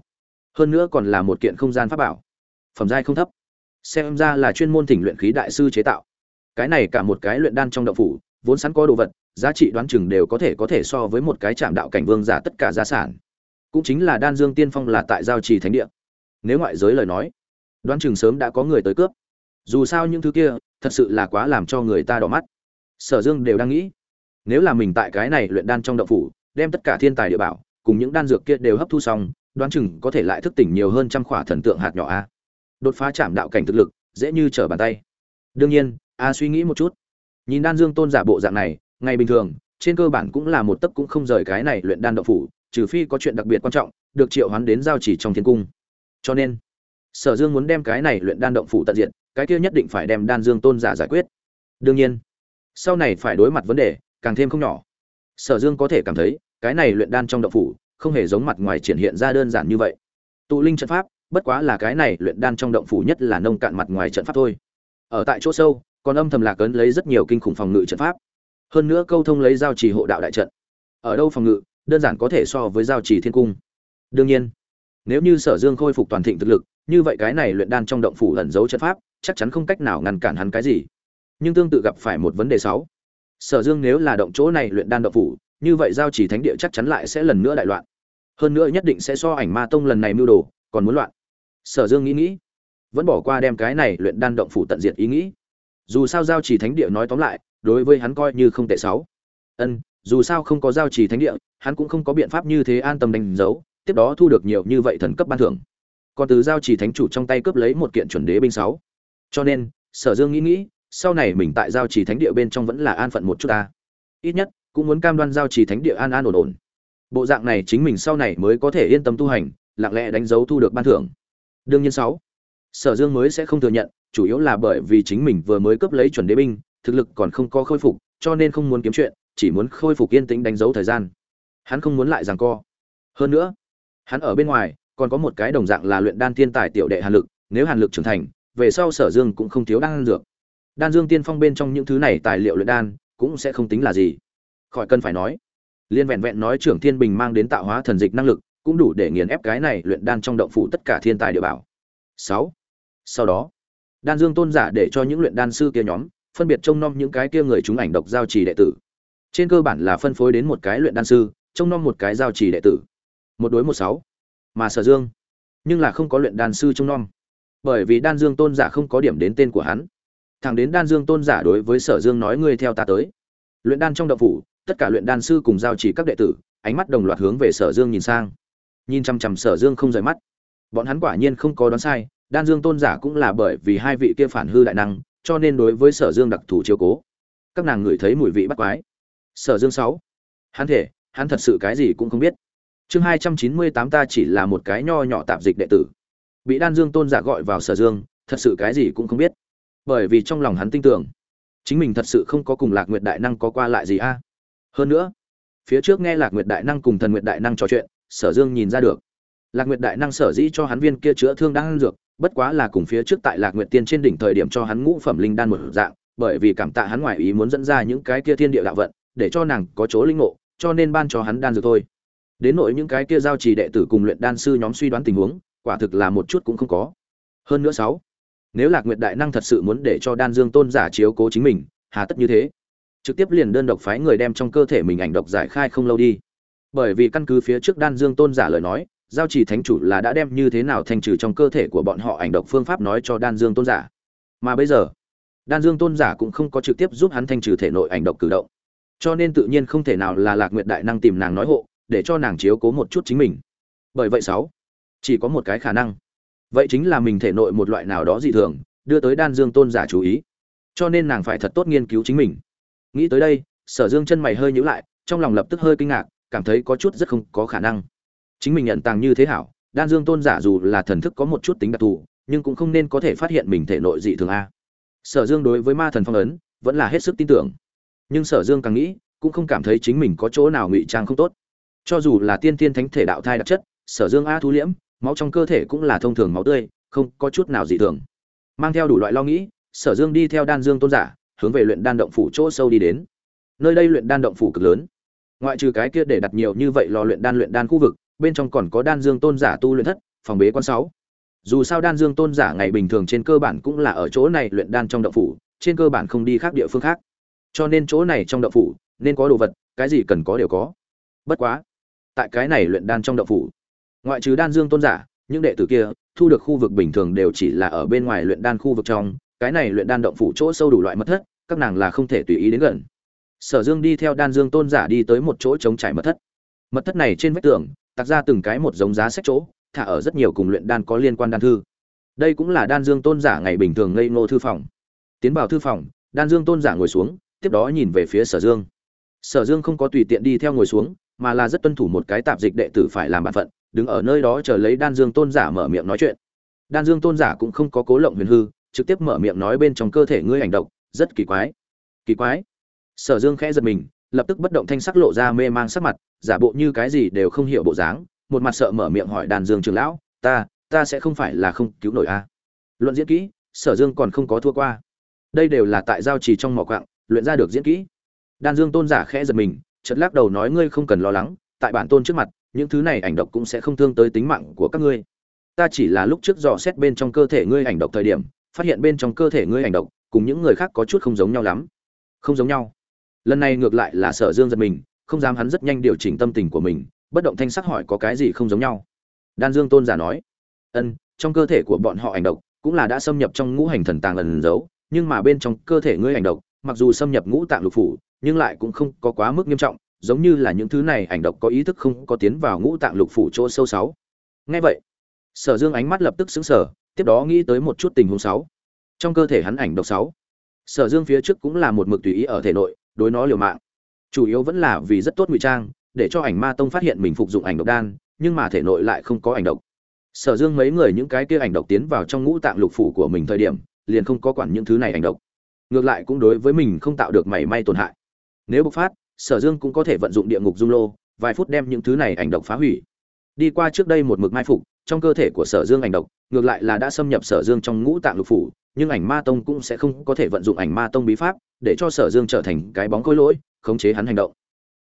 Hơn nữa còn là một kiện không gian pháp bảo. Phẩm giai không thấp. Xem ra là chuyên môn thỉnh luyện khí đại sư chế tạo. Cái này cả một cái luyện đan trong đậu phủ, vốn sẵn có đồ vật, giá trị đoán chừng đều có thể có thể so với một cái trạm đạo cảnh vương giả tất cả gia sản. Cũng chính là đan dương tiên phong là tại giao trì thánh địa. Nếu ngoại giới lời nói, đoán chừng sớm đã có người tới cướp. Dù sao những thứ kia, thật sự là quá làm cho người ta đỏ mắt. Sở dương đều đang nghĩ, nếu là mình tại cái này luyện đan trong đậu phủ đem tất cả thiên tài địa bảo cùng những đan dược kia đều hấp thu xong, đoán chừng có thể lại thức tỉnh nhiều hơn trăm khỏa thần tượng hạt nhỏ a. Đột phá chạm đạo cảnh thực lực, dễ như trở bàn tay. Đương nhiên, a suy nghĩ một chút. Nhìn đan dương tôn giả bộ dạng này, ngày bình thường, trên cơ bản cũng là một tấc cũng không rời cái này luyện đan đậu phủ, trừ phi có chuyện đặc biệt quan trọng, được triệu hoán đến giao chỉ trong thiên cung. Cho nên, sở dương muốn đem cái này luyện đan động phủ tận diện cái kia nhất định phải đem đan dương tôn giả giải quyết. Đương nhiên, sau này phải đối mặt vấn đề càng thêm không nhỏ sở dương có thể cảm thấy, cái này luyện đan trong động phủ, không hề giống mặt ngoài triển hiện ra đơn giản như vậy. Tụ linh trận pháp, bất quá là cái này luyện đan trong động phủ nhất là nông cạn mặt ngoài trận pháp thôi. Ở tại chỗ sâu, còn âm thầm lạc ấn lấy rất nhiều kinh khủng phòng ngự trận pháp. Hơn nữa câu thông lấy giao trì hộ đạo đại trận. Ở đâu phòng ngự, đơn giản có thể so với giao trì thiên cung. Đương nhiên, nếu như sở dương khôi phục toàn thịnh thực lực, như vậy cái này luyện đan trong động phủ ẩn giấu trận pháp, chắc chắn không cách nào ngăn cản hắn cái gì. Nhưng tương tự gặp phải một vấn đề sáu sở dương nếu là động chỗ này luyện đan động phủ, như vậy giao chỉ thánh địa chắc chắn lại sẽ lần nữa đại loạn. Hơn nữa nhất định sẽ so ảnh ma tông lần này mưu đồ, còn muốn loạn. Sở dương nghĩ nghĩ, vẫn bỏ qua đem cái này luyện đan động phủ tận diệt ý nghĩ. Dù sao giao chỉ thánh địa nói tóm lại, đối với hắn coi như không tệ sáu ân, dù sao không có giao chỉ thánh địa, hắn cũng không có biện pháp như thế an tâm đánh dấu, tiếp đó thu được nhiều như vậy thần cấp ban thưởng. Còn từ giao chỉ thánh chủ trong tay cướp lấy một kiện chuẩn đế binh sáu. Cho nên, sở dương nghĩ nghĩ sau này mình tại giao trì thánh địa bên trong vẫn là an phận một chút ta. Ít nhất, cũng muốn cam đoan giao trì thánh địa an an ổn ổn. Bộ dạng này chính mình sau này mới có thể yên tâm tu hành, lặng lẽ đánh dấu thu được ban thưởng. Đương nhiên sáu, sở dương mới sẽ không thừa nhận, chủ yếu là bởi vì chính mình vừa mới cướp lấy chuẩn đế binh, thực lực còn không có khôi phục, cho nên không muốn kiếm chuyện, chỉ muốn khôi phục yên tĩnh đánh dấu thời gian. Hắn không muốn lại giằng co. Hơn nữa, hắn ở bên ngoài, còn có một cái đồng dạng là luyện đan thiên tài tiểu đệ hàn lực, nếu hàn lực trưởng thành, về sau sở dương cũng không thiếu đan dược đan dương tiên phong bên trong những thứ này tài liệu luyện đan, cũng sẽ không tính là gì. Khỏi cần phải nói, liên vẹn vẹn nói trưởng thiên bình mang đến tạo hóa thần dịch năng lực, cũng đủ để nghiền ép cái này luyện đan trong động phủ tất cả thiên tài địa bảo. Sáu, sau đó, đan dương tôn giả để cho những luyện đan sư kia nhóm, phân biệt trông nom những cái kia người chúng ảnh độc giao trì đệ tử. Trên cơ bản là phân phối đến một cái luyện đan sư, trông nom một cái giao trì đệ tử. Một đối một sáu, mà sở dương, nhưng là không có luyện đan sư trông nom. Bởi vì đan dương tôn giả không có điểm đến tên của hắn thẳng đến đan dương tôn giả đối với sở dương nói ngươi theo ta tới. Luyện đan trong đậu phủ, tất cả luyện đan sư cùng giao chỉ các đệ tử, ánh mắt đồng loạt hướng về sở dương nhìn sang. Nhìn chằm chằm sở dương không rời mắt. Bọn hắn quả nhiên không có đoán sai, đan dương tôn giả cũng là bởi vì hai vị kia phản hư đại năng, cho nên đối với sở dương đặc thù chiếu cố. Các nàng ngửi thấy mùi vị bắt quái. Sở dương sáu. Hắn thể, hắn thật sự cái gì cũng không biết. Chương hai trăm chín mươi tám ta chỉ là một cái nho nhỏ tạp dịch đệ tử. Bị đan dương tôn giả gọi vào sở dương, thật sự cái gì cũng không biết bởi vì trong lòng hắn tin tưởng, chính mình thật sự không có cùng lạc nguyệt đại năng có qua lại gì a. Hơn nữa, phía trước nghe lạc nguyệt đại năng cùng thần nguyệt đại năng trò chuyện, sở dương nhìn ra được, lạc nguyệt đại năng sở dĩ cho hắn viên kia chữa thương đang ăn dược, bất quá là cùng phía trước tại lạc nguyệt tiên trên đỉnh thời điểm cho hắn ngũ phẩm linh đan một dạng, bởi vì cảm tạ hắn ngoại ý muốn dẫn ra những cái kia thiên địa đạo vận, để cho nàng có chỗ linh ngộ, cho nên ban cho hắn đan dược thôi. Đến nội những cái kia giao trì đệ tử cùng luyện đan sư nhóm suy đoán tình huống, quả thực là một chút cũng không có. Hơn nữa sáu nếu lạc nguyệt đại năng thật sự muốn để cho đan dương tôn giả chiếu cố chính mình, hà tất như thế. Trực tiếp liền đơn độc phái người đem trong cơ thể mình ảnh độc giải khai không lâu đi. Bởi vì căn cứ phía trước đan dương tôn giả lời nói, giao chỉ thánh chủ là đã đem như thế nào thanh trừ trong cơ thể của bọn họ ảnh độc phương pháp nói cho đan dương tôn giả. Mà bây giờ, đan dương tôn giả cũng không có trực tiếp giúp hắn thanh trừ thể nội ảnh độc cử động. Cho nên tự nhiên không thể nào là lạc nguyệt đại năng tìm nàng nói hộ, để cho nàng chiếu cố một chút chính mình. Bởi vậy sáu, chỉ có một cái khả năng vậy chính là mình thể nội một loại nào đó dị thường, đưa tới đan dương tôn giả chú ý. Cho nên nàng phải thật tốt nghiên cứu chính mình. Nghĩ tới đây, sở dương chân mày hơi nhíu lại, trong lòng lập tức hơi kinh ngạc, cảm thấy có chút rất không có khả năng. Chính mình nhận tàng như thế hảo, đan dương tôn giả dù là thần thức có một chút tính đặc thù, nhưng cũng không nên có thể phát hiện mình thể nội dị thường a. Sở dương đối với ma thần phong ấn, vẫn là hết sức tin tưởng. Nhưng sở dương càng nghĩ, cũng không cảm thấy chính mình có chỗ nào ngụy trang không tốt. Cho dù là tiên tiên thánh thể đạo thai đặc chất, sở dương a thu liễm máu trong cơ thể cũng là thông thường máu tươi, không có chút nào dị thường. Mang theo đủ loại lo nghĩ, sở dương đi theo đan dương tôn giả, hướng về luyện đan động phủ chỗ sâu đi đến. Nơi đây luyện đan động phủ cực lớn. Ngoại trừ cái kia để đặt nhiều như vậy lò luyện đan luyện đan khu vực, bên trong còn có đan dương tôn giả tu luyện thất, phòng bế quan sáu. Dù sao đan dương tôn giả ngày bình thường trên cơ bản cũng là ở chỗ này luyện đan trong động phủ, trên cơ bản không đi khác địa phương khác. Cho nên chỗ này trong động phủ, nên có đồ vật, cái gì cần có đều có. Bất quá, tại cái này luyện đan trong động phủ ngoại trừ đan dương tôn giả, những đệ tử kia, thu được khu vực bình thường đều chỉ là ở bên ngoài luyện đan khu vực trong, cái này luyện đan động phủ chỗ sâu đủ loại mật thất, các nàng là không thể tùy ý đến gần. Sở dương đi theo đan dương tôn giả đi tới một chỗ trống trải mật thất. Mật thất này trên vách tường, tạc ra từng cái một giống giá sách chỗ, thả ở rất nhiều cùng luyện đan có liên quan đan thư. Đây cũng là đan dương tôn giả ngày bình thường ngây ngô thư phòng. Tiến vào thư phòng, đan dương tôn giả ngồi xuống, tiếp đó nhìn về phía sở dương. Sở dương không có tùy tiện đi theo ngồi xuống, mà là rất tuân thủ một cái tạp dịch đệ tử phải làm bản phận đứng ở nơi đó chờ lấy đan dương tôn giả mở miệng nói chuyện. Đan dương tôn giả cũng không có cố lộng huyền hư, trực tiếp mở miệng nói bên trong cơ thể ngươi hành động rất kỳ quái. Kỳ quái? Sở dương khẽ giật mình, lập tức bất động thanh sắc lộ ra mê mang sắc mặt, giả bộ như cái gì đều không hiểu bộ dáng, một mặt sợ mở miệng hỏi đàn dương trường lão, ta ta sẽ không phải là không cứu nổi a à? luận diễn kỹ, sở dương còn không có thua qua. Đây đều là tại giao trì trong mỏ quạng, luyện ra được diễn kỹ. Đan dương tôn giả khẽ giật mình chật lắc đầu nói, ngươi không cần lo lắng, tại bản tôn trước mặt những thứ này ảnh độc cũng sẽ không thương tới tính mạng của các ngươi. Ta chỉ là lúc trước dò xét bên trong cơ thể ngươi ảnh độc thời điểm, phát hiện bên trong cơ thể ngươi ảnh độc cùng những người khác có chút không giống nhau lắm. Không giống nhau. Lần này ngược lại là sở dương giật mình, không dám hắn rất nhanh điều chỉnh tâm tình của mình, bất động thanh sắc hỏi có cái gì không giống nhau. Đan dương tôn giả nói, ân, trong cơ thể của bọn họ ảnh độc cũng là đã xâm nhập trong ngũ hành thần tàng ẩn giấu, nhưng mà bên trong cơ thể ngươi ảnh độc, mặc dù xâm nhập ngũ tạng lục phủ, nhưng lại cũng không có quá mức nghiêm trọng giống như là những thứ này ảnh độc có ý thức không có tiến vào ngũ tạng lục phủ chỗ sâu sáu. Ngay vậy, sở dương ánh mắt lập tức xứng sở tiếp đó nghĩ tới một chút tình huống sáu. Trong cơ thể hắn ảnh độc sáu, sở dương phía trước cũng là một mực tùy ý ở thể nội, đối nó liều mạng. Chủ yếu vẫn là vì rất tốt ngụy trang, để cho ảnh ma tông phát hiện mình phục dụng ảnh độc đan, nhưng mà thể nội lại không có ảnh độc. Sở dương mấy người những cái kia ảnh độc tiến vào trong ngũ tạng lục phủ của mình thời điểm, liền không có quản những thứ này ảnh độc. Ngược lại cũng đối với mình không tạo được mảy may tổn hại. Nếu bộc phát sở dương cũng có thể vận dụng địa ngục dung lô, vài phút đem những thứ này ảnh độc phá hủy. Đi qua trước đây một mực mai phục, trong cơ thể của sở dương ảnh độc, ngược lại là đã xâm nhập sở dương trong ngũ tạng lục phủ, nhưng ảnh ma tông cũng sẽ không có thể vận dụng ảnh ma tông bí pháp để cho sở dương trở thành cái bóng khối lỗi, khống chế hắn hành động.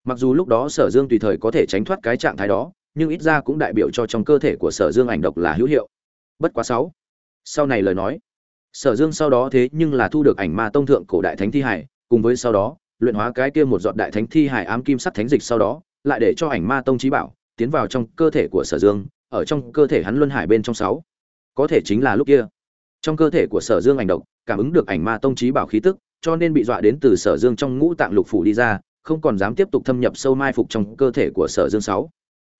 Mặc dù lúc đó sở dương tùy thời có thể tránh thoát cái trạng thái đó, nhưng ít ra cũng đại biểu cho trong cơ thể của sở dương ảnh độc là hữu hiệu. Bất quá sáu. Sau này lời nói. Sở dương sau đó thế nhưng là thu được ảnh ma tông thượng cổ đại thánh thi hải, cùng với sau đó luyện hóa cái kia một giọt đại thánh thi hải ám kim sắc thánh dịch sau đó, lại để cho ảnh ma tông chí bảo tiến vào trong cơ thể của sở dương, ở trong cơ thể hắn luân hải bên trong sáu. Có thể chính là lúc kia. Trong cơ thể của sở dương ảnh độc, cảm ứng được ảnh ma tông chí bảo khí tức, cho nên bị dọa đến từ sở dương trong ngũ tạng lục phủ đi ra, không còn dám tiếp tục thâm nhập sâu mai phục trong cơ thể của sở dương sáu.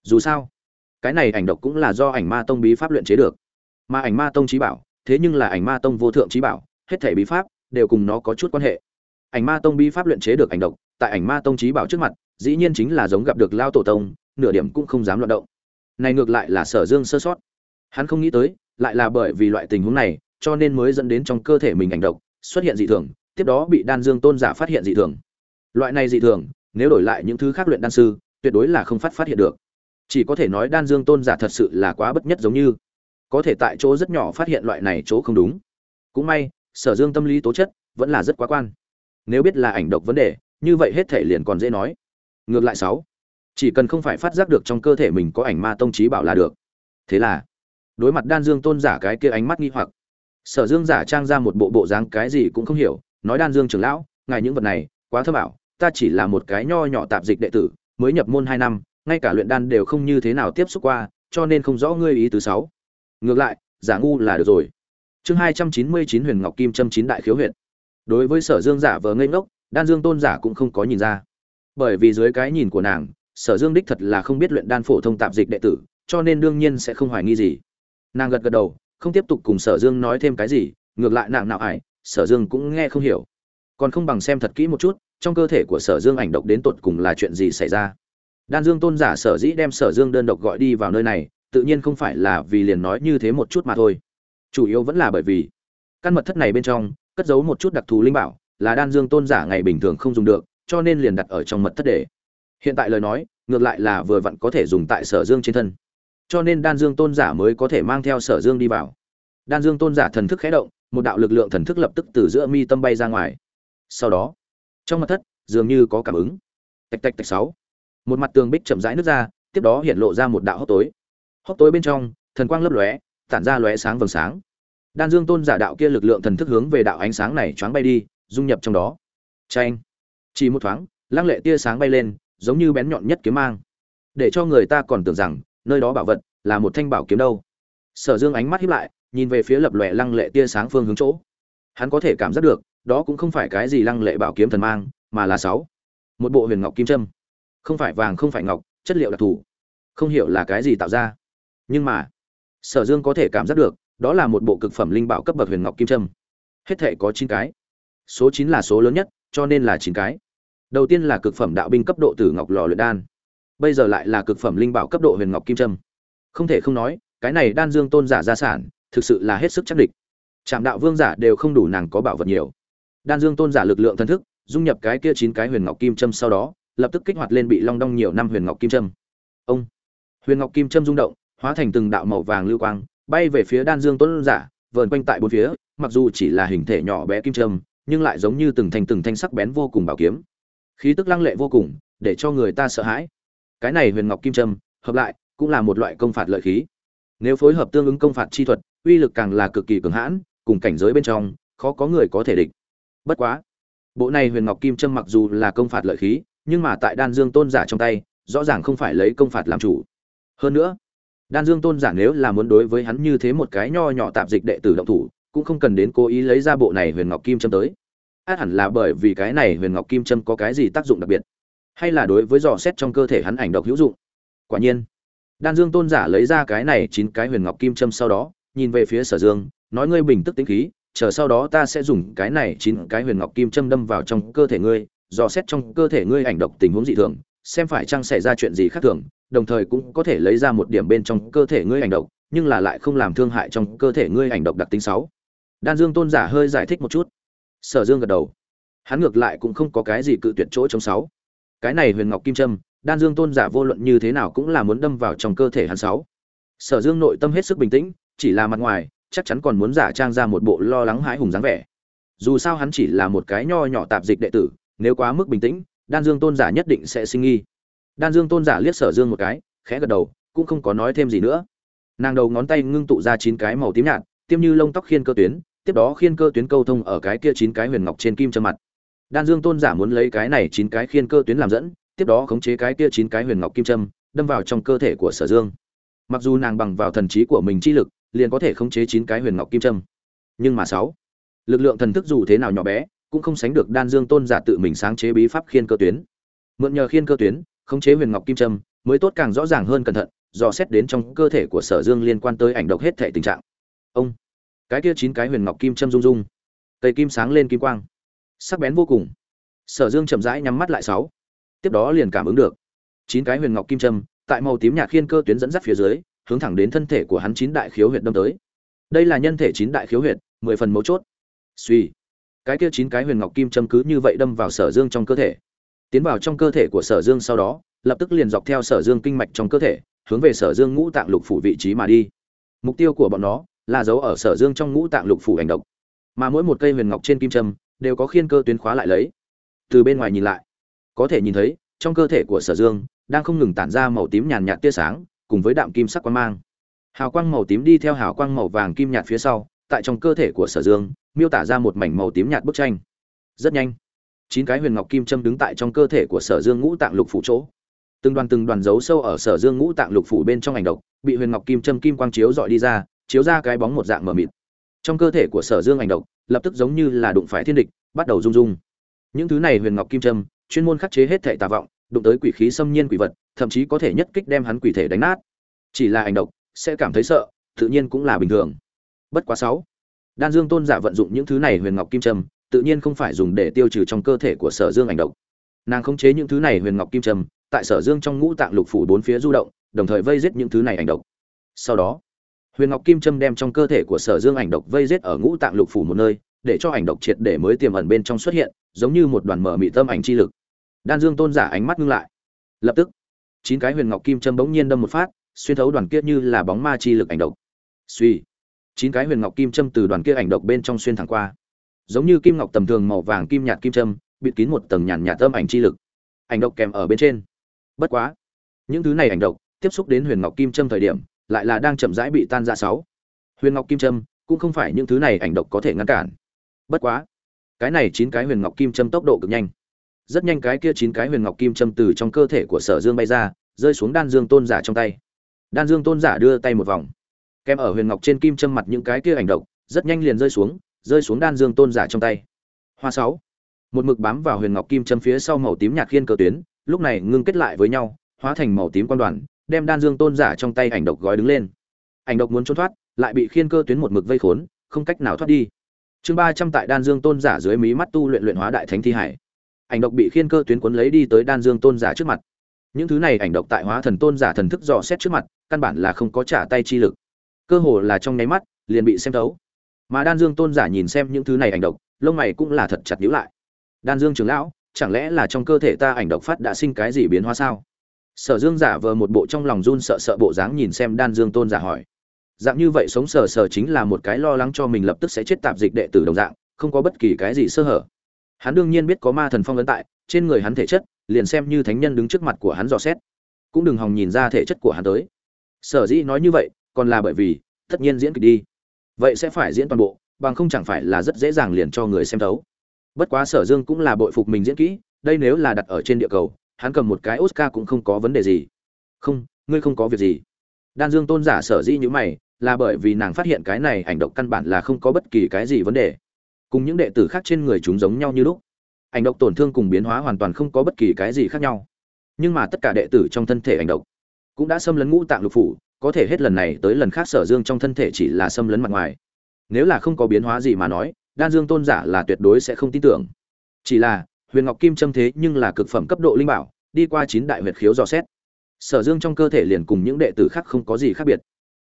Dù sao, cái này ảnh độc cũng là do ảnh ma tông bí pháp luyện chế được. Mà ảnh ma tông chí bảo, thế nhưng là ảnh ma tông vô thượng chí bảo, hết thảy bí pháp đều cùng nó có chút quan hệ ảnh ma tông bí pháp luyện chế được ảnh độc, tại ảnh ma tông trí bảo trước mặt, dĩ nhiên chính là giống gặp được lao tổ tông, nửa điểm cũng không dám loạn động. Này ngược lại là sở dương sơ sót. Hắn không nghĩ tới, lại là bởi vì loại tình huống này, cho nên mới dẫn đến trong cơ thể mình ảnh độc, xuất hiện dị thường, tiếp đó bị đan dương tôn giả phát hiện dị thường. Loại này dị thường, nếu đổi lại những thứ khác luyện đan sư, tuyệt đối là không phát phát hiện được. Chỉ có thể nói đan dương tôn giả thật sự là quá bất nhất giống như. Có thể tại chỗ rất nhỏ phát hiện loại này chỗ không đúng. Cũng may, sở dương tâm lý tố chất vẫn là rất quá quan nếu biết là ảnh độc vấn đề, như vậy hết thể liền còn dễ nói. Ngược lại sáu, chỉ cần không phải phát giác được trong cơ thể mình có ảnh ma tông trí bảo là được. Thế là, đối mặt đan dương tôn giả cái kia ánh mắt nghi hoặc, sở dương giả trang ra một bộ bộ dáng cái gì cũng không hiểu, nói đan dương trưởng lão, ngài những vật này, quá thơ bảo ta chỉ là một cái nho nhỏ tạp dịch đệ tử, mới nhập môn hai năm, ngay cả luyện đan đều không như thế nào tiếp xúc qua, cho nên không rõ ngươi ý thứ sáu. Ngược lại, giả ngu là được rồi. Chương hai trăm chín mươi chín huyền ngọc kim châm chín đại khiếu huyện đối với sở dương giả vờ ngây ngốc, đan dương tôn giả cũng không có nhìn ra. Bởi vì dưới cái nhìn của nàng, sở dương đích thật là không biết luyện đan phổ thông tạp dịch đệ tử, cho nên đương nhiên sẽ không hoài nghi gì. Nàng gật gật đầu, không tiếp tục cùng sở dương nói thêm cái gì, ngược lại nàng nào ải, sở dương cũng nghe không hiểu. Còn không bằng xem thật kỹ một chút, trong cơ thể của sở dương ảnh độc đến tột cùng là chuyện gì xảy ra. Đan dương tôn giả sở dĩ đem sở dương đơn độc gọi đi vào nơi này, tự nhiên không phải là vì liền nói như thế một chút mà thôi. Chủ yếu vẫn là bởi vì, căn mật thất này bên trong cất giấu một chút đặc thù linh bảo, là đan dương tôn giả ngày bình thường không dùng được, cho nên liền đặt ở trong mật thất để. Hiện tại lời nói, ngược lại là vừa vặn có thể dùng tại sở dương trên thân. Cho nên đan dương tôn giả mới có thể mang theo sở dương đi vào. Đan dương tôn giả thần thức khẽ động, một đạo lực lượng thần thức lập tức từ giữa mi tâm bay ra ngoài. Sau đó, trong mặt thất, dường như có cảm ứng. Tạch tạch tạch sáu. Một mặt tường bích chậm rãi nước ra, tiếp đó hiện lộ ra một đạo hốc tối. Hốc tối bên trong, thần quang lấp lóe, tản ra lóe sáng vầng sáng đan dương tôn giả đạo kia lực lượng thần thức hướng về đạo ánh sáng này choáng bay đi, dung nhập trong đó. Tranh chỉ một thoáng, lăng lệ tia sáng bay lên, giống như bén nhọn nhất kiếm mang. Để cho người ta còn tưởng rằng, nơi đó bảo vật là một thanh bảo kiếm đâu. Sở dương ánh mắt hiếp lại, nhìn về phía lập lòe lăng lệ tia sáng phương hướng chỗ. Hắn có thể cảm giác được, đó cũng không phải cái gì lăng lệ bảo kiếm thần mang, mà là sáu. Một bộ huyền ngọc kim trâm không phải vàng, không phải ngọc, chất liệu đặc thù. Không hiểu là cái gì tạo ra. Nhưng mà, sở dương có thể cảm giác được đó là một bộ cực phẩm linh bảo cấp bậc huyền ngọc kim trâm hết thể có chín cái. Số chín là số lớn nhất, cho nên là chín cái. Đầu tiên là cực phẩm đạo binh cấp độ tử ngọc lò luyện đan. Bây giờ lại là cực phẩm linh bảo cấp độ huyền ngọc kim trâm không thể không nói, cái này đan dương tôn giả gia sản, thực sự là hết sức chắc địch. Trạm đạo vương giả đều không đủ nàng có bảo vật nhiều. Đan dương tôn giả lực lượng thần thức, dung nhập cái kia chín cái huyền ngọc kim trâm sau đó, lập tức kích hoạt lên bị long đong nhiều năm huyền ngọc kim trâm ông! Huyền ngọc kim trâm rung động, hóa thành từng đạo màu vàng lưu quang bay về phía đan dương tôn giả, vờn quanh tại bốn phía, mặc dù chỉ là hình thể nhỏ bé kim trâm nhưng lại giống như từng thanh từng thanh sắc bén vô cùng bảo kiếm. Khí tức lăng lệ vô cùng, để cho người ta sợ hãi. Cái này huyền ngọc kim trâm hợp lại, cũng là một loại công phạt lợi khí. Nếu phối hợp tương ứng công phạt chi thuật, uy lực càng là cực kỳ cường hãn, cùng cảnh giới bên trong, khó có người có thể địch. Bất quá, bộ này huyền ngọc kim trâm mặc dù là công phạt lợi khí, nhưng mà tại đan dương tôn giả trong tay, rõ ràng không phải lấy công phạt làm chủ. Hơn nữa đan dương tôn giả nếu là muốn đối với hắn như thế một cái nho nhỏ tạp dịch đệ tử động thủ, cũng không cần đến cố ý lấy ra bộ này huyền ngọc kim trâm tới. Át hẳn là bởi vì cái này huyền ngọc kim trâm có cái gì tác dụng đặc biệt, hay là đối với dò xét trong cơ thể hắn ảnh độc hữu dụng. Quả nhiên, đan dương tôn giả lấy ra cái này chín cái huyền ngọc kim trâm sau đó, nhìn về phía sở dương, nói ngươi bình tức tính khí, chờ sau đó ta sẽ dùng cái này chín cái huyền ngọc kim châm đâm vào trong cơ thể ngươi, dò xét trong cơ thể ngươi ảnh độc tình huống dị thường xem phải chăng xảy ra chuyện gì khác thường, đồng thời cũng có thể lấy ra một điểm bên trong cơ thể ngươi ảnh độc, nhưng là lại không làm thương hại trong cơ thể ngươi ảnh độc đặc tính sáu. Đan dương tôn giả hơi giải thích một chút. Sở dương gật đầu. Hắn ngược lại cũng không có cái gì cự tuyệt chỗ trong sáu. Cái này huyền ngọc kim trâm đan dương tôn giả vô luận như thế nào cũng là muốn đâm vào trong cơ thể hắn sáu. Sở dương nội tâm hết sức bình tĩnh, chỉ là mặt ngoài, chắc chắn còn muốn giả trang ra một bộ lo lắng hãi hùng dáng vẻ. Dù sao hắn chỉ là một cái nho nhỏ tạp dịch đệ tử, nếu quá mức bình tĩnh đan dương tôn giả nhất định sẽ sinh nghi. Đan dương tôn giả liếc sở dương một cái, khẽ gật đầu, cũng không có nói thêm gì nữa. Nàng đầu ngón tay ngưng tụ ra chín cái màu tím nhạt, tiêm như lông tóc khiên cơ tuyến, tiếp đó khiên cơ tuyến câu thông ở cái kia chín cái huyền ngọc trên kim châm mặt. Đan dương tôn giả muốn lấy cái này chín cái khiên cơ tuyến làm dẫn, tiếp đó khống chế cái kia chín cái huyền ngọc kim châm, đâm vào trong cơ thể của sở dương. Mặc dù nàng bằng vào thần trí của mình chi lực, liền có thể khống chế chín cái huyền ngọc kim châm. Nhưng mà sáu, lực lượng thần thức dù thế nào nhỏ bé cũng không sánh được đan dương tôn giả tự mình sáng chế bí pháp khiên cơ tuyến. Mượn nhờ khiên cơ tuyến khống chế huyền ngọc kim trâm, mới tốt càng rõ ràng hơn cẩn thận dò xét đến trong cơ thể của sở dương liên quan tới ảnh độc hết thể tình trạng. Ông cái kia chín cái huyền ngọc kim châm rung rung cây kim sáng lên kim quang sắc bén vô cùng. Sở dương chậm rãi nhắm mắt lại sáu tiếp đó liền cảm ứng được chín cái huyền ngọc kim châm tại màu tím nhạt khiên cơ tuyến dẫn dắt phía dưới hướng thẳng đến thân thể của hắn chín đại khiếu huyệt đâm tới. Đây là nhân thể chín đại khiếu huyệt mười phần mấu chốt. Suy cái kia chín cái huyền ngọc kim châm cứ như vậy đâm vào sở dương trong cơ thể. Tiến vào trong cơ thể của sở dương sau đó, lập tức liền dọc theo sở dương kinh mạch trong cơ thể, hướng về sở dương ngũ tạng lục phủ vị trí mà đi. Mục tiêu của bọn nó là giấu ở sở dương trong ngũ tạng lục phủ hành động mà mỗi một cây huyền ngọc trên kim châm đều có khiên cơ tuyến khóa lại lấy. Từ bên ngoài nhìn lại, có thể nhìn thấy, trong cơ thể của sở dương đang không ngừng tản ra màu tím nhàn nhạt tia sáng, cùng với đạm kim sắc quang mang. Hào quang màu tím đi theo hào quang màu vàng kim nhạt phía sau, tại trong cơ thể của sở dương miêu tả ra một mảnh màu tím nhạt bức tranh. Rất nhanh, chín cái huyền ngọc kim châm đứng tại trong cơ thể của sở dương ngũ tạng lục phủ chỗ. Từng đoàn từng đoàn dấu sâu ở sở dương ngũ tạng lục phủ bên trong ảnh độc, bị huyền ngọc kim châm kim quang chiếu dọi đi ra, chiếu ra cái bóng một dạng mờ mịt. Trong cơ thể của sở dương ảnh độc, lập tức giống như là đụng phải thiên địch, bắt đầu rung rung. Những thứ này huyền ngọc kim châm, chuyên môn khắc chế hết thể tà vọng, đụng tới quỷ khí xâm nhiên quỷ vật, thậm chí có thể nhất kích đem hắn quỷ thể đánh nát. Chỉ là ảnh độc, sẽ cảm thấy sợ, tự nhiên cũng là bình thường. Bất quá sáu đan dương tôn giả vận dụng những thứ này huyền ngọc kim trâm tự nhiên không phải dùng để tiêu trừ trong cơ thể của sở dương ảnh độc. Nàng khống chế những thứ này huyền ngọc kim trâm tại sở dương trong ngũ tạng lục phủ bốn phía du động, đồng thời vây giết những thứ này ảnh độc. Sau đó, huyền ngọc kim trâm đem trong cơ thể của sở dương ảnh độc vây giết ở ngũ tạng lục phủ một nơi, để cho ảnh độc triệt để mới tiềm ẩn bên trong xuất hiện, giống như một đoàn mở mị tâm ảnh chi lực. Đan dương tôn giả ánh mắt ngưng lại. Lập tức, chín cái huyền ngọc kim trâm bỗng nhiên đâm một phát, xuyên thấu đoàn kia như là bóng ma chi lực ảnh độc. Suy chín cái huyền ngọc kim châm từ đoàn kia ảnh độc bên trong xuyên thẳng qua. Giống như kim ngọc tầm thường màu vàng kim nhạt kim châm, bịt kín một tầng nhàn nhạt tâm ảnh chi lực. Ảnh độc kèm ở bên trên. Bất quá, những thứ này ảnh độc tiếp xúc đến huyền ngọc kim châm thời điểm, lại là đang chậm rãi bị tan ra sáu. Huyền ngọc kim châm cũng không phải những thứ này ảnh độc có thể ngăn cản. Bất quá, cái này chín cái huyền ngọc kim châm tốc độ cực nhanh. Rất nhanh cái kia chín cái huyền ngọc kim châm từ trong cơ thể của sở dương bay ra, rơi xuống đan dương tôn giả trong tay. Đan dương tôn giả đưa tay một vòng kèm ở huyền ngọc trên kim châm mặt những cái kia ảnh độc, rất nhanh liền rơi xuống rơi xuống đan dương tôn giả trong tay. Hoa sáu. Một mực bám vào huyền ngọc kim châm phía sau màu tím nhạt khiên cờ tuyến, lúc này ngưng kết lại với nhau, hóa thành màu tím quan đoàn, đem đan dương tôn giả trong tay ảnh độc gói đứng lên. Ảnh độc muốn trốn thoát, lại bị khiên cơ tuyến một mực vây khốn, không cách nào thoát đi. Chương ba trăm tại đan dương tôn giả dưới mí mắt tu luyện luyện hóa đại thánh thi hải. Ảnh độc bị khiên cơ tuyến cuốn lấy đi tới đan dương tôn giả trước mặt. Những thứ này ảnh độc tại hóa thần tôn giả thần thức dò xét trước mặt, căn bản là không có trả tay chi lực cơ hồ là trong nháy mắt, liền bị xem thấu. Mà đan dương tôn giả nhìn xem những thứ này ảnh độc, lông mày cũng là thật chặt nhíu lại. Đan dương trưởng lão, chẳng lẽ là trong cơ thể ta ảnh độc phát đã sinh cái gì biến hóa sao? Sở dương giả vờ một bộ trong lòng run sợ sợ bộ dáng nhìn xem đan dương tôn giả hỏi. Dạng như vậy sống sờ sờ chính là một cái lo lắng cho mình lập tức sẽ chết tạp dịch đệ tử đồng dạng, không có bất kỳ cái gì sơ hở. Hắn đương nhiên biết có ma thần phong ấn tại, trên người hắn thể chất, liền xem như thánh nhân đứng trước mặt của hắn dò xét. Cũng đừng hòng nhìn ra thể chất của hắn tới. Sở dĩ nói như vậy còn là bởi vì, tất nhiên diễn kịch đi. Vậy sẽ phải diễn toàn bộ, bằng không chẳng phải là rất dễ dàng liền cho người xem thấu. Bất quá sở dương cũng là bội phục mình diễn kỹ, đây nếu là đặt ở trên địa cầu, hắn cầm một cái oscar cũng không có vấn đề gì. Không, ngươi không có việc gì. Đan dương tôn giả sở dĩ như mày, là bởi vì nàng phát hiện cái này ảnh độc căn bản là không có bất kỳ cái gì vấn đề. Cùng những đệ tử khác trên người chúng giống nhau như lúc. Ảnh độc tổn thương cùng biến hóa hoàn toàn không có bất kỳ cái gì khác nhau. Nhưng mà tất cả đệ tử trong thân thể ảnh độc cũng đã xâm lấn ngũ tạng lục phủ có thể hết lần này tới lần khác sở dương trong thân thể chỉ là xâm lấn mặt ngoài. Nếu là không có biến hóa gì mà nói, đan dương tôn giả là tuyệt đối sẽ không tin tưởng. Chỉ là, huyền ngọc kim châm thế nhưng là cực phẩm cấp độ linh bảo, đi qua chín đại huyệt khiếu dò xét. Sở dương trong cơ thể liền cùng những đệ tử khác không có gì khác biệt.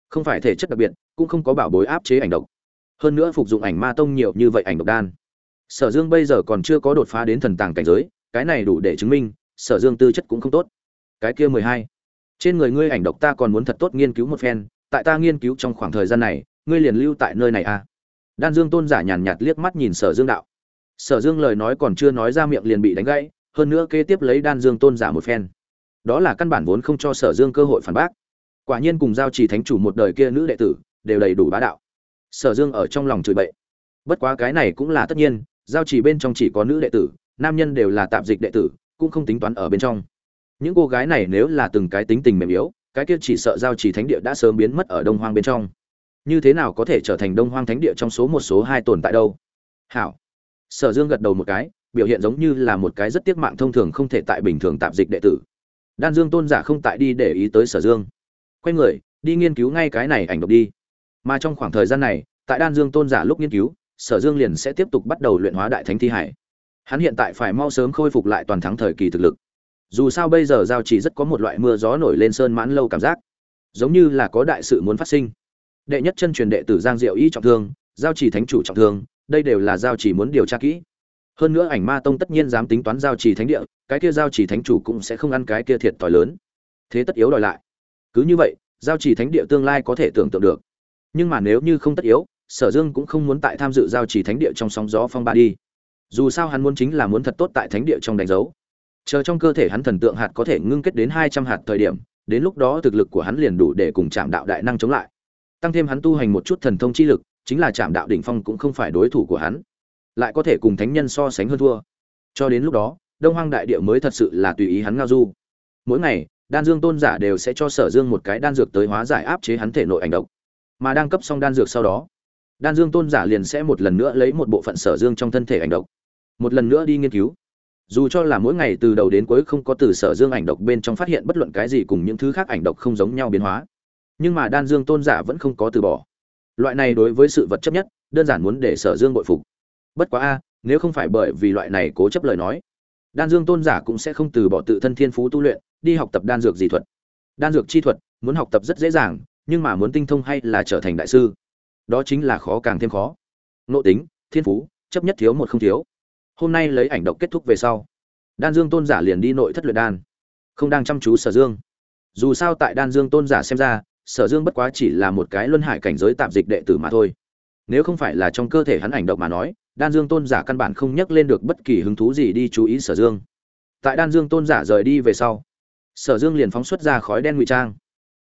Không phải thể chất đặc biệt, cũng không có bảo bối áp chế ảnh độc. Hơn nữa phục dụng ảnh ma tông nhiều như vậy ảnh độc đan. Sở dương bây giờ còn chưa có đột phá đến thần tàng cảnh giới, cái này đủ để chứng minh, sở dương tư chất cũng không tốt. Cái kia mười hai trên người ngươi ảnh độc ta còn muốn thật tốt nghiên cứu một phen, tại ta nghiên cứu trong khoảng thời gian này, ngươi liền lưu tại nơi này à? Đan dương tôn giả nhàn nhạt liếc mắt nhìn sở dương đạo. Sở dương lời nói còn chưa nói ra miệng liền bị đánh gãy, hơn nữa kế tiếp lấy đan dương tôn giả một phen. Đó là căn bản vốn không cho sở dương cơ hội phản bác. Quả nhiên cùng giao trì thánh chủ một đời kia nữ đệ tử, đều đầy đủ bá đạo. Sở dương ở trong lòng chửi bậy. Bất quá cái này cũng là tất nhiên, giao trì bên trong chỉ có nữ đệ tử, nam nhân đều là tạp dịch đệ tử, cũng không tính toán ở bên trong những cô gái này nếu là từng cái tính tình mềm yếu, cái kia chỉ sợ giao trì thánh địa đã sớm biến mất ở đông hoang bên trong. Như thế nào có thể trở thành đông hoang thánh địa trong số một số hai tồn tại đâu? Hảo. Sở dương gật đầu một cái, biểu hiện giống như là một cái rất tiếc mạng thông thường không thể tại bình thường tạp dịch đệ tử. Đan dương tôn giả không tại đi để ý tới sở dương. Quay người, đi nghiên cứu ngay cái này ảnh độc đi. Mà trong khoảng thời gian này, tại đan dương tôn giả lúc nghiên cứu, sở dương liền sẽ tiếp tục bắt đầu luyện hóa đại thánh thi hải. Hắn hiện tại phải mau sớm khôi phục lại toàn thắng thời kỳ thực lực dù sao bây giờ giao chỉ rất có một loại mưa gió nổi lên sơn mãn lâu cảm giác. Giống như là có đại sự muốn phát sinh. Đệ nhất chân truyền đệ tử giang diệu y trọng thương, giao chỉ thánh chủ trọng thương, đây đều là giao chỉ muốn điều tra kỹ. Hơn nữa ảnh ma tông tất nhiên dám tính toán giao chỉ thánh địa, cái kia giao chỉ thánh chủ cũng sẽ không ăn cái kia thiệt thòi lớn. Thế tất yếu đòi lại. Cứ như vậy, giao chỉ thánh địa tương lai có thể tưởng tượng được. Nhưng mà nếu như không tất yếu, sở dương cũng không muốn tại tham dự giao chỉ thánh địa trong sóng gió phong ba đi. Dù sao hắn muốn chính là muốn thật tốt tại thánh địa trong đánh dấu chờ trong cơ thể hắn thần tượng hạt có thể ngưng kết đến hai trăm hạt thời điểm, đến lúc đó thực lực của hắn liền đủ để cùng chạm đạo đại năng chống lại. Tăng thêm hắn tu hành một chút thần thông chi lực, chính là chạm đạo đỉnh phong cũng không phải đối thủ của hắn, lại có thể cùng thánh nhân so sánh hơn thua. Cho đến lúc đó, đông hoang đại địa mới thật sự là tùy ý hắn ngao du. Mỗi ngày, đan dương tôn giả đều sẽ cho sở dương một cái đan dược tới hóa giải áp chế hắn thể nội ảnh độc. Mà đang cấp xong đan dược sau đó, đan dương tôn giả liền sẽ một lần nữa lấy một bộ phận sở dương trong thân thể ảnh độc. Một lần nữa đi nghiên cứu dù cho là mỗi ngày từ đầu đến cuối không có từ sở dương ảnh độc bên trong phát hiện bất luận cái gì cùng những thứ khác ảnh độc không giống nhau biến hóa. Nhưng mà đan dương tôn giả vẫn không có từ bỏ. Loại này đối với sự vật chấp nhất, đơn giản muốn để sở dương bội phục. Bất quá a, nếu không phải bởi vì loại này cố chấp lời nói, đan dương tôn giả cũng sẽ không từ bỏ tự thân thiên phú tu luyện, đi học tập đan dược dị thuật. Đan dược chi thuật, muốn học tập rất dễ dàng, nhưng mà muốn tinh thông hay là trở thành đại sư, đó chính là khó càng thêm khó. Nội tính, thiên phú, chấp nhất thiếu một không thiếu hôm nay lấy ảnh độc kết thúc về sau, đan dương tôn giả liền đi nội thất luyện đan. Không đang chăm chú sở dương. Dù sao tại đan dương tôn giả xem ra, sở dương bất quá chỉ là một cái luân hải cảnh giới tạp dịch đệ tử mà thôi. Nếu không phải là trong cơ thể hắn ảnh độc mà nói, đan dương tôn giả căn bản không nhắc lên được bất kỳ hứng thú gì đi chú ý sở dương. Tại đan dương tôn giả rời đi về sau, sở dương liền phóng xuất ra khói đen ngụy trang,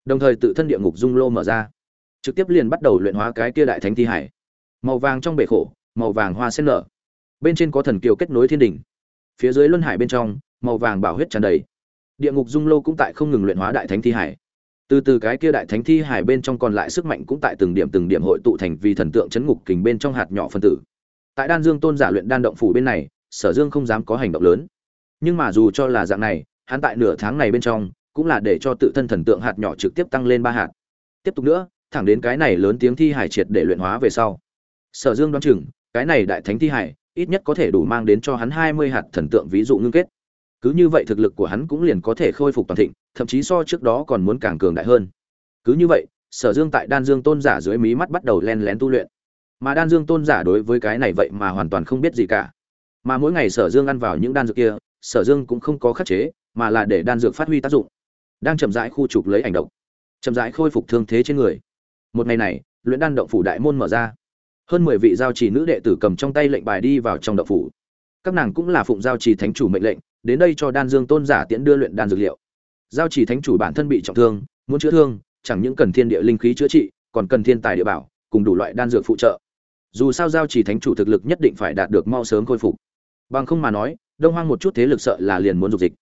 đồng thời tự thân địa ngục dung lô mở ra, trực tiếp liền bắt đầu luyện hóa cái kia đại thánh thi hải. Màu vàng trong bể khổ, màu vàng hoa sen nở bên trên có thần kiều kết nối thiên đỉnh phía dưới luân hải bên trong, màu vàng bảo huyết tràn đầy. Địa ngục dung lô cũng tại không ngừng luyện hóa đại thánh thi hải. Từ từ cái kia đại thánh thi hải bên trong còn lại sức mạnh cũng tại từng điểm từng điểm hội tụ thành vì thần tượng chấn ngục kình bên trong hạt nhỏ phân tử. Tại đan dương tôn giả luyện đan động phủ bên này, sở dương không dám có hành động lớn. Nhưng mà dù cho là dạng này, hắn tại nửa tháng này bên trong, cũng là để cho tự thân thần tượng hạt nhỏ trực tiếp tăng lên ba hạt. Tiếp tục nữa, thẳng đến cái này lớn tiếng thi hải triệt để luyện hóa về sau. Sở dương đoán chừng, cái này đại thánh thi hải ít nhất có thể đủ mang đến cho hắn hai mươi hạt thần tượng ví dụ ngưng kết. Cứ như vậy thực lực của hắn cũng liền có thể khôi phục toàn thịnh, thậm chí so trước đó còn muốn càng cường đại hơn. Cứ như vậy, sở dương tại đan dương tôn giả dưới mí mắt bắt đầu len lén tu luyện. Mà đan dương tôn giả đối với cái này vậy mà hoàn toàn không biết gì cả. Mà mỗi ngày sở dương ăn vào những đan dược kia, sở dương cũng không có khắc chế, mà là để đan dược phát huy tác dụng. Đang chậm rãi khu trục lấy ảnh động chậm rãi khôi phục thương thế trên người. Một ngày này, luyện đan động phủ đại môn mở ra hơn mười vị giao trì nữ đệ tử cầm trong tay lệnh bài đi vào trong động phủ. Các nàng cũng là phụng giao trì thánh chủ mệnh lệnh, đến đây cho đan dương tôn giả tiễn đưa luyện đan dược liệu. Giao trì thánh chủ bản thân bị trọng thương, muốn chữa thương, chẳng những cần thiên địa linh khí chữa trị, còn cần thiên tài địa bảo, cùng đủ loại đan dược phụ trợ. Dù sao giao trì thánh chủ thực lực nhất định phải đạt được mau sớm khôi phục. Bằng không mà nói, đông hoang một chút thế lực sợ là liền muốn dục dịch.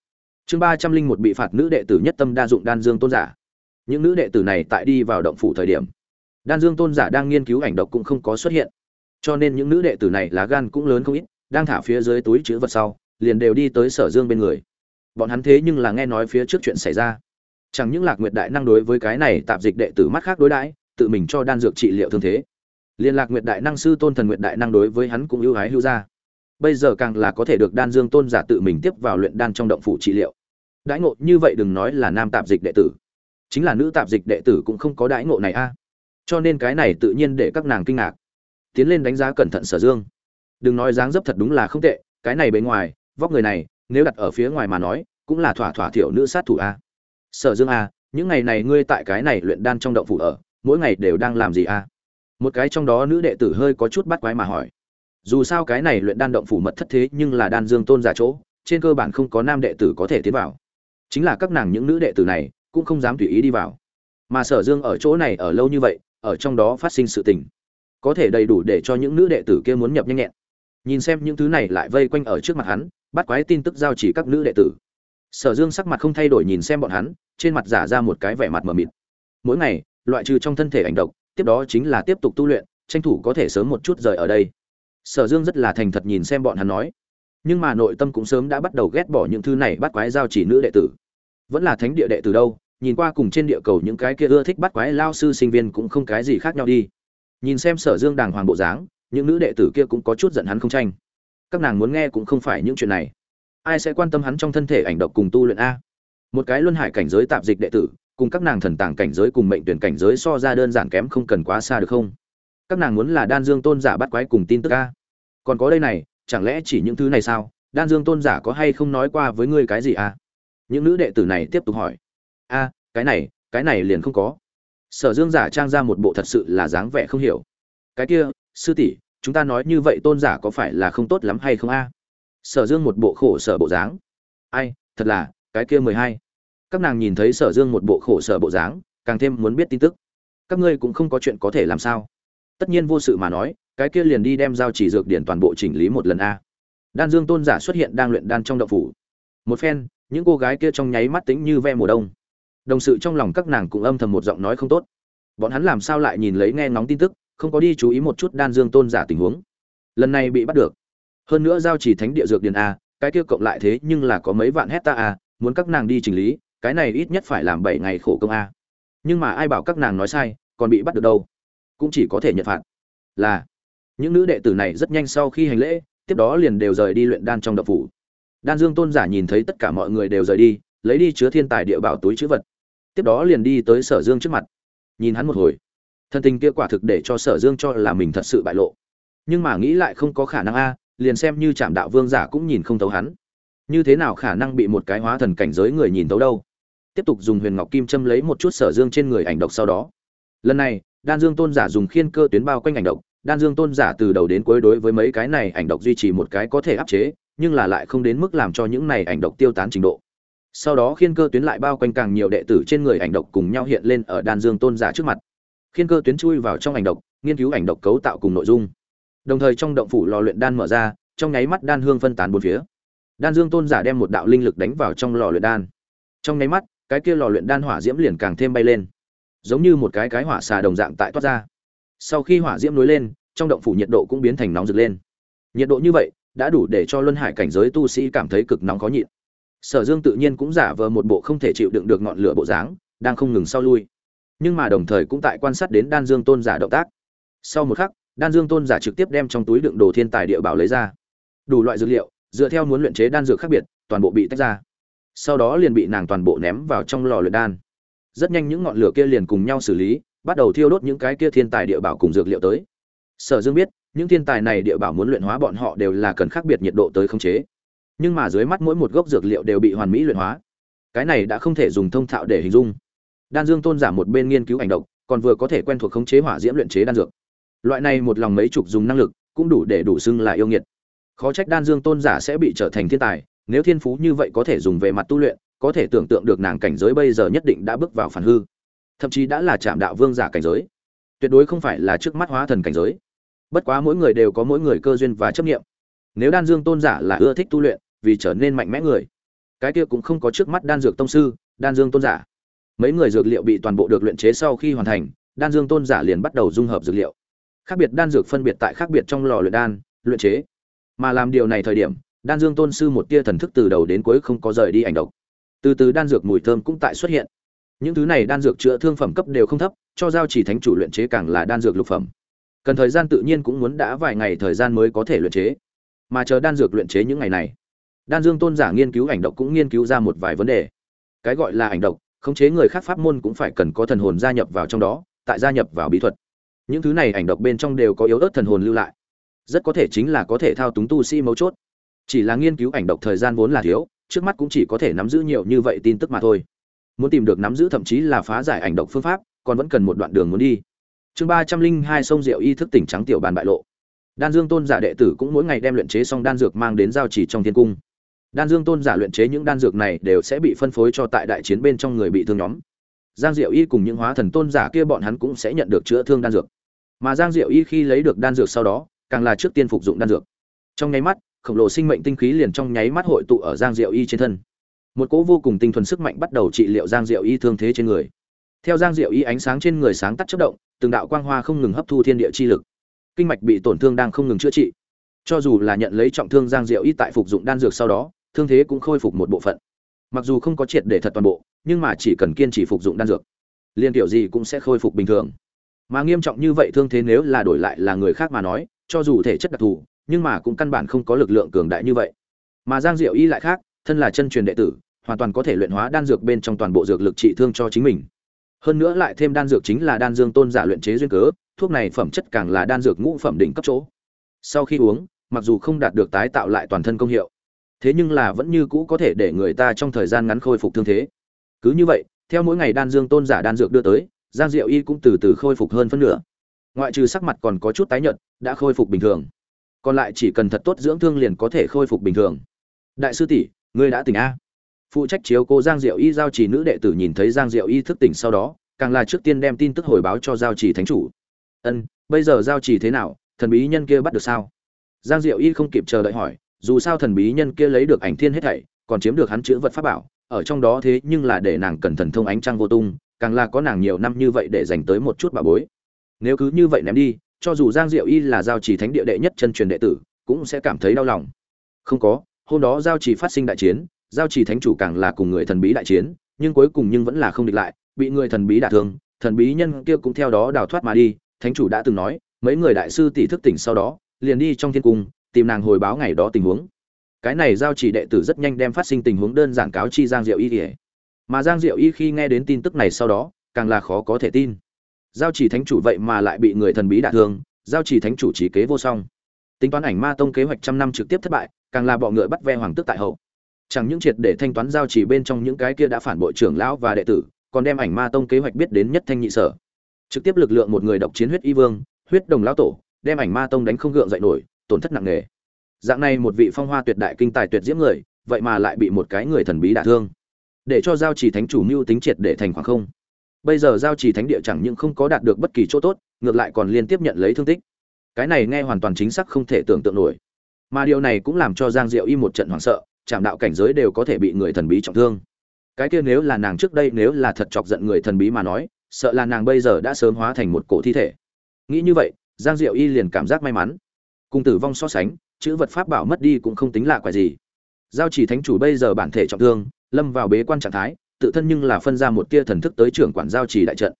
Chương ba trăm linh một bị phạt nữ đệ tử nhất tâm đa dụng đan dương tôn giả. Những nữ đệ tử này tại đi vào động phủ thời điểm đan dương tôn giả đang nghiên cứu ảnh độc cũng không có xuất hiện. Cho nên những nữ đệ tử này lá gan cũng lớn không ít, đang thả phía dưới túi chữ vật sau, liền đều đi tới sở dương bên người. Bọn hắn thế nhưng là nghe nói phía trước chuyện xảy ra. Chẳng những lạc nguyệt đại năng đối với cái này tạp dịch đệ tử mắt khác đối đãi, tự mình cho đan dược trị liệu thương thế. Liên lạc nguyệt đại năng sư tôn thần nguyệt đại năng đối với hắn cũng ưu ái hưu ra bây giờ càng là có thể được đan dương tôn giả tự mình tiếp vào luyện đan trong động phủ trị liệu. Đãi ngộ như vậy đừng nói là nam tạp dịch đệ tử. Chính là nữ tạp dịch đệ tử cũng không có đãi ngộ này a cho nên cái này tự nhiên để các nàng kinh ngạc. Tiến lên đánh giá cẩn thận sở dương. Đừng nói dáng dấp thật đúng là không tệ, cái này bề ngoài, vóc người này, nếu đặt ở phía ngoài mà nói, cũng là thỏa thỏa thiểu nữ sát thủ a. Sở dương a, những ngày này ngươi tại cái này luyện đan trong động phủ ở, mỗi ngày đều đang làm gì a? Một cái trong đó nữ đệ tử hơi có chút bắt quái mà hỏi. Dù sao cái này luyện đan động phủ mật thất thế nhưng là đan dương tôn giả chỗ, trên cơ bản không có nam đệ tử có thể tiến vào. Chính là các nàng những nữ đệ tử này, cũng không dám tùy ý đi vào. Mà sở dương ở chỗ này ở lâu như vậy ở trong đó phát sinh sự tình. Có thể đầy đủ để cho những nữ đệ tử kia muốn nhập nhanh nhẹn. Nhìn xem những thứ này lại vây quanh ở trước mặt hắn, bắt quái tin tức giao chỉ các nữ đệ tử. Sở dương sắc mặt không thay đổi nhìn xem bọn hắn, trên mặt giả ra một cái vẻ mặt mờ mịt. Mỗi ngày, loại trừ trong thân thể ảnh độc, tiếp đó chính là tiếp tục tu luyện, tranh thủ có thể sớm một chút rời ở đây. Sở dương rất là thành thật nhìn xem bọn hắn nói. Nhưng mà nội tâm cũng sớm đã bắt đầu ghét bỏ những thứ này bắt quái giao chỉ nữ đệ tử. Vẫn là thánh địa đệ tử đâu nhìn qua cùng trên địa cầu những cái kia ưa thích bắt quái lao sư sinh viên cũng không cái gì khác nhau đi. Nhìn xem sở dương đàng hoàng bộ dáng, những nữ đệ tử kia cũng có chút giận hắn không tranh. Các nàng muốn nghe cũng không phải những chuyện này. Ai sẽ quan tâm hắn trong thân thể ảnh độc cùng tu luyện a? Một cái luân hải cảnh giới tạp dịch đệ tử, cùng các nàng thần tàng cảnh giới cùng mệnh tuyển cảnh giới so ra đơn giản kém không cần quá xa được không? Các nàng muốn là đan dương tôn giả bắt quái cùng tin tức a. Còn có đây này, chẳng lẽ chỉ những thứ này sao? Đan dương tôn giả có hay không nói qua với ngươi cái gì à những nữ đệ tử này tiếp tục hỏi a, cái này cái này liền không có. Sở dương giả trang ra một bộ thật sự là dáng vẻ không hiểu. Cái kia, sư tỷ, chúng ta nói như vậy tôn giả có phải là không tốt lắm hay không a? Sở dương một bộ khổ sở bộ dáng. Ai, thật là, cái kia mười hai. Các nàng nhìn thấy sở dương một bộ khổ sở bộ dáng, càng thêm muốn biết tin tức. Các ngươi cũng không có chuyện có thể làm sao. Tất nhiên vô sự mà nói, cái kia liền đi đem giao chỉ dược điển toàn bộ chỉnh lý một lần a. Đan dương tôn giả xuất hiện đang luyện đan trong đậu phủ. Một phen, những cô gái kia trong nháy mắt tính như ve mùa đông đồng sự trong lòng các nàng cũng âm thầm một giọng nói không tốt. Bọn hắn làm sao lại nhìn lấy nghe ngóng tin tức, không có đi chú ý một chút đan dương tôn giả tình huống. Lần này bị bắt được. Hơn nữa giao chỉ thánh địa dược điền a, cái kia cộng lại thế nhưng là có mấy vạn hecta a, muốn các nàng đi chỉnh lý, cái này ít nhất phải làm bảy ngày khổ công a. Nhưng mà ai bảo các nàng nói sai, còn bị bắt được đâu? Cũng chỉ có thể nhận phạt. Là, những nữ đệ tử này rất nhanh sau khi hành lễ, tiếp đó liền đều rời đi luyện đan trong đậu phủ. Đan dương tôn giả nhìn thấy tất cả mọi người đều rời đi, lấy đi chứa thiên tài địa bảo túi chữ vật tiếp đó liền đi tới sở dương trước mặt. Nhìn hắn một hồi. Thân tình kia quả thực để cho sở dương cho là mình thật sự bại lộ. Nhưng mà nghĩ lại không có khả năng a, liền xem như trạm đạo vương giả cũng nhìn không thấu hắn. Như thế nào khả năng bị một cái hóa thần cảnh giới người nhìn thấu đâu? Tiếp tục dùng huyền ngọc kim châm lấy một chút sở dương trên người ảnh độc sau đó. Lần này, đan dương tôn giả dùng khiên cơ tuyến bao quanh ảnh độc. Đan dương tôn giả từ đầu đến cuối đối với mấy cái này ảnh độc duy trì một cái có thể áp chế, nhưng là lại không đến mức làm cho những này ảnh độc tiêu tán trình độ sau đó khiên cơ tuyến lại bao quanh càng nhiều đệ tử trên người ảnh độc cùng nhau hiện lên ở đan dương tôn giả trước mặt. Khiên cơ tuyến chui vào trong ảnh độc, nghiên cứu ảnh độc cấu tạo cùng nội dung. Đồng thời trong động phủ lò luyện đan mở ra, trong nháy mắt đan hương phân tán bốn phía. Đan dương tôn giả đem một đạo linh lực đánh vào trong lò luyện đan. Trong nháy mắt, cái kia lò luyện đan hỏa diễm liền càng thêm bay lên. Giống như một cái cái hỏa xà đồng dạng tại toát ra. Sau khi hỏa diễm nối lên, trong động phủ nhiệt độ cũng biến thành nóng rực lên. Nhiệt độ như vậy, đã đủ để cho luân hải cảnh giới tu sĩ cảm thấy cực nóng khó nhịn sở dương tự nhiên cũng giả vờ một bộ không thể chịu đựng được ngọn lửa bộ dáng, đang không ngừng sau lui. Nhưng mà đồng thời cũng tại quan sát đến đan dương tôn giả động tác. Sau một khắc, đan dương tôn giả trực tiếp đem trong túi đựng đồ thiên tài địa bảo lấy ra. Đủ loại dược liệu, dựa theo muốn luyện chế đan dược khác biệt, toàn bộ bị tách ra. Sau đó liền bị nàng toàn bộ ném vào trong lò luyện đan. Rất nhanh những ngọn lửa kia liền cùng nhau xử lý, bắt đầu thiêu đốt những cái kia thiên tài địa bảo cùng dược liệu tới. Sở dương biết, những thiên tài này địa bảo muốn luyện hóa bọn họ đều là cần khác biệt nhiệt độ tới khống chế nhưng mà dưới mắt mỗi một gốc dược liệu đều bị hoàn mỹ luyện hóa. Cái này đã không thể dùng thông thạo để hình dung. Đan dương tôn giả một bên nghiên cứu ảnh độc, còn vừa có thể quen thuộc khống chế hỏa diễm luyện chế đan dược. Loại này một lòng mấy chục dùng năng lực, cũng đủ để đủ xưng là yêu nghiệt. Khó trách đan dương tôn giả sẽ bị trở thành thiên tài, nếu thiên phú như vậy có thể dùng về mặt tu luyện, có thể tưởng tượng được nàng cảnh giới bây giờ nhất định đã bước vào phản hư. Thậm chí đã là chạm đạo vương giả cảnh giới. Tuyệt đối không phải là trước mắt hóa thần cảnh giới. Bất quá mỗi người đều có mỗi người cơ duyên và chấp nghiệm nếu đan dương tôn giả là ưa thích tu luyện vì trở nên mạnh mẽ người. Cái kia cũng không có trước mắt đan dược tông sư, đan dương tôn giả. Mấy người dược liệu bị toàn bộ được luyện chế sau khi hoàn thành, đan dương tôn giả liền bắt đầu dung hợp dược liệu. Khác biệt đan dược phân biệt tại khác biệt trong lò luyện đan, luyện chế. Mà làm điều này thời điểm, đan dương tôn sư một tia thần thức từ đầu đến cuối không có rời đi ảnh độc. Từ từ đan dược mùi thơm cũng tại xuất hiện. Những thứ này đan dược chữa thương phẩm cấp đều không thấp, cho giao chỉ thánh chủ luyện chế càng là đan dược lục phẩm. Cần thời gian tự nhiên cũng muốn đã vài ngày thời gian mới có thể luyện chế. Mà chờ đan dược luyện chế những ngày này đan dương tôn giả nghiên cứu ảnh độc cũng nghiên cứu ra một vài vấn đề. Cái gọi là ảnh độc, khống chế người khác pháp môn cũng phải cần có thần hồn gia nhập vào trong đó, tại gia nhập vào bí thuật. Những thứ này ảnh độc bên trong đều có yếu ớt thần hồn lưu lại. Rất có thể chính là có thể thao túng tu sĩ mấu chốt. Chỉ là nghiên cứu ảnh độc thời gian vốn là thiếu, trước mắt cũng chỉ có thể nắm giữ nhiều như vậy tin tức mà thôi. Muốn tìm được nắm giữ thậm chí là phá giải ảnh độc phương pháp, còn vẫn cần một đoạn đường muốn đi. Chương ba trăm linh hai sông rượu y thức tỉnh trắng tiểu bàn bại lộ. Đan dương tôn giả đệ tử cũng mỗi ngày đem luyện chế xong đan dược mang đến giao chỉ trong thiên cung đan dương tôn giả luyện chế những đan dược này đều sẽ bị phân phối cho tại đại chiến bên trong người bị thương nhóm. Giang diệu y cùng những hóa thần tôn giả kia bọn hắn cũng sẽ nhận được chữa thương đan dược. Mà giang diệu y khi lấy được đan dược sau đó, càng là trước tiên phục dụng đan dược. Trong nháy mắt, khổng lồ sinh mệnh tinh khí liền trong nháy mắt hội tụ ở giang diệu y trên thân. Một cỗ vô cùng tinh thuần sức mạnh bắt đầu trị liệu giang diệu y thương thế trên người. Theo giang diệu y ánh sáng trên người sáng tắt chất động, từng đạo quang hoa không ngừng hấp thu thiên địa chi lực. Kinh mạch bị tổn thương đang không ngừng chữa trị. Cho dù là nhận lấy trọng thương giang diệu y tại phục dụng đan dược sau đó thương thế cũng khôi phục một bộ phận. Mặc dù không có triệt để thật toàn bộ, nhưng mà chỉ cần kiên trì phục dụng đan dược liên tiểu gì cũng sẽ khôi phục bình thường. Mà nghiêm trọng như vậy thương thế nếu là đổi lại là người khác mà nói, cho dù thể chất đặc thù, nhưng mà cũng căn bản không có lực lượng cường đại như vậy. Mà giang diệu y lại khác, thân là chân truyền đệ tử, hoàn toàn có thể luyện hóa đan dược bên trong toàn bộ dược lực trị thương cho chính mình. Hơn nữa lại thêm đan dược chính là đan dương tôn giả luyện chế duyên cớ, thuốc này phẩm chất càng là đan dược ngũ phẩm đỉnh cấp chỗ. Sau khi uống, mặc dù không đạt được tái tạo lại toàn thân công hiệu thế nhưng là vẫn như cũ có thể để người ta trong thời gian ngắn khôi phục thương thế. Cứ như vậy, theo mỗi ngày đan dương tôn giả đan dược đưa tới, giang diệu y cũng từ từ khôi phục hơn phân nửa. Ngoại trừ sắc mặt còn có chút tái nhợt, đã khôi phục bình thường. Còn lại chỉ cần thật tốt dưỡng thương liền có thể khôi phục bình thường. Đại sư tỷ, ngươi đã tỉnh a. Phụ trách chiếu cô giang diệu y giao trì nữ đệ tử nhìn thấy giang diệu y thức tỉnh sau đó, càng là trước tiên đem tin tức hồi báo cho giao trì thánh chủ. Ân, bây giờ giao trì thế nào? Thần bí nhân kia bắt được sao? Giang diệu y không kịp chờ đợi hỏi dù sao thần bí nhân kia lấy được ảnh thiên hết thảy, còn chiếm được hắn chữ vật pháp bảo, ở trong đó thế nhưng là để nàng cần thần thông ánh trăng vô tung, càng là có nàng nhiều năm như vậy để dành tới một chút bà bối. Nếu cứ như vậy ném đi, cho dù giang diệu y là giao trì thánh địa đệ nhất chân truyền đệ tử, cũng sẽ cảm thấy đau lòng. Không có, hôm đó giao trì phát sinh đại chiến, giao trì thánh chủ càng là cùng người thần bí đại chiến, nhưng cuối cùng nhưng vẫn là không địch lại, bị người thần bí đả thương, thần bí nhân kia cũng theo đó đào thoát mà đi, thánh chủ đã từng nói, mấy người đại sư tỷ thức tỉnh sau đó, liền đi trong thiên cung tìm nàng hồi báo ngày đó tình huống. Cái này giao chỉ đệ tử rất nhanh đem phát sinh tình huống đơn giản cáo chi giang diệu y kể mà giang diệu y khi nghe đến tin tức này sau đó, càng là khó có thể tin. Giao chỉ thánh chủ vậy mà lại bị người thần bí đả thương, giao chỉ thánh chủ trí kế vô song. Tính toán ảnh ma tông kế hoạch trăm năm trực tiếp thất bại, càng là bọ ngựa bắt ve hoàng tước tại hậu. Chẳng những triệt để thanh toán giao chỉ bên trong những cái kia đã phản bội trưởng lão và đệ tử, còn đem ảnh ma tông kế hoạch biết đến nhất thanh nhị sở. Trực tiếp lực lượng một người độc chiến huyết y vương, huyết đồng lão tổ, đem ảnh ma tông đánh không gượng dậy nổi tổn thất nặng nề. Dạng này một vị phong hoa tuyệt đại kinh tài tuyệt diễm người, vậy mà lại bị một cái người thần bí đả thương. Để cho giao trì thánh chủ mưu tính triệt để thành khoảng không. Bây giờ giao trì thánh địa chẳng những không có đạt được bất kỳ chỗ tốt, ngược lại còn liên tiếp nhận lấy thương tích. Cái này nghe hoàn toàn chính xác không thể tưởng tượng nổi. Mà điều này cũng làm cho giang diệu y một trận hoảng sợ, chạm đạo cảnh giới đều có thể bị người thần bí trọng thương. Cái kia nếu là nàng trước đây nếu là thật chọc giận người thần bí mà nói, sợ là nàng bây giờ đã sớm hóa thành một cổ thi thể. Nghĩ như vậy, giang diệu y liền cảm giác may mắn cùng tử vong so sánh, chữ vật pháp bảo mất đi cũng không tính lạ quái gì. Giao chỉ thánh chủ bây giờ bản thể trọng thương, lâm vào bế quan trạng thái, tự thân nhưng là phân ra một tia thần thức tới trưởng quản giao chỉ đại trận.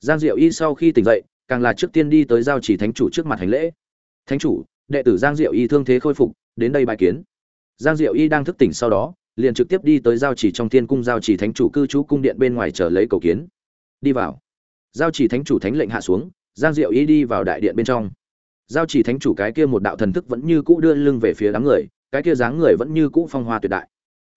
Giang diệu y sau khi tỉnh dậy, càng là trước tiên đi tới giao chỉ thánh chủ trước mặt hành lễ. Thánh chủ, đệ tử giang diệu y thương thế khôi phục, đến đây bài kiến. Giang diệu y đang thức tỉnh sau đó, liền trực tiếp đi tới giao chỉ trong thiên cung giao chỉ thánh chủ cư trú cung điện bên ngoài chờ lấy cầu kiến. Đi vào. Giao chỉ thánh chủ thánh lệnh hạ xuống, giang diệu y đi vào đại điện bên trong giao chỉ thánh chủ cái kia một đạo thần thức vẫn như cũ đưa lưng về phía đám người, cái kia dáng người vẫn như cũ phong hoa tuyệt đại.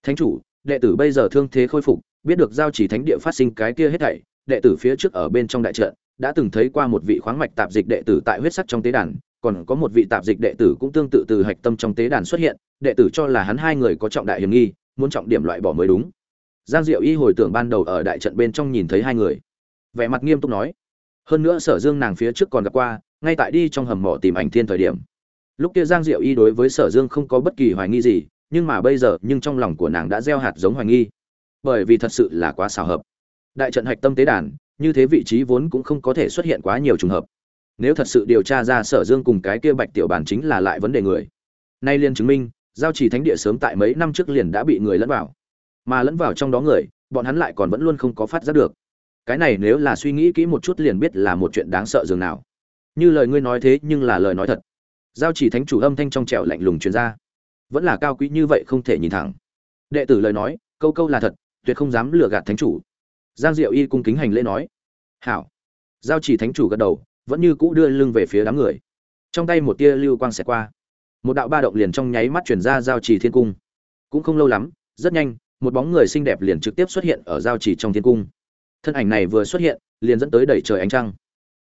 Thánh chủ, đệ tử bây giờ thương thế khôi phục, biết được giao chỉ thánh địa phát sinh cái kia hết thảy, đệ tử phía trước ở bên trong đại trận, đã từng thấy qua một vị khoáng mạch tạp dịch đệ tử tại huyết sắc trong tế đàn, còn có một vị tạp dịch đệ tử cũng tương tự từ hạch tâm trong tế đàn xuất hiện, đệ tử cho là hắn hai người có trọng đại hiểm nghi, muốn trọng điểm loại bỏ mới đúng. Giang diệu y hồi tưởng ban đầu ở đại trận bên trong nhìn thấy hai người, vẻ mặt nghiêm túc nói. Hơn nữa sở dương nàng phía trước còn gặp qua ngay tại đi trong hầm mỏ tìm ảnh thiên thời điểm. Lúc kia giang diệu y đối với sở dương không có bất kỳ hoài nghi gì, nhưng mà bây giờ, nhưng trong lòng của nàng đã gieo hạt giống hoài nghi. Bởi vì thật sự là quá xào hợp. Đại trận hạch tâm tế đàn, như thế vị trí vốn cũng không có thể xuất hiện quá nhiều trùng hợp. Nếu thật sự điều tra ra sở dương cùng cái kia bạch tiểu bản chính là lại vấn đề người. Nay liên chứng minh, giao chỉ thánh địa sớm tại mấy năm trước liền đã bị người lẫn vào. Mà lẫn vào trong đó người, bọn hắn lại còn vẫn luôn không có phát giác được. Cái này nếu là suy nghĩ kỹ một chút liền biết là một chuyện đáng sợ dường nào như lời ngươi nói thế nhưng là lời nói thật. Giao chỉ thánh chủ âm thanh trong trẻo lạnh lùng truyền ra. Vẫn là cao quý như vậy không thể nhìn thẳng. Đệ tử lời nói, câu câu là thật, tuyệt không dám lừa gạt thánh chủ. Giang diệu y cung kính hành lễ nói. Hảo. Giao chỉ thánh chủ gật đầu, vẫn như cũ đưa lưng về phía đám người. Trong tay một tia lưu quang xẹt qua. Một đạo ba động liền trong nháy mắt chuyển ra giao trì thiên cung. Cũng không lâu lắm, rất nhanh, một bóng người xinh đẹp liền trực tiếp xuất hiện ở giao trì trong thiên cung. Thân ảnh này vừa xuất hiện, liền dẫn tới đẩy trời ánh trăng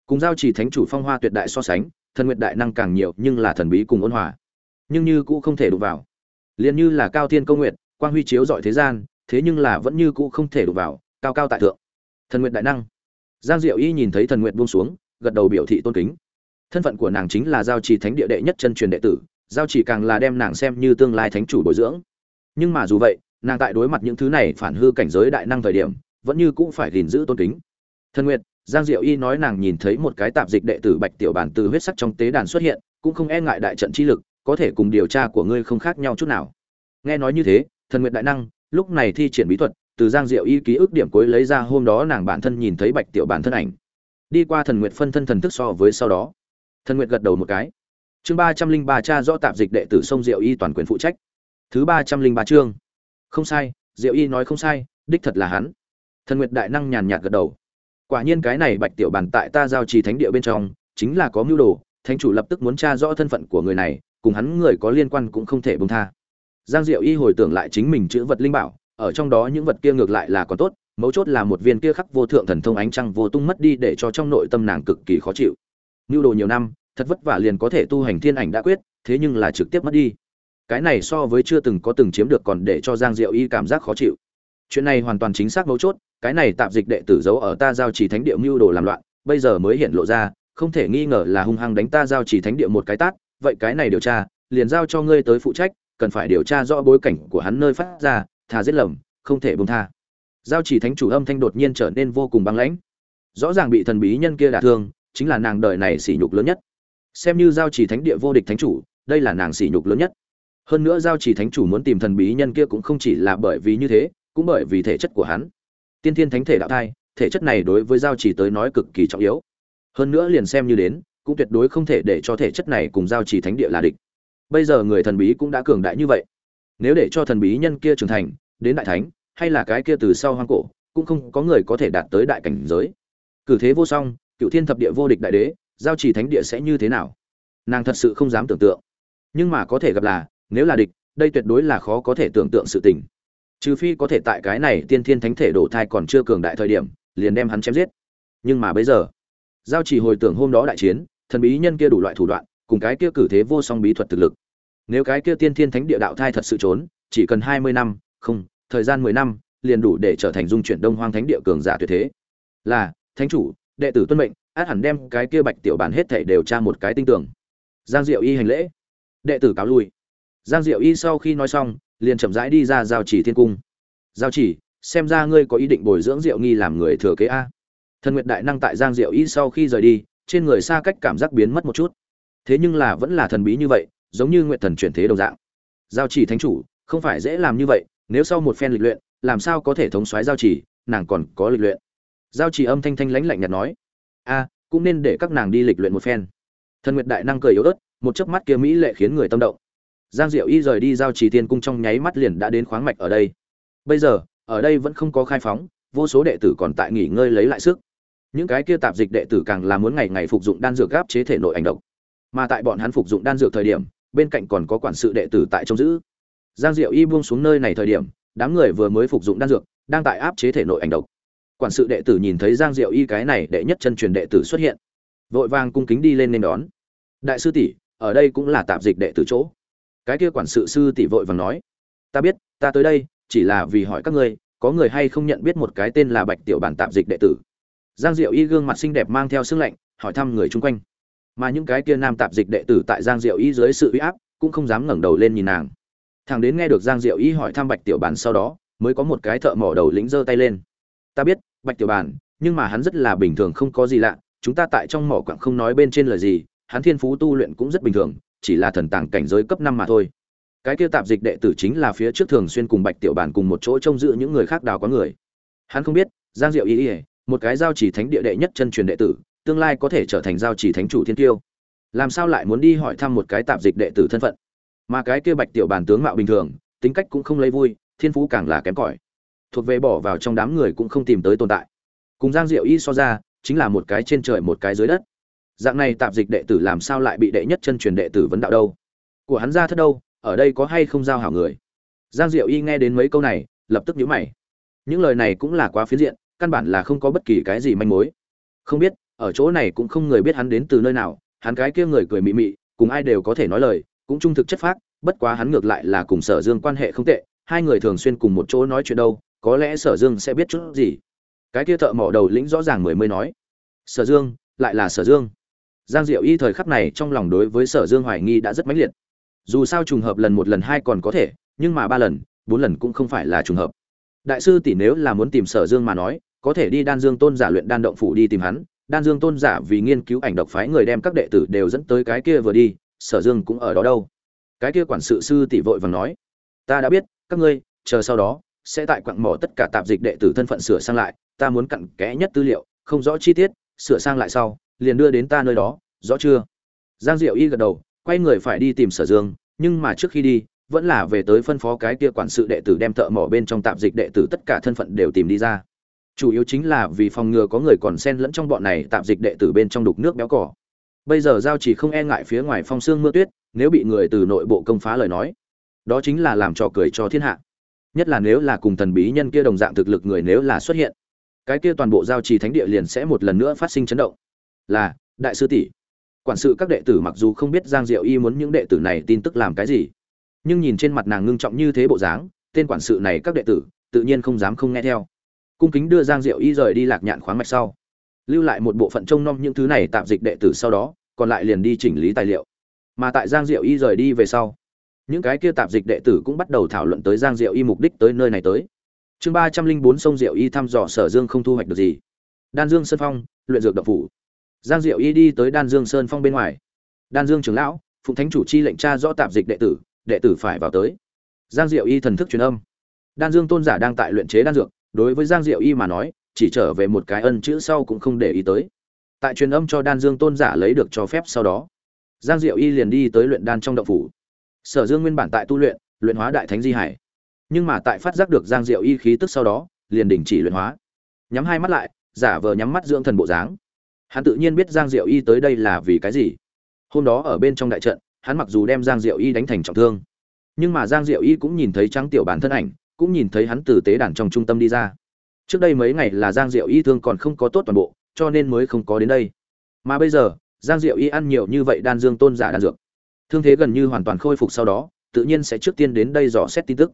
cùng giao chỉ thánh chủ phong hoa tuyệt đại so sánh, thần nguyệt đại năng càng nhiều nhưng là thần bí cùng ôn hòa. Nhưng như cũ không thể đụng vào. Liền như là cao thiên công nguyện quang huy chiếu dọi thế gian, thế nhưng là vẫn như cũ không thể đụng vào, cao cao tại thượng. Thần nguyện đại năng. Giang diệu y nhìn thấy thần nguyện buông xuống, gật đầu biểu thị tôn kính. Thân phận của nàng chính là giao trì thánh địa đệ nhất chân truyền đệ tử, giao chỉ càng là đem nàng xem như tương lai thánh chủ bồi dưỡng. Nhưng mà dù vậy, nàng tại đối mặt những thứ này phản hư cảnh giới đại năng thời điểm, vẫn như cũng phải gìn giữ tôn kính. Thần nguyệt giang diệu y nói nàng nhìn thấy một cái tạp dịch đệ tử bạch tiểu bản từ huyết sắc trong tế đàn xuất hiện, cũng không e ngại đại trận chi lực, có thể cùng điều tra của ngươi không khác nhau chút nào. Nghe nói như thế, thần nguyệt đại năng, lúc này thi triển bí thuật, từ giang diệu y ký ức điểm cuối lấy ra hôm đó nàng bản thân nhìn thấy bạch tiểu bản thân ảnh. Đi qua thần nguyệt phân thân thần thức so với sau đó. Thần nguyệt gật đầu một cái. Chương ba trăm linh ba cha rõ tạp dịch đệ tử sông diệu y toàn quyền phụ trách. Thứ ba trăm linh ba chương. Không sai, diệu y nói không sai, đích thật là hắn. Thần nguyệt đại năng nhàn nhạt gật đầu quả nhiên cái này bạch tiểu bàn tại ta giao trì thánh địa bên trong, chính là có mưu đồ, thánh chủ lập tức muốn tra rõ thân phận của người này, cùng hắn người có liên quan cũng không thể bông tha. Giang diệu y hồi tưởng lại chính mình chữ vật linh bảo, ở trong đó những vật kia ngược lại là còn tốt, mấu chốt là một viên kia khắc vô thượng thần thông ánh trăng vô tung mất đi để cho trong nội tâm nàng cực kỳ khó chịu. Mưu đồ nhiều năm, thật vất vả liền có thể tu hành thiên ảnh đã quyết, thế nhưng là trực tiếp mất đi. Cái này so với chưa từng có từng chiếm được còn để cho giang diệu y cảm giác khó chịu chuyện này hoàn toàn chính xác mấu chốt, cái này tạp dịch đệ tử giấu ở ta giao chỉ thánh địa mưu đồ làm loạn, bây giờ mới hiện lộ ra, không thể nghi ngờ là hung hăng đánh ta giao chỉ thánh địa một cái tát, vậy cái này điều tra, liền giao cho ngươi tới phụ trách, cần phải điều tra rõ bối cảnh của hắn nơi phát ra, thà giết lầm, không thể buông tha. Giao chỉ thánh chủ âm thanh đột nhiên trở nên vô cùng băng lãnh. Rõ ràng bị thần bí nhân kia đả thương, chính là nàng đời này sỉ nhục lớn nhất. Xem như giao chỉ thánh địa vô địch thánh chủ, đây là nàng sỉ nhục lớn nhất. Hơn nữa giao chỉ thánh chủ muốn tìm thần bí nhân kia cũng không chỉ là bởi vì như thế cũng bởi vì thể chất của hắn. Tiên thiên thánh thể đạo thai, thể chất này đối với giao chỉ tới nói cực kỳ trọng yếu. Hơn nữa liền xem như đến, cũng tuyệt đối không thể để cho thể chất này cùng giao chỉ thánh địa là địch. Bây giờ người thần bí cũng đã cường đại như vậy. Nếu để cho thần bí nhân kia trưởng thành, đến đại thánh, hay là cái kia từ sau hoang cổ, cũng không có người có thể đạt tới đại cảnh giới. Cử thế vô song, cựu thiên thập địa vô địch đại đế, giao chỉ thánh địa sẽ như thế nào? Nàng thật sự không dám tưởng tượng. Nhưng mà có thể gặp là, nếu là địch, đây tuyệt đối là khó có thể tưởng tượng sự tình trừ phi có thể tại cái này tiên thiên thánh thể đổ thai còn chưa cường đại thời điểm, liền đem hắn chém giết. Nhưng mà bây giờ, giao chỉ hồi tưởng hôm đó đại chiến, thần bí nhân kia đủ loại thủ đoạn, cùng cái kia cử thế vô song bí thuật thực lực. Nếu cái kia tiên thiên thánh địa đạo thai thật sự trốn, chỉ cần hai mươi năm, không, thời gian mười năm, liền đủ để trở thành dung chuyển đông hoang thánh địa cường giả tuyệt thế. Là, thánh chủ, đệ tử tuân mệnh, át hẳn đem cái kia bạch tiểu bản hết thảy đều tra một cái tinh tưởng. Giang diệu y hành lễ. Đệ tử cáo lui. Giang diệu y sau khi nói xong liền chậm rãi đi ra giao chỉ thiên cung. Giao chỉ, xem ra ngươi có ý định bồi dưỡng diệu nghi làm người thừa kế a. Thần nguyệt đại năng tại giang diệu y sau khi rời đi, trên người xa cách cảm giác biến mất một chút. Thế nhưng là vẫn là thần bí như vậy, giống như nguyện thần chuyển thế đồng dạng. Giao chỉ thánh chủ, không phải dễ làm như vậy, nếu sau một phen lịch luyện, làm sao có thể thống soái giao chỉ, nàng còn có lịch luyện. Giao chỉ âm thanh thanh lãnh lạnh nhạt nói. A, cũng nên để các nàng đi lịch luyện một phen. Thần nguyệt đại năng cười yếu ớt, một chớp mắt kia mỹ lệ khiến người tâm động giang diệu y rời đi giao trì tiên cung trong nháy mắt liền đã đến khoáng mạch ở đây. Bây giờ, ở đây vẫn không có khai phóng, vô số đệ tử còn tại nghỉ ngơi lấy lại sức. Những cái kia tạp dịch đệ tử càng là muốn ngày ngày phục dụng đan dược gáp chế thể nội ảnh độc. Mà tại bọn hắn phục dụng đan dược thời điểm, bên cạnh còn có quản sự đệ tử tại trông giữ. Giang diệu y buông xuống nơi này thời điểm, đám người vừa mới phục dụng đan dược, đang tại áp chế thể nội ảnh độc. Quản sự đệ tử nhìn thấy giang diệu y cái này đệ nhất chân truyền đệ tử xuất hiện, vội vàng cung kính đi lên nên đón. Đại sư tỷ, ở đây cũng là tạp dịch đệ tử chỗ cái kia quản sự sư tỷ vội vàng nói, ta biết, ta tới đây, chỉ là vì hỏi các ngươi, có người hay không nhận biết một cái tên là bạch tiểu bản tạp dịch đệ tử? Giang diệu y gương mặt xinh đẹp mang theo sưng lạnh, hỏi thăm người chung quanh. Mà những cái kia nam tạp dịch đệ tử tại giang diệu y dưới sự uy áp, cũng không dám ngẩng đầu lên nhìn nàng. Thằng đến nghe được giang diệu y hỏi thăm bạch tiểu bản sau đó, mới có một cái thợ mỏ đầu lĩnh giơ tay lên. Ta biết, bạch tiểu bản, nhưng mà hắn rất là bình thường không có gì lạ, chúng ta tại trong mỏ quặng không nói bên trên lời gì, hắn thiên phú tu luyện cũng rất bình thường chỉ là thần tàng cảnh giới cấp năm mà thôi. Cái kia tạp dịch đệ tử chính là phía trước thường xuyên cùng bạch tiểu bản cùng một chỗ trông giữ những người khác đào có người. Hắn không biết, giang diệu ý ỉa một cái giao chỉ thánh địa đệ nhất chân truyền đệ tử, tương lai có thể trở thành giao chỉ thánh chủ thiên tiêu làm sao lại muốn đi hỏi thăm một cái tạp dịch đệ tử thân phận? Mà cái kia bạch tiểu bản tướng mạo bình thường, tính cách cũng không lấy vui, thiên phú càng là kém cỏi. Thuộc về bỏ vào trong đám người cũng không tìm tới tồn tại. Cùng giang diệu y so ra, chính là một cái trên trời một cái dưới đất dạng này tạp dịch đệ tử làm sao lại bị đệ nhất chân truyền đệ tử vấn đạo đâu? Của hắn ra thất đâu, ở đây có hay không giao hảo người? Giang diệu y nghe đến mấy câu này, lập tức nhíu mày. Những lời này cũng là quá phiến diện, căn bản là không có bất kỳ cái gì manh mối. Không biết, ở chỗ này cũng không người biết hắn đến từ nơi nào, hắn cái kia người cười mị mị, cùng ai đều có thể nói lời, cũng trung thực chất phác, bất quá hắn ngược lại là cùng sở dương quan hệ không tệ, hai người thường xuyên cùng một chỗ nói chuyện đâu, có lẽ sở dương sẽ biết chút gì. Cái kia thợ mỏ đầu lĩnh rõ ràng mười mới nói. Sở dương, lại là sở dương giang diệu y thời khắc này trong lòng đối với sở dương hoài nghi đã rất mãnh liệt. Dù sao trùng hợp lần một lần hai còn có thể, nhưng mà ba lần, bốn lần cũng không phải là trùng hợp. Đại sư tỷ nếu là muốn tìm sở dương mà nói, có thể đi đan dương tôn giả luyện đan động phủ đi tìm hắn. Đan dương tôn giả vì nghiên cứu ảnh độc phái người đem các đệ tử đều dẫn tới cái kia vừa đi, sở dương cũng ở đó đâu? Cái kia quản sự sư tỷ vội vàng nói, ta đã biết, các ngươi, chờ sau đó, sẽ tại quặng mỏ tất cả tạp dịch đệ tử thân phận sửa sang lại. Ta muốn cặn kẽ nhất tư liệu, không rõ chi tiết, sửa sang lại sau liền đưa đến ta nơi đó, rõ chưa? Giang diệu y gật đầu, quay người phải đi tìm sở dương, nhưng mà trước khi đi, vẫn là về tới phân phó cái kia quản sự đệ tử đem thợ mỏ bên trong tạp dịch đệ tử tất cả thân phận đều tìm đi ra. Chủ yếu chính là vì phòng ngừa có người còn xen lẫn trong bọn này tạp dịch đệ tử bên trong đục nước béo cỏ. Bây giờ giao chỉ không e ngại phía ngoài phong sương mưa tuyết, nếu bị người từ nội bộ công phá lời nói, đó chính là làm trò cười cho thiên hạ. Nhất là nếu là cùng thần bí nhân kia đồng dạng thực lực người nếu là xuất hiện, cái kia toàn bộ giao trì thánh địa liền sẽ một lần nữa phát sinh chấn động là, đại sư tỷ. Quản sự các đệ tử mặc dù không biết giang diệu y muốn những đệ tử này tin tức làm cái gì, nhưng nhìn trên mặt nàng ngưng trọng như thế bộ dáng, tên quản sự này các đệ tử, tự nhiên không dám không nghe theo. Cung kính đưa giang diệu y rời đi lạc nhạn khoáng mạch sau, lưu lại một bộ phận trông nom những thứ này tạm dịch đệ tử sau đó, còn lại liền đi chỉnh lý tài liệu. Mà tại giang diệu y rời đi về sau, những cái kia tạp dịch đệ tử cũng bắt đầu thảo luận tới giang diệu y mục đích tới nơi này tới. Chương ba trăm linh bốn sông diệu y thăm dò sở dương không thu hoạch được gì. Đan dương sơn phong, luyện dược độc phủ giang diệu y đi tới đan dương sơn phong bên ngoài. Đan dương trưởng lão, phụng thánh chủ chi lệnh tra rõ tạp dịch đệ tử đệ tử phải vào tới. Giang diệu y thần thức truyền âm. Đan dương tôn giả đang tại luyện chế đan dược, đối với giang diệu y mà nói, chỉ trở về một cái ân chữ sau cũng không để ý tới. Tại truyền âm cho đan dương tôn giả lấy được cho phép sau đó, giang diệu y liền đi tới luyện đan trong động phủ. Sở dương nguyên bản tại tu luyện luyện hóa đại thánh di hải. Nhưng mà tại phát giác được giang diệu y khí tức sau đó, liền đình chỉ luyện hóa. Nhắm hai mắt lại, giả vờ nhắm mắt dưỡng thần bộ dáng hắn tự nhiên biết giang diệu y tới đây là vì cái gì. Hôm đó ở bên trong đại trận, hắn mặc dù đem giang diệu y đánh thành trọng thương, nhưng mà giang diệu y cũng nhìn thấy trắng tiểu bản thân ảnh, cũng nhìn thấy hắn từ tế đàn trong trung tâm đi ra. Trước đây mấy ngày là giang diệu y thương còn không có tốt toàn bộ, cho nên mới không có đến đây. Mà bây giờ, giang diệu y ăn nhiều như vậy đan dương tôn giả đan dược, thương thế gần như hoàn toàn khôi phục sau đó, tự nhiên sẽ trước tiên đến đây dò xét tin tức.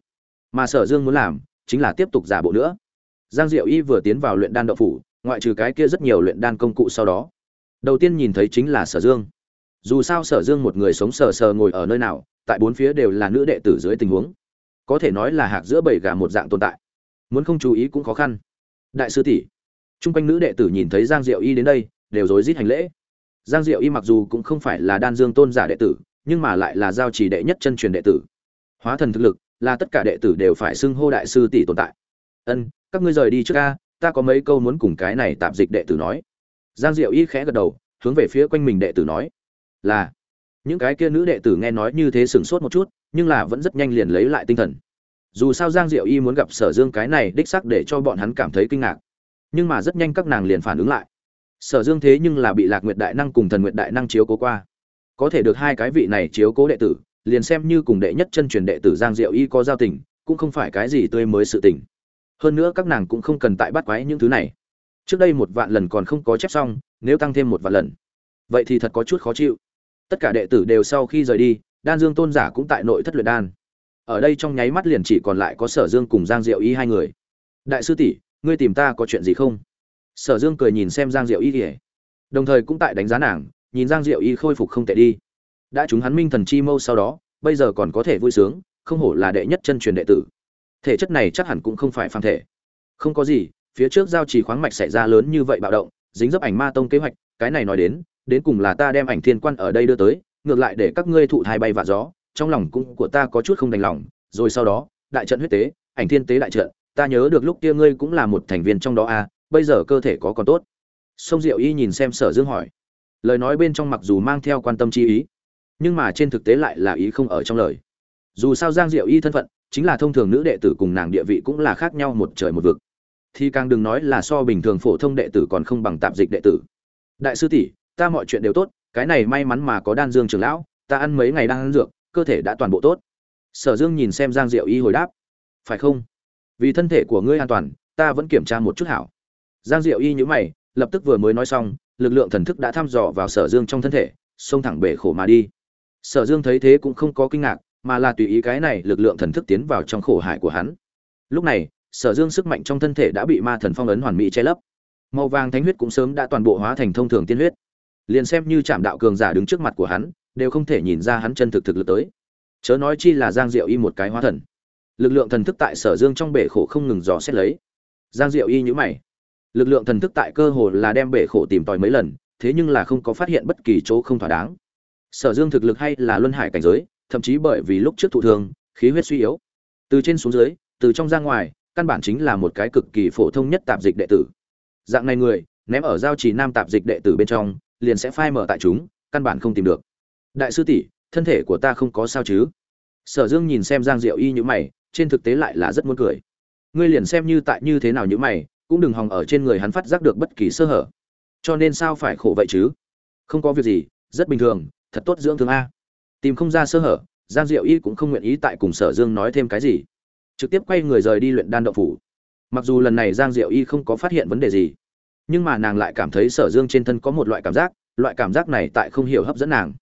Mà sở dương muốn làm, chính là tiếp tục giả bộ nữa. Giang diệu y vừa tiến vào luyện đan đậu phủ ngoại trừ cái kia rất nhiều luyện đan công cụ sau đó. Đầu tiên nhìn thấy chính là sở dương. Dù sao sở dương một người sống sờ sờ ngồi ở nơi nào, tại bốn phía đều là nữ đệ tử dưới tình huống. Có thể nói là hạc giữa bảy gà một dạng tồn tại. Muốn không chú ý cũng khó khăn. Đại sư tỷ trung quanh nữ đệ tử nhìn thấy giang diệu y đến đây, đều rối rít hành lễ. Giang diệu y mặc dù cũng không phải là đan dương tôn giả đệ tử, nhưng mà lại là giao trì đệ nhất chân truyền đệ tử. Hóa thần thực lực, là tất cả đệ tử đều phải xưng hô đại sư tỷ tồn tại. Ân, các ngươi rời đi trước ca ta có mấy câu muốn cùng cái này tạm dịch đệ tử nói. Giang diệu y khẽ gật đầu, hướng về phía quanh mình đệ tử nói, là. Những cái kia nữ đệ tử nghe nói như thế sửng sốt một chút, nhưng là vẫn rất nhanh liền lấy lại tinh thần. Dù sao giang diệu y muốn gặp sở dương cái này đích sắc để cho bọn hắn cảm thấy kinh ngạc. Nhưng mà rất nhanh các nàng liền phản ứng lại. Sở dương thế nhưng là bị lạc nguyệt đại năng cùng thần nguyệt đại năng chiếu cố qua. Có thể được hai cái vị này chiếu cố đệ tử, liền xem như cùng đệ nhất chân truyền đệ tử giang diệu y có giao tình, cũng không phải cái gì tươi mới sự tình hơn nữa các nàng cũng không cần tại bắt quái những thứ này. Trước đây một vạn lần còn không có chép xong, nếu tăng thêm một vạn lần, vậy thì thật có chút khó chịu. Tất cả đệ tử đều sau khi rời đi, đan dương tôn giả cũng tại nội thất luyện đan. Ở đây trong nháy mắt liền chỉ còn lại có sở dương cùng giang diệu y hai người. Đại sư tỷ, ngươi tìm ta có chuyện gì không? Sở dương cười nhìn xem giang diệu y kể đồng thời cũng tại đánh giá nàng, nhìn giang diệu y khôi phục không tệ đi. Đã chúng hắn minh thần chi mâu sau đó, bây giờ còn có thể vui sướng, không hổ là đệ nhất chân truyền đệ tử thể chất này chắc hẳn cũng không phải phàm thể. Không có gì, phía trước giao trì khoáng mạch xảy ra lớn như vậy bạo động, dính dấp ảnh ma tông kế hoạch, cái này nói đến đến cùng là ta đem ảnh thiên quan ở đây đưa tới, ngược lại để các ngươi thụ thai bay và gió, trong lòng cũng của ta có chút không đành lòng, rồi sau đó, đại trận huyết tế, ảnh thiên tế đại trận, ta nhớ được lúc kia ngươi cũng là một thành viên trong đó à bây giờ cơ thể có còn tốt? Sông diệu y nhìn xem sở dương hỏi. Lời nói bên trong mặc dù mang theo quan tâm chi ý, nhưng mà trên thực tế lại là ý không ở trong lời. Dù sao giang diệu y thân phận chính là thông thường nữ đệ tử cùng nàng địa vị cũng là khác nhau một trời một vực. Thì càng đừng nói là so bình thường phổ thông đệ tử còn không bằng tạp dịch đệ tử. Đại sư tỷ, ta mọi chuyện đều tốt, cái này may mắn mà có đan dương trưởng lão, ta ăn mấy ngày đang ăn dược, cơ thể đã toàn bộ tốt. Sở dương nhìn xem giang diệu y hồi đáp. Phải không? Vì thân thể của ngươi an toàn, ta vẫn kiểm tra một chút hảo. Giang diệu y nhữ mày, lập tức vừa mới nói xong, lực lượng thần thức đã thăm dò vào sở dương trong thân thể, xông thẳng bể khổ mà đi. Sở dương thấy thế cũng không có kinh ngạc mà là tùy ý cái này lực lượng thần thức tiến vào trong khổ hải của hắn. Lúc này, sở dương sức mạnh trong thân thể đã bị ma thần phong ấn hoàn mỹ che lấp. Màu vàng thánh huyết cũng sớm đã toàn bộ hóa thành thông thường tiên huyết. Liền xem như chạm đạo cường giả đứng trước mặt của hắn, đều không thể nhìn ra hắn chân thực thực lực tới. Chớ nói chi là giang diệu y một cái hóa thần. Lực lượng thần thức tại sở dương trong bể khổ không ngừng dò xét lấy. Giang diệu y nhữ mày. Lực lượng thần thức tại cơ hồ là đem bể khổ tìm tòi mấy lần, thế nhưng là không có phát hiện bất kỳ chỗ không thỏa đáng. Sở dương thực lực hay là luân hải cảnh giới thậm chí bởi vì lúc trước thụ thương, khí huyết suy yếu. Từ trên xuống dưới, từ trong ra ngoài, căn bản chính là một cái cực kỳ phổ thông nhất tạp dịch đệ tử. Dạng này người, ném ở giao trì nam tạp dịch đệ tử bên trong, liền sẽ phai mở tại chúng, căn bản không tìm được. Đại sư tỷ, thân thể của ta không có sao chứ? Sở dương nhìn xem giang diệu y như mày, trên thực tế lại là rất muốn cười. Ngươi liền xem như tại như thế nào như mày, cũng đừng hòng ở trên người hắn phát giác được bất kỳ sơ hở. Cho nên sao phải khổ vậy chứ? Không có việc gì, rất bình thường, thật tốt dưỡng thương a tìm không ra sơ hở, giang diệu y cũng không nguyện ý tại cùng sở dương nói thêm cái gì. Trực tiếp quay người rời đi luyện đan đậu phủ. Mặc dù lần này giang diệu y không có phát hiện vấn đề gì, nhưng mà nàng lại cảm thấy sở dương trên thân có một loại cảm giác, loại cảm giác này tại không hiểu hấp dẫn nàng.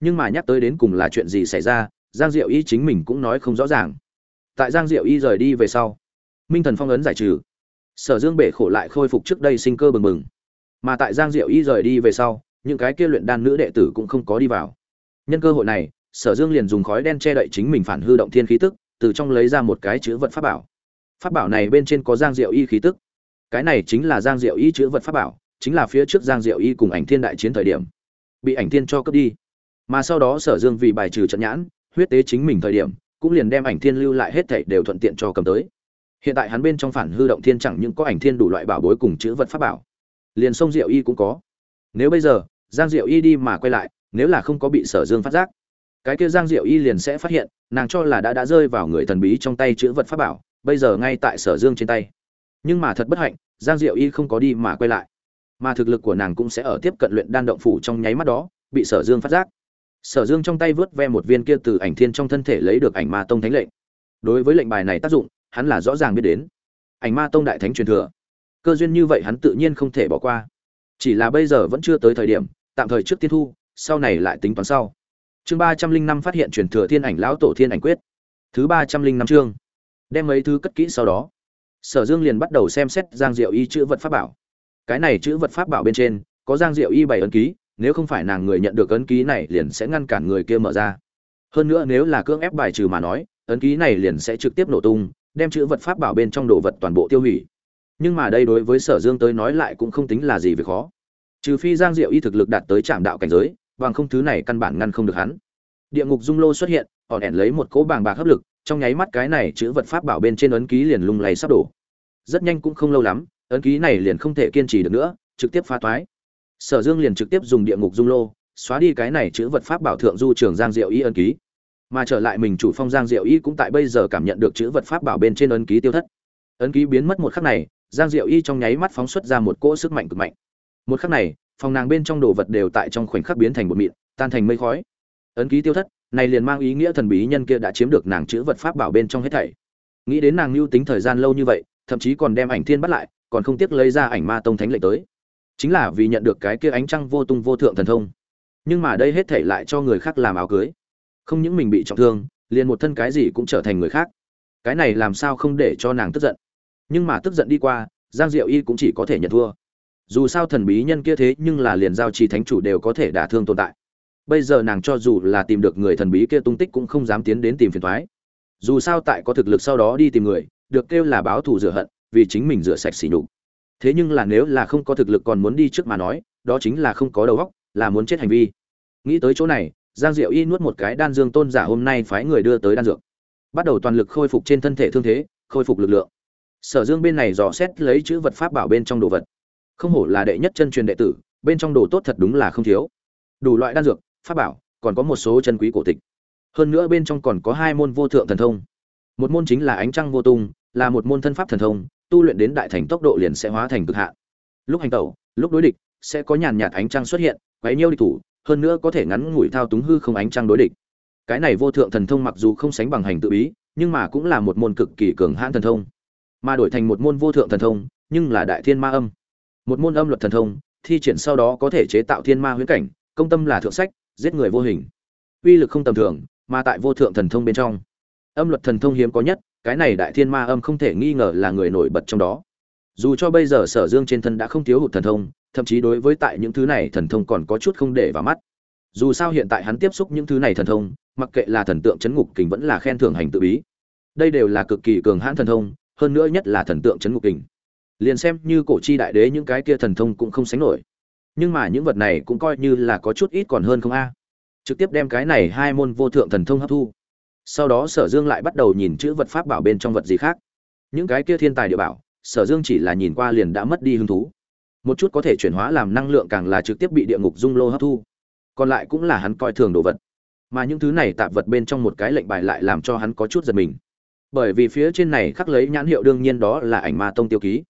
Nhưng mà nhắc tới đến cùng là chuyện gì xảy ra, giang diệu y chính mình cũng nói không rõ ràng. Tại giang diệu y rời đi về sau, minh thần phong ấn giải trừ. Sở dương bể khổ lại khôi phục trước đây sinh cơ bừng bừng. Mà tại giang diệu y rời đi về sau, những cái kia luyện đan nữ đệ tử cũng không có đi vào nhân cơ hội này, sở dương liền dùng khói đen che đậy chính mình phản hư động thiên khí tức, từ trong lấy ra một cái chữ vật pháp bảo. Pháp bảo này bên trên có giang diệu y khí tức. Cái này chính là giang diệu y chữ vật pháp bảo, chính là phía trước giang diệu y cùng ảnh thiên đại chiến thời điểm. Bị ảnh thiên cho cướp đi. Mà sau đó sở dương vì bài trừ trận nhãn, huyết tế chính mình thời điểm, cũng liền đem ảnh thiên lưu lại hết thảy đều thuận tiện cho cầm tới. Hiện tại hắn bên trong phản hư động thiên chẳng những có ảnh thiên đủ loại bảo bối cùng chữ vật pháp bảo, liền sông diệu y cũng có. Nếu bây giờ, giang diệu y đi mà quay lại nếu là không có bị sở dương phát giác, cái kia giang diệu y liền sẽ phát hiện, nàng cho là đã đã rơi vào người thần bí trong tay chữ vật pháp bảo, bây giờ ngay tại sở dương trên tay. Nhưng mà thật bất hạnh, giang diệu y không có đi mà quay lại. Mà thực lực của nàng cũng sẽ ở tiếp cận luyện đan động phủ trong nháy mắt đó, bị sở dương phát giác. Sở dương trong tay vớt ve một viên kia từ ảnh thiên trong thân thể lấy được ảnh ma tông thánh lệnh. Đối với lệnh bài này tác dụng, hắn là rõ ràng biết đến. Ảnh ma tông đại thánh truyền thừa. Cơ duyên như vậy hắn tự nhiên không thể bỏ qua. Chỉ là bây giờ vẫn chưa tới thời điểm, tạm thời trước tiên thu sau này lại tính toán sau. Chương ba trăm linh năm phát hiện truyền thừa thiên ảnh lão tổ thiên ảnh quyết. Thứ ba trăm linh năm chương. Đem mấy thứ cất kỹ sau đó. Sở dương liền bắt đầu xem xét giang diệu y chữ vật pháp bảo. Cái này chữ vật pháp bảo bên trên, có giang diệu y bảy ấn ký, nếu không phải nàng người nhận được ấn ký này liền sẽ ngăn cản người kia mở ra. Hơn nữa nếu là cưỡng ép bài trừ mà nói, ấn ký này liền sẽ trực tiếp nổ tung, đem chữ vật pháp bảo bên trong đồ vật toàn bộ tiêu hủy. Nhưng mà đây đối với sở dương tới nói lại cũng không tính là gì về khó. Trừ phi giang diệu y thực lực đạt tới trạm đạo cảnh giới bằng không thứ này căn bản ngăn không được hắn. Địa ngục dung lô xuất hiện ỏn ẻn lấy một cỗ bàng bạc hấp lực, trong nháy mắt cái này chữ vật pháp bảo bên trên ấn ký liền lung lay sắp đổ. Rất nhanh cũng không lâu lắm, ấn ký này liền không thể kiên trì được nữa, trực tiếp phá toái. Sở dương liền trực tiếp dùng địa ngục dung lô, xóa đi cái này chữ vật pháp bảo thượng du trường giang diệu y ấn ký. Mà trở lại mình chủ phong giang diệu y cũng tại bây giờ cảm nhận được chữ vật pháp bảo bên trên ấn ký tiêu thất. Ấn ký biến mất một khắc này, giang diệu y trong nháy mắt phóng xuất ra một cỗ sức mạnh cực mạnh. Một khắc này phòng nàng bên trong đồ vật đều tại trong khoảnh khắc biến thành bột mịn, tan thành mây khói. Ấn ký tiêu thất, này liền mang ý nghĩa thần bí nhân kia đã chiếm được nàng chữ vật pháp bảo bên trong hết thảy. Nghĩ đến nàng lưu tính thời gian lâu như vậy, thậm chí còn đem ảnh thiên bắt lại, còn không tiếc lấy ra ảnh ma tông thánh lệnh tới. Chính là vì nhận được cái kia ánh trăng vô tung vô thượng thần thông. Nhưng mà đây hết thảy lại cho người khác làm áo cưới. Không những mình bị trọng thương, liền một thân cái gì cũng trở thành người khác. Cái này làm sao không để cho nàng tức giận. Nhưng mà tức giận đi qua, giang diệu y cũng chỉ có thể nhận thua dù sao thần bí nhân kia thế nhưng là liền giao trì thánh chủ đều có thể đả thương tồn tại. Bây giờ nàng cho dù là tìm được người thần bí kia tung tích cũng không dám tiến đến tìm phiền thoái. Dù sao tại có thực lực sau đó đi tìm người, được kêu là báo thù rửa hận, vì chính mình rửa sạch xỉ nhục. Thế nhưng là nếu là không có thực lực còn muốn đi trước mà nói, đó chính là không có đầu óc, là muốn chết hành vi. Nghĩ tới chỗ này, giang diệu y nuốt một cái đan dương tôn giả hôm nay phái người đưa tới đan dược. Bắt đầu toàn lực khôi phục trên thân thể thương thế, khôi phục lực lượng. Sở dương bên này dò xét lấy chữ vật pháp bảo bên trong đồ vật không hổ là đệ nhất chân truyền đệ tử, bên trong đồ tốt thật đúng là không thiếu. Đủ loại đan dược, pháp bảo, còn có một số chân quý cổ tịch. Hơn nữa bên trong còn có hai môn vô thượng thần thông. Một môn chính là ánh trăng vô tung, là một môn thân pháp thần thông, tu luyện đến đại thành tốc độ liền sẽ hóa thành cực hạn. Lúc hành tẩu, lúc đối địch, sẽ có nhàn nhạt ánh trăng xuất hiện, quấy nhiêu địch thủ, hơn nữa có thể ngắn ngủi thao túng hư không ánh trăng đối địch. Cái này vô thượng thần thông mặc dù không sánh bằng hành tự bí, nhưng mà cũng là một môn cực kỳ cường hãn thần thông. Mà đổi thành một môn vô thượng thần thông, nhưng là đại thiên ma âm một môn âm luật thần thông, thi triển sau đó có thể chế tạo thiên ma huyễn cảnh, công tâm là thượng sách, giết người vô hình. Uy lực không tầm thường, mà tại vô thượng thần thông bên trong. Âm luật thần thông hiếm có nhất, cái này đại thiên ma âm không thể nghi ngờ là người nổi bật trong đó. Dù cho bây giờ sở dương trên thân đã không thiếu hụt thần thông, thậm chí đối với tại những thứ này thần thông còn có chút không để vào mắt. Dù sao hiện tại hắn tiếp xúc những thứ này thần thông, mặc kệ là thần tượng chấn ngục kình vẫn là khen thưởng hành tự bí. Đây đều là cực kỳ cường hãn thần thông, hơn nữa nhất là thần tượng chấn ngục kình liền xem như cổ chi đại đế những cái kia thần thông cũng không sánh nổi. Nhưng mà những vật này cũng coi như là có chút ít còn hơn không a. Trực tiếp đem cái này hai môn vô thượng thần thông hấp thu. Sau đó sở dương lại bắt đầu nhìn chữ vật pháp bảo bên trong vật gì khác. Những cái kia thiên tài địa bảo, sở dương chỉ là nhìn qua liền đã mất đi hứng thú. Một chút có thể chuyển hóa làm năng lượng càng là trực tiếp bị địa ngục dung lô hấp thu. Còn lại cũng là hắn coi thường đồ vật. Mà những thứ này tạp vật bên trong một cái lệnh bài lại làm cho hắn có chút giật mình. Bởi vì phía trên này khắc lấy nhãn hiệu đương nhiên đó là ảnh ma tông tiêu ký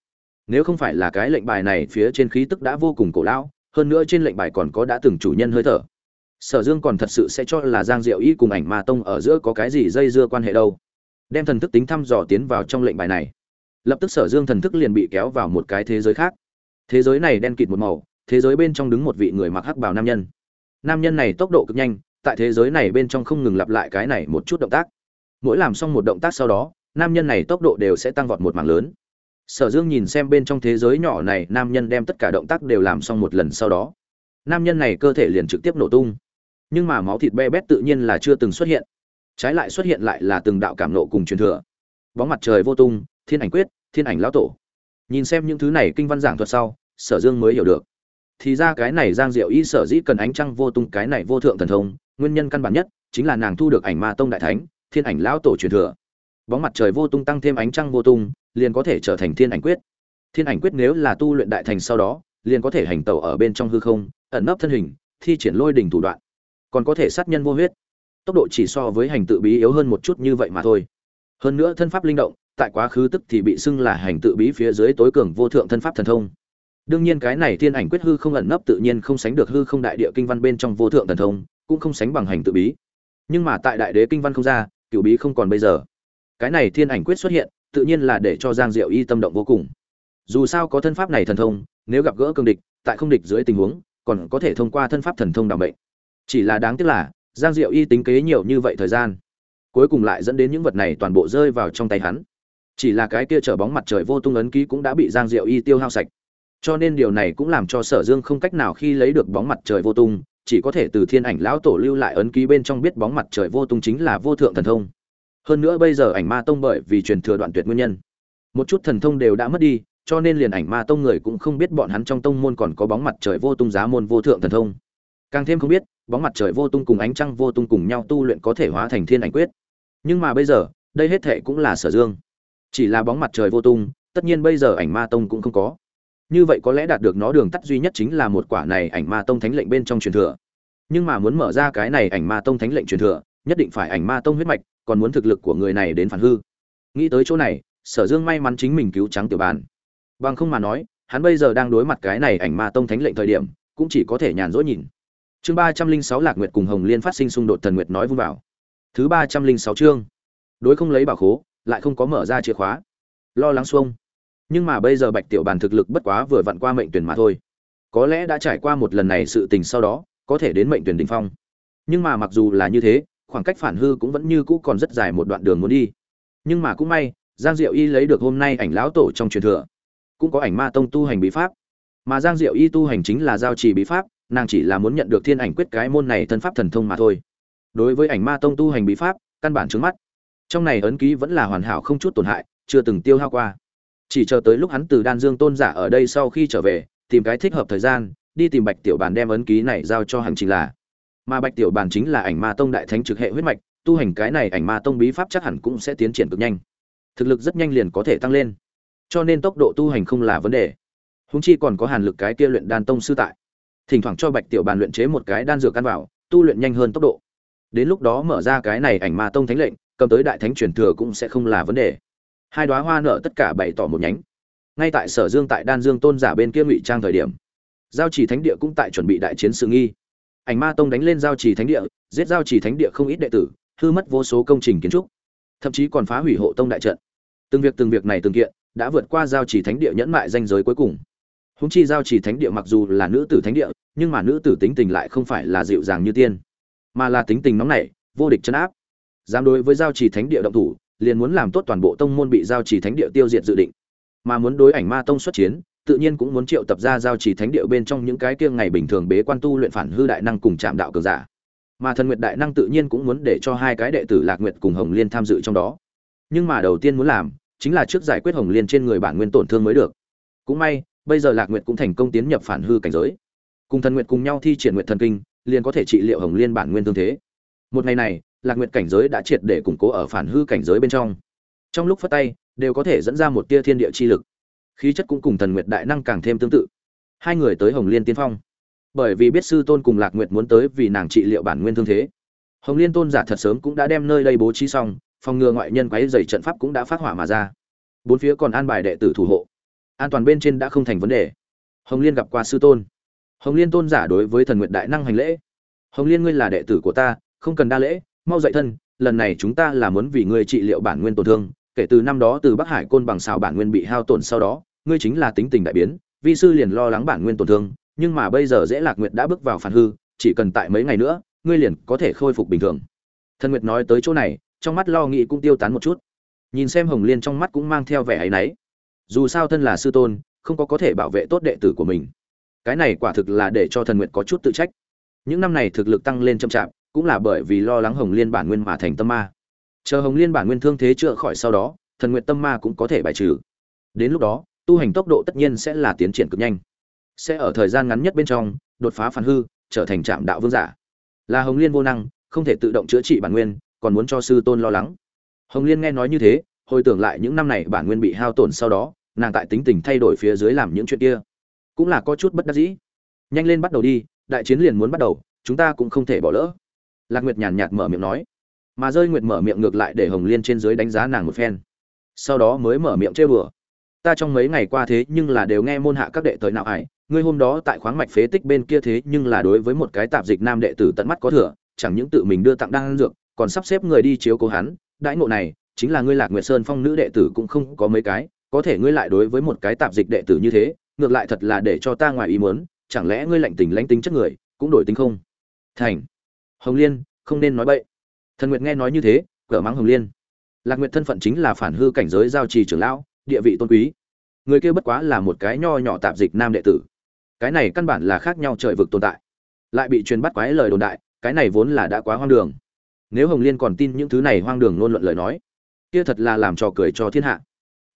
nếu không phải là cái lệnh bài này phía trên khí tức đã vô cùng cổ lão, hơn nữa trên lệnh bài còn có đã từng chủ nhân hơi thở. Sở dương còn thật sự sẽ cho là giang diệu y cùng ảnh ma tông ở giữa có cái gì dây dưa quan hệ đâu. Đem thần thức tính thăm dò tiến vào trong lệnh bài này. Lập tức sở dương thần thức liền bị kéo vào một cái thế giới khác. Thế giới này đen kịt một màu, thế giới bên trong đứng một vị người mặc hắc bào nam nhân. Nam nhân này tốc độ cực nhanh, tại thế giới này bên trong không ngừng lặp lại cái này một chút động tác. Mỗi làm xong một động tác sau đó, nam nhân này tốc độ đều sẽ tăng vọt một mảng lớn sở dương nhìn xem bên trong thế giới nhỏ này, nam nhân đem tất cả động tác đều làm xong một lần sau đó. Nam nhân này cơ thể liền trực tiếp nổ tung. Nhưng mà máu thịt be bét tự nhiên là chưa từng xuất hiện. Trái lại xuất hiện lại là từng đạo cảm nộ cùng truyền thừa. Bóng mặt trời vô tung, thiên ảnh quyết, thiên ảnh lão tổ. Nhìn xem những thứ này kinh văn giảng thuật sau, sở dương mới hiểu được. Thì ra cái này giang diệu y sở dĩ cần ánh trăng vô tung, cái này vô thượng thần thông, nguyên nhân căn bản nhất chính là nàng thu được ảnh ma tông đại thánh, thiên ảnh lão tổ truyền thừa. Bóng mặt trời vô tung tăng thêm ánh trăng vô tung liền có thể trở thành thiên ảnh quyết. Thiên ảnh quyết nếu là tu luyện đại thành sau đó, liền có thể hành tẩu ở bên trong hư không, ẩn nấp thân hình, thi triển lôi đỉnh thủ đoạn. Còn có thể sát nhân vô huyết. Tốc độ chỉ so với hành tự bí yếu hơn một chút như vậy mà thôi. Hơn nữa thân pháp linh động, tại quá khứ tức thì bị xưng là hành tự bí phía dưới tối cường vô thượng thân pháp thần thông. Đương nhiên cái này thiên ảnh quyết hư không ẩn nấp tự nhiên không sánh được hư không đại địa kinh văn bên trong vô thượng thần thông, cũng không sánh bằng hành tự bí. Nhưng mà tại đại đế kinh văn không ra cựu bí không còn bây giờ. Cái này thiên ảnh quyết xuất hiện tự nhiên là để cho giang diệu y tâm động vô cùng. Dù sao có thân pháp này thần thông, nếu gặp gỡ cương địch, tại không địch dưới tình huống, còn có thể thông qua thân pháp thần thông đảm bệnh chỉ là đáng tiếc là, giang diệu y tính kế nhiều như vậy thời gian, cuối cùng lại dẫn đến những vật này toàn bộ rơi vào trong tay hắn. Chỉ là cái kia chở bóng mặt trời vô tung ấn ký cũng đã bị giang diệu y tiêu hao sạch. Cho nên điều này cũng làm cho sở dương không cách nào khi lấy được bóng mặt trời vô tung, chỉ có thể từ thiên ảnh lão tổ lưu lại ấn ký bên trong biết bóng mặt trời vô tung chính là vô thượng thần thông hơn nữa bây giờ ảnh ma tông bởi vì truyền thừa đoạn tuyệt nguyên nhân, một chút thần thông đều đã mất đi, cho nên liền ảnh ma tông người cũng không biết bọn hắn trong tông môn còn có bóng mặt trời vô tung giá môn vô thượng thần thông. Càng thêm không biết, bóng mặt trời vô tung cùng ánh trăng vô tung cùng nhau tu luyện có thể hóa thành thiên ảnh quyết. Nhưng mà bây giờ, đây hết thệ cũng là sở dương. Chỉ là bóng mặt trời vô tung, tất nhiên bây giờ ảnh ma tông cũng không có. Như vậy có lẽ đạt được nó đường tắt duy nhất chính là một quả này ảnh ma tông thánh lệnh bên trong truyền thừa. Nhưng mà muốn mở ra cái này ảnh ma tông thánh lệnh truyền thừa, nhất định phải ảnh ma tông huyết mạch còn muốn thực lực của người này đến phản hư. Nghĩ tới chỗ này, sở dương may mắn chính mình cứu trắng tiểu bàn. Bằng không mà nói, hắn bây giờ đang đối mặt cái này ảnh ma tông thánh lệnh thời điểm, cũng chỉ có thể nhàn rỗi nhìn. Chương ba trăm linh sáu lạc nguyệt cùng hồng liên phát sinh xung đột thần nguyệt nói vung vào. Thứ ba trăm linh sáu chương. Đối không lấy bảo khố, lại không có mở ra chìa khóa. Lo lắng xuông. Nhưng mà bây giờ bạch tiểu bàn thực lực bất quá vừa vặn qua mệnh tuyển mà thôi. Có lẽ đã trải qua một lần này sự tình sau đó, có thể đến mệnh tuyển đỉnh phong. Nhưng mà mặc dù là như thế khoảng cách phản hư cũng vẫn như cũ còn rất dài một đoạn đường muốn đi. Nhưng mà cũng may, giang diệu y lấy được hôm nay ảnh lão tổ trong truyền thừa. Cũng có ảnh ma tông tu hành bí pháp. Mà giang diệu y tu hành chính là giao trì bí pháp, nàng chỉ là muốn nhận được thiên ảnh quyết cái môn này thân pháp thần thông mà thôi. Đối với ảnh ma tông tu hành bí pháp, căn bản trước mắt. Trong này ấn ký vẫn là hoàn hảo không chút tổn hại, chưa từng tiêu hao qua. Chỉ chờ tới lúc hắn từ đan dương tôn giả ở đây sau khi trở về, tìm cái thích hợp thời gian, đi tìm bạch tiểu bàn đem ấn ký này giao cho hành trình là mà bạch tiểu bàn chính là ảnh ma tông đại thánh trực hệ huyết mạch, tu hành cái này ảnh ma tông bí pháp chắc hẳn cũng sẽ tiến triển cực nhanh. Thực lực rất nhanh liền có thể tăng lên. Cho nên tốc độ tu hành không là vấn đề. Húng chi còn có hàn lực cái kia luyện đan tông sư tại. Thỉnh thoảng cho bạch tiểu bàn luyện chế một cái đan dược căn vào, tu luyện nhanh hơn tốc độ. Đến lúc đó mở ra cái này ảnh ma tông thánh lệnh, cầm tới đại thánh truyền thừa cũng sẽ không là vấn đề. Hai đoá hoa nở tất cả bày tỏ một nhánh. Ngay tại sở dương tại đan dương tôn giả bên kia ngụy trang thời điểm, giao chỉ thánh địa cũng tại chuẩn bị đại chiến sự nghi ảnh ma tông đánh lên giao chỉ thánh địa, giết giao chỉ thánh địa không ít đệ tử, hư mất vô số công trình kiến trúc. Thậm chí còn phá hủy hộ tông đại trận. Từng việc từng việc này từng kiện đã vượt qua giao chỉ thánh địa nhẫn mại danh giới cuối cùng. Húng chi giao chỉ thánh địa mặc dù là nữ tử thánh địa, nhưng mà nữ tử tính tình lại không phải là dịu dàng như tiên, mà là tính tình nóng nảy, vô địch chấn áp. Dám đối với giao trì thánh địa động thủ, liền muốn làm tốt toàn bộ tông môn bị giao trì thánh địa tiêu diệt dự định. Mà muốn đối ảnh ma tông xuất chiến tự nhiên cũng muốn triệu tập ra giao trì thánh địa bên trong những cái kia ngày bình thường bế quan tu luyện phản hư đại năng cùng chạm đạo cường giả. Mà thần nguyệt đại năng tự nhiên cũng muốn để cho hai cái đệ tử lạc nguyệt cùng hồng liên tham dự trong đó. Nhưng mà đầu tiên muốn làm chính là trước giải quyết hồng liên trên người bản nguyên tổn thương mới được. Cũng may, bây giờ lạc nguyệt cũng thành công tiến nhập phản hư cảnh giới. Cùng thần nguyệt cùng nhau thi triển nguyệt thần kinh, liền có thể trị liệu hồng liên bản nguyên tương thế. Một ngày này, lạc nguyệt cảnh giới đã triệt để củng cố ở phản hư cảnh giới bên trong. Trong lúc phất tay, đều có thể dẫn ra một tia thiên địa chi lực khí chất cũng cùng thần nguyệt đại năng càng thêm tương tự. Hai người tới hồng liên tiên phong. Bởi vì biết sư tôn cùng lạc nguyệt muốn tới vì nàng trị liệu bản nguyên thương thế. Hồng liên tôn giả thật sớm cũng đã đem nơi đây bố trí xong, phòng ngừa ngoại nhân quấy dày trận pháp cũng đã phát hỏa mà ra. Bốn phía còn an bài đệ tử thủ hộ. An toàn bên trên đã không thành vấn đề. Hồng liên gặp qua sư tôn. Hồng liên tôn giả đối với thần nguyện đại năng hành lễ. Hồng liên ngươi là đệ tử của ta, không cần đa lễ, mau dậy thân, lần này chúng ta là muốn vì ngươi trị liệu bản nguyên tổn thương, kể từ năm đó từ bắc hải côn bằng xào bản nguyên bị hao tổn sau đó ngươi chính là tính tình đại biến, vi sư liền lo lắng bản nguyên tổn thương, nhưng mà bây giờ dễ lạc nguyệt đã bước vào phản hư, chỉ cần tại mấy ngày nữa, ngươi liền có thể khôi phục bình thường. Thần nguyệt nói tới chỗ này, trong mắt lo nghĩ cũng tiêu tán một chút. Nhìn xem hồng liên trong mắt cũng mang theo vẻ áy náy. Dù sao thân là sư tôn, không có có thể bảo vệ tốt đệ tử của mình. Cái này quả thực là để cho thần nguyệt có chút tự trách. Những năm này thực lực tăng lên chậm chạp, cũng là bởi vì lo lắng hồng liên bản nguyên mà thành tâm ma. Chờ hồng liên bản nguyên thương thế chữa khỏi sau đó, thần nguyện tâm ma cũng có thể bài trừ. Đến lúc đó tu hành tốc độ tất nhiên sẽ là tiến triển cực nhanh. Sẽ ở thời gian ngắn nhất bên trong, đột phá phản hư, trở thành trạm đạo vương giả. Là hồng liên vô năng, không thể tự động chữa trị bản nguyên, còn muốn cho sư tôn lo lắng. Hồng liên nghe nói như thế, hồi tưởng lại những năm này bản nguyên bị hao tổn sau đó, nàng tại tính tình thay đổi phía dưới làm những chuyện kia. Cũng là có chút bất đắc dĩ. Nhanh lên bắt đầu đi, đại chiến liền muốn bắt đầu, chúng ta cũng không thể bỏ lỡ. Lạc nguyệt nhàn nhạt mở miệng nói. Mà rơi nguyệt mở miệng ngược lại để hồng liên trên dưới đánh giá nàng một phen. Sau đó mới mở miệng trêu đùa ta trong mấy ngày qua thế nhưng là đều nghe môn hạ các đệ tới nào ải, ngươi hôm đó tại khoáng mạch phế tích bên kia thế nhưng là đối với một cái tạp dịch nam đệ tử tận mắt có thừa, chẳng những tự mình đưa tặng đan dược, còn sắp xếp người đi chiếu cố hắn, đãi ngộ này, chính là ngươi lạc nguyệt sơn phong nữ đệ tử cũng không có mấy cái, có thể ngươi lại đối với một cái tạp dịch đệ tử như thế, ngược lại thật là để cho ta ngoài ý muốn, chẳng lẽ ngươi lạnh tình lánh tính chất người, cũng đổi tính không? Thành. Hồng liên, không nên nói bậy. Thần nguyệt nghe nói như thế, cỡ mắng hồng liên. Lạc nguyệt thân phận chính là phản hư cảnh giới giao trì trưởng lão địa vị tôn quý. Người kia bất quá là một cái nho nhỏ tạp dịch nam đệ tử. Cái này căn bản là khác nhau trời vực tồn tại. Lại bị truyền bắt quái lời đồn đại, cái này vốn là đã quá hoang đường. Nếu hồng liên còn tin những thứ này hoang đường luôn luận lời nói, kia thật là làm trò cười cho thiên hạ.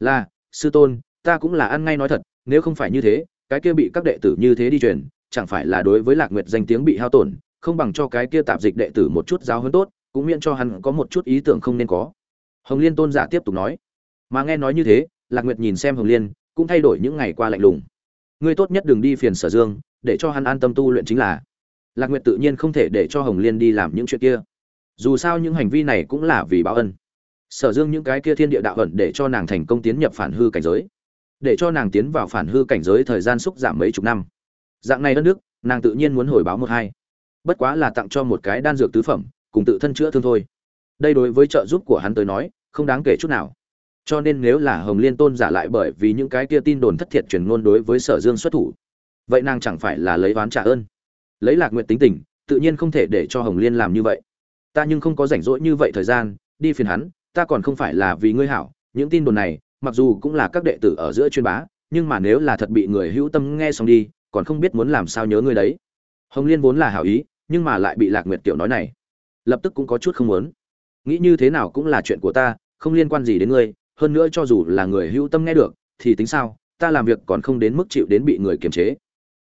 Là, sư tôn, ta cũng là ăn ngay nói thật, nếu không phải như thế, cái kia bị các đệ tử như thế đi truyền, chẳng phải là đối với lạc nguyệt danh tiếng bị hao tổn, không bằng cho cái kia tạp dịch đệ tử một chút giáo hơn tốt, cũng miễn cho hắn có một chút ý tưởng không nên có. Hồng liên tôn giả tiếp tục nói. Mà nghe nói như thế lạc nguyệt nhìn xem hồng liên, cũng thay đổi những ngày qua lạnh lùng. Ngươi tốt nhất đừng đi phiền sở dương, để cho hắn an tâm tu luyện chính là. Lạc nguyệt tự nhiên không thể để cho hồng liên đi làm những chuyện kia. Dù sao những hành vi này cũng là vì báo ân. Sở dương những cái kia thiên địa đạo ẩn để cho nàng thành công tiến nhập phản hư cảnh giới. Để cho nàng tiến vào phản hư cảnh giới thời gian xúc giảm mấy chục năm. Dạng này đất nước, nàng tự nhiên muốn hồi báo một hai. Bất quá là tặng cho một cái đan dược tứ phẩm, cùng tự thân chữa thương thôi. Đây đối với trợ giúp của hắn tới nói, không đáng kể chút nào cho nên nếu là hồng liên tôn giả lại bởi vì những cái kia tin đồn thất thiệt truyền ngôn đối với sở dương xuất thủ, vậy nàng chẳng phải là lấy oán trả ơn? Lấy lạc nguyện tính tình, tự nhiên không thể để cho hồng liên làm như vậy. Ta nhưng không có rảnh rỗi như vậy thời gian, đi phiền hắn, ta còn không phải là vì ngươi hảo. Những tin đồn này, mặc dù cũng là các đệ tử ở giữa chuyên bá, nhưng mà nếu là thật bị người hữu tâm nghe xong đi, còn không biết muốn làm sao nhớ ngươi đấy. Hồng liên vốn là hảo ý, nhưng mà lại bị lạc nguyệt tiểu nói này. Lập tức cũng có chút không muốn. Nghĩ như thế nào cũng là chuyện của ta, không liên quan gì đến ngươi hơn nữa cho dù là người hữu tâm nghe được, thì tính sao, ta làm việc còn không đến mức chịu đến bị người kiềm chế.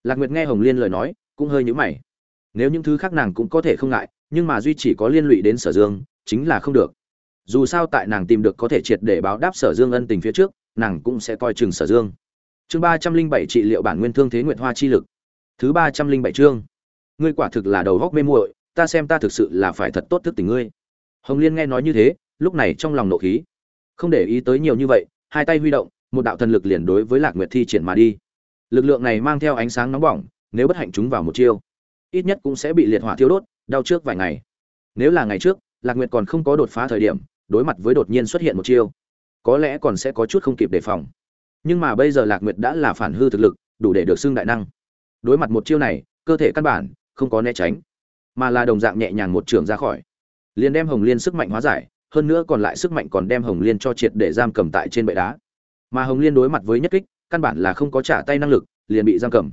Lạc nguyệt nghe hồng liên lời nói, cũng hơi nhữ mày. Nếu những thứ khác nàng cũng có thể không ngại, nhưng mà duy chỉ có liên lụy đến sở dương, chính là không được. Dù sao tại nàng tìm được có thể triệt để báo đáp sở dương ân tình phía trước, nàng cũng sẽ coi chừng sở dương. Chương ba trăm linh bảy trị liệu bản nguyên thương thế nguyện hoa chi lực. Thứ ba trăm linh bảy chương. Ngươi quả thực là đầu góc mê muội, ta xem ta thực sự là phải thật tốt thức tình ngươi. Hồng liên nghe nói như thế, lúc này trong lòng nộ khí không để ý tới nhiều như vậy, hai tay huy động, một đạo thần lực liền đối với lạc nguyệt thi triển mà đi. Lực lượng này mang theo ánh sáng nóng bỏng, nếu bất hạnh chúng vào một chiêu, ít nhất cũng sẽ bị liệt hỏa thiêu đốt, đau trước vài ngày. Nếu là ngày trước, lạc nguyệt còn không có đột phá thời điểm, đối mặt với đột nhiên xuất hiện một chiêu, có lẽ còn sẽ có chút không kịp đề phòng. Nhưng mà bây giờ lạc nguyệt đã là phản hư thực lực, đủ để được xưng đại năng. Đối mặt một chiêu này, cơ thể căn bản không có né tránh, mà là đồng dạng nhẹ nhàng một trường ra khỏi. Liền đem hồng liên sức mạnh hóa giải hơn nữa còn lại sức mạnh còn đem hồng liên cho triệt để giam cầm tại trên bệ đá. Mà hồng liên đối mặt với nhất kích, căn bản là không có trả tay năng lực, liền bị giam cầm.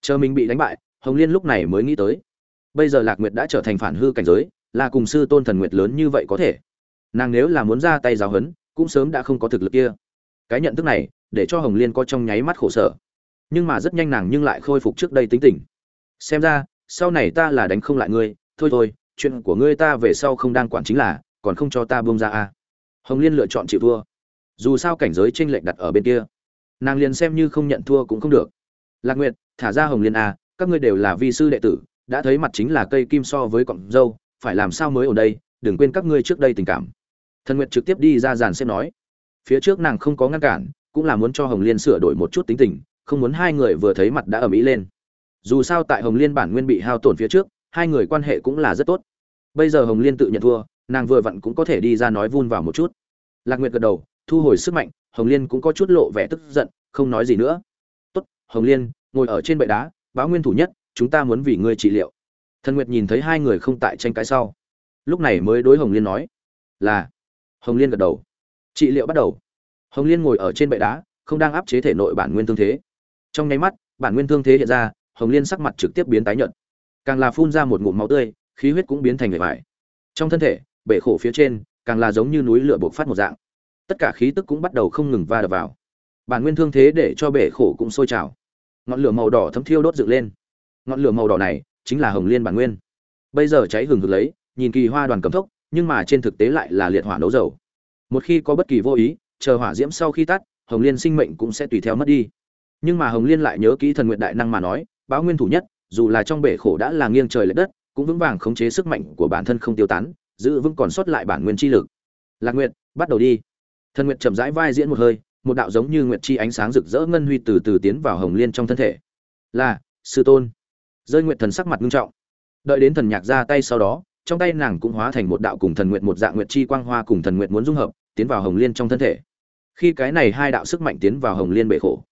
Chờ mình bị đánh bại, hồng liên lúc này mới nghĩ tới. Bây giờ lạc nguyệt đã trở thành phản hư cảnh giới, là cùng sư tôn thần nguyệt lớn như vậy có thể. Nàng nếu là muốn ra tay giáo hấn cũng sớm đã không có thực lực kia. Cái nhận thức này, để cho hồng liên có trong nháy mắt khổ sở. Nhưng mà rất nhanh nàng nhưng lại khôi phục trước đây tính tình. Xem ra, sau này ta là đánh không lại ngươi, thôi thôi, chuyện của ngươi ta về sau không đang quản chính là còn không cho ta buông ra à. hồng liên lựa chọn chịu thua. Dù sao cảnh giới tranh lệch đặt ở bên kia. Nàng liền xem như không nhận thua cũng không được. Lạc nguyệt thả ra hồng liên à, các ngươi đều là vi sư đệ tử đã thấy mặt chính là cây kim so với cọng dâu phải làm sao mới ở đây đừng quên các ngươi trước đây tình cảm. Thần nguyệt trực tiếp đi ra dàn xếp nói. Phía trước nàng không có ngăn cản cũng là muốn cho hồng liên sửa đổi một chút tính tình không muốn hai người vừa thấy mặt đã ở mỹ lên. Dù sao tại hồng liên bản nguyên bị hao tổn phía trước hai người quan hệ cũng là rất tốt. Bây giờ hồng liên tự nhận thua nàng vừa vặn cũng có thể đi ra nói vun vào một chút. Lạc nguyệt gật đầu, thu hồi sức mạnh, hồng liên cũng có chút lộ vẻ tức giận, không nói gì nữa. Tốt, hồng liên, ngồi ở trên bệ đá, báo nguyên thủ nhất, chúng ta muốn vì ngươi trị liệu. Thần nguyệt nhìn thấy hai người không tại tranh cãi sau. Lúc này mới đối hồng liên nói, là. Hồng liên gật đầu. Trị liệu bắt đầu. Hồng liên ngồi ở trên bệ đá, không đang áp chế thể nội bản nguyên thương thế. Trong nháy mắt, bản nguyên thương thế hiện ra, hồng liên sắc mặt trực tiếp biến tái nhợt. Càng là phun ra một ngụm máu tươi, khí huyết cũng biến thành người vải. Trong thân thể bể khổ phía trên, càng là giống như núi lửa bộc phát một dạng. Tất cả khí tức cũng bắt đầu không ngừng va đập vào. Bản nguyên thương thế để cho bể khổ cũng sôi trào. Ngọn lửa màu đỏ thấm thiêu đốt dựng lên. Ngọn lửa màu đỏ này chính là hồng liên bản nguyên. Bây giờ cháy hừng hực lấy, nhìn kỳ hoa đoàn cầm thốc nhưng mà trên thực tế lại là liệt hỏa nấu dầu. Một khi có bất kỳ vô ý, chờ hỏa diễm sau khi tắt, hồng liên sinh mệnh cũng sẽ tùy theo mất đi. Nhưng mà hồng liên lại nhớ kỹ thần nguyện đại năng mà nói, báo nguyên thủ nhất, dù là trong bể khổ đã là nghiêng trời lệch đất, cũng vững vàng khống chế sức mạnh của bản thân không tiêu tán giữ vững còn sót lại bản nguyên chi lực. Lạc nguyện bắt đầu đi. Thần nguyện chậm rãi vai diễn một hơi, một đạo giống như nguyệt chi ánh sáng rực rỡ ngân huy từ từ tiến vào hồng liên trong thân thể. Là, sư tôn. Rơi nguyện thần sắc mặt nghiêm trọng. Đợi đến thần nhạc ra tay sau đó, trong tay nàng cũng hóa thành một đạo cùng thần nguyện một dạng nguyệt chi quang hoa cùng thần nguyện muốn dung hợp, tiến vào hồng liên trong thân thể. Khi cái này hai đạo sức mạnh tiến vào hồng liên bể khổ,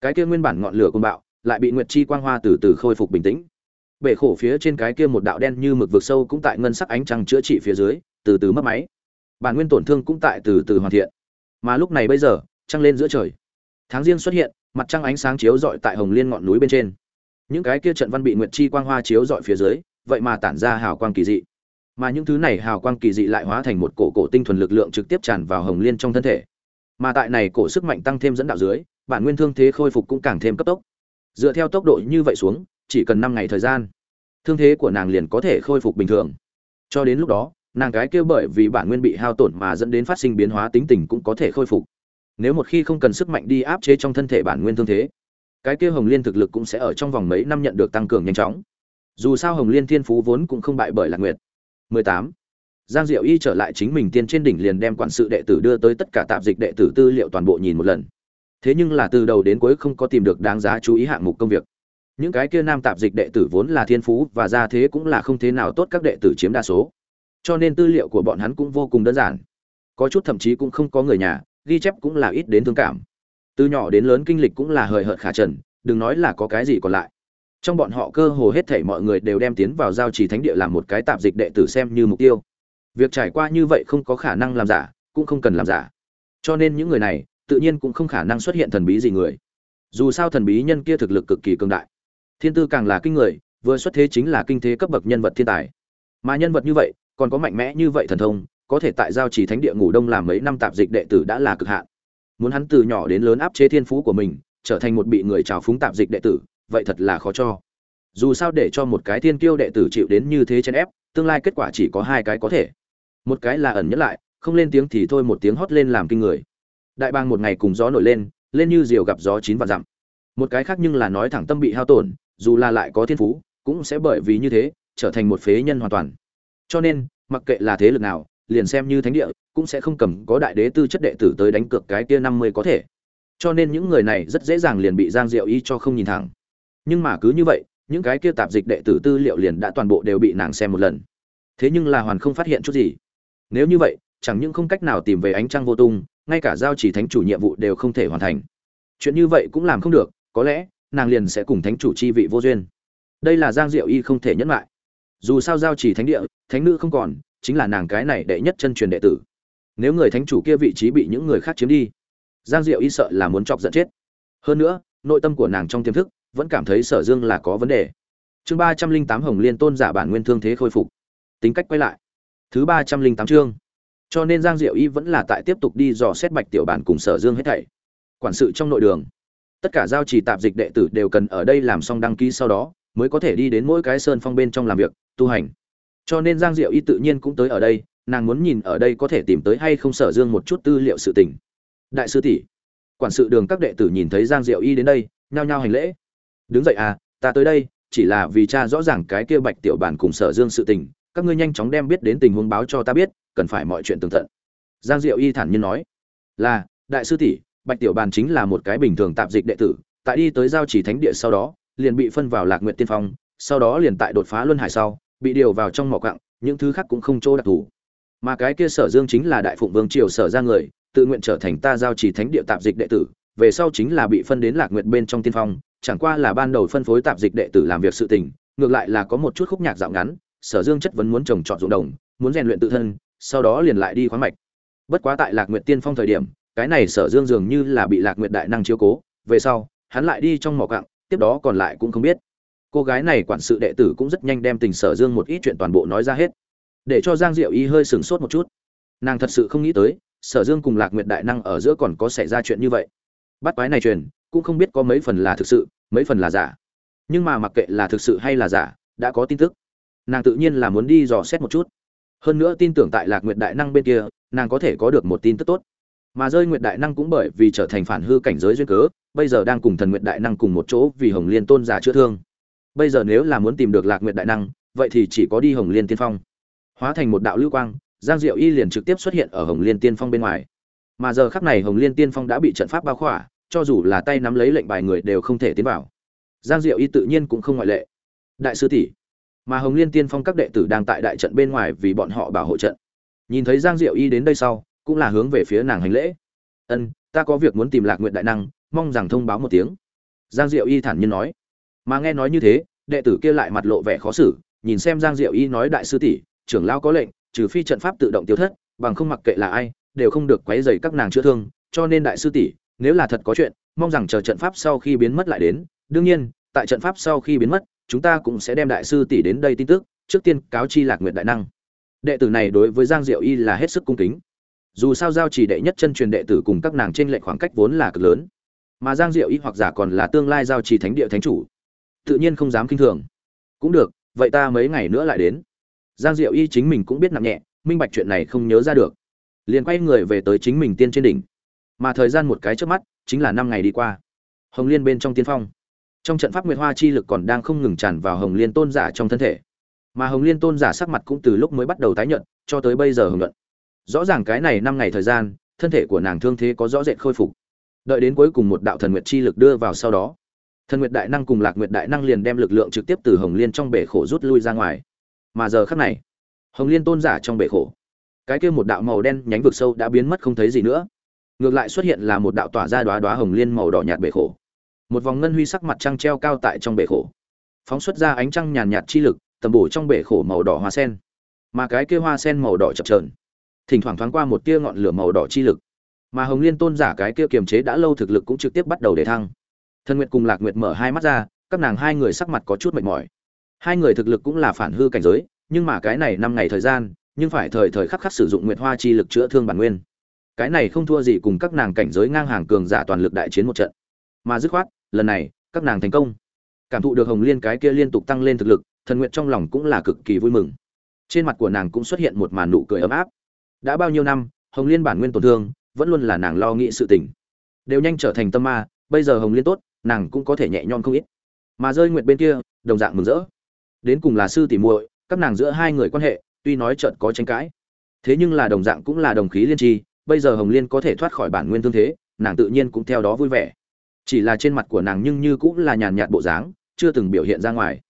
cái kia nguyên bản ngọn lửa côn bạo, lại bị nguyệt chi quang hoa từ từ khôi phục bình tĩnh bể khổ phía trên cái kia một đạo đen như mực vực sâu cũng tại ngân sắc ánh trăng chữa trị phía dưới, từ từ mất máy. Bản nguyên tổn thương cũng tại từ từ hoàn thiện. Mà lúc này bây giờ, trăng lên giữa trời. Tháng riêng xuất hiện, mặt trăng ánh sáng chiếu rọi tại hồng liên ngọn núi bên trên. Những cái kia trận văn bị nguyệt chi quang hoa chiếu rọi phía dưới, vậy mà tản ra hào quang kỳ dị. Mà những thứ này hào quang kỳ dị lại hóa thành một cổ cổ tinh thuần lực lượng trực tiếp tràn vào hồng liên trong thân thể. Mà tại này cổ sức mạnh tăng thêm dẫn đạo dưới, bản nguyên thương thế khôi phục cũng càng thêm cấp tốc. Dựa theo tốc độ như vậy xuống chỉ cần năm ngày thời gian, thương thế của nàng liền có thể khôi phục bình thường. Cho đến lúc đó, nàng gái kia bởi vì bản nguyên bị hao tổn mà dẫn đến phát sinh biến hóa tính tình cũng có thể khôi phục. Nếu một khi không cần sức mạnh đi áp chế trong thân thể bản nguyên thương thế, cái kia hồng liên thực lực cũng sẽ ở trong vòng mấy năm nhận được tăng cường nhanh chóng. Dù sao hồng liên thiên phú vốn cũng không bại bởi lạc nguyệt. 18. giang diệu y trở lại chính mình tiên trên đỉnh liền đem quản sự đệ tử đưa tới tất cả tạp dịch đệ tử tư liệu toàn bộ nhìn một lần. Thế nhưng là từ đầu đến cuối không có tìm được đáng giá chú ý hạng mục công việc những cái kia nam tạp dịch đệ tử vốn là thiên phú và gia thế cũng là không thế nào tốt các đệ tử chiếm đa số. Cho nên tư liệu của bọn hắn cũng vô cùng đơn giản. Có chút thậm chí cũng không có người nhà, ghi chép cũng là ít đến thương cảm. Từ nhỏ đến lớn kinh lịch cũng là hời hợt khả trần, đừng nói là có cái gì còn lại. Trong bọn họ cơ hồ hết thảy mọi người đều đem tiến vào giao trì thánh địa làm một cái tạp dịch đệ tử xem như mục tiêu. Việc trải qua như vậy không có khả năng làm giả, cũng không cần làm giả. Cho nên những người này, tự nhiên cũng không khả năng xuất hiện thần bí gì người. Dù sao thần bí nhân kia thực lực cực kỳ cường đại thiên tư càng là kinh người, vừa xuất thế chính là kinh thế cấp bậc nhân vật thiên tài. Mà nhân vật như vậy, còn có mạnh mẽ như vậy thần thông, có thể tại giao trì thánh địa ngủ đông làm mấy năm tạp dịch đệ tử đã là cực hạn. Muốn hắn từ nhỏ đến lớn áp chế thiên phú của mình, trở thành một bị người trào phúng tạp dịch đệ tử, vậy thật là khó cho. Dù sao để cho một cái thiên kiêu đệ tử chịu đến như thế chen ép, tương lai kết quả chỉ có hai cái có thể. Một cái là ẩn nhất lại, không lên tiếng thì thôi một tiếng hót lên làm kinh người. Đại bang một ngày cùng gió nổi lên lên như diều gặp gió chín và dặm. Một cái khác nhưng là nói thẳng tâm bị hao tổn dù là lại có thiên phú, cũng sẽ bởi vì như thế, trở thành một phế nhân hoàn toàn. Cho nên, mặc kệ là thế lực nào, liền xem như thánh địa, cũng sẽ không cầm có đại đế tư chất đệ tử tới đánh cược cái kia năm mươi có thể. Cho nên những người này rất dễ dàng liền bị giang diệu y cho không nhìn thẳng. Nhưng mà cứ như vậy, những cái kia tạp dịch đệ tử tư liệu liền đã toàn bộ đều bị nàng xem một lần. Thế nhưng là hoàn không phát hiện chút gì. Nếu như vậy, chẳng những không cách nào tìm về ánh trăng vô tung, ngay cả giao chỉ thánh chủ nhiệm vụ đều không thể hoàn thành. Chuyện như vậy cũng làm không được, có lẽ nàng liền sẽ cùng thánh chủ chi vị vô duyên. Đây là giang diệu y không thể nhẫn lại dù sao giao chỉ thánh địa, thánh nữ không còn, chính là nàng cái này đệ nhất chân truyền đệ tử. Nếu người thánh chủ kia vị trí bị những người khác chiếm đi, giang diệu y sợ là muốn chọc giận chết. Hơn nữa, nội tâm của nàng trong tiềm thức vẫn cảm thấy sở dương là có vấn đề. Chương ba trăm linh tám hồng liên tôn giả bản nguyên thương thế khôi phục. Tính cách quay lại. Thứ ba trăm linh tám chương. Cho nên giang diệu y vẫn là tại tiếp tục đi dò xét bạch tiểu bản cùng sở dương hết thảy. Quản sự trong nội đường tất cả giao trì tạp dịch đệ tử đều cần ở đây làm xong đăng ký sau đó, mới có thể đi đến mỗi cái sơn phong bên trong làm việc, tu hành. Cho nên giang diệu y tự nhiên cũng tới ở đây, nàng muốn nhìn ở đây có thể tìm tới hay không sở dương một chút tư liệu sự tình. Đại sư tỷ, quản sự đường các đệ tử nhìn thấy giang diệu y đến đây, nhao nhao hành lễ. Đứng dậy à ta tới đây, chỉ là vì cha rõ ràng cái kia bạch tiểu bản cùng sở dương sự tình, các ngươi nhanh chóng đem biết đến tình huống báo cho ta biết, cần phải mọi chuyện tường tận. Giang diệu y thản nhiên nói, là, đại sư tỷ bạch tiểu bàn chính là một cái bình thường tạp dịch đệ tử tại đi tới giao chỉ thánh địa sau đó liền bị phân vào lạc nguyện tiên phong sau đó liền tại đột phá luân hải sau bị điều vào trong mỏ quặng, những thứ khác cũng không chỗ đặc thù. Mà cái kia sở dương chính là đại phụng vương triều sở ra người tự nguyện trở thành ta giao chỉ thánh địa tạp dịch đệ tử về sau chính là bị phân đến lạc nguyện bên trong tiên phong chẳng qua là ban đầu phân phối tạp dịch đệ tử làm việc sự tình ngược lại là có một chút khúc nhạc dạo ngắn sở dương chất vấn muốn trồng trọt ruộng đồng muốn rèn luyện tự thân sau đó liền lại đi khoáng mạch. Bất quá tại lạc nguyện tiên phong thời điểm cái này sở dương dường như là bị lạc nguyệt đại năng chiếu cố, về sau, hắn lại đi trong mỏ cặng tiếp đó còn lại cũng không biết. Cô gái này quản sự đệ tử cũng rất nhanh đem tình sở dương một ít chuyện toàn bộ nói ra hết. Để cho giang diệu y hơi sửng sốt một chút. Nàng thật sự không nghĩ tới, sở dương cùng lạc nguyệt đại năng ở giữa còn có xảy ra chuyện như vậy. Bắt quái này truyền, cũng không biết có mấy phần là thực sự, mấy phần là giả. Nhưng mà mặc kệ là thực sự hay là giả, đã có tin tức. Nàng tự nhiên là muốn đi dò xét một chút. Hơn nữa tin tưởng tại lạc nguyệt đại năng bên kia, nàng có thể có được một tin tức tốt mà rơi nguyệt đại năng cũng bởi vì trở thành phản hư cảnh giới duyên cớ, bây giờ đang cùng thần nguyệt đại năng cùng một chỗ vì hồng liên tôn giả chữa thương. Bây giờ nếu là muốn tìm được lạc nguyệt đại năng, vậy thì chỉ có đi hồng liên tiên phong. Hóa thành một đạo lưu quang, giang diệu y liền trực tiếp xuất hiện ở hồng liên tiên phong bên ngoài. Mà giờ khắc này hồng liên tiên phong đã bị trận pháp bao khỏa, cho dù là tay nắm lấy lệnh bài người đều không thể tiến vào. Giang diệu y tự nhiên cũng không ngoại lệ. Đại sư tỷ, mà hồng liên tiên phong các đệ tử đang tại đại trận bên ngoài vì bọn họ bảo hộ trận. Nhìn thấy giang diệu y đến đây sau cũng là hướng về phía nàng hành lễ. Ân, ta có việc muốn tìm lạc nguyện đại năng, mong rằng thông báo một tiếng. Giang diệu y thản nhiên nói. Mà nghe nói như thế, đệ tử kia lại mặt lộ vẻ khó xử, nhìn xem giang diệu y nói đại sư tỷ, trưởng lao có lệnh, trừ phi trận pháp tự động tiêu thất, bằng không mặc kệ là ai, đều không được quấy rầy các nàng chữa thương, cho nên đại sư tỷ, nếu là thật có chuyện, mong rằng chờ trận pháp sau khi biến mất lại đến. Đương nhiên, tại trận pháp sau khi biến mất, chúng ta cũng sẽ đem đại sư tỷ đến đây tin tức, trước tiên cáo chi lạc nguyện đại năng. Đệ tử này đối với giang diệu y là hết sức cung kính dù sao giao chỉ đệ nhất chân truyền đệ tử cùng các nàng trên lệnh khoảng cách vốn là cực lớn. Mà giang diệu y hoặc giả còn là tương lai giao chỉ thánh địa thánh chủ. Tự nhiên không dám kinh thường. Cũng được, vậy ta mấy ngày nữa lại đến. Giang diệu y chính mình cũng biết nặng nhẹ, minh bạch chuyện này không nhớ ra được. Liền quay người về tới chính mình tiên trên đỉnh. Mà thời gian một cái trước mắt, chính là năm ngày đi qua. Hồng liên bên trong tiên phong. Trong trận pháp nguyệt hoa chi lực còn đang không ngừng tràn vào hồng liên tôn giả trong thân thể. Mà hồng liên tôn giả sắc mặt cũng từ lúc mới bắt đầu tái nhận cho tới bây giờ hồng luận rõ ràng cái này năm ngày thời gian, thân thể của nàng thương thế có rõ rệt khôi phục. Đợi đến cuối cùng một đạo thần nguyệt chi lực đưa vào sau đó, thần nguyệt đại năng cùng lạc nguyệt đại năng liền đem lực lượng trực tiếp từ hồng liên trong bể khổ rút lui ra ngoài. Mà giờ khắc này, hồng liên tôn giả trong bể khổ, cái kia một đạo màu đen nhánh vực sâu đã biến mất không thấy gì nữa. Ngược lại xuất hiện là một đạo tỏa ra đoá đoá hồng liên màu đỏ nhạt bể khổ. Một vòng ngân huy sắc mặt trăng treo cao tại trong bể khổ. Phóng xuất ra ánh trăng nhàn nhạt chi lực, tầm bổ trong bể khổ màu đỏ hoa sen. Mà cái kia hoa sen màu đỏ chập trờn thỉnh thoảng thoáng qua một tia ngọn lửa màu đỏ chi lực. Mà hồng liên tôn giả cái kia kiềm chế đã lâu thực lực cũng trực tiếp bắt đầu để thăng. Thân nguyệt cùng lạc nguyệt mở hai mắt ra, các nàng hai người sắc mặt có chút mệt mỏi. Hai người thực lực cũng là phản hư cảnh giới, nhưng mà cái này năm ngày thời gian, nhưng phải thời thời khắc khắc sử dụng nguyệt hoa chi lực chữa thương bản nguyên. Cái này không thua gì cùng các nàng cảnh giới ngang hàng cường giả toàn lực đại chiến một trận. Mà dứt khoát, lần này, các nàng thành công. Cảm thụ được hồng liên cái kia liên tục tăng lên thực lực, thần nguyện trong lòng cũng là cực kỳ vui mừng. Trên mặt của nàng cũng xuất hiện một màn nụ cười ấm áp đã bao nhiêu năm, hồng liên bản nguyên tổn thương, vẫn luôn là nàng lo nghĩ sự tình. Đều nhanh trở thành tâm ma, bây giờ hồng liên tốt, nàng cũng có thể nhẹ nhõm không ít. Mà rơi nguyệt bên kia, đồng dạng mừng rỡ. Đến cùng là sư tỷ muội, các nàng giữa hai người quan hệ, tuy nói trận có tranh cãi. Thế nhưng là đồng dạng cũng là đồng khí liên tri, bây giờ hồng liên có thể thoát khỏi bản nguyên thương thế, nàng tự nhiên cũng theo đó vui vẻ. Chỉ là trên mặt của nàng nhưng như cũng là nhàn nhạt bộ dáng, chưa từng biểu hiện ra ngoài.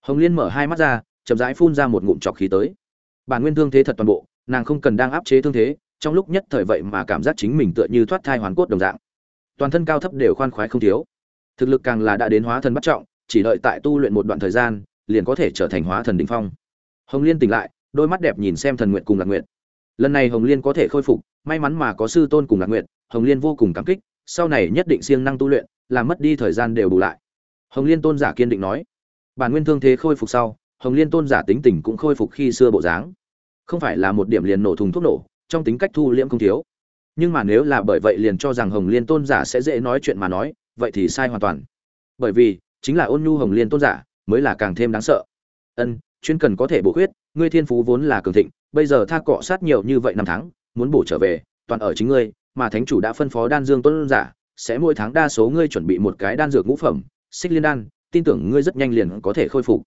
Hồng liên mở hai mắt ra, chậm rãi phun ra một ngụm trọc khí tới. Bản nguyên thương thế thật toàn bộ nàng không cần đang áp chế thương thế, trong lúc nhất thời vậy mà cảm giác chính mình tựa như thoát thai hoàn cốt đồng dạng. Toàn thân cao thấp đều khoan khoái không thiếu. Thực lực càng là đã đến hóa thần bắt trọng, chỉ đợi tại tu luyện một đoạn thời gian, liền có thể trở thành hóa thần đỉnh phong. Hồng liên tỉnh lại, đôi mắt đẹp nhìn xem thần nguyện cùng lạc nguyện lần này hồng liên có thể khôi phục, may mắn mà có sư tôn cùng lạc nguyện hồng liên vô cùng cảm kích, sau này nhất định siêng năng tu luyện, làm mất đi thời gian đều bù lại. Hồng liên tôn giả kiên định nói. Bản nguyên thương thế khôi phục sau, hồng liên tôn giả tính tình cũng khôi phục khi xưa bộ dáng không phải là một điểm liền nổ thùng thuốc nổ, trong tính cách thu liễm không thiếu. Nhưng mà nếu là bởi vậy liền cho rằng hồng liên tôn giả sẽ dễ nói chuyện mà nói, vậy thì sai hoàn toàn. Bởi vì, chính là ôn nhu hồng liên tôn giả, mới là càng thêm đáng sợ. Ân, chuyên cần có thể bổ khuyết, ngươi thiên phú vốn là cường thịnh, bây giờ tha cọ sát nhiều như vậy năm tháng, muốn bổ trở về, toàn ở chính ngươi, mà thánh chủ đã phân phó đan dương tôn giả, sẽ mỗi tháng đa số ngươi chuẩn bị một cái đan dược ngũ phẩm, xích liên đan, tin tưởng ngươi rất nhanh liền có thể khôi phục.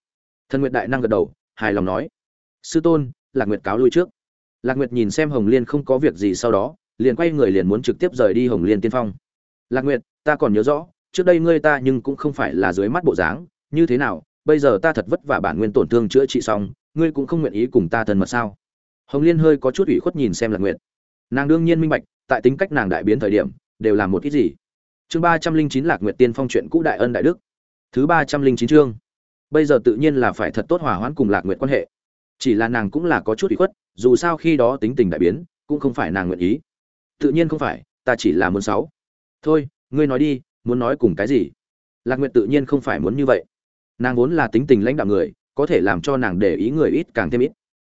Thần nguyệt đại năng gật đầu, hài lòng nói. Sư tôn lạc nguyệt cáo lui trước. Lạc nguyệt nhìn xem hồng liên không có việc gì sau đó, liền quay người liền muốn trực tiếp rời đi hồng liên tiên phong. Lạc nguyệt, ta còn nhớ rõ, trước đây ngươi ta nhưng cũng không phải là dưới mắt bộ dáng, như thế nào, bây giờ ta thật vất vả bản nguyên tổn thương chữa trị xong, ngươi cũng không nguyện ý cùng ta thân mật sao? Hồng liên hơi có chút ủy khuất nhìn xem lạc nguyệt. Nàng đương nhiên minh bạch, tại tính cách nàng đại biến thời điểm, đều là một ít gì. Chương ba trăm linh chín lạc nguyệt tiên phong chuyện cũ đại ân đại đức. Thứ ba trăm linh chín chương. Bây giờ tự nhiên là phải thật tốt hòa hoãn cùng lạc nguyệt quan hệ chỉ là nàng cũng là có chút ủy khuất, dù sao khi đó tính tình đại biến, cũng không phải nàng nguyện ý. Tự nhiên không phải, ta chỉ là muốn sáu. Thôi, ngươi nói đi, muốn nói cùng cái gì? Lạc nguyện tự nhiên không phải muốn như vậy. Nàng vốn là tính tình lãnh đạo người, có thể làm cho nàng để ý người ít càng thêm ít.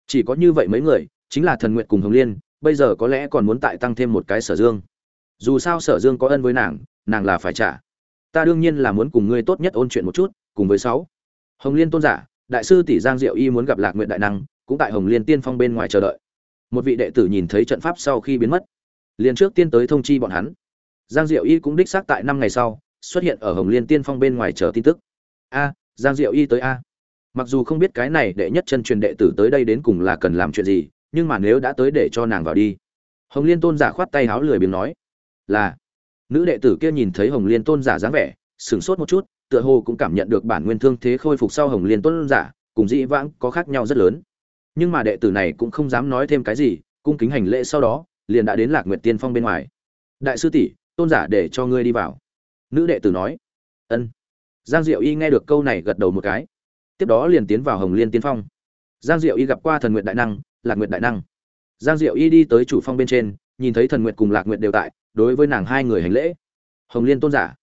Chỉ có như vậy mấy người, chính là thần nguyện cùng hồng liên, bây giờ có lẽ còn muốn tại tăng thêm một cái sở dương. Dù sao sở dương có ân với nàng nàng là phải trả. Ta đương nhiên là muốn cùng ngươi tốt nhất ôn chuyện một chút, cùng với sáu. Hồng liên tôn giả đại sư tỷ giang diệu y muốn gặp lạc nguyện đại năng, cũng tại hồng liên tiên phong bên ngoài chờ đợi. Một vị đệ tử nhìn thấy trận pháp sau khi biến mất, liền trước tiên tới thông chi bọn hắn. Giang diệu y cũng đích xác tại năm ngày sau, xuất hiện ở hồng liên tiên phong bên ngoài chờ tin tức. A, giang diệu y tới a. Mặc dù không biết cái này đệ nhất chân truyền đệ tử tới đây đến cùng là cần làm chuyện gì, nhưng mà nếu đã tới để cho nàng vào đi. Hồng liên tôn giả khoát tay háo lười biếng nói, là. Nữ đệ tử kia nhìn thấy hồng liên tôn giả dáng vẻ, sửng sốt một chút tựa hồ cũng cảm nhận được bản nguyên thương thế khôi phục sau hồng liên tôn giả, cùng dĩ vãng có khác nhau rất lớn. Nhưng mà đệ tử này cũng không dám nói thêm cái gì, cung kính hành lễ sau đó, liền đã đến lạc nguyệt tiên phong bên ngoài. Đại sư tỷ, tôn giả để cho ngươi đi vào. Nữ đệ tử nói. Ân. Giang diệu y nghe được câu này gật đầu một cái. Tiếp đó liền tiến vào hồng liên tiên phong. Giang diệu y gặp qua thần nguyệt đại năng, lạc nguyệt đại năng. Giang diệu y đi tới chủ phong bên trên, nhìn thấy thần nguyệt cùng lạc nguyệt đều tại, đối với nàng hai người hành lễ. Hồng liên tôn giả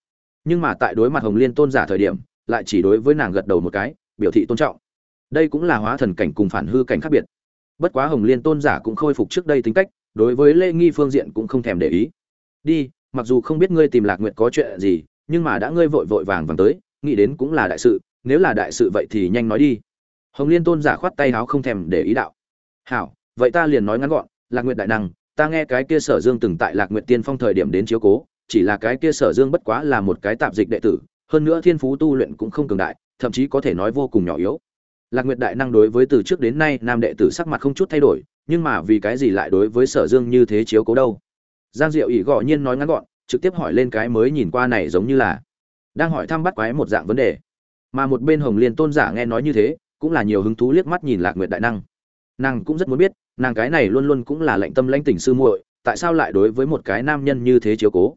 nhưng mà tại đối mặt hồng liên tôn giả thời điểm, lại chỉ đối với nàng gật đầu một cái, biểu thị tôn trọng. Đây cũng là hóa thần cảnh cùng phản hư cảnh khác biệt. Bất quá hồng liên tôn giả cũng khôi phục trước đây tính cách, đối với lễ nghi phương diện cũng không thèm để ý. Đi, mặc dù không biết ngươi tìm lạc nguyệt có chuyện gì, nhưng mà đã ngươi vội vội vàng vàng tới, nghĩ đến cũng là đại sự, nếu là đại sự vậy thì nhanh nói đi. Hồng liên tôn giả khoát tay háo không thèm để ý đạo. Hảo, vậy ta liền nói ngắn gọn, lạc nguyệt đại năng, ta nghe cái kia sở dương từng tại lạc nguyệt tiên phong thời điểm đến chiếu cố chỉ là cái kia sở dương bất quá là một cái tạp dịch đệ tử, hơn nữa thiên phú tu luyện cũng không cường đại, thậm chí có thể nói vô cùng nhỏ yếu. Lạc nguyệt đại năng đối với từ trước đến nay nam đệ tử sắc mặt không chút thay đổi, nhưng mà vì cái gì lại đối với sở dương như thế chiếu cố đâu? Giang diệu ỷ gõ nhiên nói ngắn gọn, trực tiếp hỏi lên cái mới nhìn qua này giống như là, đang hỏi thăm bắt quái một dạng vấn đề. Mà một bên hồng liên tôn giả nghe nói như thế, cũng là nhiều hứng thú liếc mắt nhìn lạc nguyệt đại năng. Nàng cũng rất muốn biết, nàng cái này luôn luôn cũng là lệnh tâm lãnh tỉnh sư muội, tại sao lại đối với một cái nam nhân như thế chiếu cố?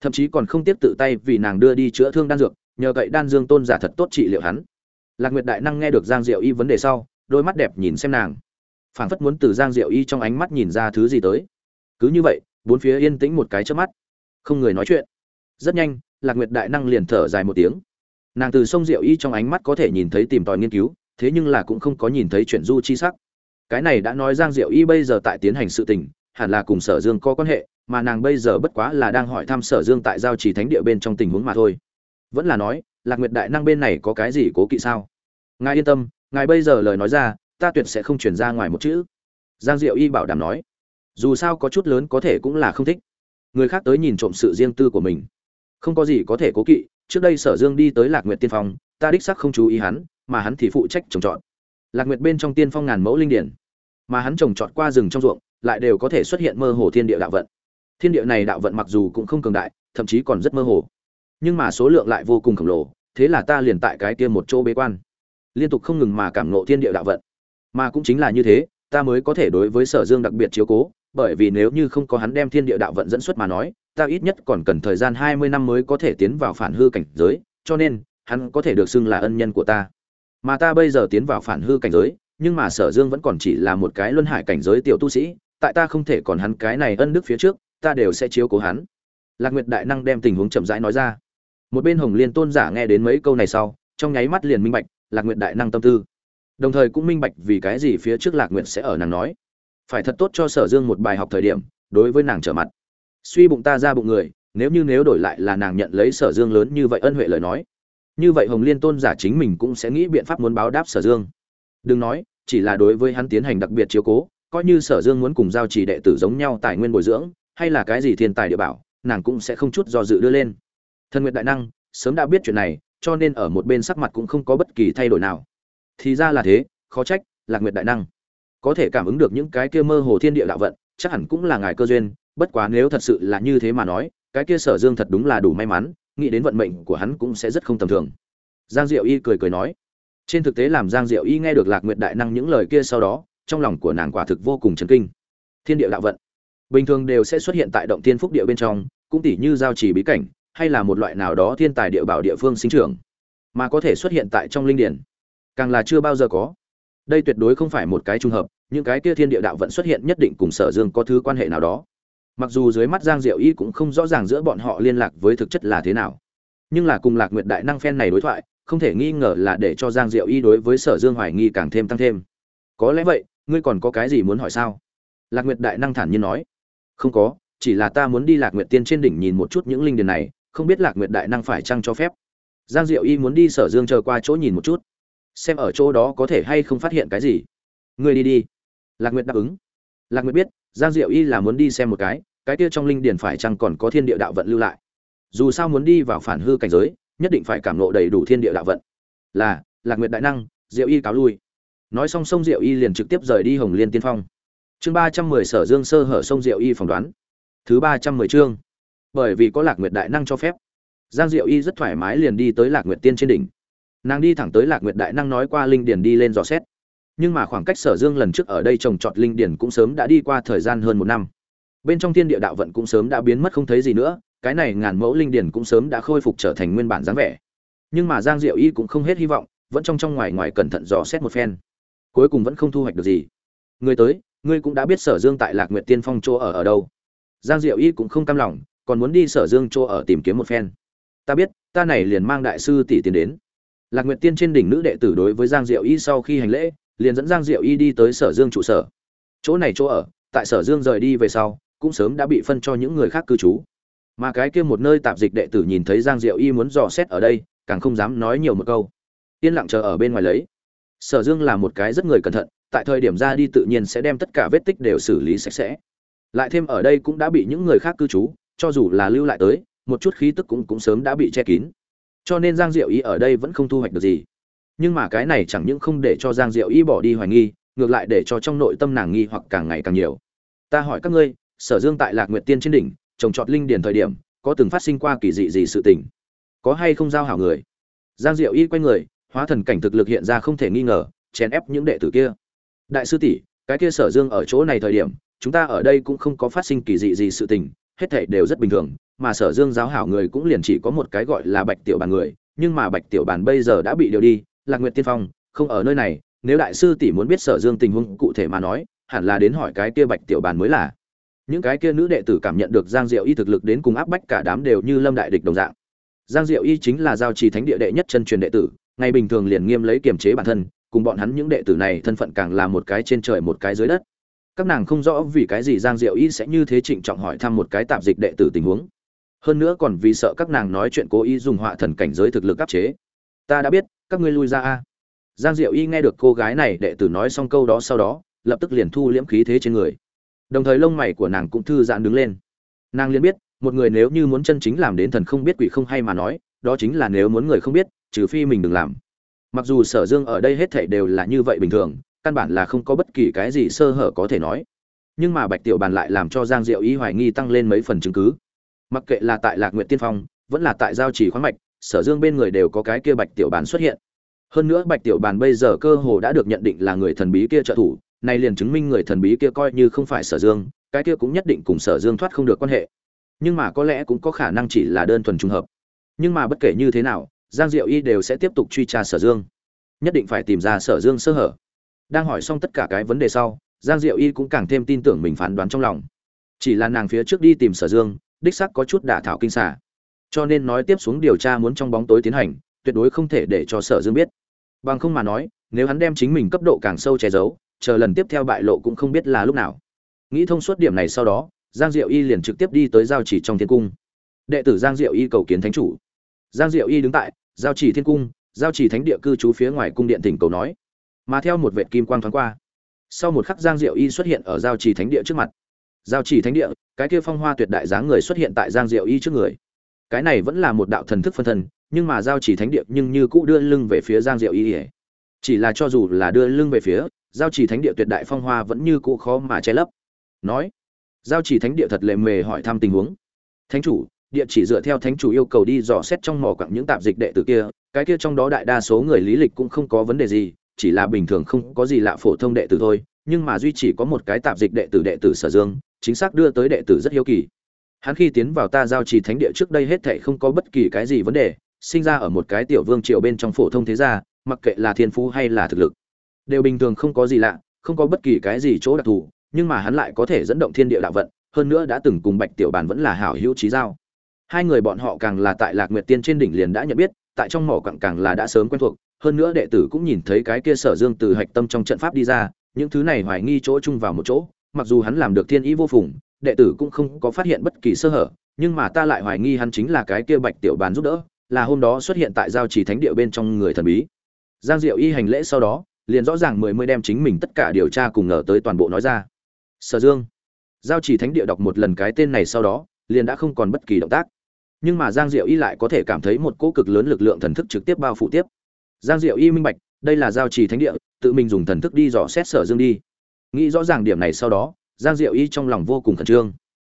Thậm chí còn không tiếp tự tay vì nàng đưa đi chữa thương đan dược, nhờ cậy đan dương tôn giả thật tốt trị liệu hắn. Lạc nguyệt đại năng nghe được giang diệu y vấn đề sau, đôi mắt đẹp nhìn xem nàng. Phảng phất muốn từ giang diệu y trong ánh mắt nhìn ra thứ gì tới. Cứ như vậy, bốn phía yên tĩnh một cái trước mắt. Không người nói chuyện. Rất nhanh, lạc nguyệt đại năng liền thở dài một tiếng. Nàng từ sông diệu y trong ánh mắt có thể nhìn thấy tìm tòi nghiên cứu, thế nhưng là cũng không có nhìn thấy chuyện du chi sắc. Cái này đã nói giang diệu y bây giờ tại tiến hành sự tình hẳn là cùng sở dương có quan hệ, mà nàng bây giờ bất quá là đang hỏi thăm sở dương tại giao trì thánh địa bên trong tình huống mà thôi. Vẫn là nói, lạc nguyệt đại năng bên này có cái gì cố kỵ sao? Ngài yên tâm, ngài bây giờ lời nói ra, ta tuyệt sẽ không chuyển ra ngoài một chữ. Giang diệu y bảo đảm nói. Dù sao có chút lớn có thể cũng là không thích. Người khác tới nhìn trộm sự riêng tư của mình. Không có gì có thể cố kỵ, trước đây sở dương đi tới lạc nguyệt tiên phong, ta đích sắc không chú ý hắn, mà hắn thì phụ trách trồng trọt. Lạc nguyệt bên trong tiên phong ngàn mẫu linh điển, mà hắn trồng trọt qua rừng trong ruộng lại đều có thể xuất hiện mơ hồ thiên địa đạo vận. Thiên địa này đạo vận mặc dù cũng không cường đại, thậm chí còn rất mơ hồ. Nhưng mà số lượng lại vô cùng khổng lồ, thế là ta liền tại cái kia một chỗ bế quan. Liên tục không ngừng mà cảm ngộ thiên địa đạo vận. Mà cũng chính là như thế, ta mới có thể đối với sở dương đặc biệt chiếu cố, bởi vì nếu như không có hắn đem thiên địa đạo vận dẫn xuất mà nói, ta ít nhất còn cần thời gian hai mươi năm mới có thể tiến vào phản hư cảnh giới, cho nên, hắn có thể được xưng là ân nhân của ta. Mà ta bây giờ tiến vào phản hư cảnh giới, nhưng mà sở dương vẫn còn chỉ là một cái luân hải cảnh giới tiểu tu sĩ tại ta không thể còn hắn cái này ân đức phía trước, ta đều sẽ chiếu cố hắn. Lạc nguyệt đại năng đem tình huống chậm rãi nói ra. Một bên hồng liên tôn giả nghe đến mấy câu này sau, trong nháy mắt liền minh bạch, lạc nguyệt đại năng tâm tư. Đồng thời cũng minh bạch vì cái gì phía trước lạc nguyệt sẽ ở nàng nói. Phải thật tốt cho sở dương một bài học thời điểm, đối với nàng trở mặt. Suy bụng ta ra bụng người, nếu như nếu đổi lại là nàng nhận lấy sở dương lớn như vậy ân huệ lời nói. Như vậy hồng liên tôn giả chính mình cũng sẽ nghĩ biện pháp muốn báo đáp sở dương. Đừng nói, chỉ là đối với hắn tiến hành đặc biệt chiếu cố coi như sở dương muốn cùng giao chỉ đệ tử giống nhau tài nguyên bồi dưỡng, hay là cái gì thiên tài địa bảo, nàng cũng sẽ không chút do dự đưa lên. Thần nguyệt đại năng, sớm đã biết chuyện này, cho nên ở một bên sắc mặt cũng không có bất kỳ thay đổi nào. Thì ra là thế, khó trách, lạc nguyệt đại năng. Có thể cảm ứng được những cái kia mơ hồ thiên địa đạo vận, chắc hẳn cũng là ngài cơ duyên, bất quá nếu thật sự là như thế mà nói, cái kia sở dương thật đúng là đủ may mắn, nghĩ đến vận mệnh của hắn cũng sẽ rất không tầm thường. Giang diệu y cười cười nói. Trên thực tế làm giang diệu y nghe được lạc nguyệt đại năng những lời kia sau đó trong lòng của nàng quả thực vô cùng chấn kinh. Thiên địa đạo vận, bình thường đều sẽ xuất hiện tại động thiên phúc địa bên trong, cũng tỉ như giao trì bí cảnh, hay là một loại nào đó thiên tài địa bảo địa phương sinh trưởng, mà có thể xuất hiện tại trong linh điển. Càng là chưa bao giờ có. Đây tuyệt đối không phải một cái trùng hợp, những cái kia thiên địa đạo vận xuất hiện nhất định cùng sở dương có thứ quan hệ nào đó. Mặc dù dưới mắt giang diệu y cũng không rõ ràng giữa bọn họ liên lạc với thực chất là thế nào. Nhưng là cùng lạc nguyệt đại năng phen này đối thoại, không thể nghi ngờ là để cho giang diệu y đối với sở dương hoài nghi càng thêm tăng thêm. Có lẽ vậy ngươi còn có cái gì muốn hỏi sao? Lạc nguyệt đại năng thản nhiên nói. Không có, chỉ là ta muốn đi lạc nguyệt tiên trên đỉnh nhìn một chút những linh điền này, không biết lạc nguyệt đại năng phải chăng cho phép. Giang diệu y muốn đi sở dương chờ qua chỗ nhìn một chút, xem ở chỗ đó có thể hay không phát hiện cái gì. Ngươi đi đi. Lạc nguyệt đáp ứng. Lạc nguyệt biết, giang diệu y là muốn đi xem một cái cái kia trong linh điền phải chăng còn có thiên địa đạo vận lưu lại. Dù sao muốn đi vào phản hư cảnh giới, nhất định phải cảm nộ đầy đủ thiên địa đạo vận. Là, lạc nguyệt đại năng, diệu y cáo lui nói xong sông diệu y liền trực tiếp rời đi hồng liên tiên phong. Chương ba trăm mười sở dương sơ hở sông diệu y phỏng đoán. Thứ ba trăm mười chương. Bởi vì có lạc nguyệt đại năng cho phép, giang diệu y rất thoải mái liền đi tới lạc nguyệt tiên trên đỉnh. Nàng đi thẳng tới lạc nguyệt đại năng nói qua linh điền đi lên dò xét. Nhưng mà khoảng cách sở dương lần trước ở đây trồng trọt linh điền cũng sớm đã đi qua thời gian hơn một năm. Bên trong thiên địa đạo vận cũng sớm đã biến mất không thấy gì nữa, cái này ngàn mẫu linh điền cũng sớm đã khôi phục trở thành nguyên bản dáng vẻ. Nhưng mà giang diệu y cũng không hết hy vọng, vẫn trong trong ngoài ngoài cẩn thận dò xét một phen cuối cùng vẫn không thu hoạch được gì. Người tới, ngươi cũng đã biết sở dương tại lạc nguyệt tiên phong chỗ ở ở đâu. Giang diệu y cũng không cam lòng, còn muốn đi sở dương chỗ ở tìm kiếm một phen. Ta biết, ta này liền mang đại sư tỷ tiến đến. Lạc nguyệt tiên trên đỉnh nữ đệ tử đối với giang diệu y sau khi hành lễ, liền dẫn giang diệu y đi tới sở dương trụ sở. Chỗ này chỗ ở, tại sở dương rời đi về sau, cũng sớm đã bị phân cho những người khác cư trú. Mà cái kia một nơi tạp dịch đệ tử nhìn thấy giang diệu y muốn dò xét ở đây, càng không dám nói nhiều một câu. Yên lặng chờ ở bên ngoài lấy sở dương là một cái rất người cẩn thận, tại thời điểm ra đi tự nhiên sẽ đem tất cả vết tích đều xử lý sạch sẽ. Lại thêm ở đây cũng đã bị những người khác cư trú, cho dù là lưu lại tới, một chút khí tức cũng cũng sớm đã bị che kín. Cho nên giang diệu y ở đây vẫn không thu hoạch được gì. Nhưng mà cái này chẳng những không để cho giang diệu y bỏ đi hoài nghi, ngược lại để cho trong nội tâm nàng nghi hoặc càng ngày càng nhiều. Ta hỏi các ngươi, sở dương tại lạc nguyệt tiên trên đỉnh, trồng trọt linh điền thời điểm, có từng phát sinh qua kỳ dị gì sự tình? Có hay không giao hảo người? Giang diệu y quay người hóa thần cảnh thực lực hiện ra không thể nghi ngờ, chèn ép những đệ tử kia. Đại sư tỷ, cái kia sở dương ở chỗ này thời điểm, chúng ta ở đây cũng không có phát sinh kỳ dị gì sự tình, hết thảy đều rất bình thường, mà sở dương giáo hảo người cũng liền chỉ có một cái gọi là bạch tiểu bàn người, nhưng mà bạch tiểu bàn bây giờ đã bị điều đi, lạc nguyệt tiên phong, không ở nơi này, nếu đại sư tỷ muốn biết sở dương tình huống cụ thể mà nói, hẳn là đến hỏi cái kia bạch tiểu bàn mới là. Những cái kia nữ đệ tử cảm nhận được giang diệu y thực lực đến cùng áp bách cả đám đều như lâm đại địch đồng dạng. Giang diệu y chính là giao trì thánh địa đệ nhất chân truyền đệ tử ngày bình thường liền nghiêm lấy kiềm chế bản thân, cùng bọn hắn những đệ tử này thân phận càng là một cái trên trời một cái dưới đất. Các nàng không rõ vì cái gì giang diệu y sẽ như thế trịnh trọng hỏi thăm một cái tạp dịch đệ tử tình huống. Hơn nữa còn vì sợ các nàng nói chuyện cố ý dùng họa thần cảnh giới thực lực áp chế. Ta đã biết, các ngươi lui ra a. Giang diệu y nghe được cô gái này đệ tử nói xong câu đó sau đó, lập tức liền thu liễm khí thế trên người. Đồng thời lông mày của nàng cũng thư giãn đứng lên. Nàng liền biết, một người nếu như muốn chân chính làm đến thần không biết quỷ không hay mà nói, đó chính là nếu muốn người không biết trừ phi mình đừng làm. Mặc dù sở dương ở đây hết thảy đều là như vậy bình thường, căn bản là không có bất kỳ cái gì sơ hở có thể nói. Nhưng mà bạch tiểu bàn lại làm cho giang diệu ý hoài nghi tăng lên mấy phần chứng cứ. Mặc kệ là tại lạc nguyện tiên phong, vẫn là tại giao trì khoáng mạch, sở dương bên người đều có cái kia bạch tiểu bàn xuất hiện. Hơn nữa bạch tiểu bàn bây giờ cơ hồ đã được nhận định là người thần bí kia trợ thủ, nay liền chứng minh người thần bí kia coi như không phải sở dương, cái kia cũng nhất định cùng sở dương thoát không được quan hệ. Nhưng mà có lẽ cũng có khả năng chỉ là đơn thuần trùng hợp. Nhưng mà bất kể như thế nào giang diệu y đều sẽ tiếp tục truy tra sở dương. Nhất định phải tìm ra sở dương sơ hở. Đang hỏi xong tất cả cái vấn đề sau, giang diệu y cũng càng thêm tin tưởng mình phán đoán trong lòng. Chỉ là nàng phía trước đi tìm sở dương, đích sắc có chút đả thảo kinh xả cho nên nói tiếp xuống điều tra muốn trong bóng tối tiến hành, tuyệt đối không thể để cho sở dương biết. Bằng không mà nói, nếu hắn đem chính mình cấp độ càng sâu che giấu, chờ lần tiếp theo bại lộ cũng không biết là lúc nào. Nghĩ thông suốt điểm này sau đó, giang diệu y liền trực tiếp đi tới giao chỉ trong thiên cung. Đệ tử giang diệu y cầu kiến thánh chủ. Giang diệu y đứng tại giao chỉ thiên cung, giao chỉ thánh địa cư trú phía ngoài cung điện tỉnh cầu nói. Mà theo một vệ kim quang thoáng qua, sau một khắc giang diệu y xuất hiện ở giao chỉ thánh địa trước mặt. Giao chỉ thánh địa, cái kia phong hoa tuyệt đại dáng người xuất hiện tại giang diệu y trước người. Cái này vẫn là một đạo thần thức phân thân, nhưng mà giao chỉ thánh địa nhưng như cũ đưa lưng về phía giang diệu y chỉ là cho dù là đưa lưng về phía, giao chỉ thánh địa tuyệt đại phong hoa vẫn như cũ khó mà che lấp. Nói, giao chỉ thánh địa thật lệ mề hỏi thăm tình huống. Thánh chủ địa chỉ dựa theo thánh chủ yêu cầu đi dò xét trong mỏ quặng những tạp dịch đệ tử kia, cái kia trong đó đại đa số người lý lịch cũng không có vấn đề gì, chỉ là bình thường không có gì lạ phổ thông đệ tử thôi, nhưng mà duy chỉ có một cái tạp dịch đệ tử đệ tử sở dương, chính xác đưa tới đệ tử rất hiếu kỳ. Hắn khi tiến vào ta giao trì thánh địa trước đây hết thảy không có bất kỳ cái gì vấn đề, sinh ra ở một cái tiểu vương triều bên trong phổ thông thế gia, mặc kệ là thiên phú hay là thực lực. Đều bình thường không có gì lạ, không có bất kỳ cái gì chỗ đặc thù, nhưng mà hắn lại có thể dẫn động thiên địa đạo vận, hơn nữa đã từng cùng bạch tiểu bàn vẫn là hảo hữu trí giao hai người bọn họ càng là tại lạc nguyệt tiên trên đỉnh liền đã nhận biết, tại trong mỏ quặng càng là đã sớm quen thuộc, hơn nữa đệ tử cũng nhìn thấy cái kia sở dương từ hạch tâm trong trận pháp đi ra, những thứ này hoài nghi chỗ chung vào một chỗ, mặc dù hắn làm được thiên ý vô phùng, đệ tử cũng không có phát hiện bất kỳ sơ hở, nhưng mà ta lại hoài nghi hắn chính là cái kia bạch tiểu bàn giúp đỡ, là hôm đó xuất hiện tại giao trì thánh địa bên trong người thần bí. Giang diệu y hành lễ sau đó, liền rõ ràng mười mươi đem chính mình tất cả điều tra cùng ngờ tới toàn bộ nói ra. Sở dương, giao chỉ thánh địa đọc một lần cái tên này sau đó, liền đã không còn bất kỳ động tác nhưng mà giang diệu y lại có thể cảm thấy một cỗ cực lớn lực lượng thần thức trực tiếp bao phủ tiếp. Giang diệu y minh bạch, đây là giao trì thánh địa, tự mình dùng thần thức đi dò xét sở dương đi. Nghĩ rõ ràng điểm này sau đó, giang diệu y trong lòng vô cùng khẩn trương.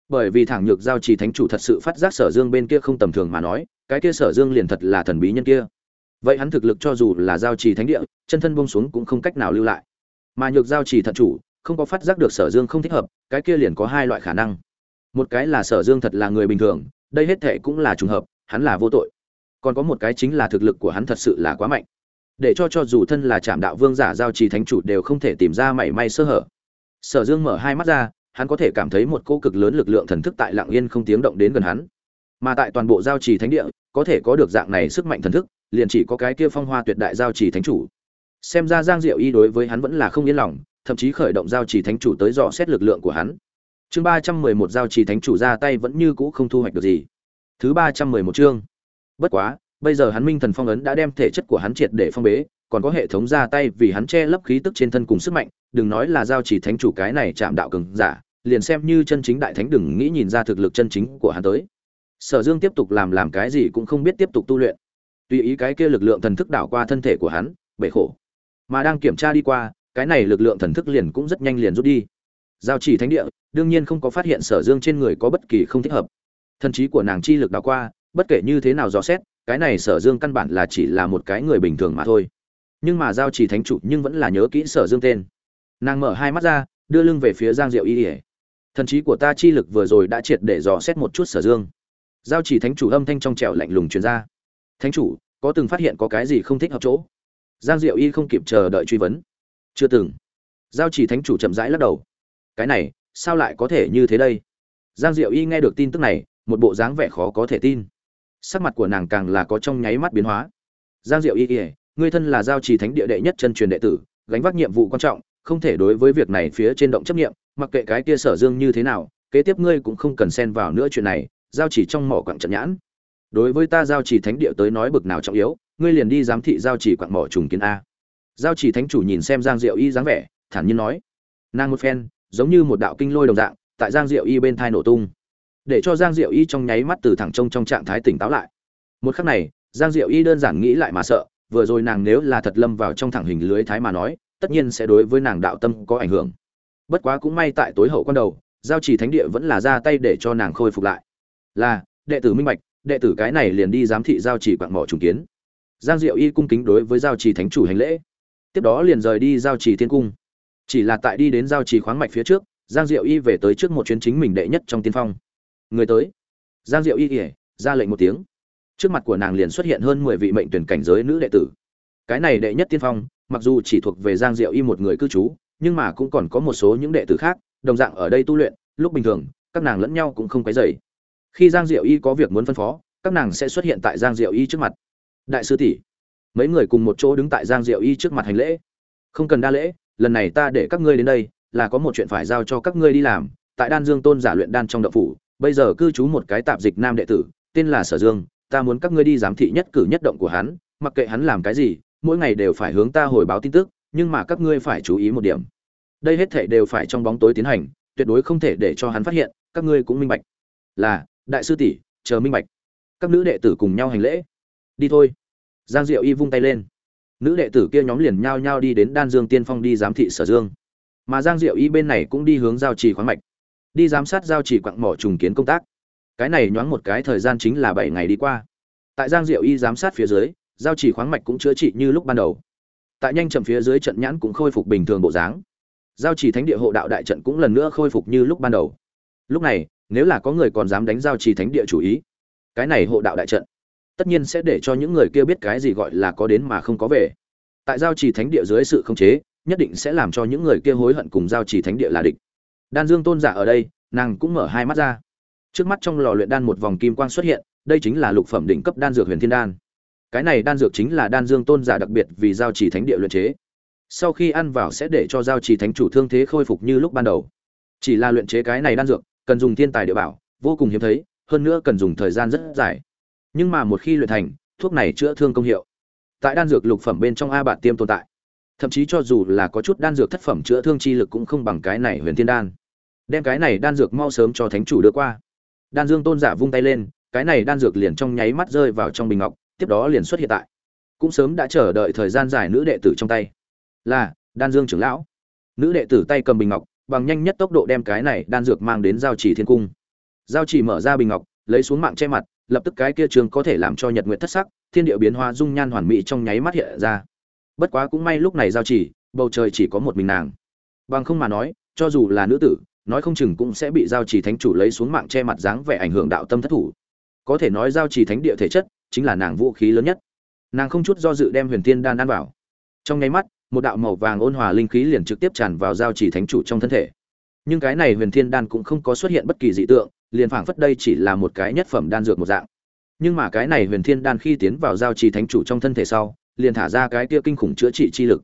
Bởi vì thẳng nhược giao trì thánh chủ thật sự phát giác sở dương bên kia không tầm thường mà nói, cái kia sở dương liền thật là thần bí nhân kia. Vậy hắn thực lực cho dù là giao trì thánh địa, chân thân bông xuống cũng không cách nào lưu lại. Mà nhược giao trì thận chủ, không có phát giác được sở dương không thích hợp, cái kia liền có hai loại khả năng. Một cái là sở dương thật là người bình thường đây hết thệ cũng là trùng hợp, hắn là vô tội. Còn có một cái chính là thực lực của hắn thật sự là quá mạnh. Để cho cho dù thân là trạm đạo vương giả giao trì thánh chủ đều không thể tìm ra mảy may sơ hở. Sở dương mở hai mắt ra, hắn có thể cảm thấy một cô cực lớn lực lượng thần thức tại lặng yên không tiếng động đến gần hắn. Mà tại toàn bộ giao trì thánh địa, có thể có được dạng này sức mạnh thần thức, liền chỉ có cái kia phong hoa tuyệt đại giao trì thánh chủ. Xem ra giang diệu y đối với hắn vẫn là không yên lòng, thậm chí khởi động giao trì thánh chủ tới dò xét lực lượng của hắn chương ba trăm mười một giao trì thánh chủ ra tay vẫn như cũ không thu hoạch được gì. Thứ ba trăm mười một chương. Bất quá, bây giờ hắn minh thần phong ấn đã đem thể chất của hắn triệt để phong bế, còn có hệ thống ra tay vì hắn che lấp khí tức trên thân cùng sức mạnh, đừng nói là giao trì thánh chủ cái này chạm đạo cường giả, liền xem như chân chính đại thánh đừng nghĩ nhìn ra thực lực chân chính của hắn tới. Sở dương tiếp tục làm làm cái gì cũng không biết tiếp tục tu luyện. Tùy ý cái kia lực lượng thần thức đảo qua thân thể của hắn, bể khổ. Mà đang kiểm tra đi qua, cái này lực lượng thần thức liền cũng rất nhanh liền rút đi giao chỉ thánh địa, đương nhiên không có phát hiện sở dương trên người có bất kỳ không thích hợp. Thần trí của nàng chi lực đào qua, bất kể như thế nào dò xét, cái này sở dương căn bản là chỉ là một cái người bình thường mà thôi. Nhưng mà giao chỉ thánh chủ nhưng vẫn là nhớ kỹ sở dương tên. Nàng mở hai mắt ra, đưa lưng về phía giang diệu y ỉa thần trí của ta chi lực vừa rồi đã triệt để dò xét một chút sở dương. Giao chỉ thánh chủ âm thanh trong trẻo lạnh lùng truyền ra. Thánh chủ, có từng phát hiện có cái gì không thích hợp chỗ? Giang diệu y không kịp chờ đợi truy vấn. Chưa từng. Giao chỉ thánh chủ chậm rãi lắc đầu cái này, sao lại có thể như thế đây? Giang diệu y nghe được tin tức này, một bộ dáng vẻ khó có thể tin. Sắc mặt của nàng càng là có trong nháy mắt biến hóa. Giang diệu y kể ngươi thân là giao trì thánh địa đệ nhất chân truyền đệ tử, gánh vác nhiệm vụ quan trọng, không thể đối với việc này phía trên động chấp nghiệm mặc kệ cái kia sở dương như thế nào, kế tiếp ngươi cũng không cần xen vào nữa chuyện này, giao chỉ trong mỏ quặng trận nhãn. Đối với ta giao chỉ thánh địa tới nói bực nào trọng yếu, ngươi liền đi giám thị giao chỉ quặng mỏ trùng kiến a. Giao chỉ thánh chủ nhìn xem giang diệu y dáng vẻ, thản nhiên nói. Nàng một phen giống như một đạo kinh lôi đồng dạng, tại giang diệu y bên thai nổ tung. Để cho giang diệu y trong nháy mắt từ thẳng trông trong trạng thái tỉnh táo lại. Một khắc này, giang diệu y đơn giản nghĩ lại mà sợ, vừa rồi nàng nếu là thật lâm vào trong thẳng hình lưới thái mà nói, tất nhiên sẽ đối với nàng đạo tâm có ảnh hưởng. Bất quá cũng may tại tối hậu quan đầu, giao chỉ thánh địa vẫn là ra tay để cho nàng khôi phục lại. Là, đệ tử minh bạch, đệ tử cái này liền đi giám thị giao chỉ quạng mỏ trùng kiến. Giang diệu y cung kính đối với giao chỉ thánh chủ hành lễ. Tiếp đó liền rời đi giao chỉ thiên cung chỉ là tại đi đến giao trì khoáng mạch phía trước, giang diệu y về tới trước một chuyến chính mình đệ nhất trong tiên phong. Người tới. Giang diệu y kể ra lệnh một tiếng. Trước mặt của nàng liền xuất hiện hơn mười vị mệnh tuyển cảnh giới nữ đệ tử. Cái này đệ nhất tiên phong, mặc dù chỉ thuộc về giang diệu y một người cư trú, nhưng mà cũng còn có một số những đệ tử khác, đồng dạng ở đây tu luyện, lúc bình thường, các nàng lẫn nhau cũng không quấy dày khi giang diệu y có việc muốn phân phó, các nàng sẽ xuất hiện tại giang diệu y trước mặt. Đại sư tỷ, mấy người cùng một chỗ đứng tại giang diệu y trước mặt hành lễ. Không cần đa lễ lần này ta để các ngươi đến đây, là có một chuyện phải giao cho các ngươi đi làm. Tại đan dương tôn giả luyện đan trong đậu phủ, bây giờ cư trú một cái tạp dịch nam đệ tử, tên là sở dương, ta muốn các ngươi đi giám thị nhất cử nhất động của hắn, mặc kệ hắn làm cái gì, mỗi ngày đều phải hướng ta hồi báo tin tức, nhưng mà các ngươi phải chú ý một điểm. Đây hết thể đều phải trong bóng tối tiến hành, tuyệt đối không thể để cho hắn phát hiện, các ngươi cũng minh bạch. Là, đại sư tỷ, chờ minh bạch. Các nữ đệ tử cùng nhau hành lễ. Đi thôi. Giang diệu y vung tay lên nữ đệ tử kia nhóm liền nhao nhao đi đến đan dương tiên phong đi giám thị sở dương. Mà giang diệu y bên này cũng đi hướng giao trì khoáng mạch, đi giám sát giao trì quặng mỏ trùng kiến công tác. Cái này nhoáng một cái thời gian chính là bảy ngày đi qua. Tại giang diệu y giám sát phía dưới, giao trì khoáng mạch cũng chữa trị như lúc ban đầu. Tại nhanh chậm phía dưới trận nhãn cũng khôi phục bình thường bộ dáng. Giao trì thánh địa hộ đạo đại trận cũng lần nữa khôi phục như lúc ban đầu. Lúc này, nếu là có người còn dám đánh giao trì thánh địa chủ ý, cái này hộ đạo đại trận tất nhiên sẽ để cho những người kia biết cái gì gọi là có đến mà không có về. Tại giao trì thánh địa dưới sự khống chế, nhất định sẽ làm cho những người kia hối hận cùng giao trì thánh địa là địch. Đan dương tôn giả ở đây, nàng cũng mở hai mắt ra. Trước mắt trong lò luyện đan một vòng kim quang xuất hiện, đây chính là lục phẩm đỉnh cấp đan dược huyền thiên đan. Cái này đan dược chính là đan dương tôn giả đặc biệt vì giao trì thánh địa luyện chế. Sau khi ăn vào sẽ để cho giao trì thánh chủ thương thế khôi phục như lúc ban đầu. Chỉ là luyện chế cái này đan dược, cần dùng thiên tài địa bảo, vô cùng hiếm thấy, hơn nữa cần dùng thời gian rất dài nhưng mà một khi luyện thành, thuốc này chữa thương công hiệu. Tại đan dược lục phẩm bên trong a bạn tiêm tồn tại. Thậm chí cho dù là có chút đan dược thất phẩm chữa thương chi lực cũng không bằng cái này huyền thiên đan. Đem cái này đan dược mau sớm cho thánh chủ đưa qua. Đan dương tôn giả vung tay lên, cái này đan dược liền trong nháy mắt rơi vào trong bình ngọc, tiếp đó liền xuất hiện tại. Cũng sớm đã chờ đợi thời gian dài nữ đệ tử trong tay. Là, đan dương trưởng lão. Nữ đệ tử tay cầm bình ngọc, bằng nhanh nhất tốc độ đem cái này đan dược mang đến giao chỉ thiên cung. Giao chỉ mở ra bình ngọc, lấy xuống mạng che mặt lập tức cái kia trường có thể làm cho nhật nguyện thất sắc, thiên địa biến hóa dung nhan hoàn mỹ trong nháy mắt hiện ra. Bất quá cũng may lúc này giao chỉ bầu trời chỉ có một mình nàng. Bằng không mà nói, cho dù là nữ tử, nói không chừng cũng sẽ bị giao chỉ thánh chủ lấy xuống mạng che mặt dáng vẻ ảnh hưởng đạo tâm thất thủ. Có thể nói giao chỉ thánh địa thể chất chính là nàng vũ khí lớn nhất. Nàng không chút do dự đem huyền thiên đan ăn vào. Trong nháy mắt, một đạo màu vàng ôn hòa linh khí liền trực tiếp tràn vào giao chỉ thánh chủ trong thân thể. Nhưng cái này huyền thiên đan cũng không có xuất hiện bất kỳ dị tượng liền phảng phất đây chỉ là một cái nhất phẩm đan dược một dạng. Nhưng mà cái này huyền thiên đan khi tiến vào giao trì thánh chủ trong thân thể sau, liền thả ra cái kia kinh khủng chữa trị chi lực.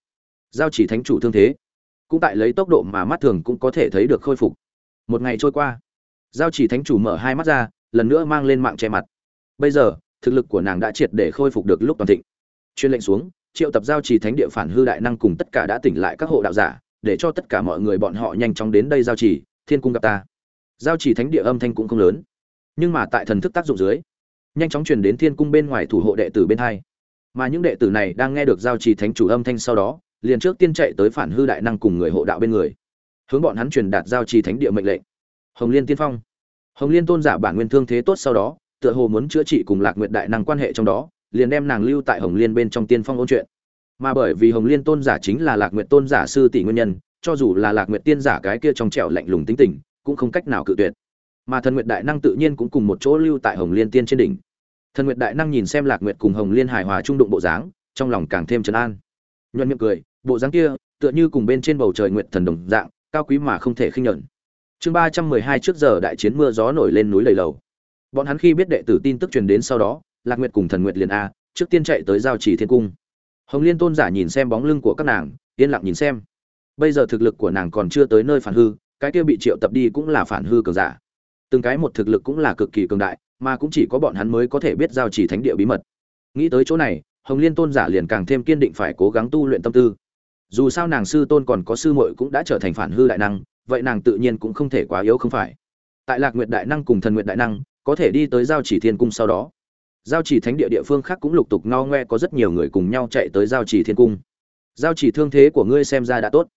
Giao trì thánh chủ thương thế, cũng tại lấy tốc độ mà mắt thường cũng có thể thấy được khôi phục. Một ngày trôi qua, giao trì thánh chủ mở hai mắt ra, lần nữa mang lên mạng che mặt. Bây giờ, thực lực của nàng đã triệt để khôi phục được lúc toàn thịnh. Chuyên lệnh xuống, triệu tập giao trì thánh địa phản hư đại năng cùng tất cả đã tỉnh lại các hộ đạo giả, để cho tất cả mọi người bọn họ nhanh chóng đến đây giao trì, thiên cung gặp ta giao chỉ thánh địa âm thanh cũng không lớn. Nhưng mà tại thần thức tác dụng dưới, nhanh chóng truyền đến thiên cung bên ngoài thủ hộ đệ tử bên hai. Mà những đệ tử này đang nghe được giao trì thánh chủ âm thanh sau đó, liền trước tiên chạy tới phản hư đại năng cùng người hộ đạo bên người. Hướng bọn hắn truyền đạt giao trì thánh địa mệnh lệnh. Hồng liên tiên phong. Hồng liên tôn giả bản nguyên thương thế tốt sau đó, tựa hồ muốn chữa trị cùng lạc nguyện đại năng quan hệ trong đó, liền đem nàng lưu tại hồng liên bên trong tiên phong ôn chuyện. Mà bởi vì hồng liên tôn giả chính là lạc nguyện tôn giả sư tỷ nguyên nhân, cho dù là lạc nguyện tiên giả cái kia trong trẻo lạnh lùng tính tình cũng không cách nào cự tuyệt. Mà thần nguyệt đại năng tự nhiên cũng cùng một chỗ lưu tại hồng liên tiên trên đỉnh. Thần nguyệt đại năng nhìn xem lạc nguyệt cùng hồng liên hài hòa trung đụng bộ dáng, trong lòng càng thêm trấn an. Nhuận miệng cười, bộ dáng kia, tựa như cùng bên trên bầu trời nguyệt thần đồng dạng, cao quý mà không thể khinh nhẫn. Chương ba trăm mười hai trước giờ đại chiến mưa gió nổi lên núi lầy lầu. Bọn hắn khi biết đệ tử tin tức truyền đến sau đó, lạc nguyệt cùng thần nguyệt liền a, trước tiên chạy tới giao chỉ thiên cung. Hồng liên tôn giả nhìn xem bóng lưng của các nàng, yên lặng nhìn xem. Bây giờ thực lực của nàng còn chưa tới nơi phản hư cái kia bị triệu tập đi cũng là phản hư cường giả. Từng cái một thực lực cũng là cực kỳ cường đại, mà cũng chỉ có bọn hắn mới có thể biết giao chỉ thánh địa bí mật. Nghĩ tới chỗ này, hồng liên tôn giả liền càng thêm kiên định phải cố gắng tu luyện tâm tư. Dù sao nàng sư tôn còn có sư muội cũng đã trở thành phản hư đại năng, vậy nàng tự nhiên cũng không thể quá yếu không phải. Tại lạc nguyệt đại năng cùng thần nguyệt đại năng, có thể đi tới giao chỉ thiên cung sau đó. Giao chỉ thánh địa địa phương khác cũng lục tục no ngoe, có rất nhiều người cùng nhau chạy tới giao chỉ thiên cung. Giao chỉ thương thế của ngươi xem ra đã tốt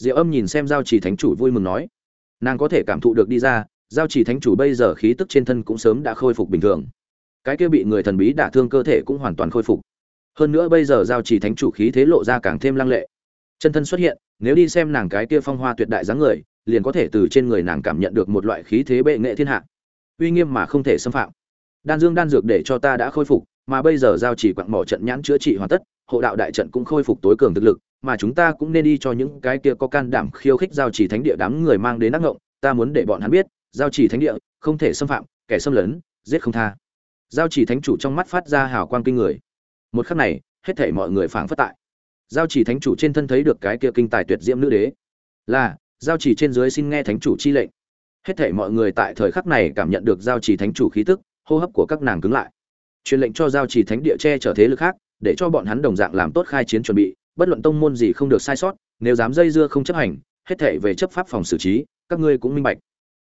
diệu âm nhìn xem giao chỉ thánh chủ vui mừng nói, nàng có thể cảm thụ được đi ra, giao chỉ thánh chủ bây giờ khí tức trên thân cũng sớm đã khôi phục bình thường. Cái kia bị người thần bí đả thương cơ thể cũng hoàn toàn khôi phục. Hơn nữa bây giờ giao chỉ thánh chủ khí thế lộ ra càng thêm lăng lệ. Chân thân xuất hiện, nếu đi xem nàng cái kia phong hoa tuyệt đại dáng người, liền có thể từ trên người nàng cảm nhận được một loại khí thế bệ nghệ thiên hạ. Uy nghiêm mà không thể xâm phạm. Đan dương đan dược để cho ta đã khôi phục, mà bây giờ giao chỉ quặng mỏ trận nhãn chữa trị hoàn tất, hộ đạo đại trận cũng khôi phục tối cường thực lực mà chúng ta cũng nên đi cho những cái kia có can đảm khiêu khích giao chỉ thánh địa đám người mang đến ác ngộng, ta muốn để bọn hắn biết, giao chỉ thánh địa, không thể xâm phạm, kẻ xâm lấn, giết không tha. Giao chỉ thánh chủ trong mắt phát ra hào quang kinh người. Một khắc này, hết thảy mọi người phảng phất tại. Giao chỉ thánh chủ trên thân thấy được cái kia kinh tài tuyệt diễm nữ đế. Là, giao chỉ trên dưới xin nghe thánh chủ chi lệnh. Hết thảy mọi người tại thời khắc này cảm nhận được giao chỉ thánh chủ khí tức, hô hấp của các nàng cứng lại. Truyền lệnh cho giao chỉ thánh địa che chở thế lực khác, để cho bọn hắn đồng dạng làm tốt khai chiến chuẩn bị bất luận tông môn gì không được sai sót, nếu dám dây dưa không chấp hành, hết thảy về chấp pháp phòng xử trí, các ngươi cũng minh bạch.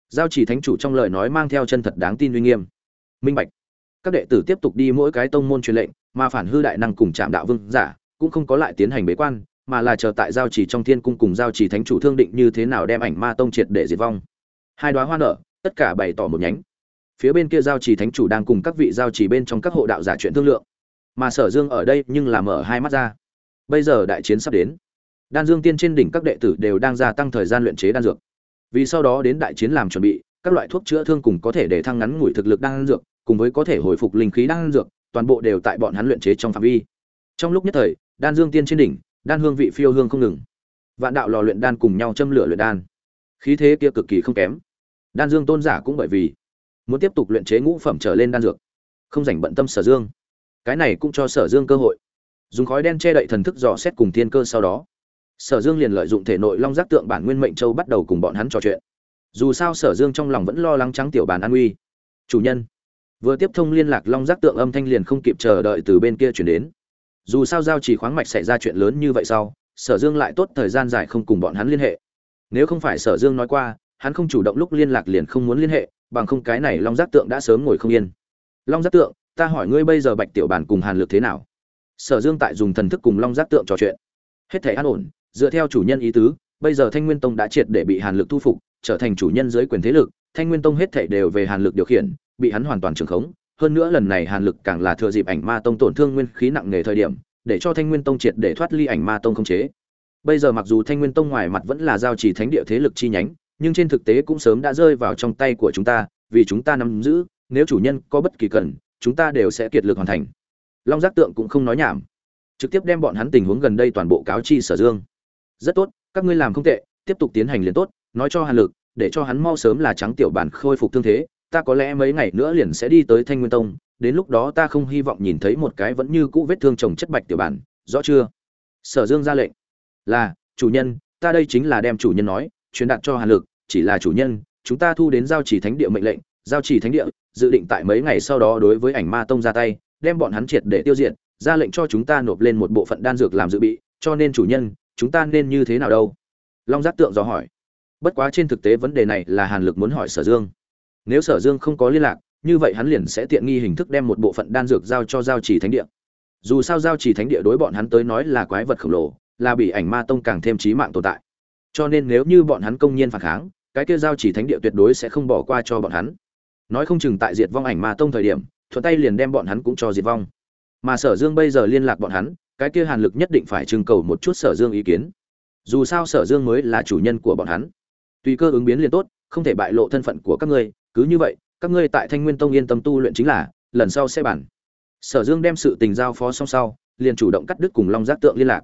Giao chỉ thánh chủ trong lời nói mang theo chân thật đáng tin uy nghiêm. Minh bạch. Các đệ tử tiếp tục đi mỗi cái tông môn truyền lệnh, mà phản hư đại năng cùng trạm đạo vương giả cũng không có lại tiến hành bế quan, mà là chờ tại giao chỉ trong thiên cung cùng giao chỉ thánh chủ thương định như thế nào đem ảnh ma tông triệt để diệt vong. Hai đoá hoa nở, tất cả bày tỏ một nhánh. Phía bên kia giao chỉ thánh chủ đang cùng các vị giao chỉ bên trong các hộ đạo giả chuyện thương lượng. Mà sở dương ở đây nhưng là mở hai mắt ra bây giờ đại chiến sắp đến. Đan dương tiên trên đỉnh các đệ tử đều đang gia tăng thời gian luyện chế đan dược. Vì sau đó đến đại chiến làm chuẩn bị, các loại thuốc chữa thương cùng có thể để thăng ngắn ngủi thực lực đan dược, cùng với có thể hồi phục linh khí đan dược, toàn bộ đều tại bọn hắn luyện chế trong phạm vi. Trong lúc nhất thời, đan dương tiên trên đỉnh, đan hương vị phiêu hương không ngừng. Vạn đạo lò luyện đan cùng nhau châm lửa luyện đan. Khí thế kia cực kỳ không kém. Đan dương tôn giả cũng bởi vì muốn tiếp tục luyện chế ngũ phẩm trở lên đan dược, không dành bận tâm sở dương. Cái này cũng cho sở dương cơ hội dùng khói đen che đậy thần thức dò xét cùng thiên cơ sau đó. Sở dương liền lợi dụng thể nội long giác tượng bản nguyên mệnh châu bắt đầu cùng bọn hắn trò chuyện. Dù sao sở dương trong lòng vẫn lo lắng trắng tiểu bàn an uy chủ nhân, vừa tiếp thông liên lạc long giác tượng âm thanh liền không kịp chờ đợi từ bên kia chuyển đến. Dù sao giao trì khoáng mạch xảy ra chuyện lớn như vậy sau, sở dương lại tốt thời gian dài không cùng bọn hắn liên hệ. Nếu không phải sở dương nói qua, hắn không chủ động lúc liên lạc liền không muốn liên hệ, bằng không cái này long giác tượng đã sớm ngồi không yên. Long giác tượng, ta hỏi ngươi bây giờ bạch tiểu bản cùng hàn lực thế nào? Sở dương tại dùng thần thức cùng long giác tượng trò chuyện. Hết thể an ổn, dựa theo chủ nhân ý tứ, bây giờ thanh nguyên tông đã triệt để bị hàn lực thu phục, trở thành chủ nhân dưới quyền thế lực, thanh nguyên tông hết thể đều về hàn lực điều khiển, bị hắn hoàn toàn trường khống. Hơn nữa lần này hàn lực càng là thừa dịp ảnh ma tông tổn thương nguyên khí nặng nề thời điểm, để cho thanh nguyên tông triệt để thoát ly ảnh ma tông không chế. Bây giờ mặc dù thanh nguyên tông ngoài mặt vẫn là giao chỉ thánh địa thế lực chi nhánh, nhưng trên thực tế cũng sớm đã rơi vào trong tay của chúng ta, vì chúng ta nắm giữ, nếu chủ nhân có bất kỳ cần, chúng ta đều sẽ kiệt lực hoàn thành long giác tượng cũng không nói nhảm. Trực tiếp đem bọn hắn tình huống gần đây toàn bộ cáo chi sở dương. Rất tốt, các ngươi làm không tệ, tiếp tục tiến hành liền tốt, nói cho hàn lực, để cho hắn mau sớm là trắng tiểu bản khôi phục thương thế, ta có lẽ mấy ngày nữa liền sẽ đi tới thanh nguyên tông, đến lúc đó ta không hy vọng nhìn thấy một cái vẫn như cũ vết thương chồng chất bạch tiểu bản, rõ chưa? Sở dương ra lệnh. Là, chủ nhân, ta đây chính là đem chủ nhân nói, truyền đạt cho hàn lực, chỉ là chủ nhân, chúng ta thu đến giao chỉ thánh địa mệnh lệnh, giao chỉ thánh địa, dự định tại mấy ngày sau đó đối với ảnh ma tông ra tay đem bọn hắn triệt để tiêu diệt, ra lệnh cho chúng ta nộp lên một bộ phận đan dược làm dự bị, cho nên chủ nhân, chúng ta nên như thế nào đâu? Long giác tượng dò hỏi. Bất quá trên thực tế vấn đề này là hàn lực muốn hỏi sở dương. Nếu sở dương không có liên lạc, như vậy hắn liền sẽ tiện nghi hình thức đem một bộ phận đan dược giao cho giao chỉ thánh địa. Dù sao giao chỉ thánh địa đối bọn hắn tới nói là quái vật khổng lồ, là bị ảnh ma tông càng thêm chí mạng tồn tại. Cho nên nếu như bọn hắn công nhiên phản kháng, cái kia giao chỉ thánh địa tuyệt đối sẽ không bỏ qua cho bọn hắn. Nói không chừng tại diệt vong ảnh ma tông thời điểm thuận tay liền đem bọn hắn cũng cho diệt vong. Mà sở dương bây giờ liên lạc bọn hắn, cái kia hàn lực nhất định phải trưng cầu một chút sở dương ý kiến. Dù sao sở dương mới là chủ nhân của bọn hắn. Tùy cơ ứng biến liền tốt, không thể bại lộ thân phận của các ngươi, cứ như vậy, các ngươi tại thanh nguyên tông yên tâm tu luyện chính là, lần sau sẽ bản sở dương đem sự tình giao phó xong sau, liền chủ động cắt đứt cùng long giác tượng liên lạc.